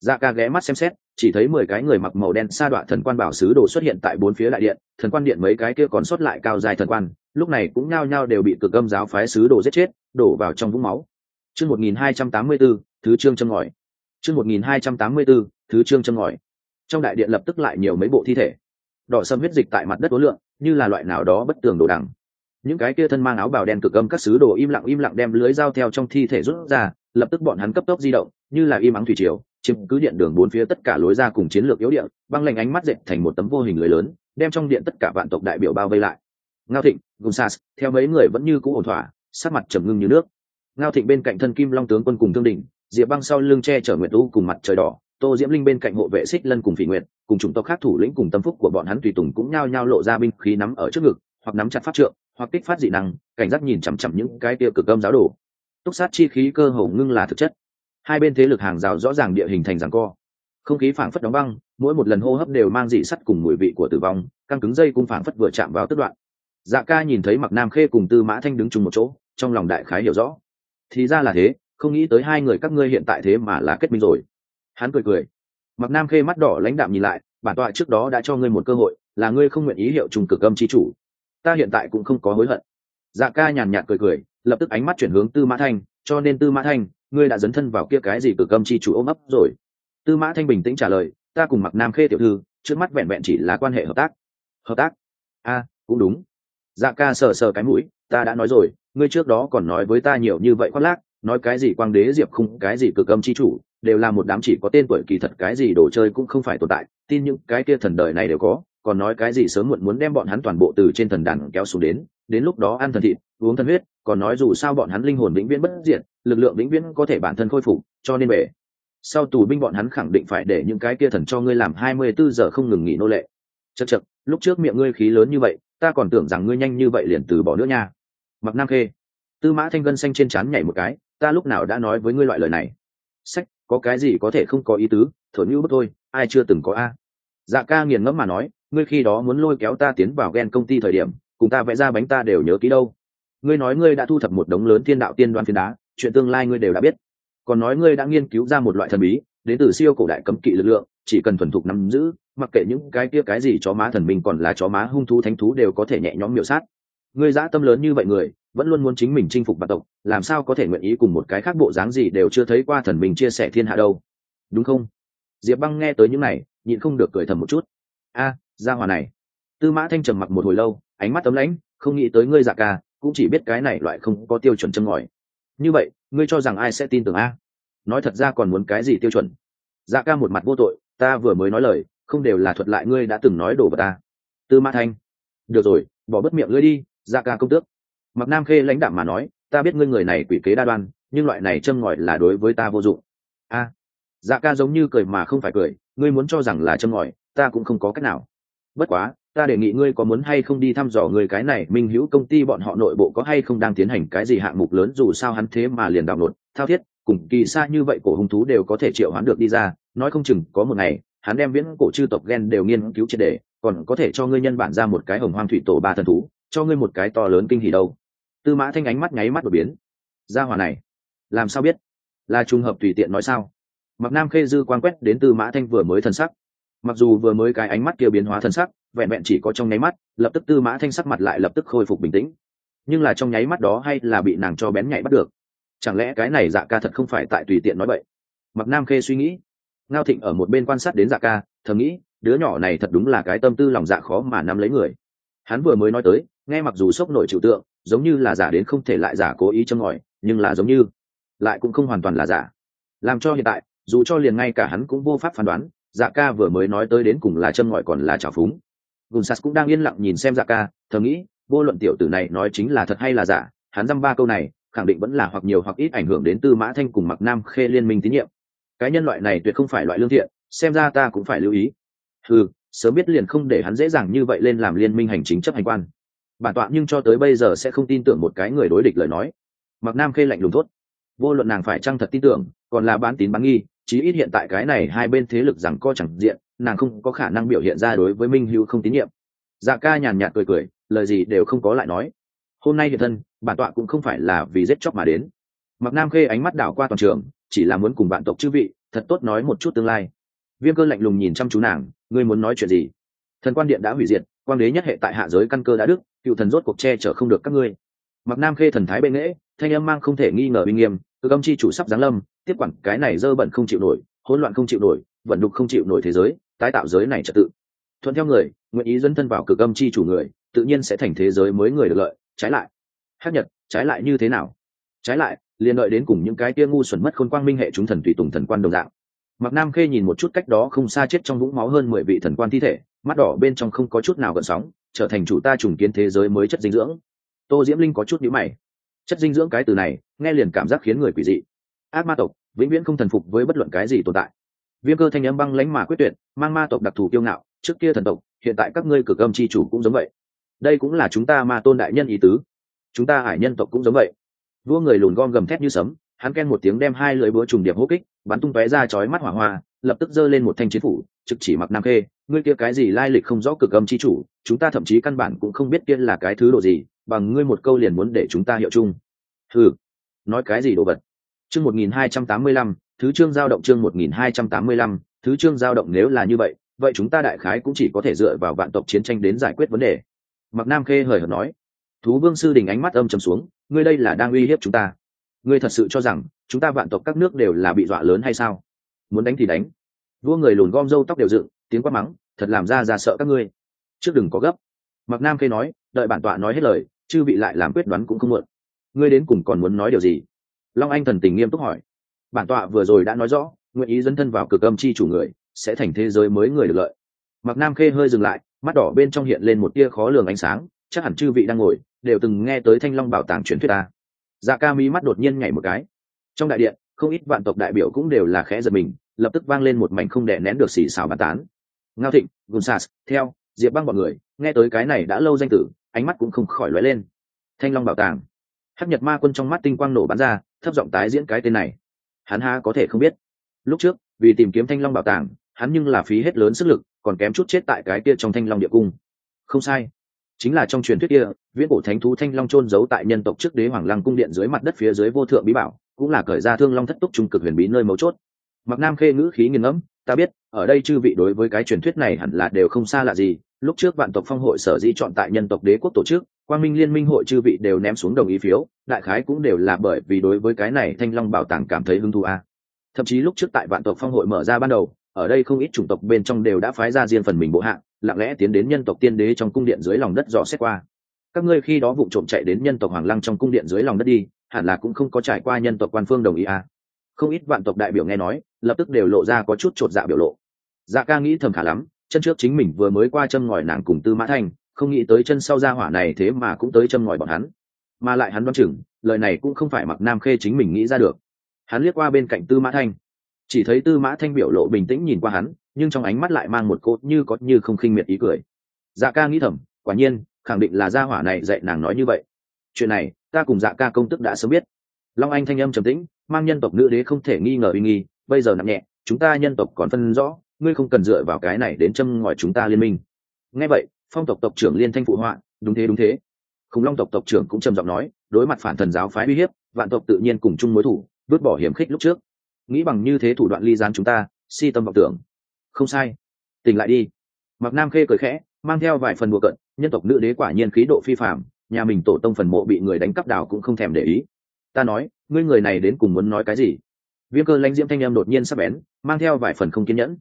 Dạ ca ghé mắt xem xét, chỉ thấy mười cái người mặc màu đen sa đoạn thần quan bảo sứ đồ xuất hiện tại bốn phía đại điện, thần quan điện mấy cái kia còn sót lại cao dài thần quan, lúc này cũng nhao nhao đều bị cực âm giáo phái sứ đồ giết chết, đổ vào trong vũng máu chương một nghìn hai trăm tám mươi b thứ trương châm ngòi. Chương một nghìn hai trăm tám mươi b thứ trương châm ngòi. Trong đại điện lập tức lại nhiều mấy bộ thi thể. Đỏ sâm huyết dịch tại mặt đất ố lượng như là loại nào đó bất tường đồ đằng. Những cái kia thân mang áo bào đen cực âm các sứ đồ im lặng im lặng đem lưới dao theo trong thi thể rút ra, lập tức bọn hắn cấp tốc di động, như là im ắng thủy triều, chiếm cứ điện đường bốn phía tất cả lối ra cùng chiến lược yếu điện băng lạnh ánh mắt dệt thành một tấm vô hình lưới lớn, đem trong điện tất cả vạn tộc đại biểu bao vây lại. Ngao thịnh gumsas theo mấy người vẫn như cũ ổn thỏa sát mặt trầm ngưng như nước ngao thịnh bên cạnh thân kim long tướng quân cùng thương đình diệp băng sau lưng che chở nguyệt u cùng mặt trời đỏ, tô diễm linh bên cạnh hộ vệ xích lân cùng phỉ nguyệt, cùng chủng tộc khác thủ lĩnh cùng tâm phúc của bọn hắn tùy tùng cũng nhao nhao lộ ra binh khí nắm ở trước ngực, hoặc nắm chặt pháp trượng, hoặc kích phát dị năng, cảnh giác nhìn chằm chằm những cái tiêu cực âm giáo đồ. Túc sát chi khí cơ hồ ngưng là thực chất. Hai bên thế lực hàng rào rõ ràng địa hình thành rằng co. Không khí phảng phất đóng băng, mỗi một lần hô hấp đều mang dị sắt cùng mùi vị của tử vong, căng cứng dây cung phảng phất vừa chạm vào tức đoạn. Dạ ca nhìn thấy mặc nam khê cùng tư mã thanh đứng chung một chỗ, trong lòng đại khái hiểu rõ thì ra là thế, không nghĩ tới hai người các ngươi hiện tại thế mà là kết minh rồi. Hắn cười cười. Mặc nam khê mắt đỏ lãnh đạm nhìn lại, bản tọa trước đó đã cho ngươi một cơ hội, là ngươi không nguyện ý hiệu trùng cực âm chi chủ. Ta hiện tại cũng không có hối hận. Dạ ca nhàn nhạt cười cười, lập tức ánh mắt chuyển hướng tư mã thanh, cho nên tư mã thanh, ngươi đã dấn thân vào kia cái gì cực âm chi chủ ôm ấp rồi? Tư mã thanh bình tĩnh trả lời, ta cùng mặc nam khê tiểu thư, trước mắt vẹn vẹn chỉ là quan hệ hợp tác. Hợp tác? A cũng đúng. Dạ ca sờ sờ cái mũi, ta đã nói rồi ngươi trước đó còn nói với ta nhiều như vậy khoác lác, nói cái gì quang đế diệp không cái gì cực âm chi chủ, đều là một đám chỉ có tên tuổi kỳ thật, cái gì đồ chơi cũng không phải tồn tại, tin những cái kia thần đời này đều có, còn nói cái gì sớm muộn muốn đem bọn hắn toàn bộ từ trên thần đàn kéo xuống đến đến lúc đó ăn thần thịt, uống thần huyết, còn nói dù sao bọn hắn linh hồn vĩnh viễn bất diệt, lực lượng vĩnh viễn có thể bản thân khôi phục, cho nên bể sau tù binh bọn hắn khẳng định phải để những cái kia thần cho ngươi làm hai mươi bốn giờ không ngừng nghỉ nô lệ. Chật chật lúc trước miệng ngươi khí lớn như vậy, ta còn tưởng rằng ngươi nhanh như vậy liền từ bỏ nữa nha mặc nam khê. Tư mã thanh gân xanh trên trán nhảy một cái, ta lúc nào đã nói với ngươi loại lời này? Sách, có cái gì có thể không có ý tứ, thổi như bất thôi, ai chưa từng có a? Dạ ca nghiền ngẫm mà nói, ngươi khi đó muốn lôi kéo ta tiến vào ghen công ty thời điểm, cùng ta vẽ ra bánh ta đều nhớ ký đâu. Ngươi nói ngươi đã thu thập một đống lớn thiên đạo tiên đoan phiến đá, chuyện tương lai ngươi đều đã biết. Còn nói ngươi đã nghiên cứu ra một loại thần bí, đến từ siêu cổ đại cấm kỵ lực lượng, chỉ cần thuần thục nắm giữ, mặc kệ những cái kia cái gì chó má thần minh còn là chó má hung thú thánh thú đều có thể nhẹ nhõm miểu sát ngươi dã tâm lớn như vậy người vẫn luôn muốn chính mình chinh phục bản tộc làm sao có thể nguyện ý cùng một cái khác bộ dáng gì đều chưa thấy qua thần mình chia sẻ thiên hạ đâu. Đúng không? Diệp băng nghe tới những này nhịn không được cười thầm một chút. A à, gia hòa này. Tư mã thanh trầm mặc một hồi lâu ánh mắt tấm lãnh không nghĩ tới ngươi dạ ca cũng chỉ biết cái này loại không có tiêu chuẩn châm ngòi. Như vậy ngươi cho rằng ai sẽ tin tưởng a? Nói thật ra còn muốn cái gì tiêu chuẩn? Dạ ca một mặt vô tội ta vừa mới nói lời không đều là thuật lại ngươi đã từng nói đổ vào ta. Tư mã thanh. Được rồi bỏ bất miệng ngươi đi dạ ca công tước. Mặc nam khê lãnh đạm mà nói, ta biết ngươi người này quỷ kế đa đoan, nhưng loại này châm ngòi là đối với ta vô dụng. A. Dạ ca giống như cười mà không phải cười, ngươi muốn cho rằng là châm ngòi, ta cũng không có cách nào. Bất quá, ta đề nghị ngươi có muốn hay không đi thăm dò người cái này, minh hữu công ty bọn họ nội bộ có hay không đang tiến hành cái gì hạng mục lớn dù sao hắn thế mà liền đạo nột, thao thiết, cùng kỳ xa như vậy cổ hung thú đều có thể triệu hắn được đi ra, nói không chừng có một ngày, hắn đem viễn cổ chư tộc gen đều nghiên cứu triệt đề còn có thể cho ngươi nhân bản ra một cái hồng hoang thủy tổ ba thần thú cho ngươi một cái to lớn kinh hỉ đâu. Tư mã thanh ánh mắt nháy mắt đột biến. Gia hỏa này, làm sao biết? Là trùng hợp tùy tiện nói sao? Mặc nam khê dư quan quét đến tư mã thanh vừa mới thần sắc. Mặc dù vừa mới cái ánh mắt kia biến hóa thần sắc, vẹn vẹn chỉ có trong nháy mắt, lập tức tư mã thanh sắc mặt lại lập tức khôi phục bình tĩnh. Nhưng là trong nháy mắt đó hay là bị nàng cho bén nhạy bắt được? Chẳng lẽ cái này dạ ca thật không phải tại tùy tiện nói vậy? Mặc nam khê suy nghĩ. Ngao thịnh ở một bên quan sát đến dạ ca, thầm nghĩ, đứa nhỏ này thật đúng là cái tâm tư lòng dạ khó mà nắm lấy người. Hắn vừa mới nói tới nghe mặc dù sốc nổi chịu tượng, giống như là giả đến không thể lại giả cố ý châm ngòi, nhưng là giống như, lại cũng không hoàn toàn là giả. Làm cho hiện tại, dù cho liền ngay cả hắn cũng vô pháp phán đoán dạ ca vừa mới nói tới đến cùng là châm ngòi còn là trào phúng. Gunsas cũng đang yên lặng nhìn xem dạ ca, thầm nghĩ, vô luận tiểu tử này nói chính là thật hay là giả, hắn dăm ba câu này, khẳng định vẫn là hoặc nhiều hoặc ít ảnh hưởng đến tư mã thanh cùng mặc nam khê liên minh tín nhiệm. Cái nhân loại này tuyệt không phải loại lương thiện, xem ra ta cũng phải lưu ý. Ừ sớm biết liền không để hắn dễ dàng như vậy lên làm liên minh hành chính chấp hành quan bản tọa nhưng cho tới bây giờ sẽ không tin tưởng một cái người đối địch lời nói. Mặc nam khê lạnh lùng thốt. Vô luận nàng phải chăng thật tin tưởng, còn là bán tín bán nghi, chí ít hiện tại cái này hai bên thế lực rằng co chẳng diện, nàng không có khả năng biểu hiện ra đối với minh hữu không tín nhiệm. Dạ ca nhàn nhạt cười cười, lời gì đều không có lại nói. Hôm nay hiện thân, bản tọa cũng không phải là vì giết chóc mà đến. Mặc nam khê ánh mắt đảo qua toàn trường, chỉ là muốn cùng bạn tộc chư vị, thật tốt nói một chút tương lai. Viêm cơ lạnh lùng nhìn chăm chú nàng, ngươi muốn nói chuyện gì? Thần quan điện đã hủy diệt, quang đế nhất hệ tại hạ giới căn cơ đã đức cựu thần rốt cuộc che chở không được các ngươi. Mặc nam khê thần thái bệ nghễ, thanh âm mang không thể nghi ngờ uy nghiêm cơ công chi chủ sắp giáng lâm, tiếp quản cái này dơ bẩn không chịu nổi, hỗn loạn không chịu nổi, vận đục không chịu nổi thế giới, tái tạo giới này trật tự. Thuận theo người, nguyện ý dẫn thân vào cực âm chi chủ người, tự nhiên sẽ thành thế giới mới người được lợi, trái lại. Hát nhật, trái lại như thế nào? Trái lại, liền đợi đến cùng những cái tia ngu xuẩn mất khôn quang minh hệ chúng thần tùy tùng thần quan đồng dạng. Mặc nam khê nhìn một chút cách đó không xa chết trong vũng máu hơn mười vị thần quan thi thể, mắt đỏ bên trong không có chút nào gợn sóng trở thành chủ ta trùng kiến thế giới mới chất dinh dưỡng. Tô diễm linh có chút nhữ mày. Chất dinh dưỡng cái từ này, nghe liền cảm giác khiến người quỷ dị. Ác ma tộc, vĩnh viễn không thần phục với bất luận cái gì tồn tại. Viêm cơ thanh âm băng lánh mà quyết tuyệt, mang ma tộc đặc thù kiêu ngạo, trước kia thần tộc, hiện tại các ngươi cực âm c h i chủ cũng giống vậy. Đây cũng là chúng ta ma tôn đại nhân ý tứ. Chúng ta hải nhân tộc cũng giống vậy. Vua người lùn gom gầm thét như sấm, hắn ken một tiếng đem hai lưỡi búa trùng điệp hô kích, bắn tung tóe ra chói mắt hỏa hoa lập tức giơ lên một thanh chiến phủ, trực chỉ mặc nam khê, ngươi kia cái gì lai lịch không rõ cực âm chi chủ, chúng ta thậm chí căn bản cũng không biết kia là cái thứ độ gì, bằng ngươi một câu liền muốn để chúng ta hiệu chung. Thử nói cái gì đồ vật? Chương một nghìn hai trăm tám mươi lăm, thứ chương giao động chương một nghìn hai trăm tám mươi lăm, thứ chương giao động nếu là như vậy vậy chúng ta đại khái cũng chỉ có thể dựa vào vạn tộc chiến tranh đến giải quyết vấn đề. Mặc nam khê hời hợt nói. Thú vương sư đình ánh mắt âm trầm xuống, ngươi đây là đang uy hiếp chúng ta. Ngươi thật sự cho rằng chúng ta vạn tộc các nước đều là bị dọa lớn hay sao? Muốn đánh thì đánh. Vua người lùn gom râu tóc đều dựng, tiếng quát mắng, thật làm ra ra sợ các ngươi. Trước đừng có gấp. Mặc nam khê nói, đợi bản tọa nói hết lời, chư bị lại làm quyết đoán cũng không muộn. Ngươi đến cùng còn muốn nói điều gì? Long anh thần tình nghiêm túc hỏi. Bản tọa vừa rồi đã nói rõ, nguyện ý dấn thân vào cực âm chi chủ người, sẽ thành thế giới mới người được lợi. Mặc nam khê hơi dừng lại, mắt đỏ bên trong hiện lên một tia khó lường ánh sáng, chắc hẳn chư vị đang ngồi, đều từng nghe tới thanh long bảo tàng truyền thuyết ta. Dạ ca mi mắt đột nhiên nhảy một cái. Trong đại điện, không ít vạn tộc đại biểu cũng đều là khẽ giật mình lập tức vang lên một mảnh không đè nén được xì xào bàn tán. Ngao thịnh, gunsas, theo, diệp băng bọn người, nghe tới cái này đã lâu danh tử, ánh mắt cũng không khỏi lóe lên. Thanh long bảo tàng. Hắc nhật ma quân trong mắt tinh quang nổ bắn ra, thấp giọng tái diễn cái tên này. Hắn ha có thể không biết. Lúc trước, vì tìm kiếm thanh long bảo tàng, hắn nhưng là phí hết lớn sức lực, còn kém chút chết tại cái kia trong thanh long địa cung. Không sai. Chính là trong truyền thuyết kia, viễn cổ thánh thú thanh long trôn giấu tại nhân tộc trước đế hoàng lăng cung điện dưới mặt đất phía dưới vô thượng bí bảo, cũng là cởi ra thương long thất túc trung cực huyền bí nơi mấu chốt mặc nam khê ngữ khí nghiền ngẫm, ta biết, ở đây chư vị đối với cái truyền thuyết này hẳn là đều không xa lạ gì. Lúc trước vạn tộc phong hội sở dĩ chọn tại nhân tộc đế quốc tổ chức, quang minh liên minh hội chư vị đều ném xuống đồng ý phiếu, đại khái cũng đều là bởi vì đối với cái này thanh long bảo tàng cảm thấy hứng thú a. Thậm chí lúc trước tại vạn tộc phong hội mở ra ban đầu, ở đây không ít chủng tộc bên trong đều đã phái ra riêng phần mình bộ hạng lặng lẽ tiến đến nhân tộc tiên đế trong cung điện dưới lòng đất dò xét qua. Các ngươi khi đó vụ trộm chạy đến nhân tộc hoàng lăng trong cung điện dưới lòng đất đi, hẳn là cũng không có trải qua nhân tộc quan phương đồng ý à không ít vạn tộc đại biểu nghe nói, lập tức đều lộ ra có chút chột dạ biểu lộ. Dạ ca nghĩ thầm khả lắm, chân trước chính mình vừa mới qua châm ngòi nàng cùng tư mã thanh, không nghĩ tới chân sau ra hỏa này thế mà cũng tới châm ngòi bọn hắn. Mà lại hắn đoán chừng, lời này cũng không phải mặc nam khê chính mình nghĩ ra được. Hắn liếc qua bên cạnh tư mã thanh, chỉ thấy tư mã thanh biểu lộ bình tĩnh nhìn qua hắn, nhưng trong ánh mắt lại mang một cốt như có như không khinh miệt ý cười. Dạ ca nghĩ thầm, quả nhiên, khẳng định là gia hỏa này dạy nàng nói như vậy. Chuyện này, ta cùng dạ ca công tức đã sớm biết long anh thanh âm trầm tĩnh, mang nhân tộc nữ đế không thể nghi ngờ uy nghi, bây giờ nặng nhẹ, chúng ta nhân tộc còn phân rõ, ngươi không cần dựa vào cái này đến châm ngòi chúng ta liên minh. Nghe vậy, phong tộc tộc trưởng liên thanh phụ họa, đúng thế đúng thế. Khủng long tộc tộc trưởng cũng trầm giọng nói, đối mặt phản thần giáo phái uy hiếp, vạn tộc tự nhiên cùng chung mối thủ, vứt bỏ hiểm khích lúc trước. Nghĩ bằng như thế thủ đoạn ly gián chúng ta, si tâm vọng tưởng. Không sai. Tỉnh lại đi. Mặc nam khê cười khẽ, mang theo vài phần bùa cận nhân tộc nữ đế quả nhiên khí độ phi phạm nhà mình tổ tông phần mộ bị người đánh cắp đảo cũng không thèm để ý ta nói, ngươi người này đến cùng muốn nói cái gì? Viêm cơ lãnh diễm thanh em đột nhiên sắp bén, mang theo vài phần không kiên nhẫn.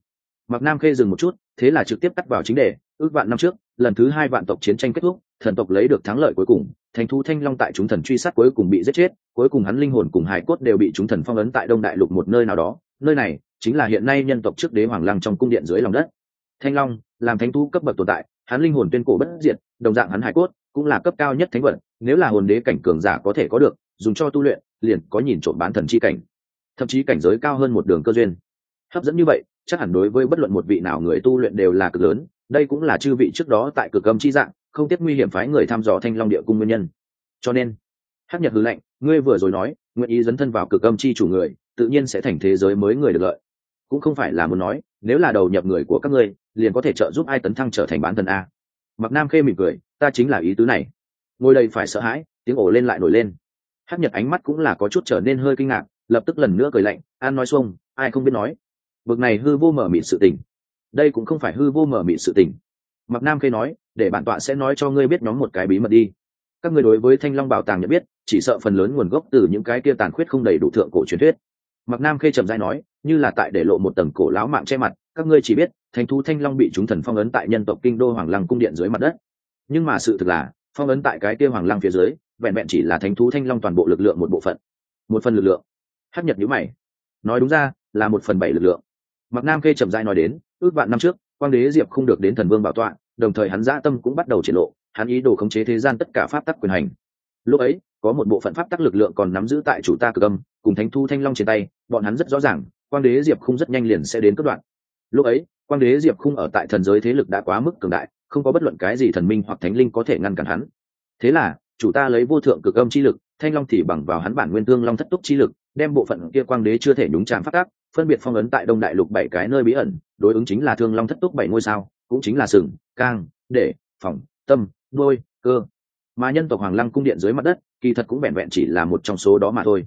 Mặc nam khê dừng một chút, thế là trực tiếp cắt vào chính đề, ước vạn năm trước, lần thứ hai vạn tộc chiến tranh kết thúc, thần tộc lấy được thắng lợi cuối cùng thành thu thanh long tại chúng thần truy sát cuối cùng bị giết chết, cuối cùng hắn linh hồn cùng hải cốt đều bị chúng thần phong ấn tại đông đại lục một nơi nào đó. Nơi này chính là hiện nay nhân tộc trước đế hoàng lăng trong cung điện dưới lòng đất. Thanh long, làm thánh thu cấp bậc tồn tại, hắn linh hồn tuyên cổ bất diệt, đồng dạng hắn hải cốt, cũng là cấp cao nhất thánh vật, nếu là hồn đế cảnh cường giả có thể có được dùng cho tu luyện, liền có nhìn trộm bán thần chi cảnh. Thậm chí cảnh giới cao hơn một đường cơ duyên. Hấp dẫn như vậy, chắc hẳn đối với bất luận một vị nào người tu luyện đều là cực lớn, đây cũng là chư vị trước đó tại cực âm chi dạng, không tiếc nguy hiểm phái người thăm dò thanh long địa cung nguyên nhân. Cho nên, hắc nhật hư lệnh ngươi vừa rồi nói, nguyện ý dấn thân vào cực âm chi chủ người, tự nhiên sẽ thành thế giới mới người được lợi. Cũng không phải là muốn nói, nếu là đầu nhập người của các ngươi, liền có thể trợ giúp ai tấn thăng trở thành bán thần a. Mặc nam khê mỉm cười, ta chính là ý tứ này. Ngồi đây phải sợ hãi, tiếng ổ lên lại nổi lên hát nhật ánh mắt cũng là có chút trở nên hơi kinh ngạc, lập tức lần nữa cười lạnh, an nói xuông, ai không biết nói. Bực này hư vô mở mịn sự tình. Đây cũng không phải hư vô mở mịn sự tình. Mặc nam khê nói, để bản tọa sẽ nói cho ngươi biết nhóm một cái bí mật đi. Các ngươi đối với thanh long bảo tàng nhận biết, chỉ sợ phần lớn nguồn gốc từ những cái kia tàn khuyết không đầy đủ thượng cổ truyền thuyết. Mặc nam khê trầm dai nói, như là tại để lộ một tầng cổ láo mạng che mặt, các ngươi chỉ biết thành thú thanh long bị chúng thần phong ấn tại nhân tộc kinh đô hoàng lăng cung điện dưới mặt đất. Nhưng mà sự thực là, phong ấn tại cái kia hoàng lăng phía dưới vẹn vẹn chỉ là thánh thú thanh long toàn bộ lực lượng một bộ phận. Một phần lực lượng. Hắc nhật nhữ mày. Nói đúng ra, là một phần bảy lực lượng. Mặc nam khê trầm dai nói đến, ước vạn năm trước, quang đế diệp không được đến thần vương bảo tọa, đồng thời hắn dã tâm cũng bắt đầu triển lộ, hắn ý đồ khống chế thế gian tất cả pháp tắc quyền hành. Lúc ấy, có một bộ phận pháp tắc lực lượng còn nắm giữ tại chủ ta cực âm, cùng thánh thu thanh long trên tay, bọn hắn rất rõ ràng, quang đế diệp không rất nhanh liền sẽ đến cất đoạn. Lúc ấy, quang đế diệp không ở tại thần giới thế lực đã quá mức cường đại, không có bất luận cái gì thần minh hoặc thánh linh có thể ngăn cản hắn. Thế là chủ ta lấy vô thượng cực âm chi lực, thanh long thì bằng vào hắn bản nguyên thương long thất túc chi lực, đem bộ phận kia quang đế chưa thể nhúng chạm phát tác, phân biệt phong ấn tại đông đại lục bảy cái nơi bí ẩn, đối ứng chính là thương long thất túc bảy ngôi sao, cũng chính là sừng, cang, để phòng tâm, đôi, cơ. Mà nhân tộc hoàng lăng cung điện dưới mặt đất, kỳ thật cũng vẹn vẹn chỉ là một trong số đó mà thôi.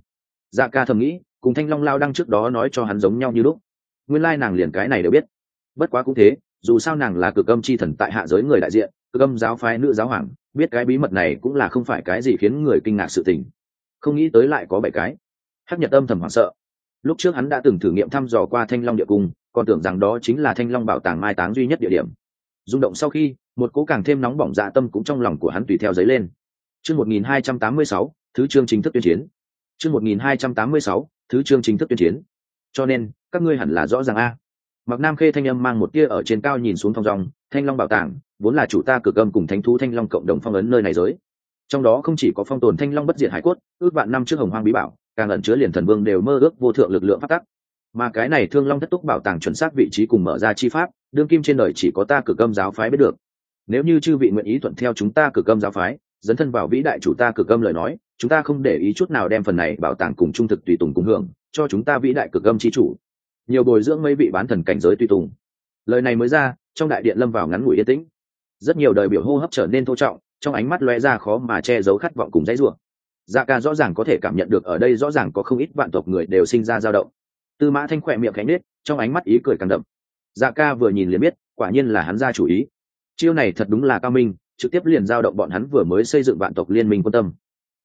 Dạ ca thầm nghĩ, cùng thanh long lao đăng trước đó nói cho hắn giống nhau như lúc. Nguyên lai nàng liền cái này đều biết. Bất quá cũng thế, dù sao nàng là cực âm chi thần tại hạ giới người đại diện cơ âm giáo phái nữ giáo hoàng, biết cái bí mật này cũng là không phải cái gì khiến người kinh ngạc sự tình. Không nghĩ tới lại có bảy cái. Hắc nhật âm thầm hoảng sợ. Lúc trước hắn đã từng thử nghiệm thăm dò qua thanh long địa cung, còn tưởng rằng đó chính là thanh long bảo tàng mai táng duy nhất địa điểm. Rung động sau khi, một cố càng thêm nóng bỏng dạ tâm cũng trong lòng của hắn tùy theo giấy lên. Chương một nghìn hai trăm tám mươi sáu, thứ chương chính thức tuyên chiến. Chương một nghìn hai trăm tám mươi sáu, thứ chương chính thức tuyên chiến. Cho nên, các ngươi hẳn là rõ ràng a. Mặc nam khê thanh âm mang một tia ở trên cao nhìn xuống thong dòng thanh long bảo tàng vốn là chủ ta cực âm cùng thánh thú thanh long cộng đồng phong ấn nơi này giới. Trong đó không chỉ có phong tồn thanh long bất diệt hải cốt, ước vạn năm trước hồng hoang bí bảo, càng ẩn chứa liền thần vương đều mơ ước vô thượng lực lượng phát tắc. Mà cái này thương long thất túc bảo tàng chuẩn xác vị trí cùng mở ra chi pháp, đương kim trên đời chỉ có ta cực âm giáo phái biết được. Nếu như chư vị nguyện ý thuận theo chúng ta cực âm giáo phái, dấn thân vào vĩ đại chủ ta cực âm lời nói, chúng ta không để ý chút nào đem phần này bảo tàng cùng trung thực tùy tùng cùng hưởng, cho chúng ta vĩ đại cực âm chi chủ. Nhiều bồi dưỡng mấy vị bán thần cảnh giới tùy tùng. Lời này mới ra, trong đại điện lâm vào ngắn ngủi yên tĩnh rất nhiều đời biểu hô hấp trở nên thô trọng, trong ánh mắt loe ra khó mà che giấu khát vọng cùng dãy ruộng dạ ca rõ ràng có thể cảm nhận được ở đây rõ ràng có không ít vạn tộc người đều sinh ra dao động. Tư mã thanh khỏe miệng cánh nết trong ánh mắt ý cười càng đậm. Dạ ca vừa nhìn liền biết, quả nhiên là hắn ra chủ ý. Chiêu này thật đúng là cao minh, trực tiếp liền giao động bọn hắn vừa mới xây dựng vạn tộc liên minh quan tâm.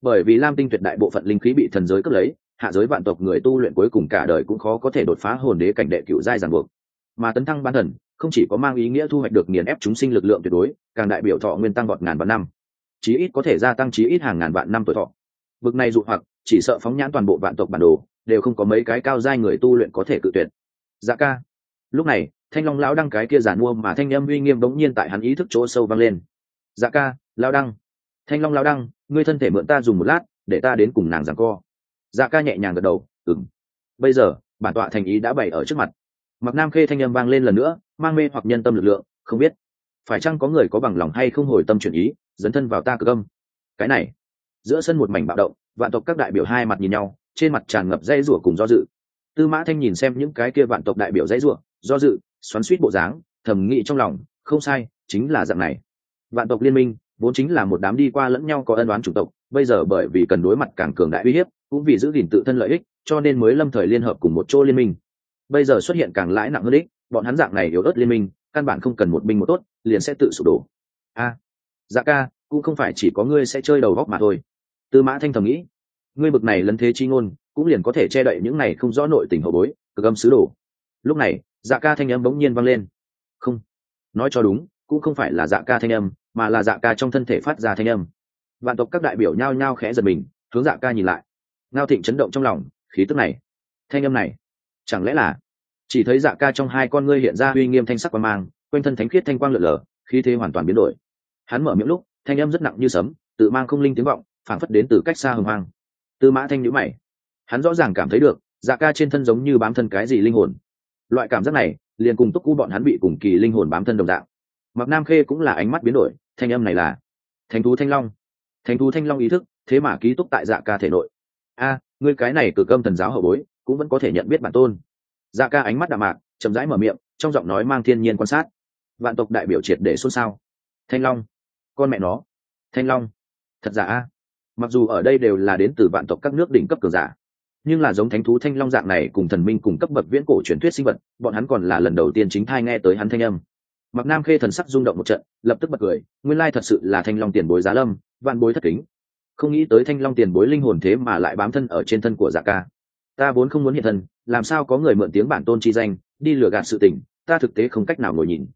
Bởi vì lam tinh tuyệt đại bộ phận linh khí bị thần giới cướp lấy, hạ giới vạn tộc người tu luyện cuối cùng cả đời cũng khó có thể đột phá hồn đế cảnh đệ cựu giai ràng buộc. Mà tấn thăng ban thần không chỉ có mang ý nghĩa thu hoạch được nghiền ép chúng sinh lực lượng tuyệt đối, càng đại biểu thọ nguyên tăng vọt ngàn vạn năm. Chí ít có thể gia tăng chí ít hàng ngàn vạn năm tuổi thọ. Bực này dụ hoặc, chỉ sợ phóng nhãn toàn bộ vạn tộc bản đồ, đều không có mấy cái cao giai người tu luyện có thể cự tuyệt. Dạ ca. Lúc này, thanh long lão đăng cái kia giản mua mà thanh âm uy nghiêm bỗng nhiên tại hắn ý thức chỗ sâu vang lên. Dạ ca, lão đăng. Thanh long lão đăng, ngươi thân thể mượn ta dùng một lát, để ta đến cùng nàng giảng co. Dạ ca nhẹ nhàng gật đầu ừng bây giờ, bản tọa thành ý đã bày ở trước mặt mặc nam khê thanh âm vang lên lần nữa, mang mê hoặc nhân tâm lực lượng, không biết, phải chăng có người có bằng lòng hay không hồi tâm chuyển ý, dấn thân vào ta cực âm? Cái này, giữa sân một mảnh bạo động, vạn tộc các đại biểu hai mặt nhìn nhau, trên mặt tràn ngập dây rủa cùng do dự. Tư mã thanh nhìn xem những cái kia vạn tộc đại biểu dây rủa, do dự, xoắn suýt bộ dáng, thầm nghĩ trong lòng, không sai, chính là dạng này. Vạn tộc liên minh, vốn chính là một đám đi qua lẫn nhau có ân đoán chủng tộc, bây giờ bởi vì cần đối mặt càng cường đại uy hiếp, cũng vì giữ gìn tự thân lợi ích, cho nên mới lâm thời liên hợp cùng một chỗ liên minh bây giờ xuất hiện càng lãi nặng hơn ích bọn hắn dạng này yếu ớt liên minh, căn bản không cần một binh một tốt, liền sẽ tự sụp đổ. A dạ ca, cũng không phải chỉ có ngươi sẽ chơi đầu góc mà thôi. Tư mã thanh thầm nghĩ, ngươi bực này lấn thế chi ngôn, cũng liền có thể che đậy những này không rõ nội tình hậu bối, cực âm sứ đồ. Lúc này dạ ca thanh âm bỗng nhiên vang lên. Không, nói cho đúng, cũng không phải là dạ ca thanh âm, mà là dạ ca trong thân thể phát ra thanh âm. Vạn tộc các đại biểu nhao nhao khẽ giật mình, hướng dạ ca nhìn lại. Ngao thịnh chấn động trong lòng, khí tức này, thanh âm này chẳng lẽ là, chỉ thấy dạ ca trong hai con ngươi hiện ra uy nghiêm thanh sắc quan mang, quanh thân thánh khiết thanh quang lượn lờ, khí thế hoàn toàn biến đổi. Hắn mở miệng lúc, thanh âm rất nặng như sấm, tự mang không linh tiếng vọng, phảng phất đến từ cách xa hồng hoang. Tư mã thanh nhữ mày. Hắn rõ ràng cảm thấy được dạ ca trên thân giống như bám thân cái gì linh hồn. Loại cảm giác này, liền cùng túc cu bọn hắn bị cùng kỳ linh hồn bám thân đồng dạng. Mặc nam khê cũng là ánh mắt biến đổi, thanh âm này là thành thú thanh long. Thành thú thanh long ý thức, thế mà ký túc tại dạ ca thể nội. A, ngươi cái này cử cơm thần giáo hậu bối cũng vẫn có thể nhận biết bản tôn. Dạ ca ánh mắt đạm mạc, chậm rãi mở miệng, trong giọng nói mang thiên nhiên quan sát. Vạn tộc đại biểu triệt để xôn xao. Thanh long, con mẹ nó. Thanh long, thật giả a? Mặc dù ở đây đều là đến từ vạn tộc các nước đỉnh cấp cường giả, nhưng là giống thánh thú thanh long dạng này cùng thần minh cùng cấp bậc viễn cổ truyền thuyết sinh vật, bọn hắn còn là lần đầu tiên chính thai nghe tới hắn thanh âm. Mặc nam khê thần sắc rung động một trận, lập tức bật cười, nguyên lai thật sự là thanh long tiền bối giá lâm, vạn bối thất kính. Không nghĩ tới thanh long tiền bối linh hồn thế mà lại bám thân ở trên thân của dạ ca ta vốn không muốn hiện thân, làm sao có người mượn tiếng bản tôn chi danh, đi lừa gạt sự tình, ta thực tế không cách nào ngồi nhìn.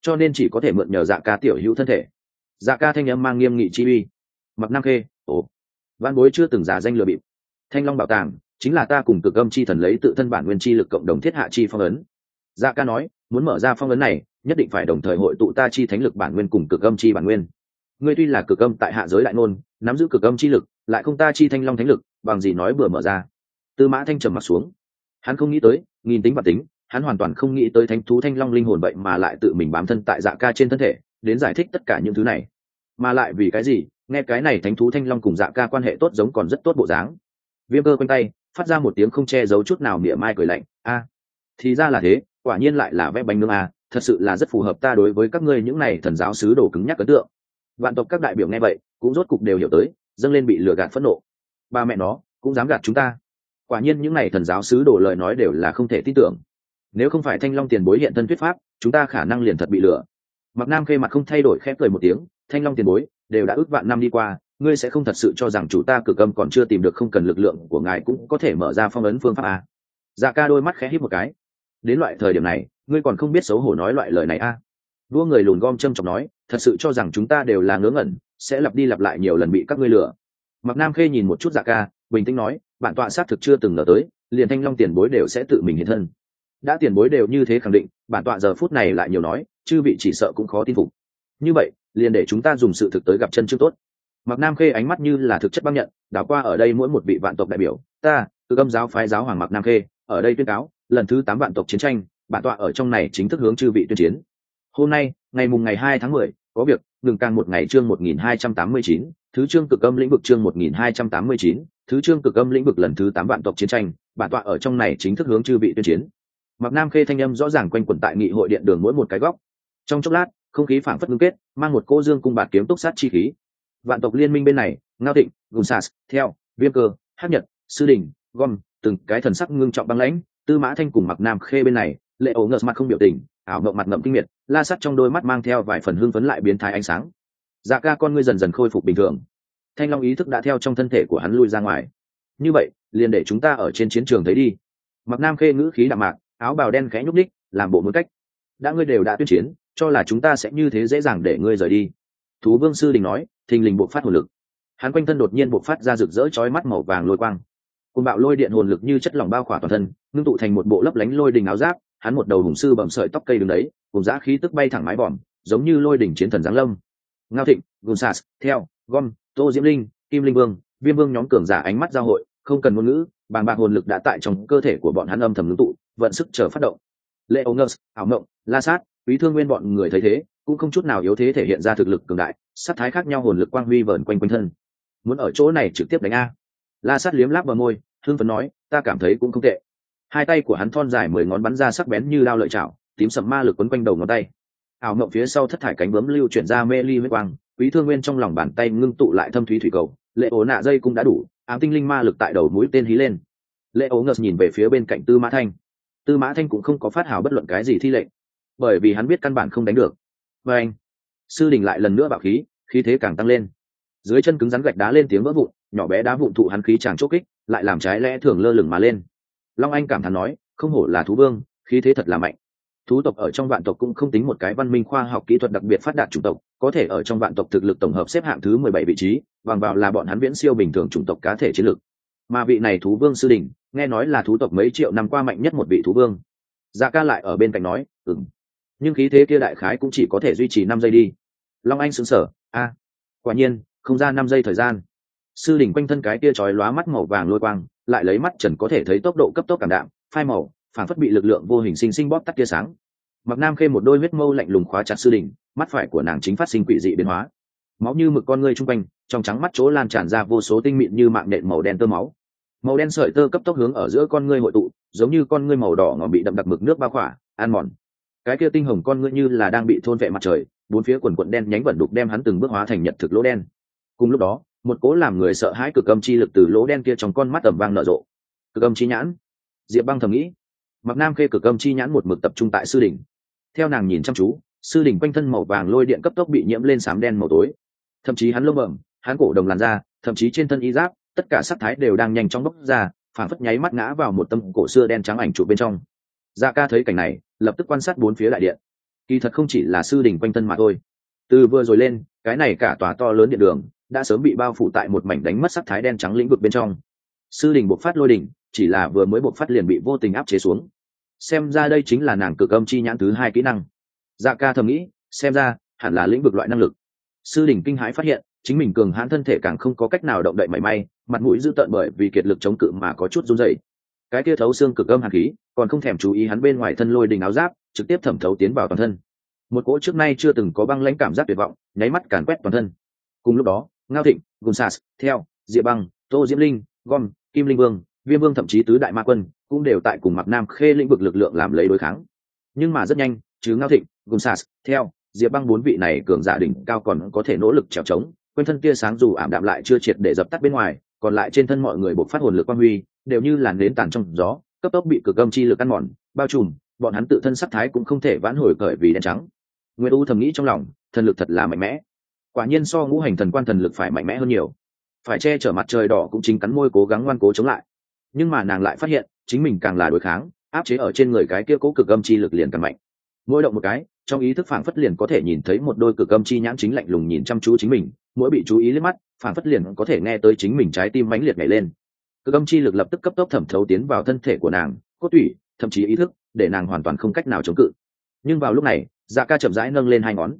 Cho nên chỉ có thể mượn nhờ dạ ca tiểu hữu thân thể. Dạ ca thanh âm mang nghiêm nghị chi uy. Mặc nam khê, ồ. Văn bối chưa từng giả danh lừa bịp. Thanh long bảo tàng, chính là ta cùng cực âm chi thần lấy tự thân bản nguyên chi lực cộng đồng thiết hạ chi phong ấn. Dạ ca nói, muốn mở ra phong ấn này, nhất định phải đồng thời hội tụ ta chi thánh lực bản nguyên cùng cực âm chi bản nguyên. Ngươi tuy là cực âm tại hạ giới đại nôn nắm giữ cực âm chi lực, lại không ta chi thanh long thánh lực, bằng gì nói bừa mở ra? Tư mã thanh trầm mặt xuống. Hắn không nghĩ tới, nghìn tính và tính, hắn hoàn toàn không nghĩ tới thánh thú thanh long linh hồn vậy mà lại tự mình bám thân tại dạ ca trên thân thể, đến giải thích tất cả những thứ này. Mà lại vì cái gì, nghe cái này thánh thú thanh long cùng dạ ca quan hệ tốt giống còn rất tốt bộ dáng. Viêm cơ quanh tay, phát ra một tiếng không che giấu chút nào mỉa mai cười lạnh, a, thì ra là thế, quả nhiên lại là vẽ bánh nương a à, thật sự là rất phù hợp ta đối với các ngươi những này thần giáo sứ đồ cứng nhắc ấn tượng. Vạn tộc các đại biểu nghe vậy, cũng rốt cục đều hiểu tới, dâng lên bị lừa gạt phẫn nộ. Ba mẹ nó, cũng dám gạt chúng ta quả nhiên những này thần giáo sứ đồ lời nói đều là không thể tin tưởng nếu không phải thanh long tiền bối hiện thân thuyết pháp, chúng ta khả năng liền thật bị lừa mặc nam khê mặt không thay đổi khép cười một tiếng, thanh long tiền bối, đều đã ước vạn năm đi qua, ngươi sẽ không thật sự cho rằng chủ ta cực âm còn chưa tìm được không cần lực lượng của ngài cũng có thể mở ra phong ấn phương pháp à? dạ ca đôi mắt khẽ hít một cái đến loại thời điểm này, ngươi còn không biết xấu hổ nói loại lời này à? đua người lùn gom châm chọc nói, thật sự cho rằng chúng ta đều là ngớ ngẩn, sẽ lặp đi lặp lại nhiều lần bị các ngươi lừa mặc nam khê nhìn một chút dạ ca bình tĩnh nói, bản tọa xác thực chưa từng ngờ tới, liền thanh long tiền bối đều sẽ tự mình hiện thân. Đã tiền bối đều như thế khẳng định, bản tọa giờ phút này lại nhiều nói, chư vị chỉ sợ cũng khó tin phục. Như vậy, liền để chúng ta dùng sự thực tới gặp chân trước tốt. Mặc nam khê ánh mắt như là thực chất băng nhận, đảo qua ở đây mỗi một vị vạn tộc đại biểu, ta từ âm giáo phái giáo hoàng mặc nam khê, ở đây tuyên cáo, lần thứ tám vạn tộc chiến tranh, bản tọa ở trong này chính thức hướng chư vị tuyên chiến. Hôm nay, ngày mùng ngày hai tháng mười, có việc, ngừng càng một ngày chương một nghìn hai trăm tám mươi chín thứ trương cực âm lĩnh vực chương một nghìn hai trăm tám mươi chín, thứ trương cực âm lĩnh vực lần thứ tám vạn tộc chiến tranh, bản tọa ở trong này chính thức hướng chư vị tuyên chiến. Mặc nam khê thanh âm rõ ràng quanh quẩn tại nghị hội điện đường mỗi một cái góc. Trong chốc lát, không khí phảng phất ngưng kết, mang một cô dương cung bạt kiếm túc sát chi khí. Vạn tộc liên minh bên này, ngao thịnh gùn theo, viêm cơ hát nhật, sư đình, gom, từng cái thần sắc ngưng trọng băng lãnh, tư mã thanh cùng mặc nam khê bên này, lệ Ổ ngợt mặt không biểu tình, ảo ngậm mặt ngậm kinh miệt, la sắt trong đôi mắt mang theo vài phần hưng phấn lại biến thái ánh sáng dạ ca con ngươi dần dần khôi phục bình thường. Thanh long ý thức đã theo trong thân thể của hắn lui ra ngoài. Như vậy, liền để chúng ta ở trên chiến trường thấy đi. Mặc nam khê ngữ khí đạm mạc, áo bào đen khẽ nhúc ních làm bộ muốn cách. Đã ngươi đều đã tuyên chiến, cho là chúng ta sẽ như thế dễ dàng để ngươi rời đi. Thú vương sư đình nói, thình lình bộ phát hồn lực. Hắn quanh thân đột nhiên bộ phát ra rực rỡ chói mắt màu vàng lôi quang. Cùng bạo lôi điện hồn lực như chất lỏng bao khỏa toàn thân, ngưng tụ thành một bộ lấp lánh lôi đình áo giáp, hắn một đầu hùng sư bầm sợi tóc cây đứng đấy, cùng giã khí tức bay thẳng mái vòm, giống như lôi đỉnh chiến thần giáng lâm ngao thịnh gunsas theo, gom, tô diễm linh, kim linh vương, viêm vương nhóm cường giả ánh mắt giao hội, không cần ngôn ngữ, bàng bạc hồn lực đã tại trong cơ thể của bọn hắn âm thầm ngưng tụ, vận sức chờ phát động. Lệ ấu ngơ ảo mộng, la sát, quý thương nguyên bọn người thấy thế, cũng không chút nào yếu thế thể hiện ra thực lực cường đại, sát thái khác nhau hồn lực quang huy vờn quanh quanh thân. Muốn ở chỗ này trực tiếp đánh a. La sát liếm láp vào môi thương phấn nói, ta cảm thấy cũng không tệ. Hai tay của hắn thon dài mười ngón bắn ra sắc bén như lao lợi chảo, tím sầm ma lực quấn quanh đầu ngón tay ảo mộng phía sau thất thải cánh bướm lưu chuyển ra mê ly huyết quang, quý thương nguyên trong lòng bàn tay ngưng tụ lại thâm thúy thủy cầu, lệ ố nạ dây cũng đã đủ, ám tinh linh ma lực tại đầu mũi tên hí lên. Lệ ố ngợt nhìn về phía bên cạnh tư mã thanh. Tư mã thanh cũng không có phát hào bất luận cái gì thi lệnh, bởi vì hắn biết căn bản không đánh được. Và anh, sư đình lại lần nữa bạo khí khí thế càng tăng lên. Dưới chân cứng rắn gạch đá lên tiếng vỡ vụn, nhỏ bé đá vụn thụ hắn khí chàng chốt kích, lại làm trái lẽ thường lơ lửng mà lên. Long anh cảm thán nói, không hổ là thú vương, khí thế thật là mạnh thú tộc ở trong vạn tộc cũng không tính một cái văn minh khoa học kỹ thuật đặc biệt phát đạt chủng tộc, có thể ở trong vạn tộc thực lực tổng hợp xếp hạng thứ mười bảy vị trí, bằng vào là bọn hắn viễn siêu bình thường chủng tộc cá thể chiến lược. Mà vị này thú vương sư đình nghe nói là thú tộc mấy triệu năm qua mạnh nhất một vị thú vương. Dạ ca lại ở bên cạnh nói ừng nhưng khí thế kia đại khái cũng chỉ có thể duy trì năm giây đi. Long anh xứng sở a, quả nhiên, không ra năm giây thời gian. Sư đỉnh quanh thân cái kia trói lóa mắt màu vàng lôi quang, lại lấy mắt trần có thể thấy tốc độ cấp tốc cảm đạm, phai màu phản phất bị lực lượng vô hình sinh sinh bóp tắt tia sáng. Mặc nam khê một đôi huyết mâu lạnh lùng khóa chặt sư đỉnh, mắt phải của nàng chính phát sinh quỷ dị biến hóa. Máu như mực con ngươi chung quanh, trong trắng mắt chỗ lan tràn ra vô số tinh mịn như mạng nện màu đen tơ máu. Màu đen sợi tơ cấp tốc hướng ở giữa con ngươi hội tụ, giống như con ngươi màu đỏ ngòm bị đậm đặc mực nước bao khỏa an mòn. Cái kia tinh hồng con ngươi như là đang bị thôn vệ mặt trời, bốn phía quần quận đen nhánh vẩn đục đem hắn từng bước hóa thành nhật thực lỗ đen. Cùng lúc đó, một cố làm người sợ hãi cực âm chi lực từ lỗ đen kia trong con mắt tầm vang nở rộ. Cực âm chi nhãn. Diệp băng thầm nghĩ mặc nam khê cực âm chi nhãn một mực tập trung tại sư đỉnh. Theo nàng nhìn chăm chú, sư đỉnh quanh thân màu vàng lôi điện cấp tốc bị nhiễm lên sám đen màu tối. Thậm chí hắn lông bẩm, hắn cổ đồng làn da, thậm chí trên thân y giáp, tất cả sắc thái đều đang nhanh chóng bốc ra phản phất nháy mắt ngã vào một tâm cổ xưa đen trắng ảnh trụ bên trong. Dạ ca thấy cảnh này, lập tức quan sát bốn phía đại điện. Kỳ thật không chỉ là sư đỉnh quanh thân mà thôi. Từ vừa rồi lên, cái này cả tòa to lớn điện đường, đã sớm bị bao phủ tại một mảnh đánh mất sắc thái đen trắng lĩnh vực bên trong. Sư đình bộc phát lôi đỉnh chỉ là vừa mới bộc phát liền bị vô tình áp chế xuống. Xem ra đây chính là nàng cực âm chi nhãn thứ hai kỹ năng. Dạ ca thầm nghĩ, xem ra, hẳn là lĩnh vực loại năng lực. Sư đình kinh hãi phát hiện, chính mình cường hãn thân thể càng không có cách nào động đậy mảy may, mặt mũi dữ tợn bởi vì kiệt lực chống cự mà có chút run dậy cái kia thấu xương cực âm hạt khí, còn không thèm chú ý hắn bên ngoài thân lôi đình áo giáp, trực tiếp thẩm thấu tiến vào toàn thân. Một cỗ trước nay chưa từng có băng lãnh cảm giác tuyệt vọng, nháy mắt càn quét toàn thân. Cùng lúc đó, ngao thịnh gùn sas theo, diệp băng, tô diễm linh, gom, kim linh vương viêm vương thậm chí tứ đại ma quân cũng đều tại cùng mặc nam khê lĩnh vực lực lượng làm lấy đối kháng. Nhưng mà rất nhanh chứ ngao thịnh, gồm sas theo, diệp băng bốn vị này cường giả đỉnh cao còn có thể nỗ lực trèo trống quên thân tia sáng dù ảm đạm lại chưa triệt để dập tắt bên ngoài, còn lại trên thân mọi người buộc phát hồn lực quang huy, đều như làn nến tàn trong gió, cấp tốc bị cực âm chi lực ăn mòn, bao trùm, bọn hắn tự thân sắc thái cũng không thể vãn hồi cởi vì đen trắng. Nguyễn u thầm nghĩ trong lòng, thần lực thật là mạnh mẽ. Quả nhiên so ngũ hành thần quan thần lực phải mạnh mẽ hơn nhiều. Phải che chở mặt trời đỏ cũng chính cắn môi cố gắng ngoan cố chống lại nhưng mà nàng lại phát hiện, chính mình càng là đối kháng, áp chế ở trên người cái kia cố cực âm chi lực liền càng mạnh. Mỗi động một cái, trong ý thức phảng phất liền có thể nhìn thấy một đôi cực âm chi nhãn chính lạnh lùng nhìn chăm chú chính mình, mỗi bị chú ý lên mắt, phảng phất liền có thể nghe tới chính mình trái tim mãnh liệt nhảy lên. Cực âm chi lực lập tức cấp tốc thẩm thấu tiến vào thân thể của nàng, cốt tủy, thậm chí ý thức, để nàng hoàn toàn không cách nào chống cự. Nhưng vào lúc này dạ ca chậm rãi nâng lên hai ngón.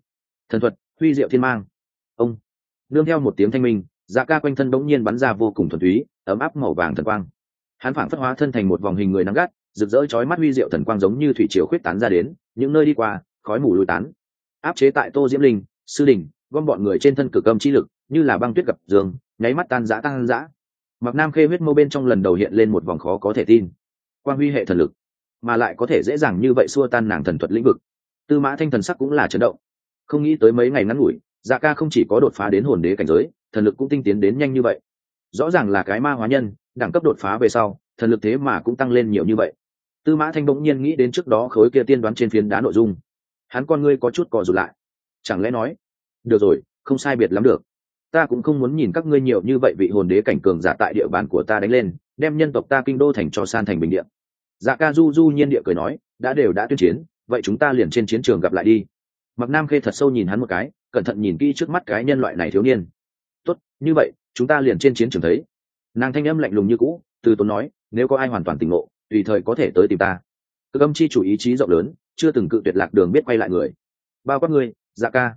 Thần thuật, huy diệu thiên mang. Ông. Nương theo một tiếng thanh minh dạ ca quanh thân bỗng nhiên bắn ra vô cùng thuần túy, ấm áp màu vàng thần quang hắn phảng phất hóa thân thành một vòng hình người nắng gắt, rực rỡ chói mắt huy diệu thần quang giống như thủy triều khuyết tán ra đến, những nơi đi qua, khói mù lùi tán. Áp chế tại tô diễm linh, sư đình, gom bọn người trên thân cực âm chi lực, như là băng tuyết gặp giường nháy mắt tan giã tan giã mặc nam khê huyết mô bên trong lần đầu hiện lên một vòng khó có thể tin. Quang huy hệ thần lực, mà lại có thể dễ dàng như vậy xua tan nàng thần thuật lĩnh vực. Tư mã thanh thần sắc cũng là chấn động. Không nghĩ tới mấy ngày ngắn ngủi dạ ca không chỉ có đột phá đến hồn đế cảnh giới, thần lực cũng tinh tiến đến nhanh như vậy rõ ràng là cái ma hóa nhân, đẳng cấp đột phá về sau, thần lực thế mà cũng tăng lên nhiều như vậy. Tư mã thanh bỗng nhiên nghĩ đến trước đó khối kia tiên đoán trên phiến đá nội dung. Hắn con ngươi có chút cò rụt lại. Chẳng lẽ nói, được rồi, không sai biệt lắm được. Ta cũng không muốn nhìn các ngươi nhiều như vậy vị hồn đế cảnh cường giả tại địa bàn của ta đánh lên, đem nhân tộc ta kinh đô thành cho san thành bình địa. Dạ ca du du nhiên địa cười nói, đã đều đã tuyên chiến, vậy chúng ta liền trên chiến trường gặp lại đi. Mặc nam khê thật sâu nhìn hắn một cái, cẩn thận nhìn kỹ trước mắt cái nhân loại này thiếu niên. Tốt, như vậy chúng ta liền trên chiến trường thấy. Nàng thanh âm lạnh lùng như cũ, từ tốn nói, nếu có ai hoàn toàn tỉnh ngộ, tùy thời có thể tới tìm ta. Cực âm chi chủ ý chí rộng lớn, chưa từng cự tuyệt lạc đường biết quay lại người. Bao quát ngươi dạ ca.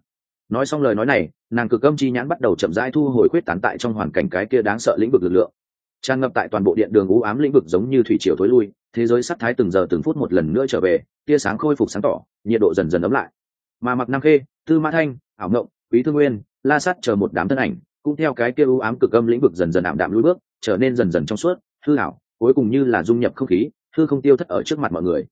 Nói xong lời nói này, nàng cực âm chi nhãn bắt đầu chậm rãi thu hồi khuyết tán tại trong hoàn cảnh cái kia đáng sợ lĩnh vực lực lượng. Tràn ngập tại toàn bộ điện đường u ám lĩnh vực giống như thủy triều thối lui, thế giới sắc thái từng giờ từng phút một lần nữa trở về, tia sáng khôi phục sáng tỏ, nhiệt độ dần dần ấm lại. Mà mặc nam khê, tư mã thanh, ảo ngộng, quý thương nguyên, la sắt chờ một đám thân ảnh cũng theo cái kia u ám cực âm lĩnh vực dần dần ảm đạm lùi bước, trở nên dần dần trong suốt, hư ảo, cuối cùng như là dung nhập không khí, hư không tiêu thất ở trước mặt mọi người.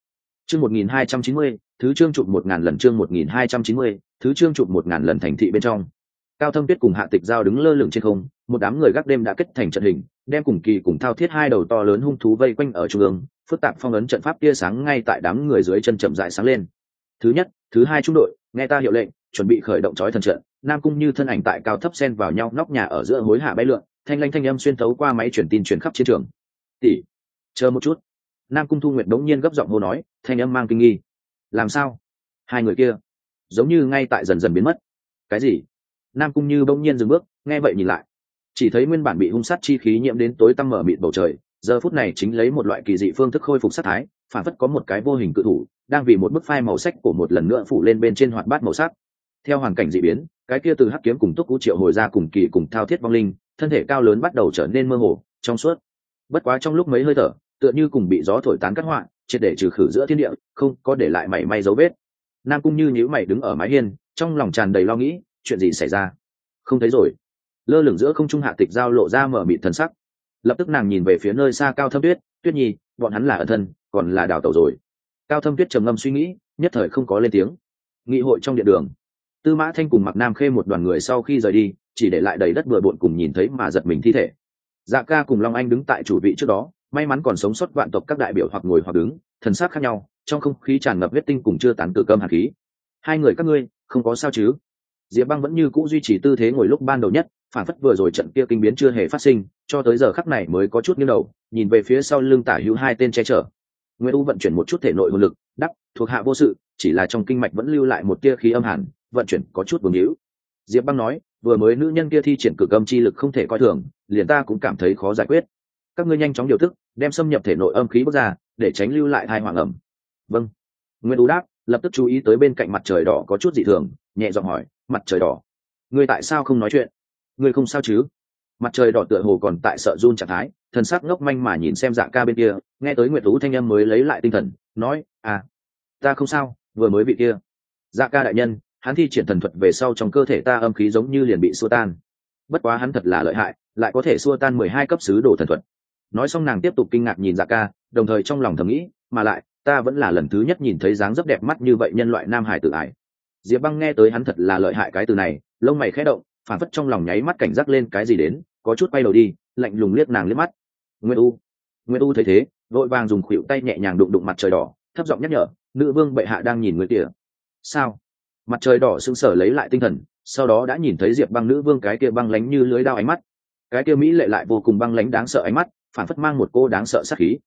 Chương một nghìn hai trăm chín mươi, thứ chương chụp một ngàn lần chương một nghìn hai trăm chín mươi, thứ chương chụp một ngàn lần thành thị bên trong. Cao thâm tuyết cùng hạ tịch giao đứng lơ lửng trên không, một đám người gác đêm đã kết thành trận hình, đem cùng kỳ cùng thao thiết hai đầu to lớn hung thú vây quanh ở trung ương, phức tạp phong ấn trận pháp tia sáng ngay tại đám người dưới chân chậm rãi sáng lên. Thứ nhất, thứ hai trung đội, nghe ta hiệu lệnh, chuẩn bị khởi động chói thần trận nam cung như thân ảnh tại cao thấp xen vào nhau, nóc nhà ở giữa hối hạ bay lượn, thanh lanh thanh âm xuyên thấu qua máy truyền tin truyền khắp chiến trường. Tỷ, chờ một chút. Nam cung thu nguyệt đống nhiên gấp giọng hô nói, thanh âm mang kinh nghi. Làm sao? Hai người kia, giống như ngay tại dần dần biến mất. Cái gì? Nam cung như bỗng nhiên dừng bước, nghe vậy nhìn lại. Chỉ thấy nguyên bản bị hung sát chi khí nhiễm đến tối tăm mở mịt bầu trời, giờ phút này chính lấy một loại kỳ dị phương thức khôi phục sát thái, phản phất có một cái vô hình cự thủ, đang vì một bức phai màu sắc của một lần nữa phủ lên bên trên hoạt bát màu sắc theo hoàn cảnh dị biến, cái kia từ hắc kiếm cùng túc cú triệu hồi ra cùng kỳ cùng thao thiết vong linh, thân thể cao lớn bắt đầu trở nên mơ hồ, trong suốt. Bất quá trong lúc mấy hơi thở, tựa như cùng bị gió thổi tán cắt họa, triệt để trừ khử giữa thiên địa, không có để lại mảy may dấu vết. Nam cung như nhíu mày đứng ở mái hiên, trong lòng tràn đầy lo nghĩ, chuyện gì xảy ra? Không thấy rồi. Lơ lửng giữa không trung hạ tịch giao lộ ra mở mịt thần sắc. Lập tức nàng nhìn về phía nơi xa cao thâm tuyết tuyết nhi, bọn hắn là ẩn thân, còn là đào tẩu rồi. Cao thâm tuyết trầm ngâm suy nghĩ, nhất thời không có lên tiếng. Nghị hội trong điện đường tư mã thanh cùng mặc nam khê một đoàn người sau khi rời đi, chỉ để lại đầy đất bừa bộn cùng nhìn thấy mà giật mình thi thể. Dạ ca cùng long anh đứng tại chủ vị trước đó, may mắn còn sống sót vạn tộc các đại biểu hoặc ngồi hoặc đứng, thần sắc khác nhau, trong không khí tràn ngập huyết tinh cùng chưa tán tự cơm hạt khí. Hai người các ngươi, không có sao chứ? Diệp băng vẫn như c ũ duy trì tư thế ngồi lúc ban đầu nhất, phản phất vừa rồi trận kia kinh biến chưa hề phát sinh, cho tới giờ khắc này mới có chút nghiêng đầu, nhìn về phía sau lưng tả hữu hai tên che chở. Nguyễn u vận chuyển một chút thể nội hồn lực, đắc, thuộc hạ vô sự, chỉ là trong kinh mạch vẫn lưu lại một tia khí âm hẳn vận chuyển có chút vương hữu. Diệp băng nói, vừa mới nữ nhân kia thi triển cực âm chi lực không thể coi thường, liền ta cũng cảm thấy khó giải quyết. Các ngươi nhanh chóng điều thức, đem xâm nhập thể nội âm khí bước ra, để tránh lưu lại hai hoàng ẩm vâng. Nguyễn u đáp, lập tức chú ý tới bên cạnh mặt trời đỏ có chút dị thường, nhẹ giọng hỏi, mặt trời đỏ, ngươi tại sao không nói chuyện? Ngươi không sao chứ? Mặt trời đỏ tựa hồ còn tại sợ run trạng thái, thần sắc ngốc manh mà nhìn xem dạ ca bên kia, nghe tới nguyệt tú thanh âm mới lấy lại tinh thần, nói à ta không sao, vừa mới bị kia. Dạ ca đại nhân hắn thi triển thần thuật về sau trong cơ thể ta âm khí giống như liền bị xua tan. Bất quá hắn thật là lợi hại, lại có thể xua tan mười hai cấp sứ đồ thần thuật. Nói xong nàng tiếp tục kinh ngạc nhìn dạ ca, đồng thời trong lòng thầm nghĩ, mà lại, ta vẫn là lần thứ nhất nhìn thấy dáng dấp đẹp mắt như vậy nhân loại nam hải tự ải. Diệp băng nghe tới hắn thật là lợi hại cái từ này, lông mày khẽ động, phản phất trong lòng nháy mắt cảnh giác lên cái gì đến, có chút bay đầu đi, lạnh lùng liếc nàng liếc mắt. Nguyên u nguyên u thấy thế, vội vàng dùng khuỷu tay nhẹ nhàng đụng đụng mặt trời đỏ, thấp giọng nhắc nhở, nữ vương bệ hạ đang nhìn người kia sao? Mặt trời đỏ sững sờ lấy lại tinh thần, sau đó đã nhìn thấy diệp băng nữ vương cái kia băng lánh như lưới đao ánh mắt. Cái kia mỹ lệ lại vô cùng băng lánh đáng sợ ánh mắt, phản phất mang một cô đáng sợ sắc khí.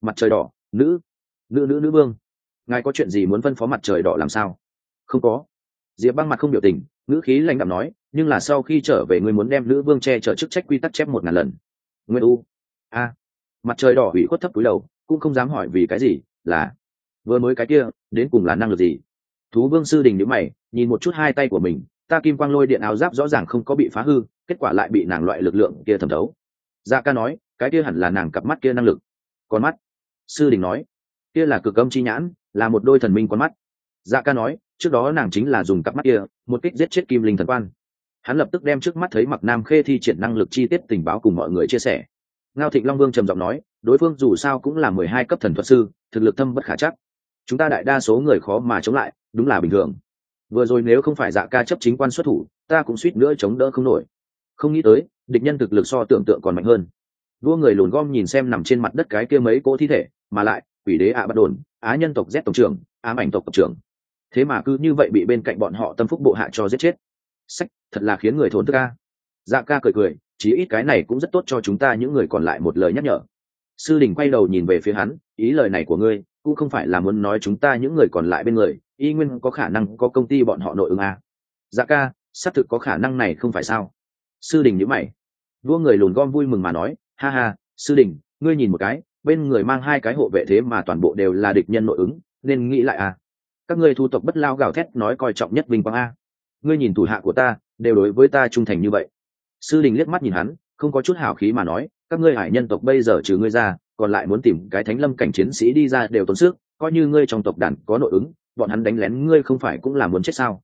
Mặt trời đỏ, nữ nữ nữ nữ vương. Ngài có chuyện gì muốn phân phó mặt trời đỏ làm sao? Không có. Diệp băng mặt không biểu tình, ngữ khí lãnh đạm nói, nhưng là sau khi trở về ngươi muốn đem nữ vương che chở chức trách quy tắc chép một ngàn lần. Nguyên u. A. Mặt trời đỏ ủy khuất thấp túi đầu, cũng không dám hỏi vì cái gì, là, vừa mới cái kia, đến cùng là năng lực gì? Thú vương sư đình nhữ mày, nhìn một chút hai tay của mình, ta kim quang lôi điện áo giáp rõ ràng không có bị phá hư, kết quả lại bị nàng loại lực lượng kia thẩm thấu. Dạ ca nói, cái kia hẳn là nàng cặp mắt kia năng lực. Con mắt. Sư đình nói, kia là cực âm chi nhãn, là một đôi thần minh con mắt. Dạ ca nói, trước đó nàng chính là dùng cặp mắt kia, một kích giết chết kim linh thần quan. Hắn lập tức đem trước mắt thấy mặc nam khê thi triển năng lực chi tiết tình báo cùng mọi người chia sẻ. Ngao thịnh long vương trầm giọng nói, đối phương dù sao cũng là mười hai cấp thần thuật sư, thực lực thâm bất khả chắc chúng ta đại đa số người khó mà chống lại, đúng là bình thường. Vừa rồi nếu không phải dạ ca chấp chính quan xuất thủ, ta cũng suýt nữa chống đỡ không nổi. Không nghĩ tới, địch nhân thực lực so tưởng tượng còn mạnh hơn. Vua người lùn gom nhìn xem nằm trên mặt đất cái kia mấy cỗ thi thể, mà lại, quỷ đế ạ bắt đồn, á nhân tộc z tổng trưởng ám ảnh tộc tộc trưởng. Thế mà cứ như vậy bị bên cạnh bọn họ tâm phúc bộ hạ cho giết chết. Sách, thật là khiến người thốn thức ca dạ ca cười cười, chí ít cái này cũng rất tốt cho chúng ta những người còn lại một lời nhắc nhở. Sư đình quay đầu nhìn về phía hắn, ý lời này của ngươi cũng không phải là muốn nói chúng ta những người còn lại bên người, y nguyên có khả năng có công ty bọn họ nội ứng à. dạ ca, xác thực có khả năng này không phải sao? Sư đình nhữ mày. Vua người lùn gom vui mừng mà nói, ha ha, sư đình, ngươi nhìn một cái, bên người mang hai cái hộ vệ thế mà toàn bộ đều là địch nhân nội ứng, nên nghĩ lại à. Các ngươi thu tộc bất lao gào thét nói coi trọng nhất vinh quang a. Ngươi nhìn thủ hạ của ta, đều đối với ta trung thành như vậy. Sư đình liếc mắt nhìn hắn, không có chút hảo khí mà nói, các ngươi hải nhân tộc bây giờ trừ ngươi ra còn lại muốn tìm cái thánh lâm cảnh chiến sĩ đi ra đều tốn sức, coi như ngươi trong tộc đàn có nội ứng, bọn hắn đánh lén ngươi không phải cũng là muốn chết sao?